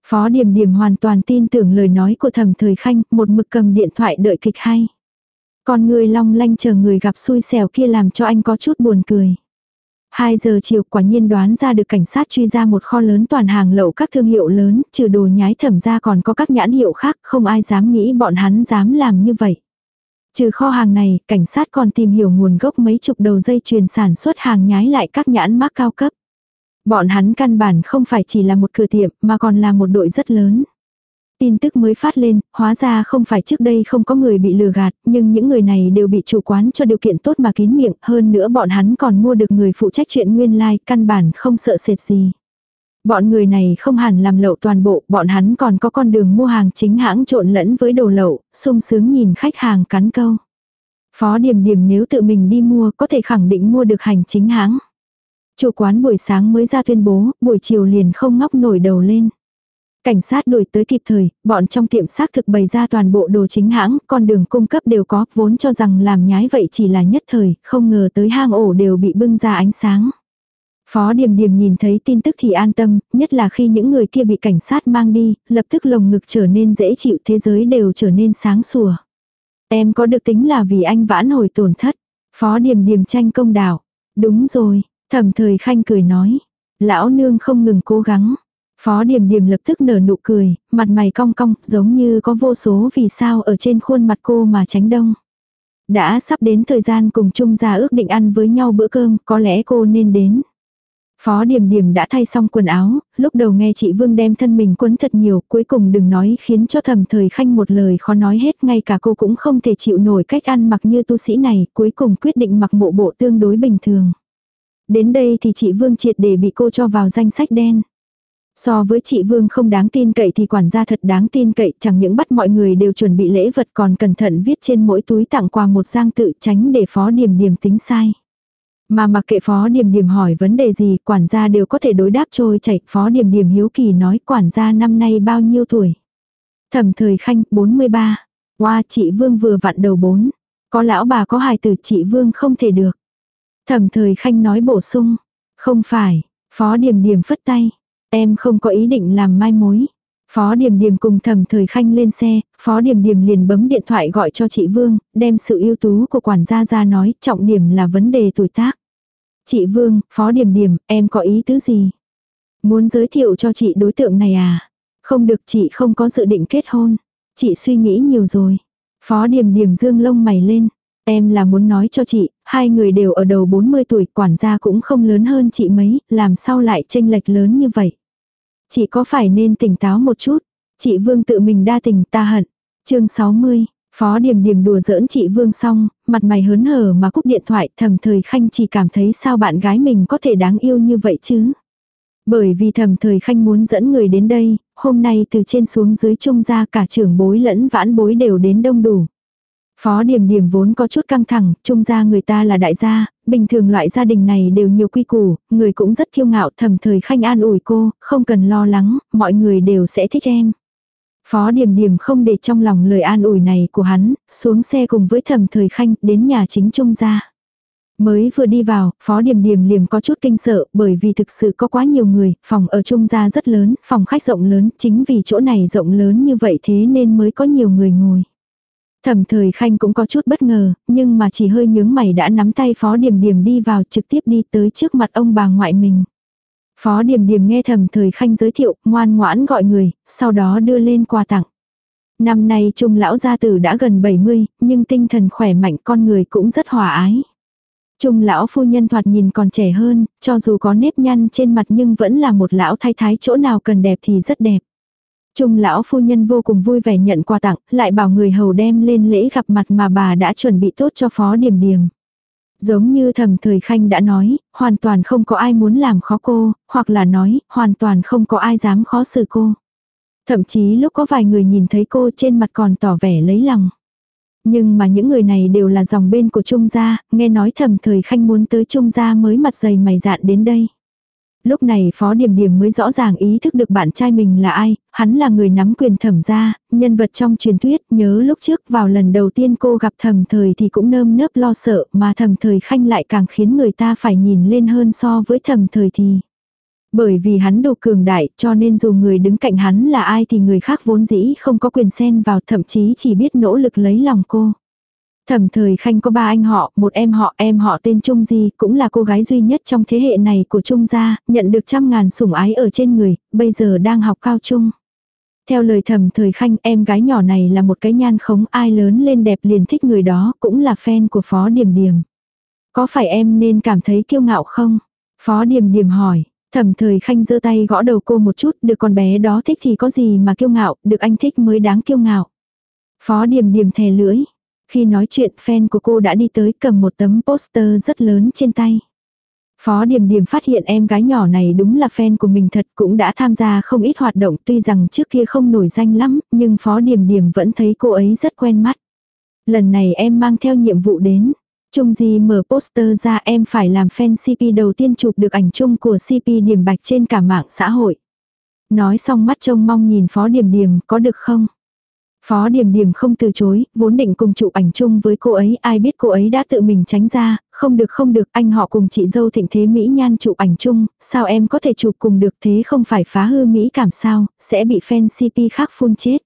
Phó điểm điểm hoàn toàn tin tưởng lời nói của thẩm thời khanh, một mực cầm điện thoại đợi kịch hay. Còn người long lanh chờ người gặp xui xẻo kia làm cho anh có chút buồn cười. 2 giờ chiều quả nhiên đoán ra được cảnh sát truy ra một kho lớn toàn hàng lậu các thương hiệu lớn, trừ đồ nhái thẩm ra còn có các nhãn hiệu khác, không ai dám nghĩ bọn hắn dám làm như vậy. Trừ kho hàng này, cảnh sát còn tìm hiểu nguồn gốc mấy chục đầu dây chuyền sản xuất hàng nhái lại các nhãn mác cao cấp. Bọn hắn căn bản không phải chỉ là một cửa tiệm mà còn là một đội rất lớn. Tin tức mới phát lên, hóa ra không phải trước đây không có người bị lừa gạt, nhưng những người này đều bị chủ quán cho điều kiện tốt mà kín miệng, hơn nữa bọn hắn còn mua được người phụ trách chuyện nguyên lai, like, căn bản không sợ sệt gì. Bọn người này không hẳn làm lậu toàn bộ, bọn hắn còn có con đường mua hàng chính hãng trộn lẫn với đồ lậu, sung sướng nhìn khách hàng cắn câu. Phó điểm điểm nếu tự mình đi mua có thể khẳng định mua được hành chính hãng. Chủ quán buổi sáng mới ra tuyên bố, buổi chiều liền không ngóc nổi đầu lên. Cảnh sát đuổi tới kịp thời, bọn trong tiệm xác thực bày ra toàn bộ đồ chính hãng, con đường cung cấp đều có, vốn cho rằng làm nhái vậy chỉ là nhất thời, không ngờ tới hang ổ đều bị bưng ra ánh sáng. Phó Điềm Điềm nhìn thấy tin tức thì an tâm, nhất là khi những người kia bị cảnh sát mang đi, lập tức lồng ngực trở nên dễ chịu thế giới đều trở nên sáng sủa. Em có được tính là vì anh vãn hồi tổn thất. Phó Điềm Điềm tranh công đạo. Đúng rồi, thẩm thời khanh cười nói. Lão nương không ngừng cố gắng. Phó Điềm Điềm lập tức nở nụ cười, mặt mày cong cong, giống như có vô số vì sao ở trên khuôn mặt cô mà tránh đông. Đã sắp đến thời gian cùng chung ra ước định ăn với nhau bữa cơm, có lẽ cô nên đến. Phó Điềm Điềm đã thay xong quần áo, lúc đầu nghe chị Vương đem thân mình quấn thật nhiều, cuối cùng đừng nói khiến cho thầm thời khanh một lời khó nói hết, ngay cả cô cũng không thể chịu nổi cách ăn mặc như tu sĩ này, cuối cùng quyết định mặc bộ bộ tương đối bình thường. Đến đây thì chị Vương triệt để bị cô cho vào danh sách đen. So với chị Vương không đáng tin cậy thì quản gia thật đáng tin cậy, chẳng những bắt mọi người đều chuẩn bị lễ vật còn cẩn thận viết trên mỗi túi tặng quà một giang tự tránh để phó điểm điểm tính sai. Mà mặc kệ phó điểm điểm hỏi vấn đề gì, quản gia đều có thể đối đáp trôi chảy, phó điểm điểm hiếu kỳ nói quản gia năm nay bao nhiêu tuổi. Thẩm thời khanh, 43. Hoa chị Vương vừa vặn đầu 4. Có lão bà có hài tử chị Vương không thể được. Thẩm thời khanh nói bổ sung. Không phải, phó điểm điểm phất tay. Em không có ý định làm mai mối. Phó Điềm Điềm cùng thầm thời khanh lên xe, Phó Điềm Điềm liền bấm điện thoại gọi cho chị Vương, đem sự ưu tú của quản gia ra nói, trọng điểm là vấn đề tuổi tác. Chị Vương, Phó Điềm Điềm, em có ý tứ gì? Muốn giới thiệu cho chị đối tượng này à? Không được chị không có dự định kết hôn. Chị suy nghĩ nhiều rồi. Phó Điềm Điềm dương lông mày lên. Em là muốn nói cho chị, hai người đều ở đầu 40 tuổi, quản gia cũng không lớn hơn chị mấy, làm sao lại tranh lệch lớn như vậy. Chị có phải nên tỉnh táo một chút? Chị Vương tự mình đa tình ta hận. chương 60, Phó Điềm Điềm đùa giỡn chị Vương xong, mặt mày hớn hở mà cúp điện thoại thầm thời khanh chỉ cảm thấy sao bạn gái mình có thể đáng yêu như vậy chứ. Bởi vì thầm thời khanh muốn dẫn người đến đây, hôm nay từ trên xuống dưới trung ra cả trưởng bối lẫn vãn bối đều đến đông đủ. Phó Điềm Điềm vốn có chút căng thẳng, trung gia người ta là đại gia, bình thường loại gia đình này đều nhiều quy củ, người cũng rất kiêu ngạo, thầm thời khanh an ủi cô, không cần lo lắng, mọi người đều sẽ thích em. Phó Điềm Điềm không để trong lòng lời an ủi này của hắn, xuống xe cùng với thầm thời khanh đến nhà chính trung gia. Mới vừa đi vào, Phó Điềm Điềm liềm có chút kinh sợ bởi vì thực sự có quá nhiều người, phòng ở trung gia rất lớn, phòng khách rộng lớn, chính vì chỗ này rộng lớn như vậy thế nên mới có nhiều người ngồi. Thẩm thời khanh cũng có chút bất ngờ, nhưng mà chỉ hơi nhướng mày đã nắm tay Phó Điềm Điềm đi vào trực tiếp đi tới trước mặt ông bà ngoại mình. Phó Điềm Điềm nghe thẩm thời khanh giới thiệu, ngoan ngoãn gọi người, sau đó đưa lên quà tặng. Năm nay trung lão gia tử đã gần 70, nhưng tinh thần khỏe mạnh con người cũng rất hòa ái. Trung lão phu nhân thoạt nhìn còn trẻ hơn, cho dù có nếp nhăn trên mặt nhưng vẫn là một lão thái thái chỗ nào cần đẹp thì rất đẹp. Trung lão phu nhân vô cùng vui vẻ nhận quà tặng, lại bảo người hầu đem lên lễ gặp mặt mà bà đã chuẩn bị tốt cho phó điểm điểm. Giống như thầm thời khanh đã nói, hoàn toàn không có ai muốn làm khó cô, hoặc là nói, hoàn toàn không có ai dám khó xử cô. Thậm chí lúc có vài người nhìn thấy cô trên mặt còn tỏ vẻ lấy lòng. Nhưng mà những người này đều là dòng bên của Trung gia, nghe nói thầm thời khanh muốn tới Trung gia mới mặt dày mày dạn đến đây lúc này Phó Điềm Điềm mới rõ ràng ý thức được bạn trai mình là ai, hắn là người nắm quyền thẩm gia, nhân vật trong truyền thuyết, nhớ lúc trước vào lần đầu tiên cô gặp thẩm thời thì cũng nơm nớp lo sợ, mà thẩm thời khanh lại càng khiến người ta phải nhìn lên hơn so với thẩm thời thì. Bởi vì hắn đủ cường đại cho nên dù người đứng cạnh hắn là ai thì người khác vốn dĩ không có quyền xen vào thậm chí chỉ biết nỗ lực lấy lòng cô. Thẩm thời khanh có ba anh họ, một em họ, em họ tên Trung Di, cũng là cô gái duy nhất trong thế hệ này của Trung gia, nhận được trăm ngàn sủng ái ở trên người, bây giờ đang học cao trung. Theo lời thẩm thời khanh, em gái nhỏ này là một cái nhan khống ai lớn lên đẹp liền thích người đó, cũng là fan của Phó Điềm Điềm. Có phải em nên cảm thấy kiêu ngạo không? Phó Điềm Điềm hỏi. Thẩm thời khanh giơ tay gõ đầu cô một chút, được con bé đó thích thì có gì mà kiêu ngạo, được anh thích mới đáng kiêu ngạo. Phó Điềm Điềm thè lưỡi, khi nói chuyện, fan của cô đã đi tới cầm một tấm poster rất lớn trên tay. Phó Điềm Điềm phát hiện em gái nhỏ này đúng là fan của mình thật, cũng đã tham gia không ít hoạt động, tuy rằng trước kia không nổi danh lắm, nhưng Phó Điềm Điềm vẫn thấy cô ấy rất quen mắt. Lần này em mang theo nhiệm vụ đến. Trung Di mở poster ra, em phải làm fan CP đầu tiên chụp được ảnh chung của CP Điềm Bạch trên cả mạng xã hội. Nói xong mắt trông mong nhìn Phó Điềm Điềm có được không? Phó Điềm Điềm không từ chối, vốn định cùng chụp ảnh chung với cô ấy, ai biết cô ấy đã tự mình tránh ra, không được không được, anh họ cùng chị dâu thịnh thế Mỹ nhan chụp ảnh chung, sao em có thể chụp cùng được thế không phải phá hư Mỹ cảm sao, sẽ bị fan CP khác phun chết.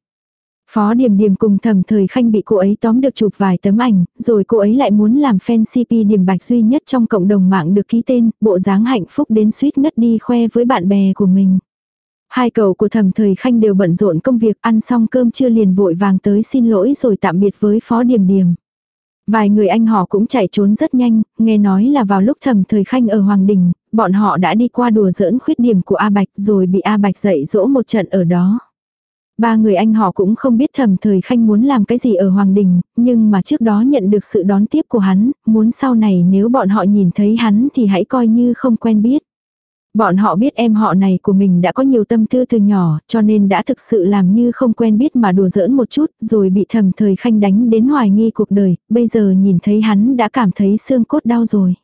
Phó Điềm Điềm cùng thầm thời khanh bị cô ấy tóm được chụp vài tấm ảnh, rồi cô ấy lại muốn làm fan CP Điềm Bạch duy nhất trong cộng đồng mạng được ký tên, bộ dáng hạnh phúc đến suýt ngất đi khoe với bạn bè của mình. Hai cậu của thầm thời khanh đều bận rộn công việc ăn xong cơm chưa liền vội vàng tới xin lỗi rồi tạm biệt với Phó điểm điểm Vài người anh họ cũng chạy trốn rất nhanh, nghe nói là vào lúc thầm thời khanh ở Hoàng Đình, bọn họ đã đi qua đùa giỡn khuyết điểm của A Bạch rồi bị A Bạch dạy dỗ một trận ở đó. Ba người anh họ cũng không biết thầm thời khanh muốn làm cái gì ở Hoàng Đình, nhưng mà trước đó nhận được sự đón tiếp của hắn, muốn sau này nếu bọn họ nhìn thấy hắn thì hãy coi như không quen biết. Bọn họ biết em họ này của mình đã có nhiều tâm tư từ nhỏ, cho nên đã thực sự làm như không quen biết mà đùa giỡn một chút, rồi bị thầm thời khanh đánh đến hoài nghi cuộc đời, bây giờ nhìn thấy hắn đã cảm thấy xương cốt đau rồi.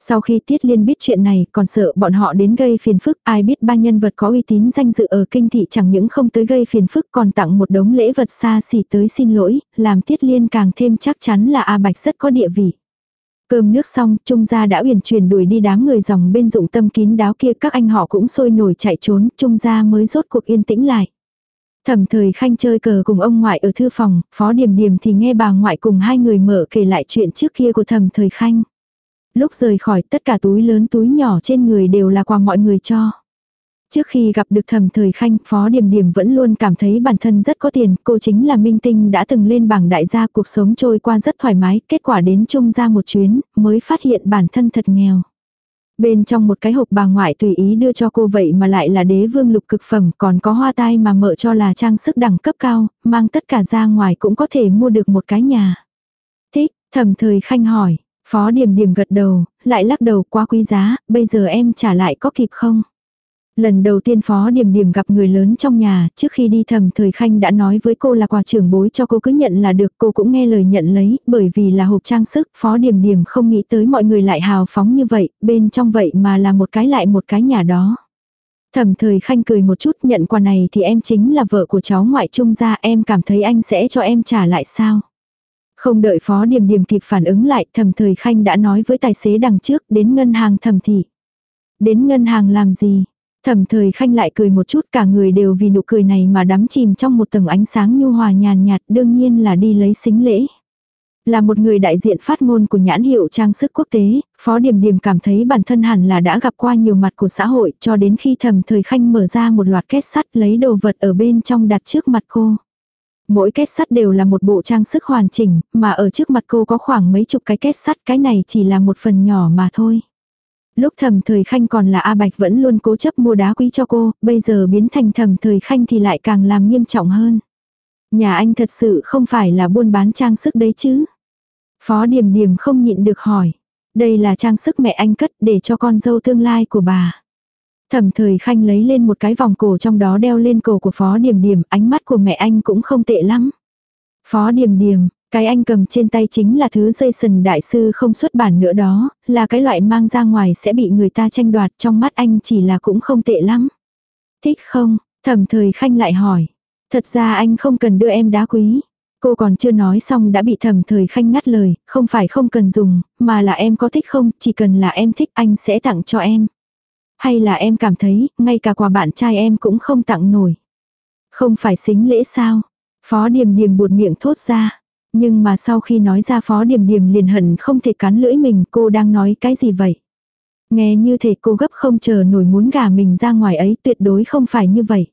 Sau khi Tiết Liên biết chuyện này, còn sợ bọn họ đến gây phiền phức, ai biết ba nhân vật có uy tín danh dự ở kinh thị chẳng những không tới gây phiền phức còn tặng một đống lễ vật xa xỉ tới xin lỗi, làm Tiết Liên càng thêm chắc chắn là A Bạch rất có địa vị. Cơm nước xong, Trung gia đã uyển chuyển đuổi đi đám người dòng bên dụng tâm kín đáo kia các anh họ cũng sôi nổi chạy trốn, Trung gia mới rốt cuộc yên tĩnh lại. Thẩm thời khanh chơi cờ cùng ông ngoại ở thư phòng, phó điểm điểm thì nghe bà ngoại cùng hai người mở kể lại chuyện trước kia của thẩm thời khanh. Lúc rời khỏi tất cả túi lớn túi nhỏ trên người đều là quà mọi người cho. Trước khi gặp được thầm thời khanh, Phó Điềm Điềm vẫn luôn cảm thấy bản thân rất có tiền, cô chính là minh tinh đã từng lên bảng đại gia cuộc sống trôi qua rất thoải mái, kết quả đến chung ra một chuyến, mới phát hiện bản thân thật nghèo. Bên trong một cái hộp bà ngoại tùy ý đưa cho cô vậy mà lại là đế vương lục cực phẩm, còn có hoa tai mà mợ cho là trang sức đẳng cấp cao, mang tất cả ra ngoài cũng có thể mua được một cái nhà. Thích, thầm thời khanh hỏi, Phó Điềm Điềm gật đầu, lại lắc đầu quá quý giá, bây giờ em trả lại có kịp không? Lần đầu tiên Phó Điềm Điềm gặp người lớn trong nhà, trước khi đi thầm thời khanh đã nói với cô là quà trưởng bối cho cô cứ nhận là được, cô cũng nghe lời nhận lấy, bởi vì là hộp trang sức, Phó Điềm Điềm không nghĩ tới mọi người lại hào phóng như vậy, bên trong vậy mà là một cái lại một cái nhà đó. Thầm thời khanh cười một chút nhận quà này thì em chính là vợ của cháu ngoại trung gia em cảm thấy anh sẽ cho em trả lại sao. Không đợi phó điểm điểm kịp phản ứng lại thầm thời khanh đã nói với tài xế đằng trước đến ngân hàng thầm thị. Đến ngân hàng làm gì? Thẩm thời khanh lại cười một chút cả người đều vì nụ cười này mà đắm chìm trong một tầng ánh sáng nhu hòa nhàn nhạt đương nhiên là đi lấy xính lễ. Là một người đại diện phát ngôn của nhãn hiệu trang sức quốc tế, Phó Điềm Điềm cảm thấy bản thân hẳn là đã gặp qua nhiều mặt của xã hội cho đến khi thầm thời khanh mở ra một loạt kết sắt lấy đồ vật ở bên trong đặt trước mặt cô. Mỗi kết sắt đều là một bộ trang sức hoàn chỉnh, mà ở trước mặt cô có khoảng mấy chục cái kết sắt, cái này chỉ là một phần nhỏ mà thôi. Lúc thầm thời khanh còn là A Bạch vẫn luôn cố chấp mua đá quý cho cô, bây giờ biến thành thầm thời khanh thì lại càng làm nghiêm trọng hơn. Nhà anh thật sự không phải là buôn bán trang sức đấy chứ. Phó Điềm Điềm không nhịn được hỏi. Đây là trang sức mẹ anh cất để cho con dâu tương lai của bà. Thẩm thời khanh lấy lên một cái vòng cổ trong đó đeo lên cổ của Phó Điềm Điềm, ánh mắt của mẹ anh cũng không tệ lắm. Phó Điềm Điềm, cái anh cầm trên tay chính là thứ dây sần đại sư không xuất bản nữa đó, là cái loại mang ra ngoài sẽ bị người ta tranh đoạt trong mắt anh chỉ là cũng không tệ lắm. Thích không? Thẩm thời khanh lại hỏi. Thật ra anh không cần đưa em đá quý. Cô còn chưa nói xong đã bị thẩm thời khanh ngắt lời, không phải không cần dùng, mà là em có thích không, chỉ cần là em thích anh sẽ tặng cho em. Hay là em cảm thấy, ngay cả quà bạn trai em cũng không tặng nổi. Không phải xính lễ sao? Phó Điềm Điềm buột miệng thốt ra. Nhưng mà sau khi nói ra Phó Điềm Điềm liền hận không thể cắn lưỡi mình cô đang nói cái gì vậy? Nghe như thể cô gấp không chờ nổi muốn gả mình ra ngoài ấy tuyệt đối không phải như vậy.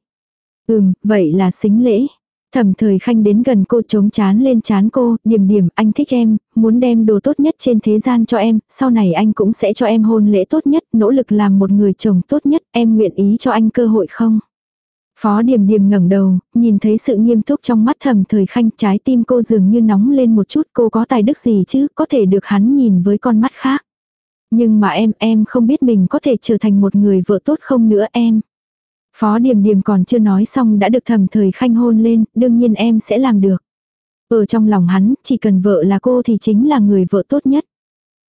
Ừm, vậy là xính lễ. Thẩm thời khanh đến gần cô chống chán lên chán cô, điểm điểm anh thích em, muốn đem đồ tốt nhất trên thế gian cho em, sau này anh cũng sẽ cho em hôn lễ tốt nhất, nỗ lực làm một người chồng tốt nhất, em nguyện ý cho anh cơ hội không? Phó Điềm Điềm ngẩng đầu, nhìn thấy sự nghiêm túc trong mắt thầm thời khanh trái tim cô dường như nóng lên một chút cô có tài đức gì chứ, có thể được hắn nhìn với con mắt khác. Nhưng mà em, em không biết mình có thể trở thành một người vợ tốt không nữa em. Phó Điềm Điềm còn chưa nói xong đã được thầm thời khanh hôn lên, đương nhiên em sẽ làm được. Ở trong lòng hắn, chỉ cần vợ là cô thì chính là người vợ tốt nhất.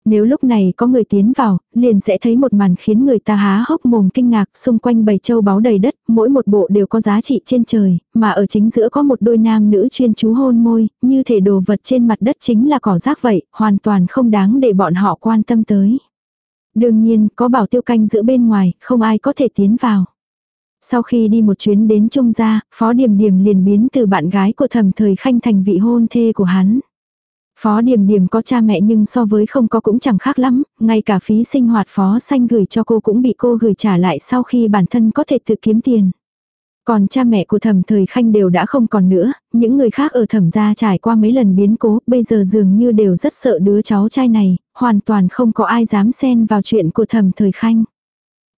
Nếu lúc này có người tiến vào, liền sẽ thấy một màn khiến người ta há hốc mồm kinh ngạc, xung quanh bầy châu báu đầy đất, mỗi một bộ đều có giá trị trên trời, mà ở chính giữa có một đôi nam nữ chuyên chú hôn môi, như thể đồ vật trên mặt đất chính là cỏ rác vậy, hoàn toàn không đáng để bọn họ quan tâm tới. Đương nhiên, có bảo tiêu canh giữa bên ngoài, không ai có thể tiến vào. Sau khi đi một chuyến đến Trung gia, Phó Điềm Điềm liền biến từ bạn gái của thẩm thời khanh thành vị hôn thê của hắn. Phó Điềm Điềm có cha mẹ nhưng so với không có cũng chẳng khác lắm, ngay cả phí sinh hoạt Phó Xanh gửi cho cô cũng bị cô gửi trả lại sau khi bản thân có thể tự kiếm tiền. Còn cha mẹ của thẩm thời khanh đều đã không còn nữa, những người khác ở thẩm gia trải qua mấy lần biến cố, bây giờ dường như đều rất sợ đứa cháu trai này, hoàn toàn không có ai dám xen vào chuyện của thẩm thời khanh.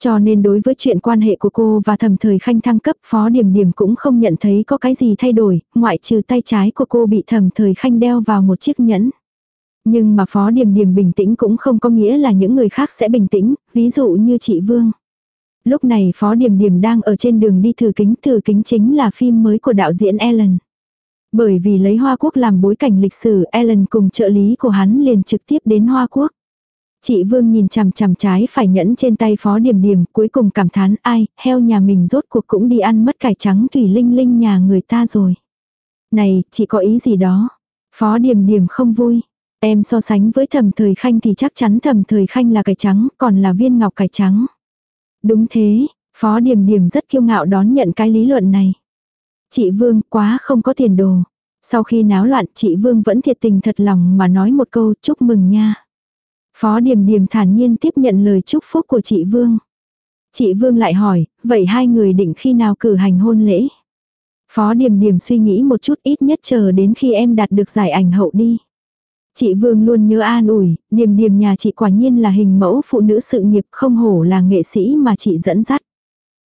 Cho nên đối với chuyện quan hệ của cô và thẩm thời khanh thăng cấp phó điểm điểm cũng không nhận thấy có cái gì thay đổi, ngoại trừ tay trái của cô bị thẩm thời khanh đeo vào một chiếc nhẫn. Nhưng mà phó điểm điểm bình tĩnh cũng không có nghĩa là những người khác sẽ bình tĩnh, ví dụ như chị Vương. Lúc này phó điểm điểm đang ở trên đường đi thử kính, thử kính chính là phim mới của đạo diễn Ellen. Bởi vì lấy Hoa Quốc làm bối cảnh lịch sử, Ellen cùng trợ lý của hắn liền trực tiếp đến Hoa Quốc. Chị Vương nhìn chằm chằm trái phải nhẫn trên tay phó điểm điểm, cuối cùng cảm thán ai, heo nhà mình rốt cuộc cũng đi ăn mất cải trắng thủy linh linh nhà người ta rồi. Này, chị có ý gì đó? Phó điểm điểm không vui. Em so sánh với thầm thời khanh thì chắc chắn thầm thời khanh là cải trắng, còn là viên ngọc cải trắng. Đúng thế, phó điểm điểm rất kiêu ngạo đón nhận cái lý luận này. Chị Vương quá không có tiền đồ. Sau khi náo loạn chị Vương vẫn thiệt tình thật lòng mà nói một câu chúc mừng nha. Phó Điềm Điềm thản nhiên tiếp nhận lời chúc phúc của chị Vương. Chị Vương lại hỏi, vậy hai người định khi nào cử hành hôn lễ? Phó Điềm Điềm suy nghĩ một chút ít nhất chờ đến khi em đạt được giải ảnh hậu đi. Chị Vương luôn nhớ an ủi, Điềm Điềm nhà chị quả nhiên là hình mẫu phụ nữ sự nghiệp không hổ là nghệ sĩ mà chị dẫn dắt.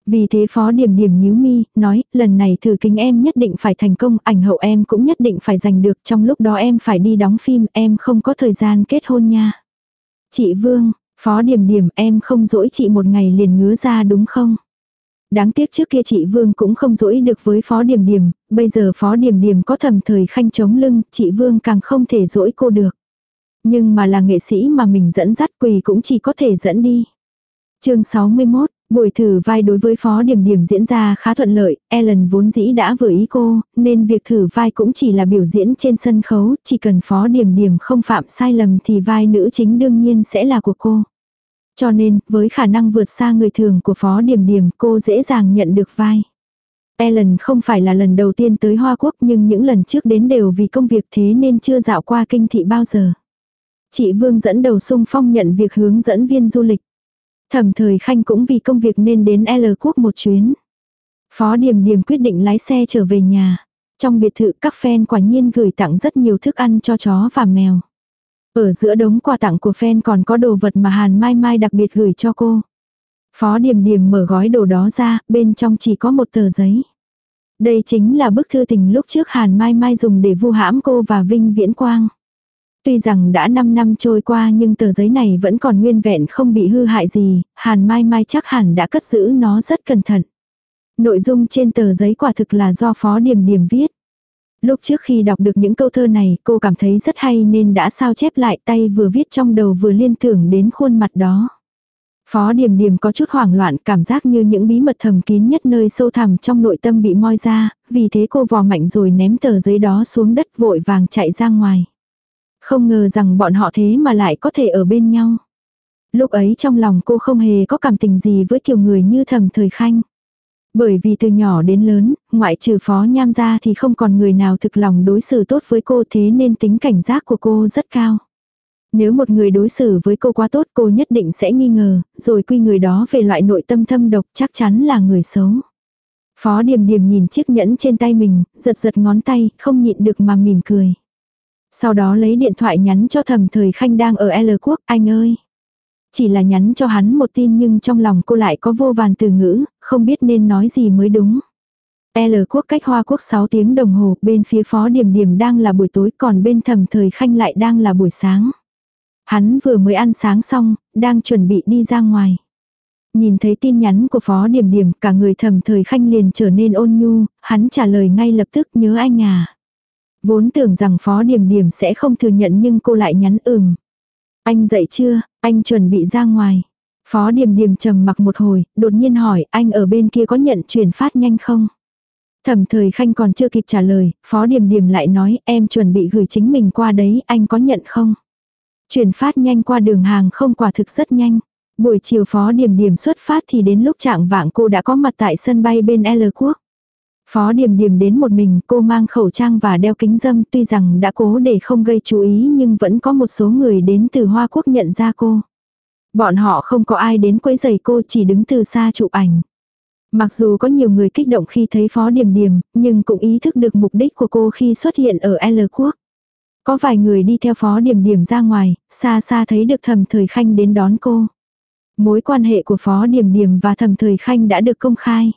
Vì thế Phó Điềm Điềm nhíu mi, nói, lần này thử kính em nhất định phải thành công, ảnh hậu em cũng nhất định phải giành được, trong lúc đó em phải đi đóng phim, em không có thời gian kết hôn nha. Chị Vương, Phó Điểm Điểm em không dỗi chị một ngày liền ngứa ra đúng không? Đáng tiếc trước kia chị Vương cũng không dỗi được với Phó Điểm Điểm, bây giờ Phó Điểm Điểm có thầm thời khanh chống lưng, chị Vương càng không thể dỗi cô được. Nhưng mà là nghệ sĩ mà mình dẫn dắt quỳ cũng chỉ có thể dẫn đi. chương 61, Buổi thử vai đối với phó điểm điểm diễn ra khá thuận lợi, Ellen vốn dĩ đã vừa ý cô, nên việc thử vai cũng chỉ là biểu diễn trên sân khấu, chỉ cần phó điểm điểm không phạm sai lầm thì vai nữ chính đương nhiên sẽ là của cô. Cho nên, với khả năng vượt xa người thường của phó điểm điểm, cô dễ dàng nhận được vai. Ellen không phải là lần đầu tiên tới Hoa Quốc nhưng những lần trước đến đều vì công việc thế nên chưa dạo qua kinh thị bao giờ. Chị Vương dẫn đầu sung phong nhận việc hướng dẫn viên du lịch. Thẩm thời khanh cũng vì công việc nên đến L quốc một chuyến. Phó Điềm Điềm quyết định lái xe trở về nhà. Trong biệt thự các fan quả nhiên gửi tặng rất nhiều thức ăn cho chó và mèo. Ở giữa đống quà tặng của fan còn có đồ vật mà Hàn Mai Mai đặc biệt gửi cho cô. Phó Điềm Điềm mở gói đồ đó ra, bên trong chỉ có một tờ giấy. Đây chính là bức thư tình lúc trước Hàn Mai Mai dùng để vu hãm cô và Vinh Viễn Quang. Tuy rằng đã 5 năm trôi qua nhưng tờ giấy này vẫn còn nguyên vẹn không bị hư hại gì, Hàn Mai Mai chắc hẳn đã cất giữ nó rất cẩn thận. Nội dung trên tờ giấy quả thực là do Phó Điềm Điềm viết. Lúc trước khi đọc được những câu thơ này cô cảm thấy rất hay nên đã sao chép lại tay vừa viết trong đầu vừa liên tưởng đến khuôn mặt đó. Phó Điềm Điềm có chút hoảng loạn cảm giác như những bí mật thầm kín nhất nơi sâu thẳm trong nội tâm bị moi ra, vì thế cô vò mạnh rồi ném tờ giấy đó xuống đất vội vàng chạy ra ngoài. Không ngờ rằng bọn họ thế mà lại có thể ở bên nhau. Lúc ấy trong lòng cô không hề có cảm tình gì với kiểu người như thầm thời khanh. Bởi vì từ nhỏ đến lớn, ngoại trừ phó nham ra thì không còn người nào thực lòng đối xử tốt với cô thế nên tính cảnh giác của cô rất cao. Nếu một người đối xử với cô quá tốt cô nhất định sẽ nghi ngờ, rồi quy người đó về loại nội tâm thâm độc chắc chắn là người xấu. Phó điềm điềm nhìn chiếc nhẫn trên tay mình, giật giật ngón tay, không nhịn được mà mỉm cười. Sau đó lấy điện thoại nhắn cho thầm thời khanh đang ở L quốc, anh ơi. Chỉ là nhắn cho hắn một tin nhưng trong lòng cô lại có vô vàn từ ngữ, không biết nên nói gì mới đúng. L quốc cách Hoa quốc 6 tiếng đồng hồ, bên phía phó điểm điểm đang là buổi tối còn bên thầm thời khanh lại đang là buổi sáng. Hắn vừa mới ăn sáng xong, đang chuẩn bị đi ra ngoài. Nhìn thấy tin nhắn của phó điểm điểm, cả người thầm thời khanh liền trở nên ôn nhu, hắn trả lời ngay lập tức nhớ anh à. Vốn tưởng rằng Phó Điềm Điềm sẽ không thừa nhận nhưng cô lại nhắn ừm. Anh dậy chưa, anh chuẩn bị ra ngoài. Phó Điềm Điềm trầm mặc một hồi, đột nhiên hỏi anh ở bên kia có nhận chuyển phát nhanh không? Thẩm thời khanh còn chưa kịp trả lời, Phó Điềm Điềm lại nói em chuẩn bị gửi chính mình qua đấy, anh có nhận không? Chuyển phát nhanh qua đường hàng không quả thực rất nhanh. Buổi chiều phó điểm điểm xuất phát thì đến lúc trạng vạng cô đã có mặt tại sân bay bên L quốc. Phó điểm điểm đến một mình cô mang khẩu trang và đeo kính dâm tuy rằng đã cố để không gây chú ý nhưng vẫn có một số người đến từ Hoa Quốc nhận ra cô. Bọn họ không có ai đến quấy giày cô chỉ đứng từ xa chụp ảnh. Mặc dù có nhiều người kích động khi thấy Phó Điềm Điềm, nhưng cũng ý thức được mục đích của cô khi xuất hiện ở L quốc. Có vài người đi theo Phó Điềm Điềm ra ngoài, xa xa thấy được Thẩm Thời Khanh đến đón cô. Mối quan hệ của Phó Điềm Điềm và Thẩm Thời Khanh đã được công khai.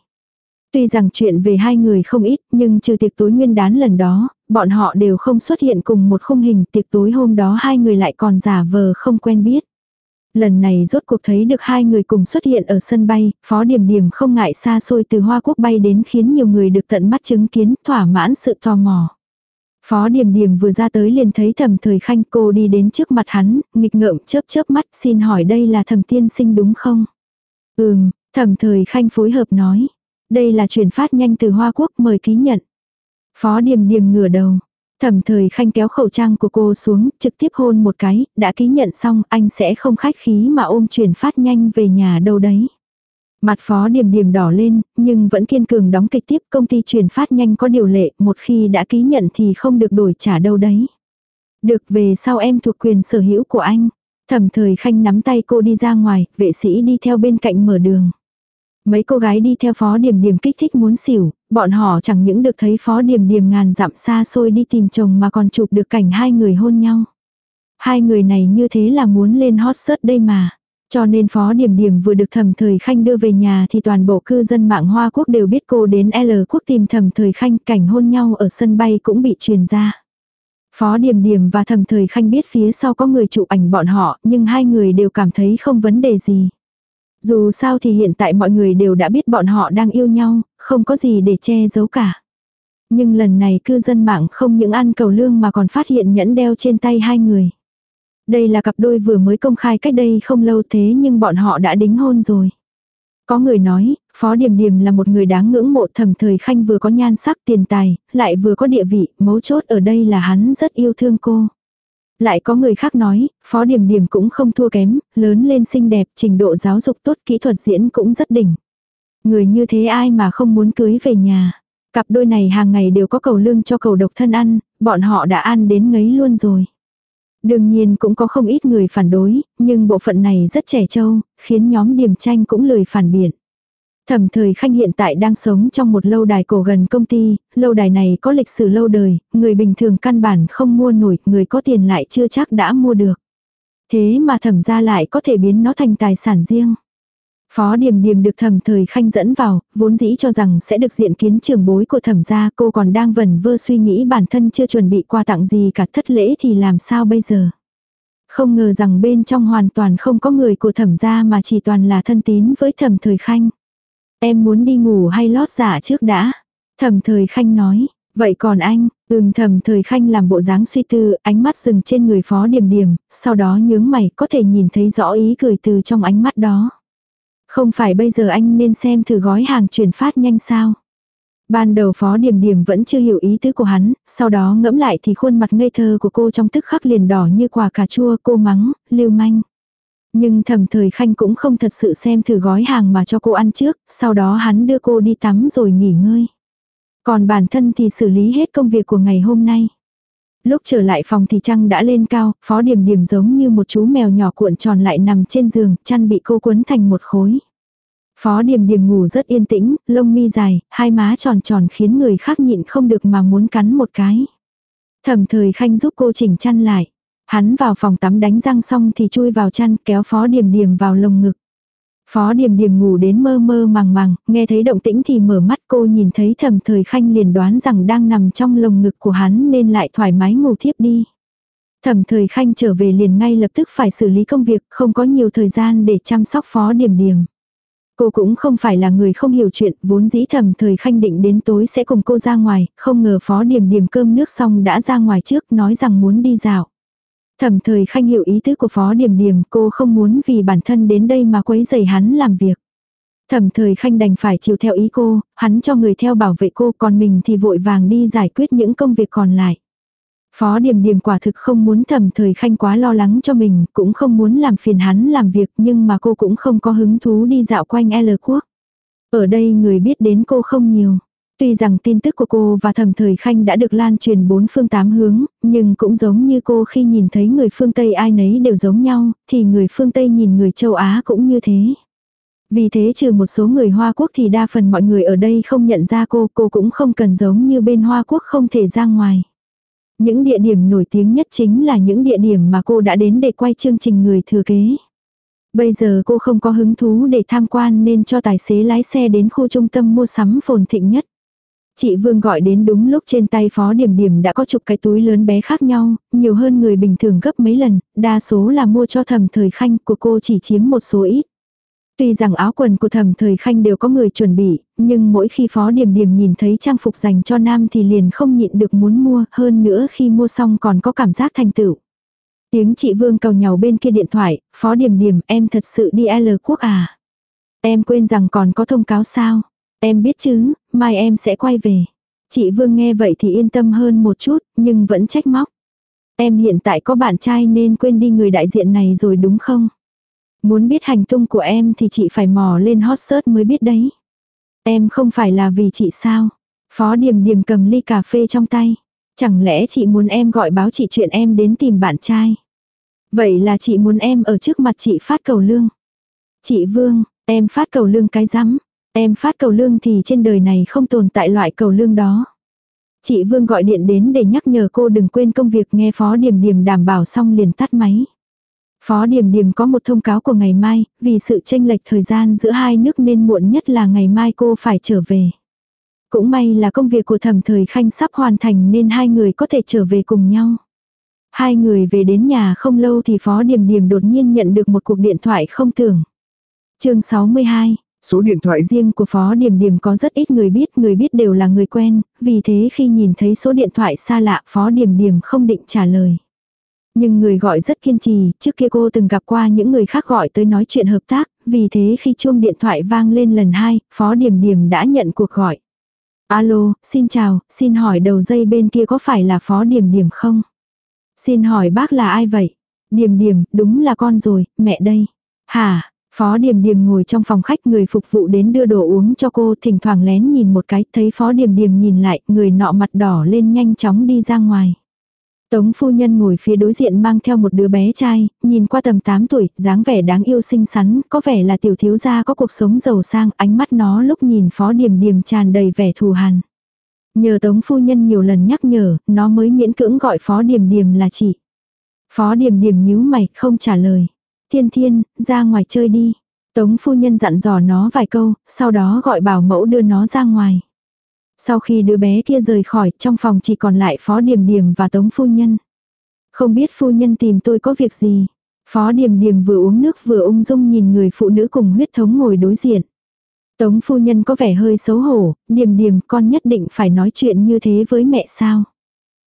Tuy rằng chuyện về hai người không ít, nhưng trừ tiệc tối nguyên đán lần đó, bọn họ đều không xuất hiện cùng một khung hình tiệc tối hôm đó hai người lại còn giả vờ không quen biết. Lần này rốt cuộc thấy được hai người cùng xuất hiện ở sân bay, Phó Điểm Điểm không ngại xa xôi từ Hoa Quốc bay đến khiến nhiều người được tận mắt chứng kiến, thỏa mãn sự tò mò. Phó Điểm Điểm vừa ra tới liền thấy thầm thời khanh cô đi đến trước mặt hắn, nghịch ngợm chớp chớp mắt xin hỏi đây là thầm tiên sinh đúng không? Ừm, thầm thời khanh phối hợp nói. Đây là chuyển phát nhanh từ Hoa Quốc mời ký nhận. Phó điềm điềm ngửa đầu. Thẩm thời khanh kéo khẩu trang của cô xuống, trực tiếp hôn một cái, đã ký nhận xong, anh sẽ không khách khí mà ôm chuyển phát nhanh về nhà đâu đấy. Mặt phó điểm điểm đỏ lên, nhưng vẫn kiên cường đóng kịch tiếp công ty chuyển phát nhanh có điều lệ, một khi đã ký nhận thì không được đổi trả đâu đấy. Được về sau em thuộc quyền sở hữu của anh. Thẩm thời khanh nắm tay cô đi ra ngoài, vệ sĩ đi theo bên cạnh mở đường. Mấy cô gái đi theo phó điểm điểm kích thích muốn xỉu, bọn họ chẳng những được thấy phó điểm điểm ngàn dặm xa xôi đi tìm chồng mà còn chụp được cảnh hai người hôn nhau. Hai người này như thế là muốn lên hot search đây mà. Cho nên Phó Điểm Điểm vừa được Thẩm Thời Khanh đưa về nhà thì toàn bộ cư dân mạng Hoa Quốc đều biết cô đến L quốc tìm Thẩm Thời Khanh cảnh hôn nhau ở sân bay cũng bị truyền ra. Phó Điểm Điểm và Thẩm Thời Khanh biết phía sau có người chụp ảnh bọn họ nhưng hai người đều cảm thấy không vấn đề gì. Dù sao thì hiện tại mọi người đều đã biết bọn họ đang yêu nhau, không có gì để che giấu cả. Nhưng lần này cư dân mạng không những ăn cầu lương mà còn phát hiện nhẫn đeo trên tay hai người. Đây là cặp đôi vừa mới công khai cách đây không lâu thế nhưng bọn họ đã đính hôn rồi. Có người nói, Phó Điềm Điềm là một người đáng ngưỡng mộ thầm thời khanh vừa có nhan sắc tiền tài, lại vừa có địa vị, mấu chốt ở đây là hắn rất yêu thương cô. Lại có người khác nói, Phó Điểm Điểm cũng không thua kém, lớn lên xinh đẹp, trình độ giáo dục tốt, kỹ thuật diễn cũng rất đỉnh. Người như thế ai mà không muốn cưới về nhà. Cặp đôi này hàng ngày đều có cầu lương cho cầu độc thân ăn, bọn họ đã ăn đến ngấy luôn rồi. Đương nhiên cũng có không ít người phản đối, nhưng bộ phận này rất trẻ trâu, khiến nhóm điểm tranh cũng lười phản biện. Thẩm thời khanh hiện tại đang sống trong một lâu đài cổ gần công ty, lâu đài này có lịch sử lâu đời, người bình thường căn bản không mua nổi, người có tiền lại chưa chắc đã mua được. Thế mà thẩm ra lại có thể biến nó thành tài sản riêng. Phó Điềm Điềm được thẩm thời khanh dẫn vào, vốn dĩ cho rằng sẽ được diện kiến trường bối của thẩm gia cô còn đang vẩn vơ suy nghĩ bản thân chưa chuẩn bị quà tặng gì cả thất lễ thì làm sao bây giờ. Không ngờ rằng bên trong hoàn toàn không có người của thẩm gia mà chỉ toàn là thân tín với thẩm thời khanh. Em muốn đi ngủ hay lót giả trước đã? Thẩm thời khanh nói. Vậy còn anh, ừm thầm thời khanh làm bộ dáng suy tư, ánh mắt dừng trên người phó điểm điểm, sau đó nhướng mày có thể nhìn thấy rõ ý cười từ trong ánh mắt đó. Không phải bây giờ anh nên xem thử gói hàng chuyển phát nhanh sao? Ban đầu phó điểm điểm vẫn chưa hiểu ý tứ của hắn, sau đó ngẫm lại thì khuôn mặt ngây thơ của cô trong tức khắc liền đỏ như quả cà chua cô mắng, lưu manh. Nhưng thầm thời khanh cũng không thật sự xem thử gói hàng mà cho cô ăn trước, sau đó hắn đưa cô đi tắm rồi nghỉ ngơi. Còn bản thân thì xử lý hết công việc của ngày hôm nay. Lúc trở lại phòng thì trăng đã lên cao, phó điểm điểm giống như một chú mèo nhỏ cuộn tròn lại nằm trên giường, chăn bị cô quấn thành một khối. Phó điểm điểm ngủ rất yên tĩnh, lông mi dài, hai má tròn tròn khiến người khác nhịn không được mà muốn cắn một cái. Thẩm thời khanh giúp cô chỉnh chăn lại. Hắn vào phòng tắm đánh răng xong thì chui vào chăn kéo phó điểm điểm vào lồng ngực. Phó điểm điểm ngủ đến mơ mơ màng màng, nghe thấy động tĩnh thì mở mắt cô nhìn thấy thầm thời khanh liền đoán rằng đang nằm trong lồng ngực của hắn nên lại thoải mái ngủ thiếp đi. Thẩm thời khanh trở về liền ngay lập tức phải xử lý công việc, không có nhiều thời gian để chăm sóc phó điểm điểm. Cô cũng không phải là người không hiểu chuyện, vốn dĩ thẩm thời khanh định đến tối sẽ cùng cô ra ngoài, không ngờ phó điểm điểm cơm nước xong đã ra ngoài trước nói rằng muốn đi dạo. Thẩm thời khanh hiểu ý tứ của Phó Điểm Điểm, cô không muốn vì bản thân đến đây mà quấy rầy hắn làm việc. Thẩm thời khanh đành phải chịu theo ý cô, hắn cho người theo bảo vệ cô còn mình thì vội vàng đi giải quyết những công việc còn lại. Phó Điềm Điềm quả thực không muốn thẩm thời khanh quá lo lắng cho mình, cũng không muốn làm phiền hắn làm việc nhưng mà cô cũng không có hứng thú đi dạo quanh L quốc. Ở đây người biết đến cô không nhiều. Tuy rằng tin tức của cô và thầm thời khanh đã được lan truyền bốn phương tám hướng, nhưng cũng giống như cô khi nhìn thấy người phương Tây ai nấy đều giống nhau, thì người phương Tây nhìn người châu Á cũng như thế. Vì thế trừ một số người Hoa Quốc thì đa phần mọi người ở đây không nhận ra cô, cô cũng không cần giống như bên Hoa Quốc không thể ra ngoài. Những địa điểm nổi tiếng nhất chính là những địa điểm mà cô đã đến để quay chương trình người thừa kế. Bây giờ cô không có hứng thú để tham quan nên cho tài xế lái xe đến khu trung tâm mua sắm phồn thịnh nhất. Chị Vương gọi đến đúng lúc trên tay Phó Điểm Điểm đã có chục cái túi lớn bé khác nhau, nhiều hơn người bình thường gấp mấy lần, đa số là mua cho thầm thời khanh của cô chỉ chiếm một số ít. Tuy rằng áo quần của thầm thời khanh đều có người chuẩn bị, nhưng mỗi khi Phó Điểm Điểm nhìn thấy trang phục dành cho nam thì liền không nhịn được muốn mua, hơn nữa khi mua xong còn có cảm giác thành tựu. Tiếng chị Vương cầu nhau bên kia điện thoại, Phó Điểm Điểm em thật sự đi L quốc à? Em quên rằng còn có thông cáo sao? Em biết chứ, mai em sẽ quay về. Chị Vương nghe vậy thì yên tâm hơn một chút, nhưng vẫn trách móc. Em hiện tại có bạn trai nên quên đi người đại diện này rồi đúng không? Muốn biết hành tung của em thì chị phải mò lên hot search mới biết đấy. Em không phải là vì chị sao? Phó Điềm Điềm cầm ly cà phê trong tay. Chẳng lẽ chị muốn em gọi báo chị chuyện em đến tìm bạn trai? Vậy là chị muốn em ở trước mặt chị phát cầu lương. Chị Vương, em phát cầu lương cái rắm. Em phát cầu lương thì trên đời này không tồn tại loại cầu lương đó. Chị Vương gọi điện đến để nhắc nhở cô đừng quên công việc nghe Phó Điềm Điềm đảm bảo xong liền tắt máy. Phó Điềm Điềm có một thông cáo của ngày mai, vì sự tranh lệch thời gian giữa hai nước nên muộn nhất là ngày mai cô phải trở về. Cũng may là công việc của thẩm thời khanh sắp hoàn thành nên hai người có thể trở về cùng nhau. Hai người về đến nhà không lâu thì Phó Điềm Điềm đột nhiên nhận được một cuộc điện thoại không tưởng. chương 62, Số điện thoại riêng của Phó Điềm Điềm có rất ít người biết, người biết đều là người quen, vì thế khi nhìn thấy số điện thoại xa lạ Phó Điềm Điềm không định trả lời. Nhưng người gọi rất kiên trì, trước kia cô từng gặp qua những người khác gọi tới nói chuyện hợp tác, vì thế khi chuông điện thoại vang lên lần hai, Phó Điềm Điềm đã nhận cuộc gọi. Alo, xin chào, xin hỏi đầu dây bên kia có phải là Phó Điềm Điềm không? Xin hỏi bác là ai vậy? Điềm Điềm, đúng là con rồi, mẹ đây. Hả, Phó Điềm Điềm ngồi trong phòng khách người phục vụ đến đưa đồ uống cho cô thỉnh thoảng lén nhìn một cái thấy Phó Điềm Điềm nhìn lại người nọ mặt đỏ lên nhanh chóng đi ra ngoài. Tống phu nhân ngồi phía đối diện mang theo một đứa bé trai, nhìn qua tầm 8 tuổi, dáng vẻ đáng yêu xinh xắn, có vẻ là tiểu thiếu gia có cuộc sống giàu sang, ánh mắt nó lúc nhìn phó điểm điểm tràn đầy vẻ thù hằn. Nhờ tống phu nhân nhiều lần nhắc nhở, nó mới miễn cưỡng gọi phó điểm điểm là chị. Phó điểm điểm nhíu mày, không trả lời. Thiên thiên, ra ngoài chơi đi. Tống phu nhân dặn dò nó vài câu, sau đó gọi bảo mẫu đưa nó ra ngoài. Sau khi đứa bé kia rời khỏi, trong phòng chỉ còn lại Phó Điềm Điềm và Tống Phu Nhân. Không biết Phu Nhân tìm tôi có việc gì. Phó Điềm Điềm vừa uống nước vừa ung dung nhìn người phụ nữ cùng huyết thống ngồi đối diện. Tống Phu Nhân có vẻ hơi xấu hổ, Điềm Điềm con nhất định phải nói chuyện như thế với mẹ sao.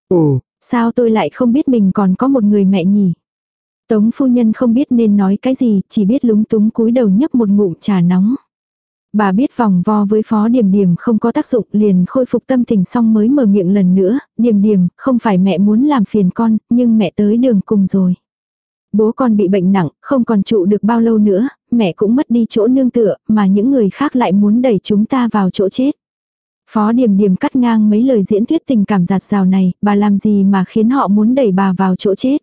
Ồ, sao tôi lại không biết mình còn có một người mẹ nhỉ? Tống Phu Nhân không biết nên nói cái gì, chỉ biết lúng túng cúi đầu nhấp một ngụm trà nóng. Bà biết vòng vo với phó điểm điểm không có tác dụng liền khôi phục tâm tình xong mới mở miệng lần nữa, điểm điểm, không phải mẹ muốn làm phiền con, nhưng mẹ tới đường cùng rồi. Bố con bị bệnh nặng, không còn trụ được bao lâu nữa, mẹ cũng mất đi chỗ nương tựa, mà những người khác lại muốn đẩy chúng ta vào chỗ chết. Phó điểm điểm cắt ngang mấy lời diễn thuyết tình cảm giạt rào này, bà làm gì mà khiến họ muốn đẩy bà vào chỗ chết.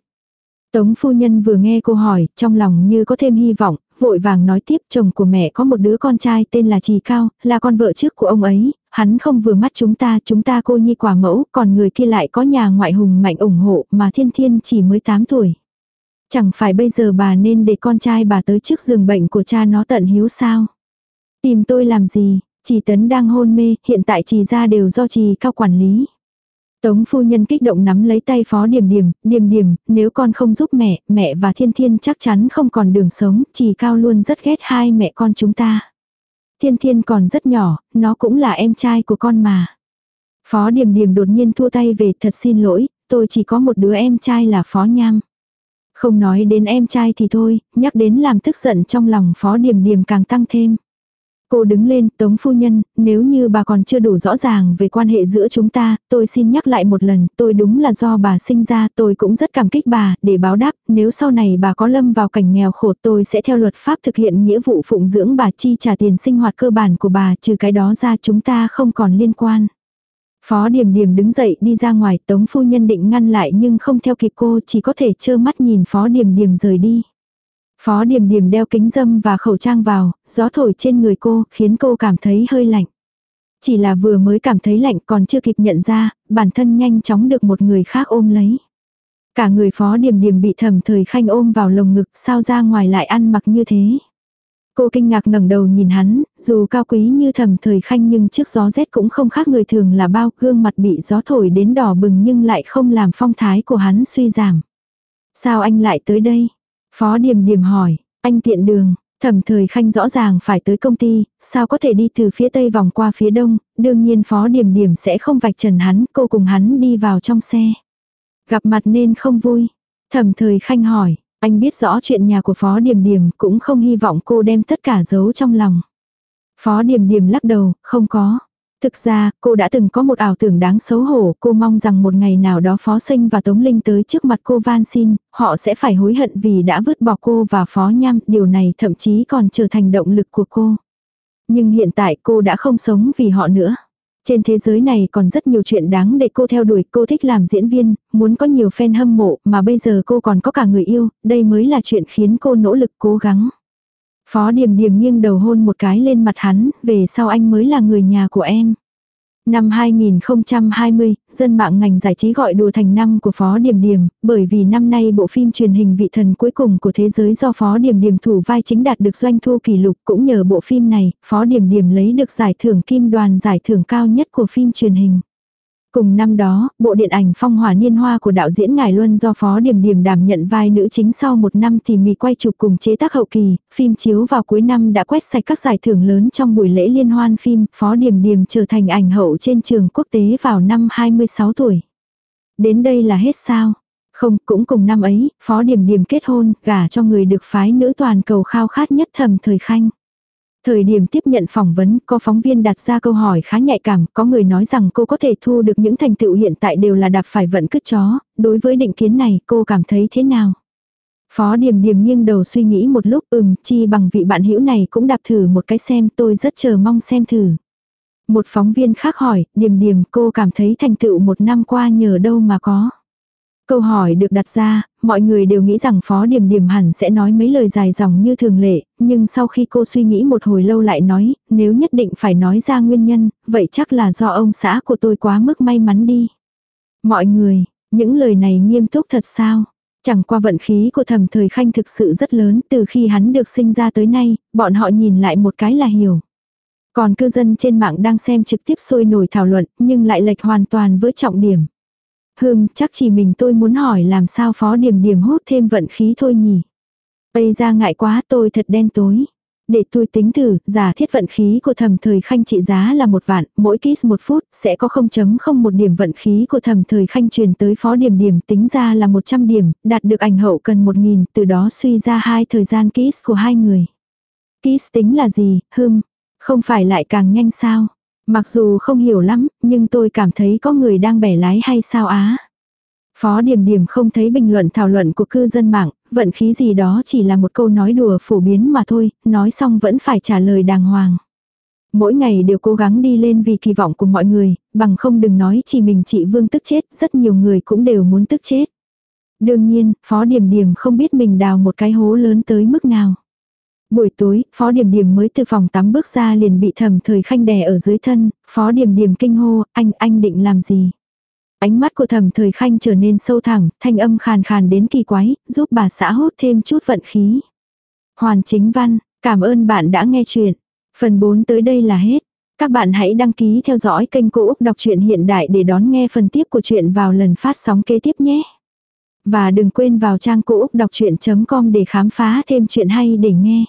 Tống phu nhân vừa nghe cô hỏi, trong lòng như có thêm hy vọng, vội vàng nói tiếp chồng của mẹ có một đứa con trai tên là Trì Cao, là con vợ trước của ông ấy, hắn không vừa mắt chúng ta, chúng ta cô nhi quả mẫu, còn người kia lại có nhà ngoại hùng mạnh ủng hộ mà thiên thiên chỉ mới 8 tuổi. Chẳng phải bây giờ bà nên để con trai bà tới trước giường bệnh của cha nó tận hiếu sao? Tìm tôi làm gì? Trì Tấn đang hôn mê, hiện tại trì ra đều do trì cao quản lý. Tống phu nhân kích động nắm lấy tay phó điểm điểm, điểm điểm, nếu con không giúp mẹ, mẹ và thiên thiên chắc chắn không còn đường sống, chỉ cao luôn rất ghét hai mẹ con chúng ta. Thiên thiên còn rất nhỏ, nó cũng là em trai của con mà. Phó điểm điểm đột nhiên thua tay về thật xin lỗi, tôi chỉ có một đứa em trai là phó nham. Không nói đến em trai thì thôi, nhắc đến làm tức giận trong lòng phó điểm điểm càng tăng thêm. Cô đứng lên, Tống phu nhân, nếu như bà còn chưa đủ rõ ràng về quan hệ giữa chúng ta, tôi xin nhắc lại một lần, tôi đúng là do bà sinh ra, tôi cũng rất cảm kích bà, để báo đáp, nếu sau này bà có lâm vào cảnh nghèo khổ tôi sẽ theo luật pháp thực hiện nghĩa vụ phụng dưỡng bà chi trả tiền sinh hoạt cơ bản của bà, trừ cái đó ra chúng ta không còn liên quan. Phó Điềm Điềm đứng dậy đi ra ngoài, Tống phu nhân định ngăn lại nhưng không theo kịp cô, chỉ có thể trơ mắt nhìn Phó Điềm Điềm rời đi. Phó Điềm Điềm đeo kính dâm và khẩu trang vào, gió thổi trên người cô, khiến cô cảm thấy hơi lạnh. Chỉ là vừa mới cảm thấy lạnh còn chưa kịp nhận ra, bản thân nhanh chóng được một người khác ôm lấy. Cả người Phó Điềm Điềm bị thầm thời khanh ôm vào lồng ngực, sao ra ngoài lại ăn mặc như thế. Cô kinh ngạc ngẩng đầu nhìn hắn, dù cao quý như thầm thời khanh nhưng trước gió rét cũng không khác người thường là bao gương mặt bị gió thổi đến đỏ bừng nhưng lại không làm phong thái của hắn suy giảm. Sao anh lại tới đây? Phó Điềm Điềm hỏi, anh tiện đường, thẩm thời khanh rõ ràng phải tới công ty, sao có thể đi từ phía tây vòng qua phía đông, đương nhiên Phó Điềm Điềm sẽ không vạch trần hắn, cô cùng hắn đi vào trong xe. Gặp mặt nên không vui. Thẩm thời khanh hỏi, anh biết rõ chuyện nhà của Phó Điềm Điềm cũng không hy vọng cô đem tất cả giấu trong lòng. Phó Điềm Điềm lắc đầu, không có. Thực ra, cô đã từng có một ảo tưởng đáng xấu hổ, cô mong rằng một ngày nào đó Phó Sinh và Tống Linh tới trước mặt cô van xin, họ sẽ phải hối hận vì đã vứt bỏ cô và Phó Nham, điều này thậm chí còn trở thành động lực của cô. Nhưng hiện tại cô đã không sống vì họ nữa. Trên thế giới này còn rất nhiều chuyện đáng để cô theo đuổi, cô thích làm diễn viên, muốn có nhiều fan hâm mộ, mà bây giờ cô còn có cả người yêu, đây mới là chuyện khiến cô nỗ lực cố gắng. Phó Điềm Điềm nghiêng đầu hôn một cái lên mặt hắn, về sau anh mới là người nhà của em. Năm 2020, dân mạng ngành giải trí gọi đùa thành năm của Phó Điềm Điềm, bởi vì năm nay bộ phim truyền hình vị thần cuối cùng của thế giới do Phó Điềm Điềm thủ vai chính đạt được doanh thu kỷ lục cũng nhờ bộ phim này, Phó Điềm Điềm lấy được giải thưởng kim đoàn giải thưởng cao nhất của phim truyền hình. Cùng năm đó, bộ điện ảnh Phong hỏa niên hoa của đạo diễn Ngài Luân do Phó Điểm Điểm đảm nhận vai nữ chính sau một năm tỉ mỉ quay chụp cùng chế tác hậu kỳ, phim chiếu vào cuối năm đã quét sạch các giải thưởng lớn trong buổi lễ liên hoan phim, Phó Điểm Điểm trở thành ảnh hậu trên trường quốc tế vào năm 26 tuổi. Đến đây là hết sao? Không, cũng cùng năm ấy, Phó Điểm Điểm kết hôn, gả cho người được phái nữ toàn cầu khao khát nhất thầm thời khanh. Thời điểm tiếp nhận phỏng vấn, có phóng viên đặt ra câu hỏi khá nhạy cảm, có người nói rằng cô có thể thu được những thành tựu hiện tại đều là đạp phải vận cứt chó, đối với định kiến này cô cảm thấy thế nào? Phó Điềm Điềm nghiêng đầu suy nghĩ một lúc ừm chi bằng vị bạn hữu này cũng đạp thử một cái xem tôi rất chờ mong xem thử. Một phóng viên khác hỏi, Điềm Điềm cô cảm thấy thành tựu một năm qua nhờ đâu mà có. Câu hỏi được đặt ra, mọi người đều nghĩ rằng Phó điểm điểm hẳn sẽ nói mấy lời dài dòng như thường lệ, nhưng sau khi cô suy nghĩ một hồi lâu lại nói, nếu nhất định phải nói ra nguyên nhân, vậy chắc là do ông xã của tôi quá mức may mắn đi. Mọi người, những lời này nghiêm túc thật sao? Chẳng qua vận khí của thầm thời khanh thực sự rất lớn, từ khi hắn được sinh ra tới nay, bọn họ nhìn lại một cái là hiểu. Còn cư dân trên mạng đang xem trực tiếp sôi nổi thảo luận, nhưng lại lệch hoàn toàn với trọng điểm. Hừm, chắc chỉ mình tôi muốn hỏi làm sao phó điểm điểm hút thêm vận khí thôi nhỉ. Bây ra ngại quá tôi thật đen tối. Để tôi tính thử, giả thiết vận khí của thầm thời khanh trị giá là một vạn, mỗi kiss một phút, sẽ có 0.01 điểm vận khí của thầm thời khanh truyền tới phó điểm điểm tính ra là 100 điểm, đạt được ảnh hậu cần 1.000, từ đó suy ra hai thời gian kiss của hai người. Kiss tính là gì, hưng, không phải lại càng nhanh sao? Mặc dù không hiểu lắm, nhưng tôi cảm thấy có người đang bẻ lái hay sao á. Phó Điềm Điềm không thấy bình luận thảo luận của cư dân mạng, vận khí gì đó chỉ là một câu nói đùa phổ biến mà thôi, nói xong vẫn phải trả lời đàng hoàng. Mỗi ngày đều cố gắng đi lên vì kỳ vọng của mọi người, bằng không đừng nói chỉ mình chị Vương tức chết, rất nhiều người cũng đều muốn tức chết. Đương nhiên, Phó Điềm Điềm không biết mình đào một cái hố lớn tới mức nào. Buổi tối, Phó Điềm Điềm mới từ phòng tắm bước ra liền bị thầm thời khanh đè ở dưới thân, Phó Điềm Điềm kinh hô, anh, anh định làm gì? Ánh mắt của thầm thời khanh trở nên sâu thẳng, thanh âm khàn khàn đến kỳ quái, giúp bà xã hốt thêm chút vận khí. Hoàn chính văn, cảm ơn bạn đã nghe chuyện. Phần 4 tới đây là hết. Các bạn hãy đăng ký theo dõi kênh Cô Úc Đọc truyện Hiện Đại để đón nghe phần tiếp của chuyện vào lần phát sóng kế tiếp nhé. Và đừng quên vào trang cô úc đọc chuyện.com để khám phá thêm chuyện hay để nghe.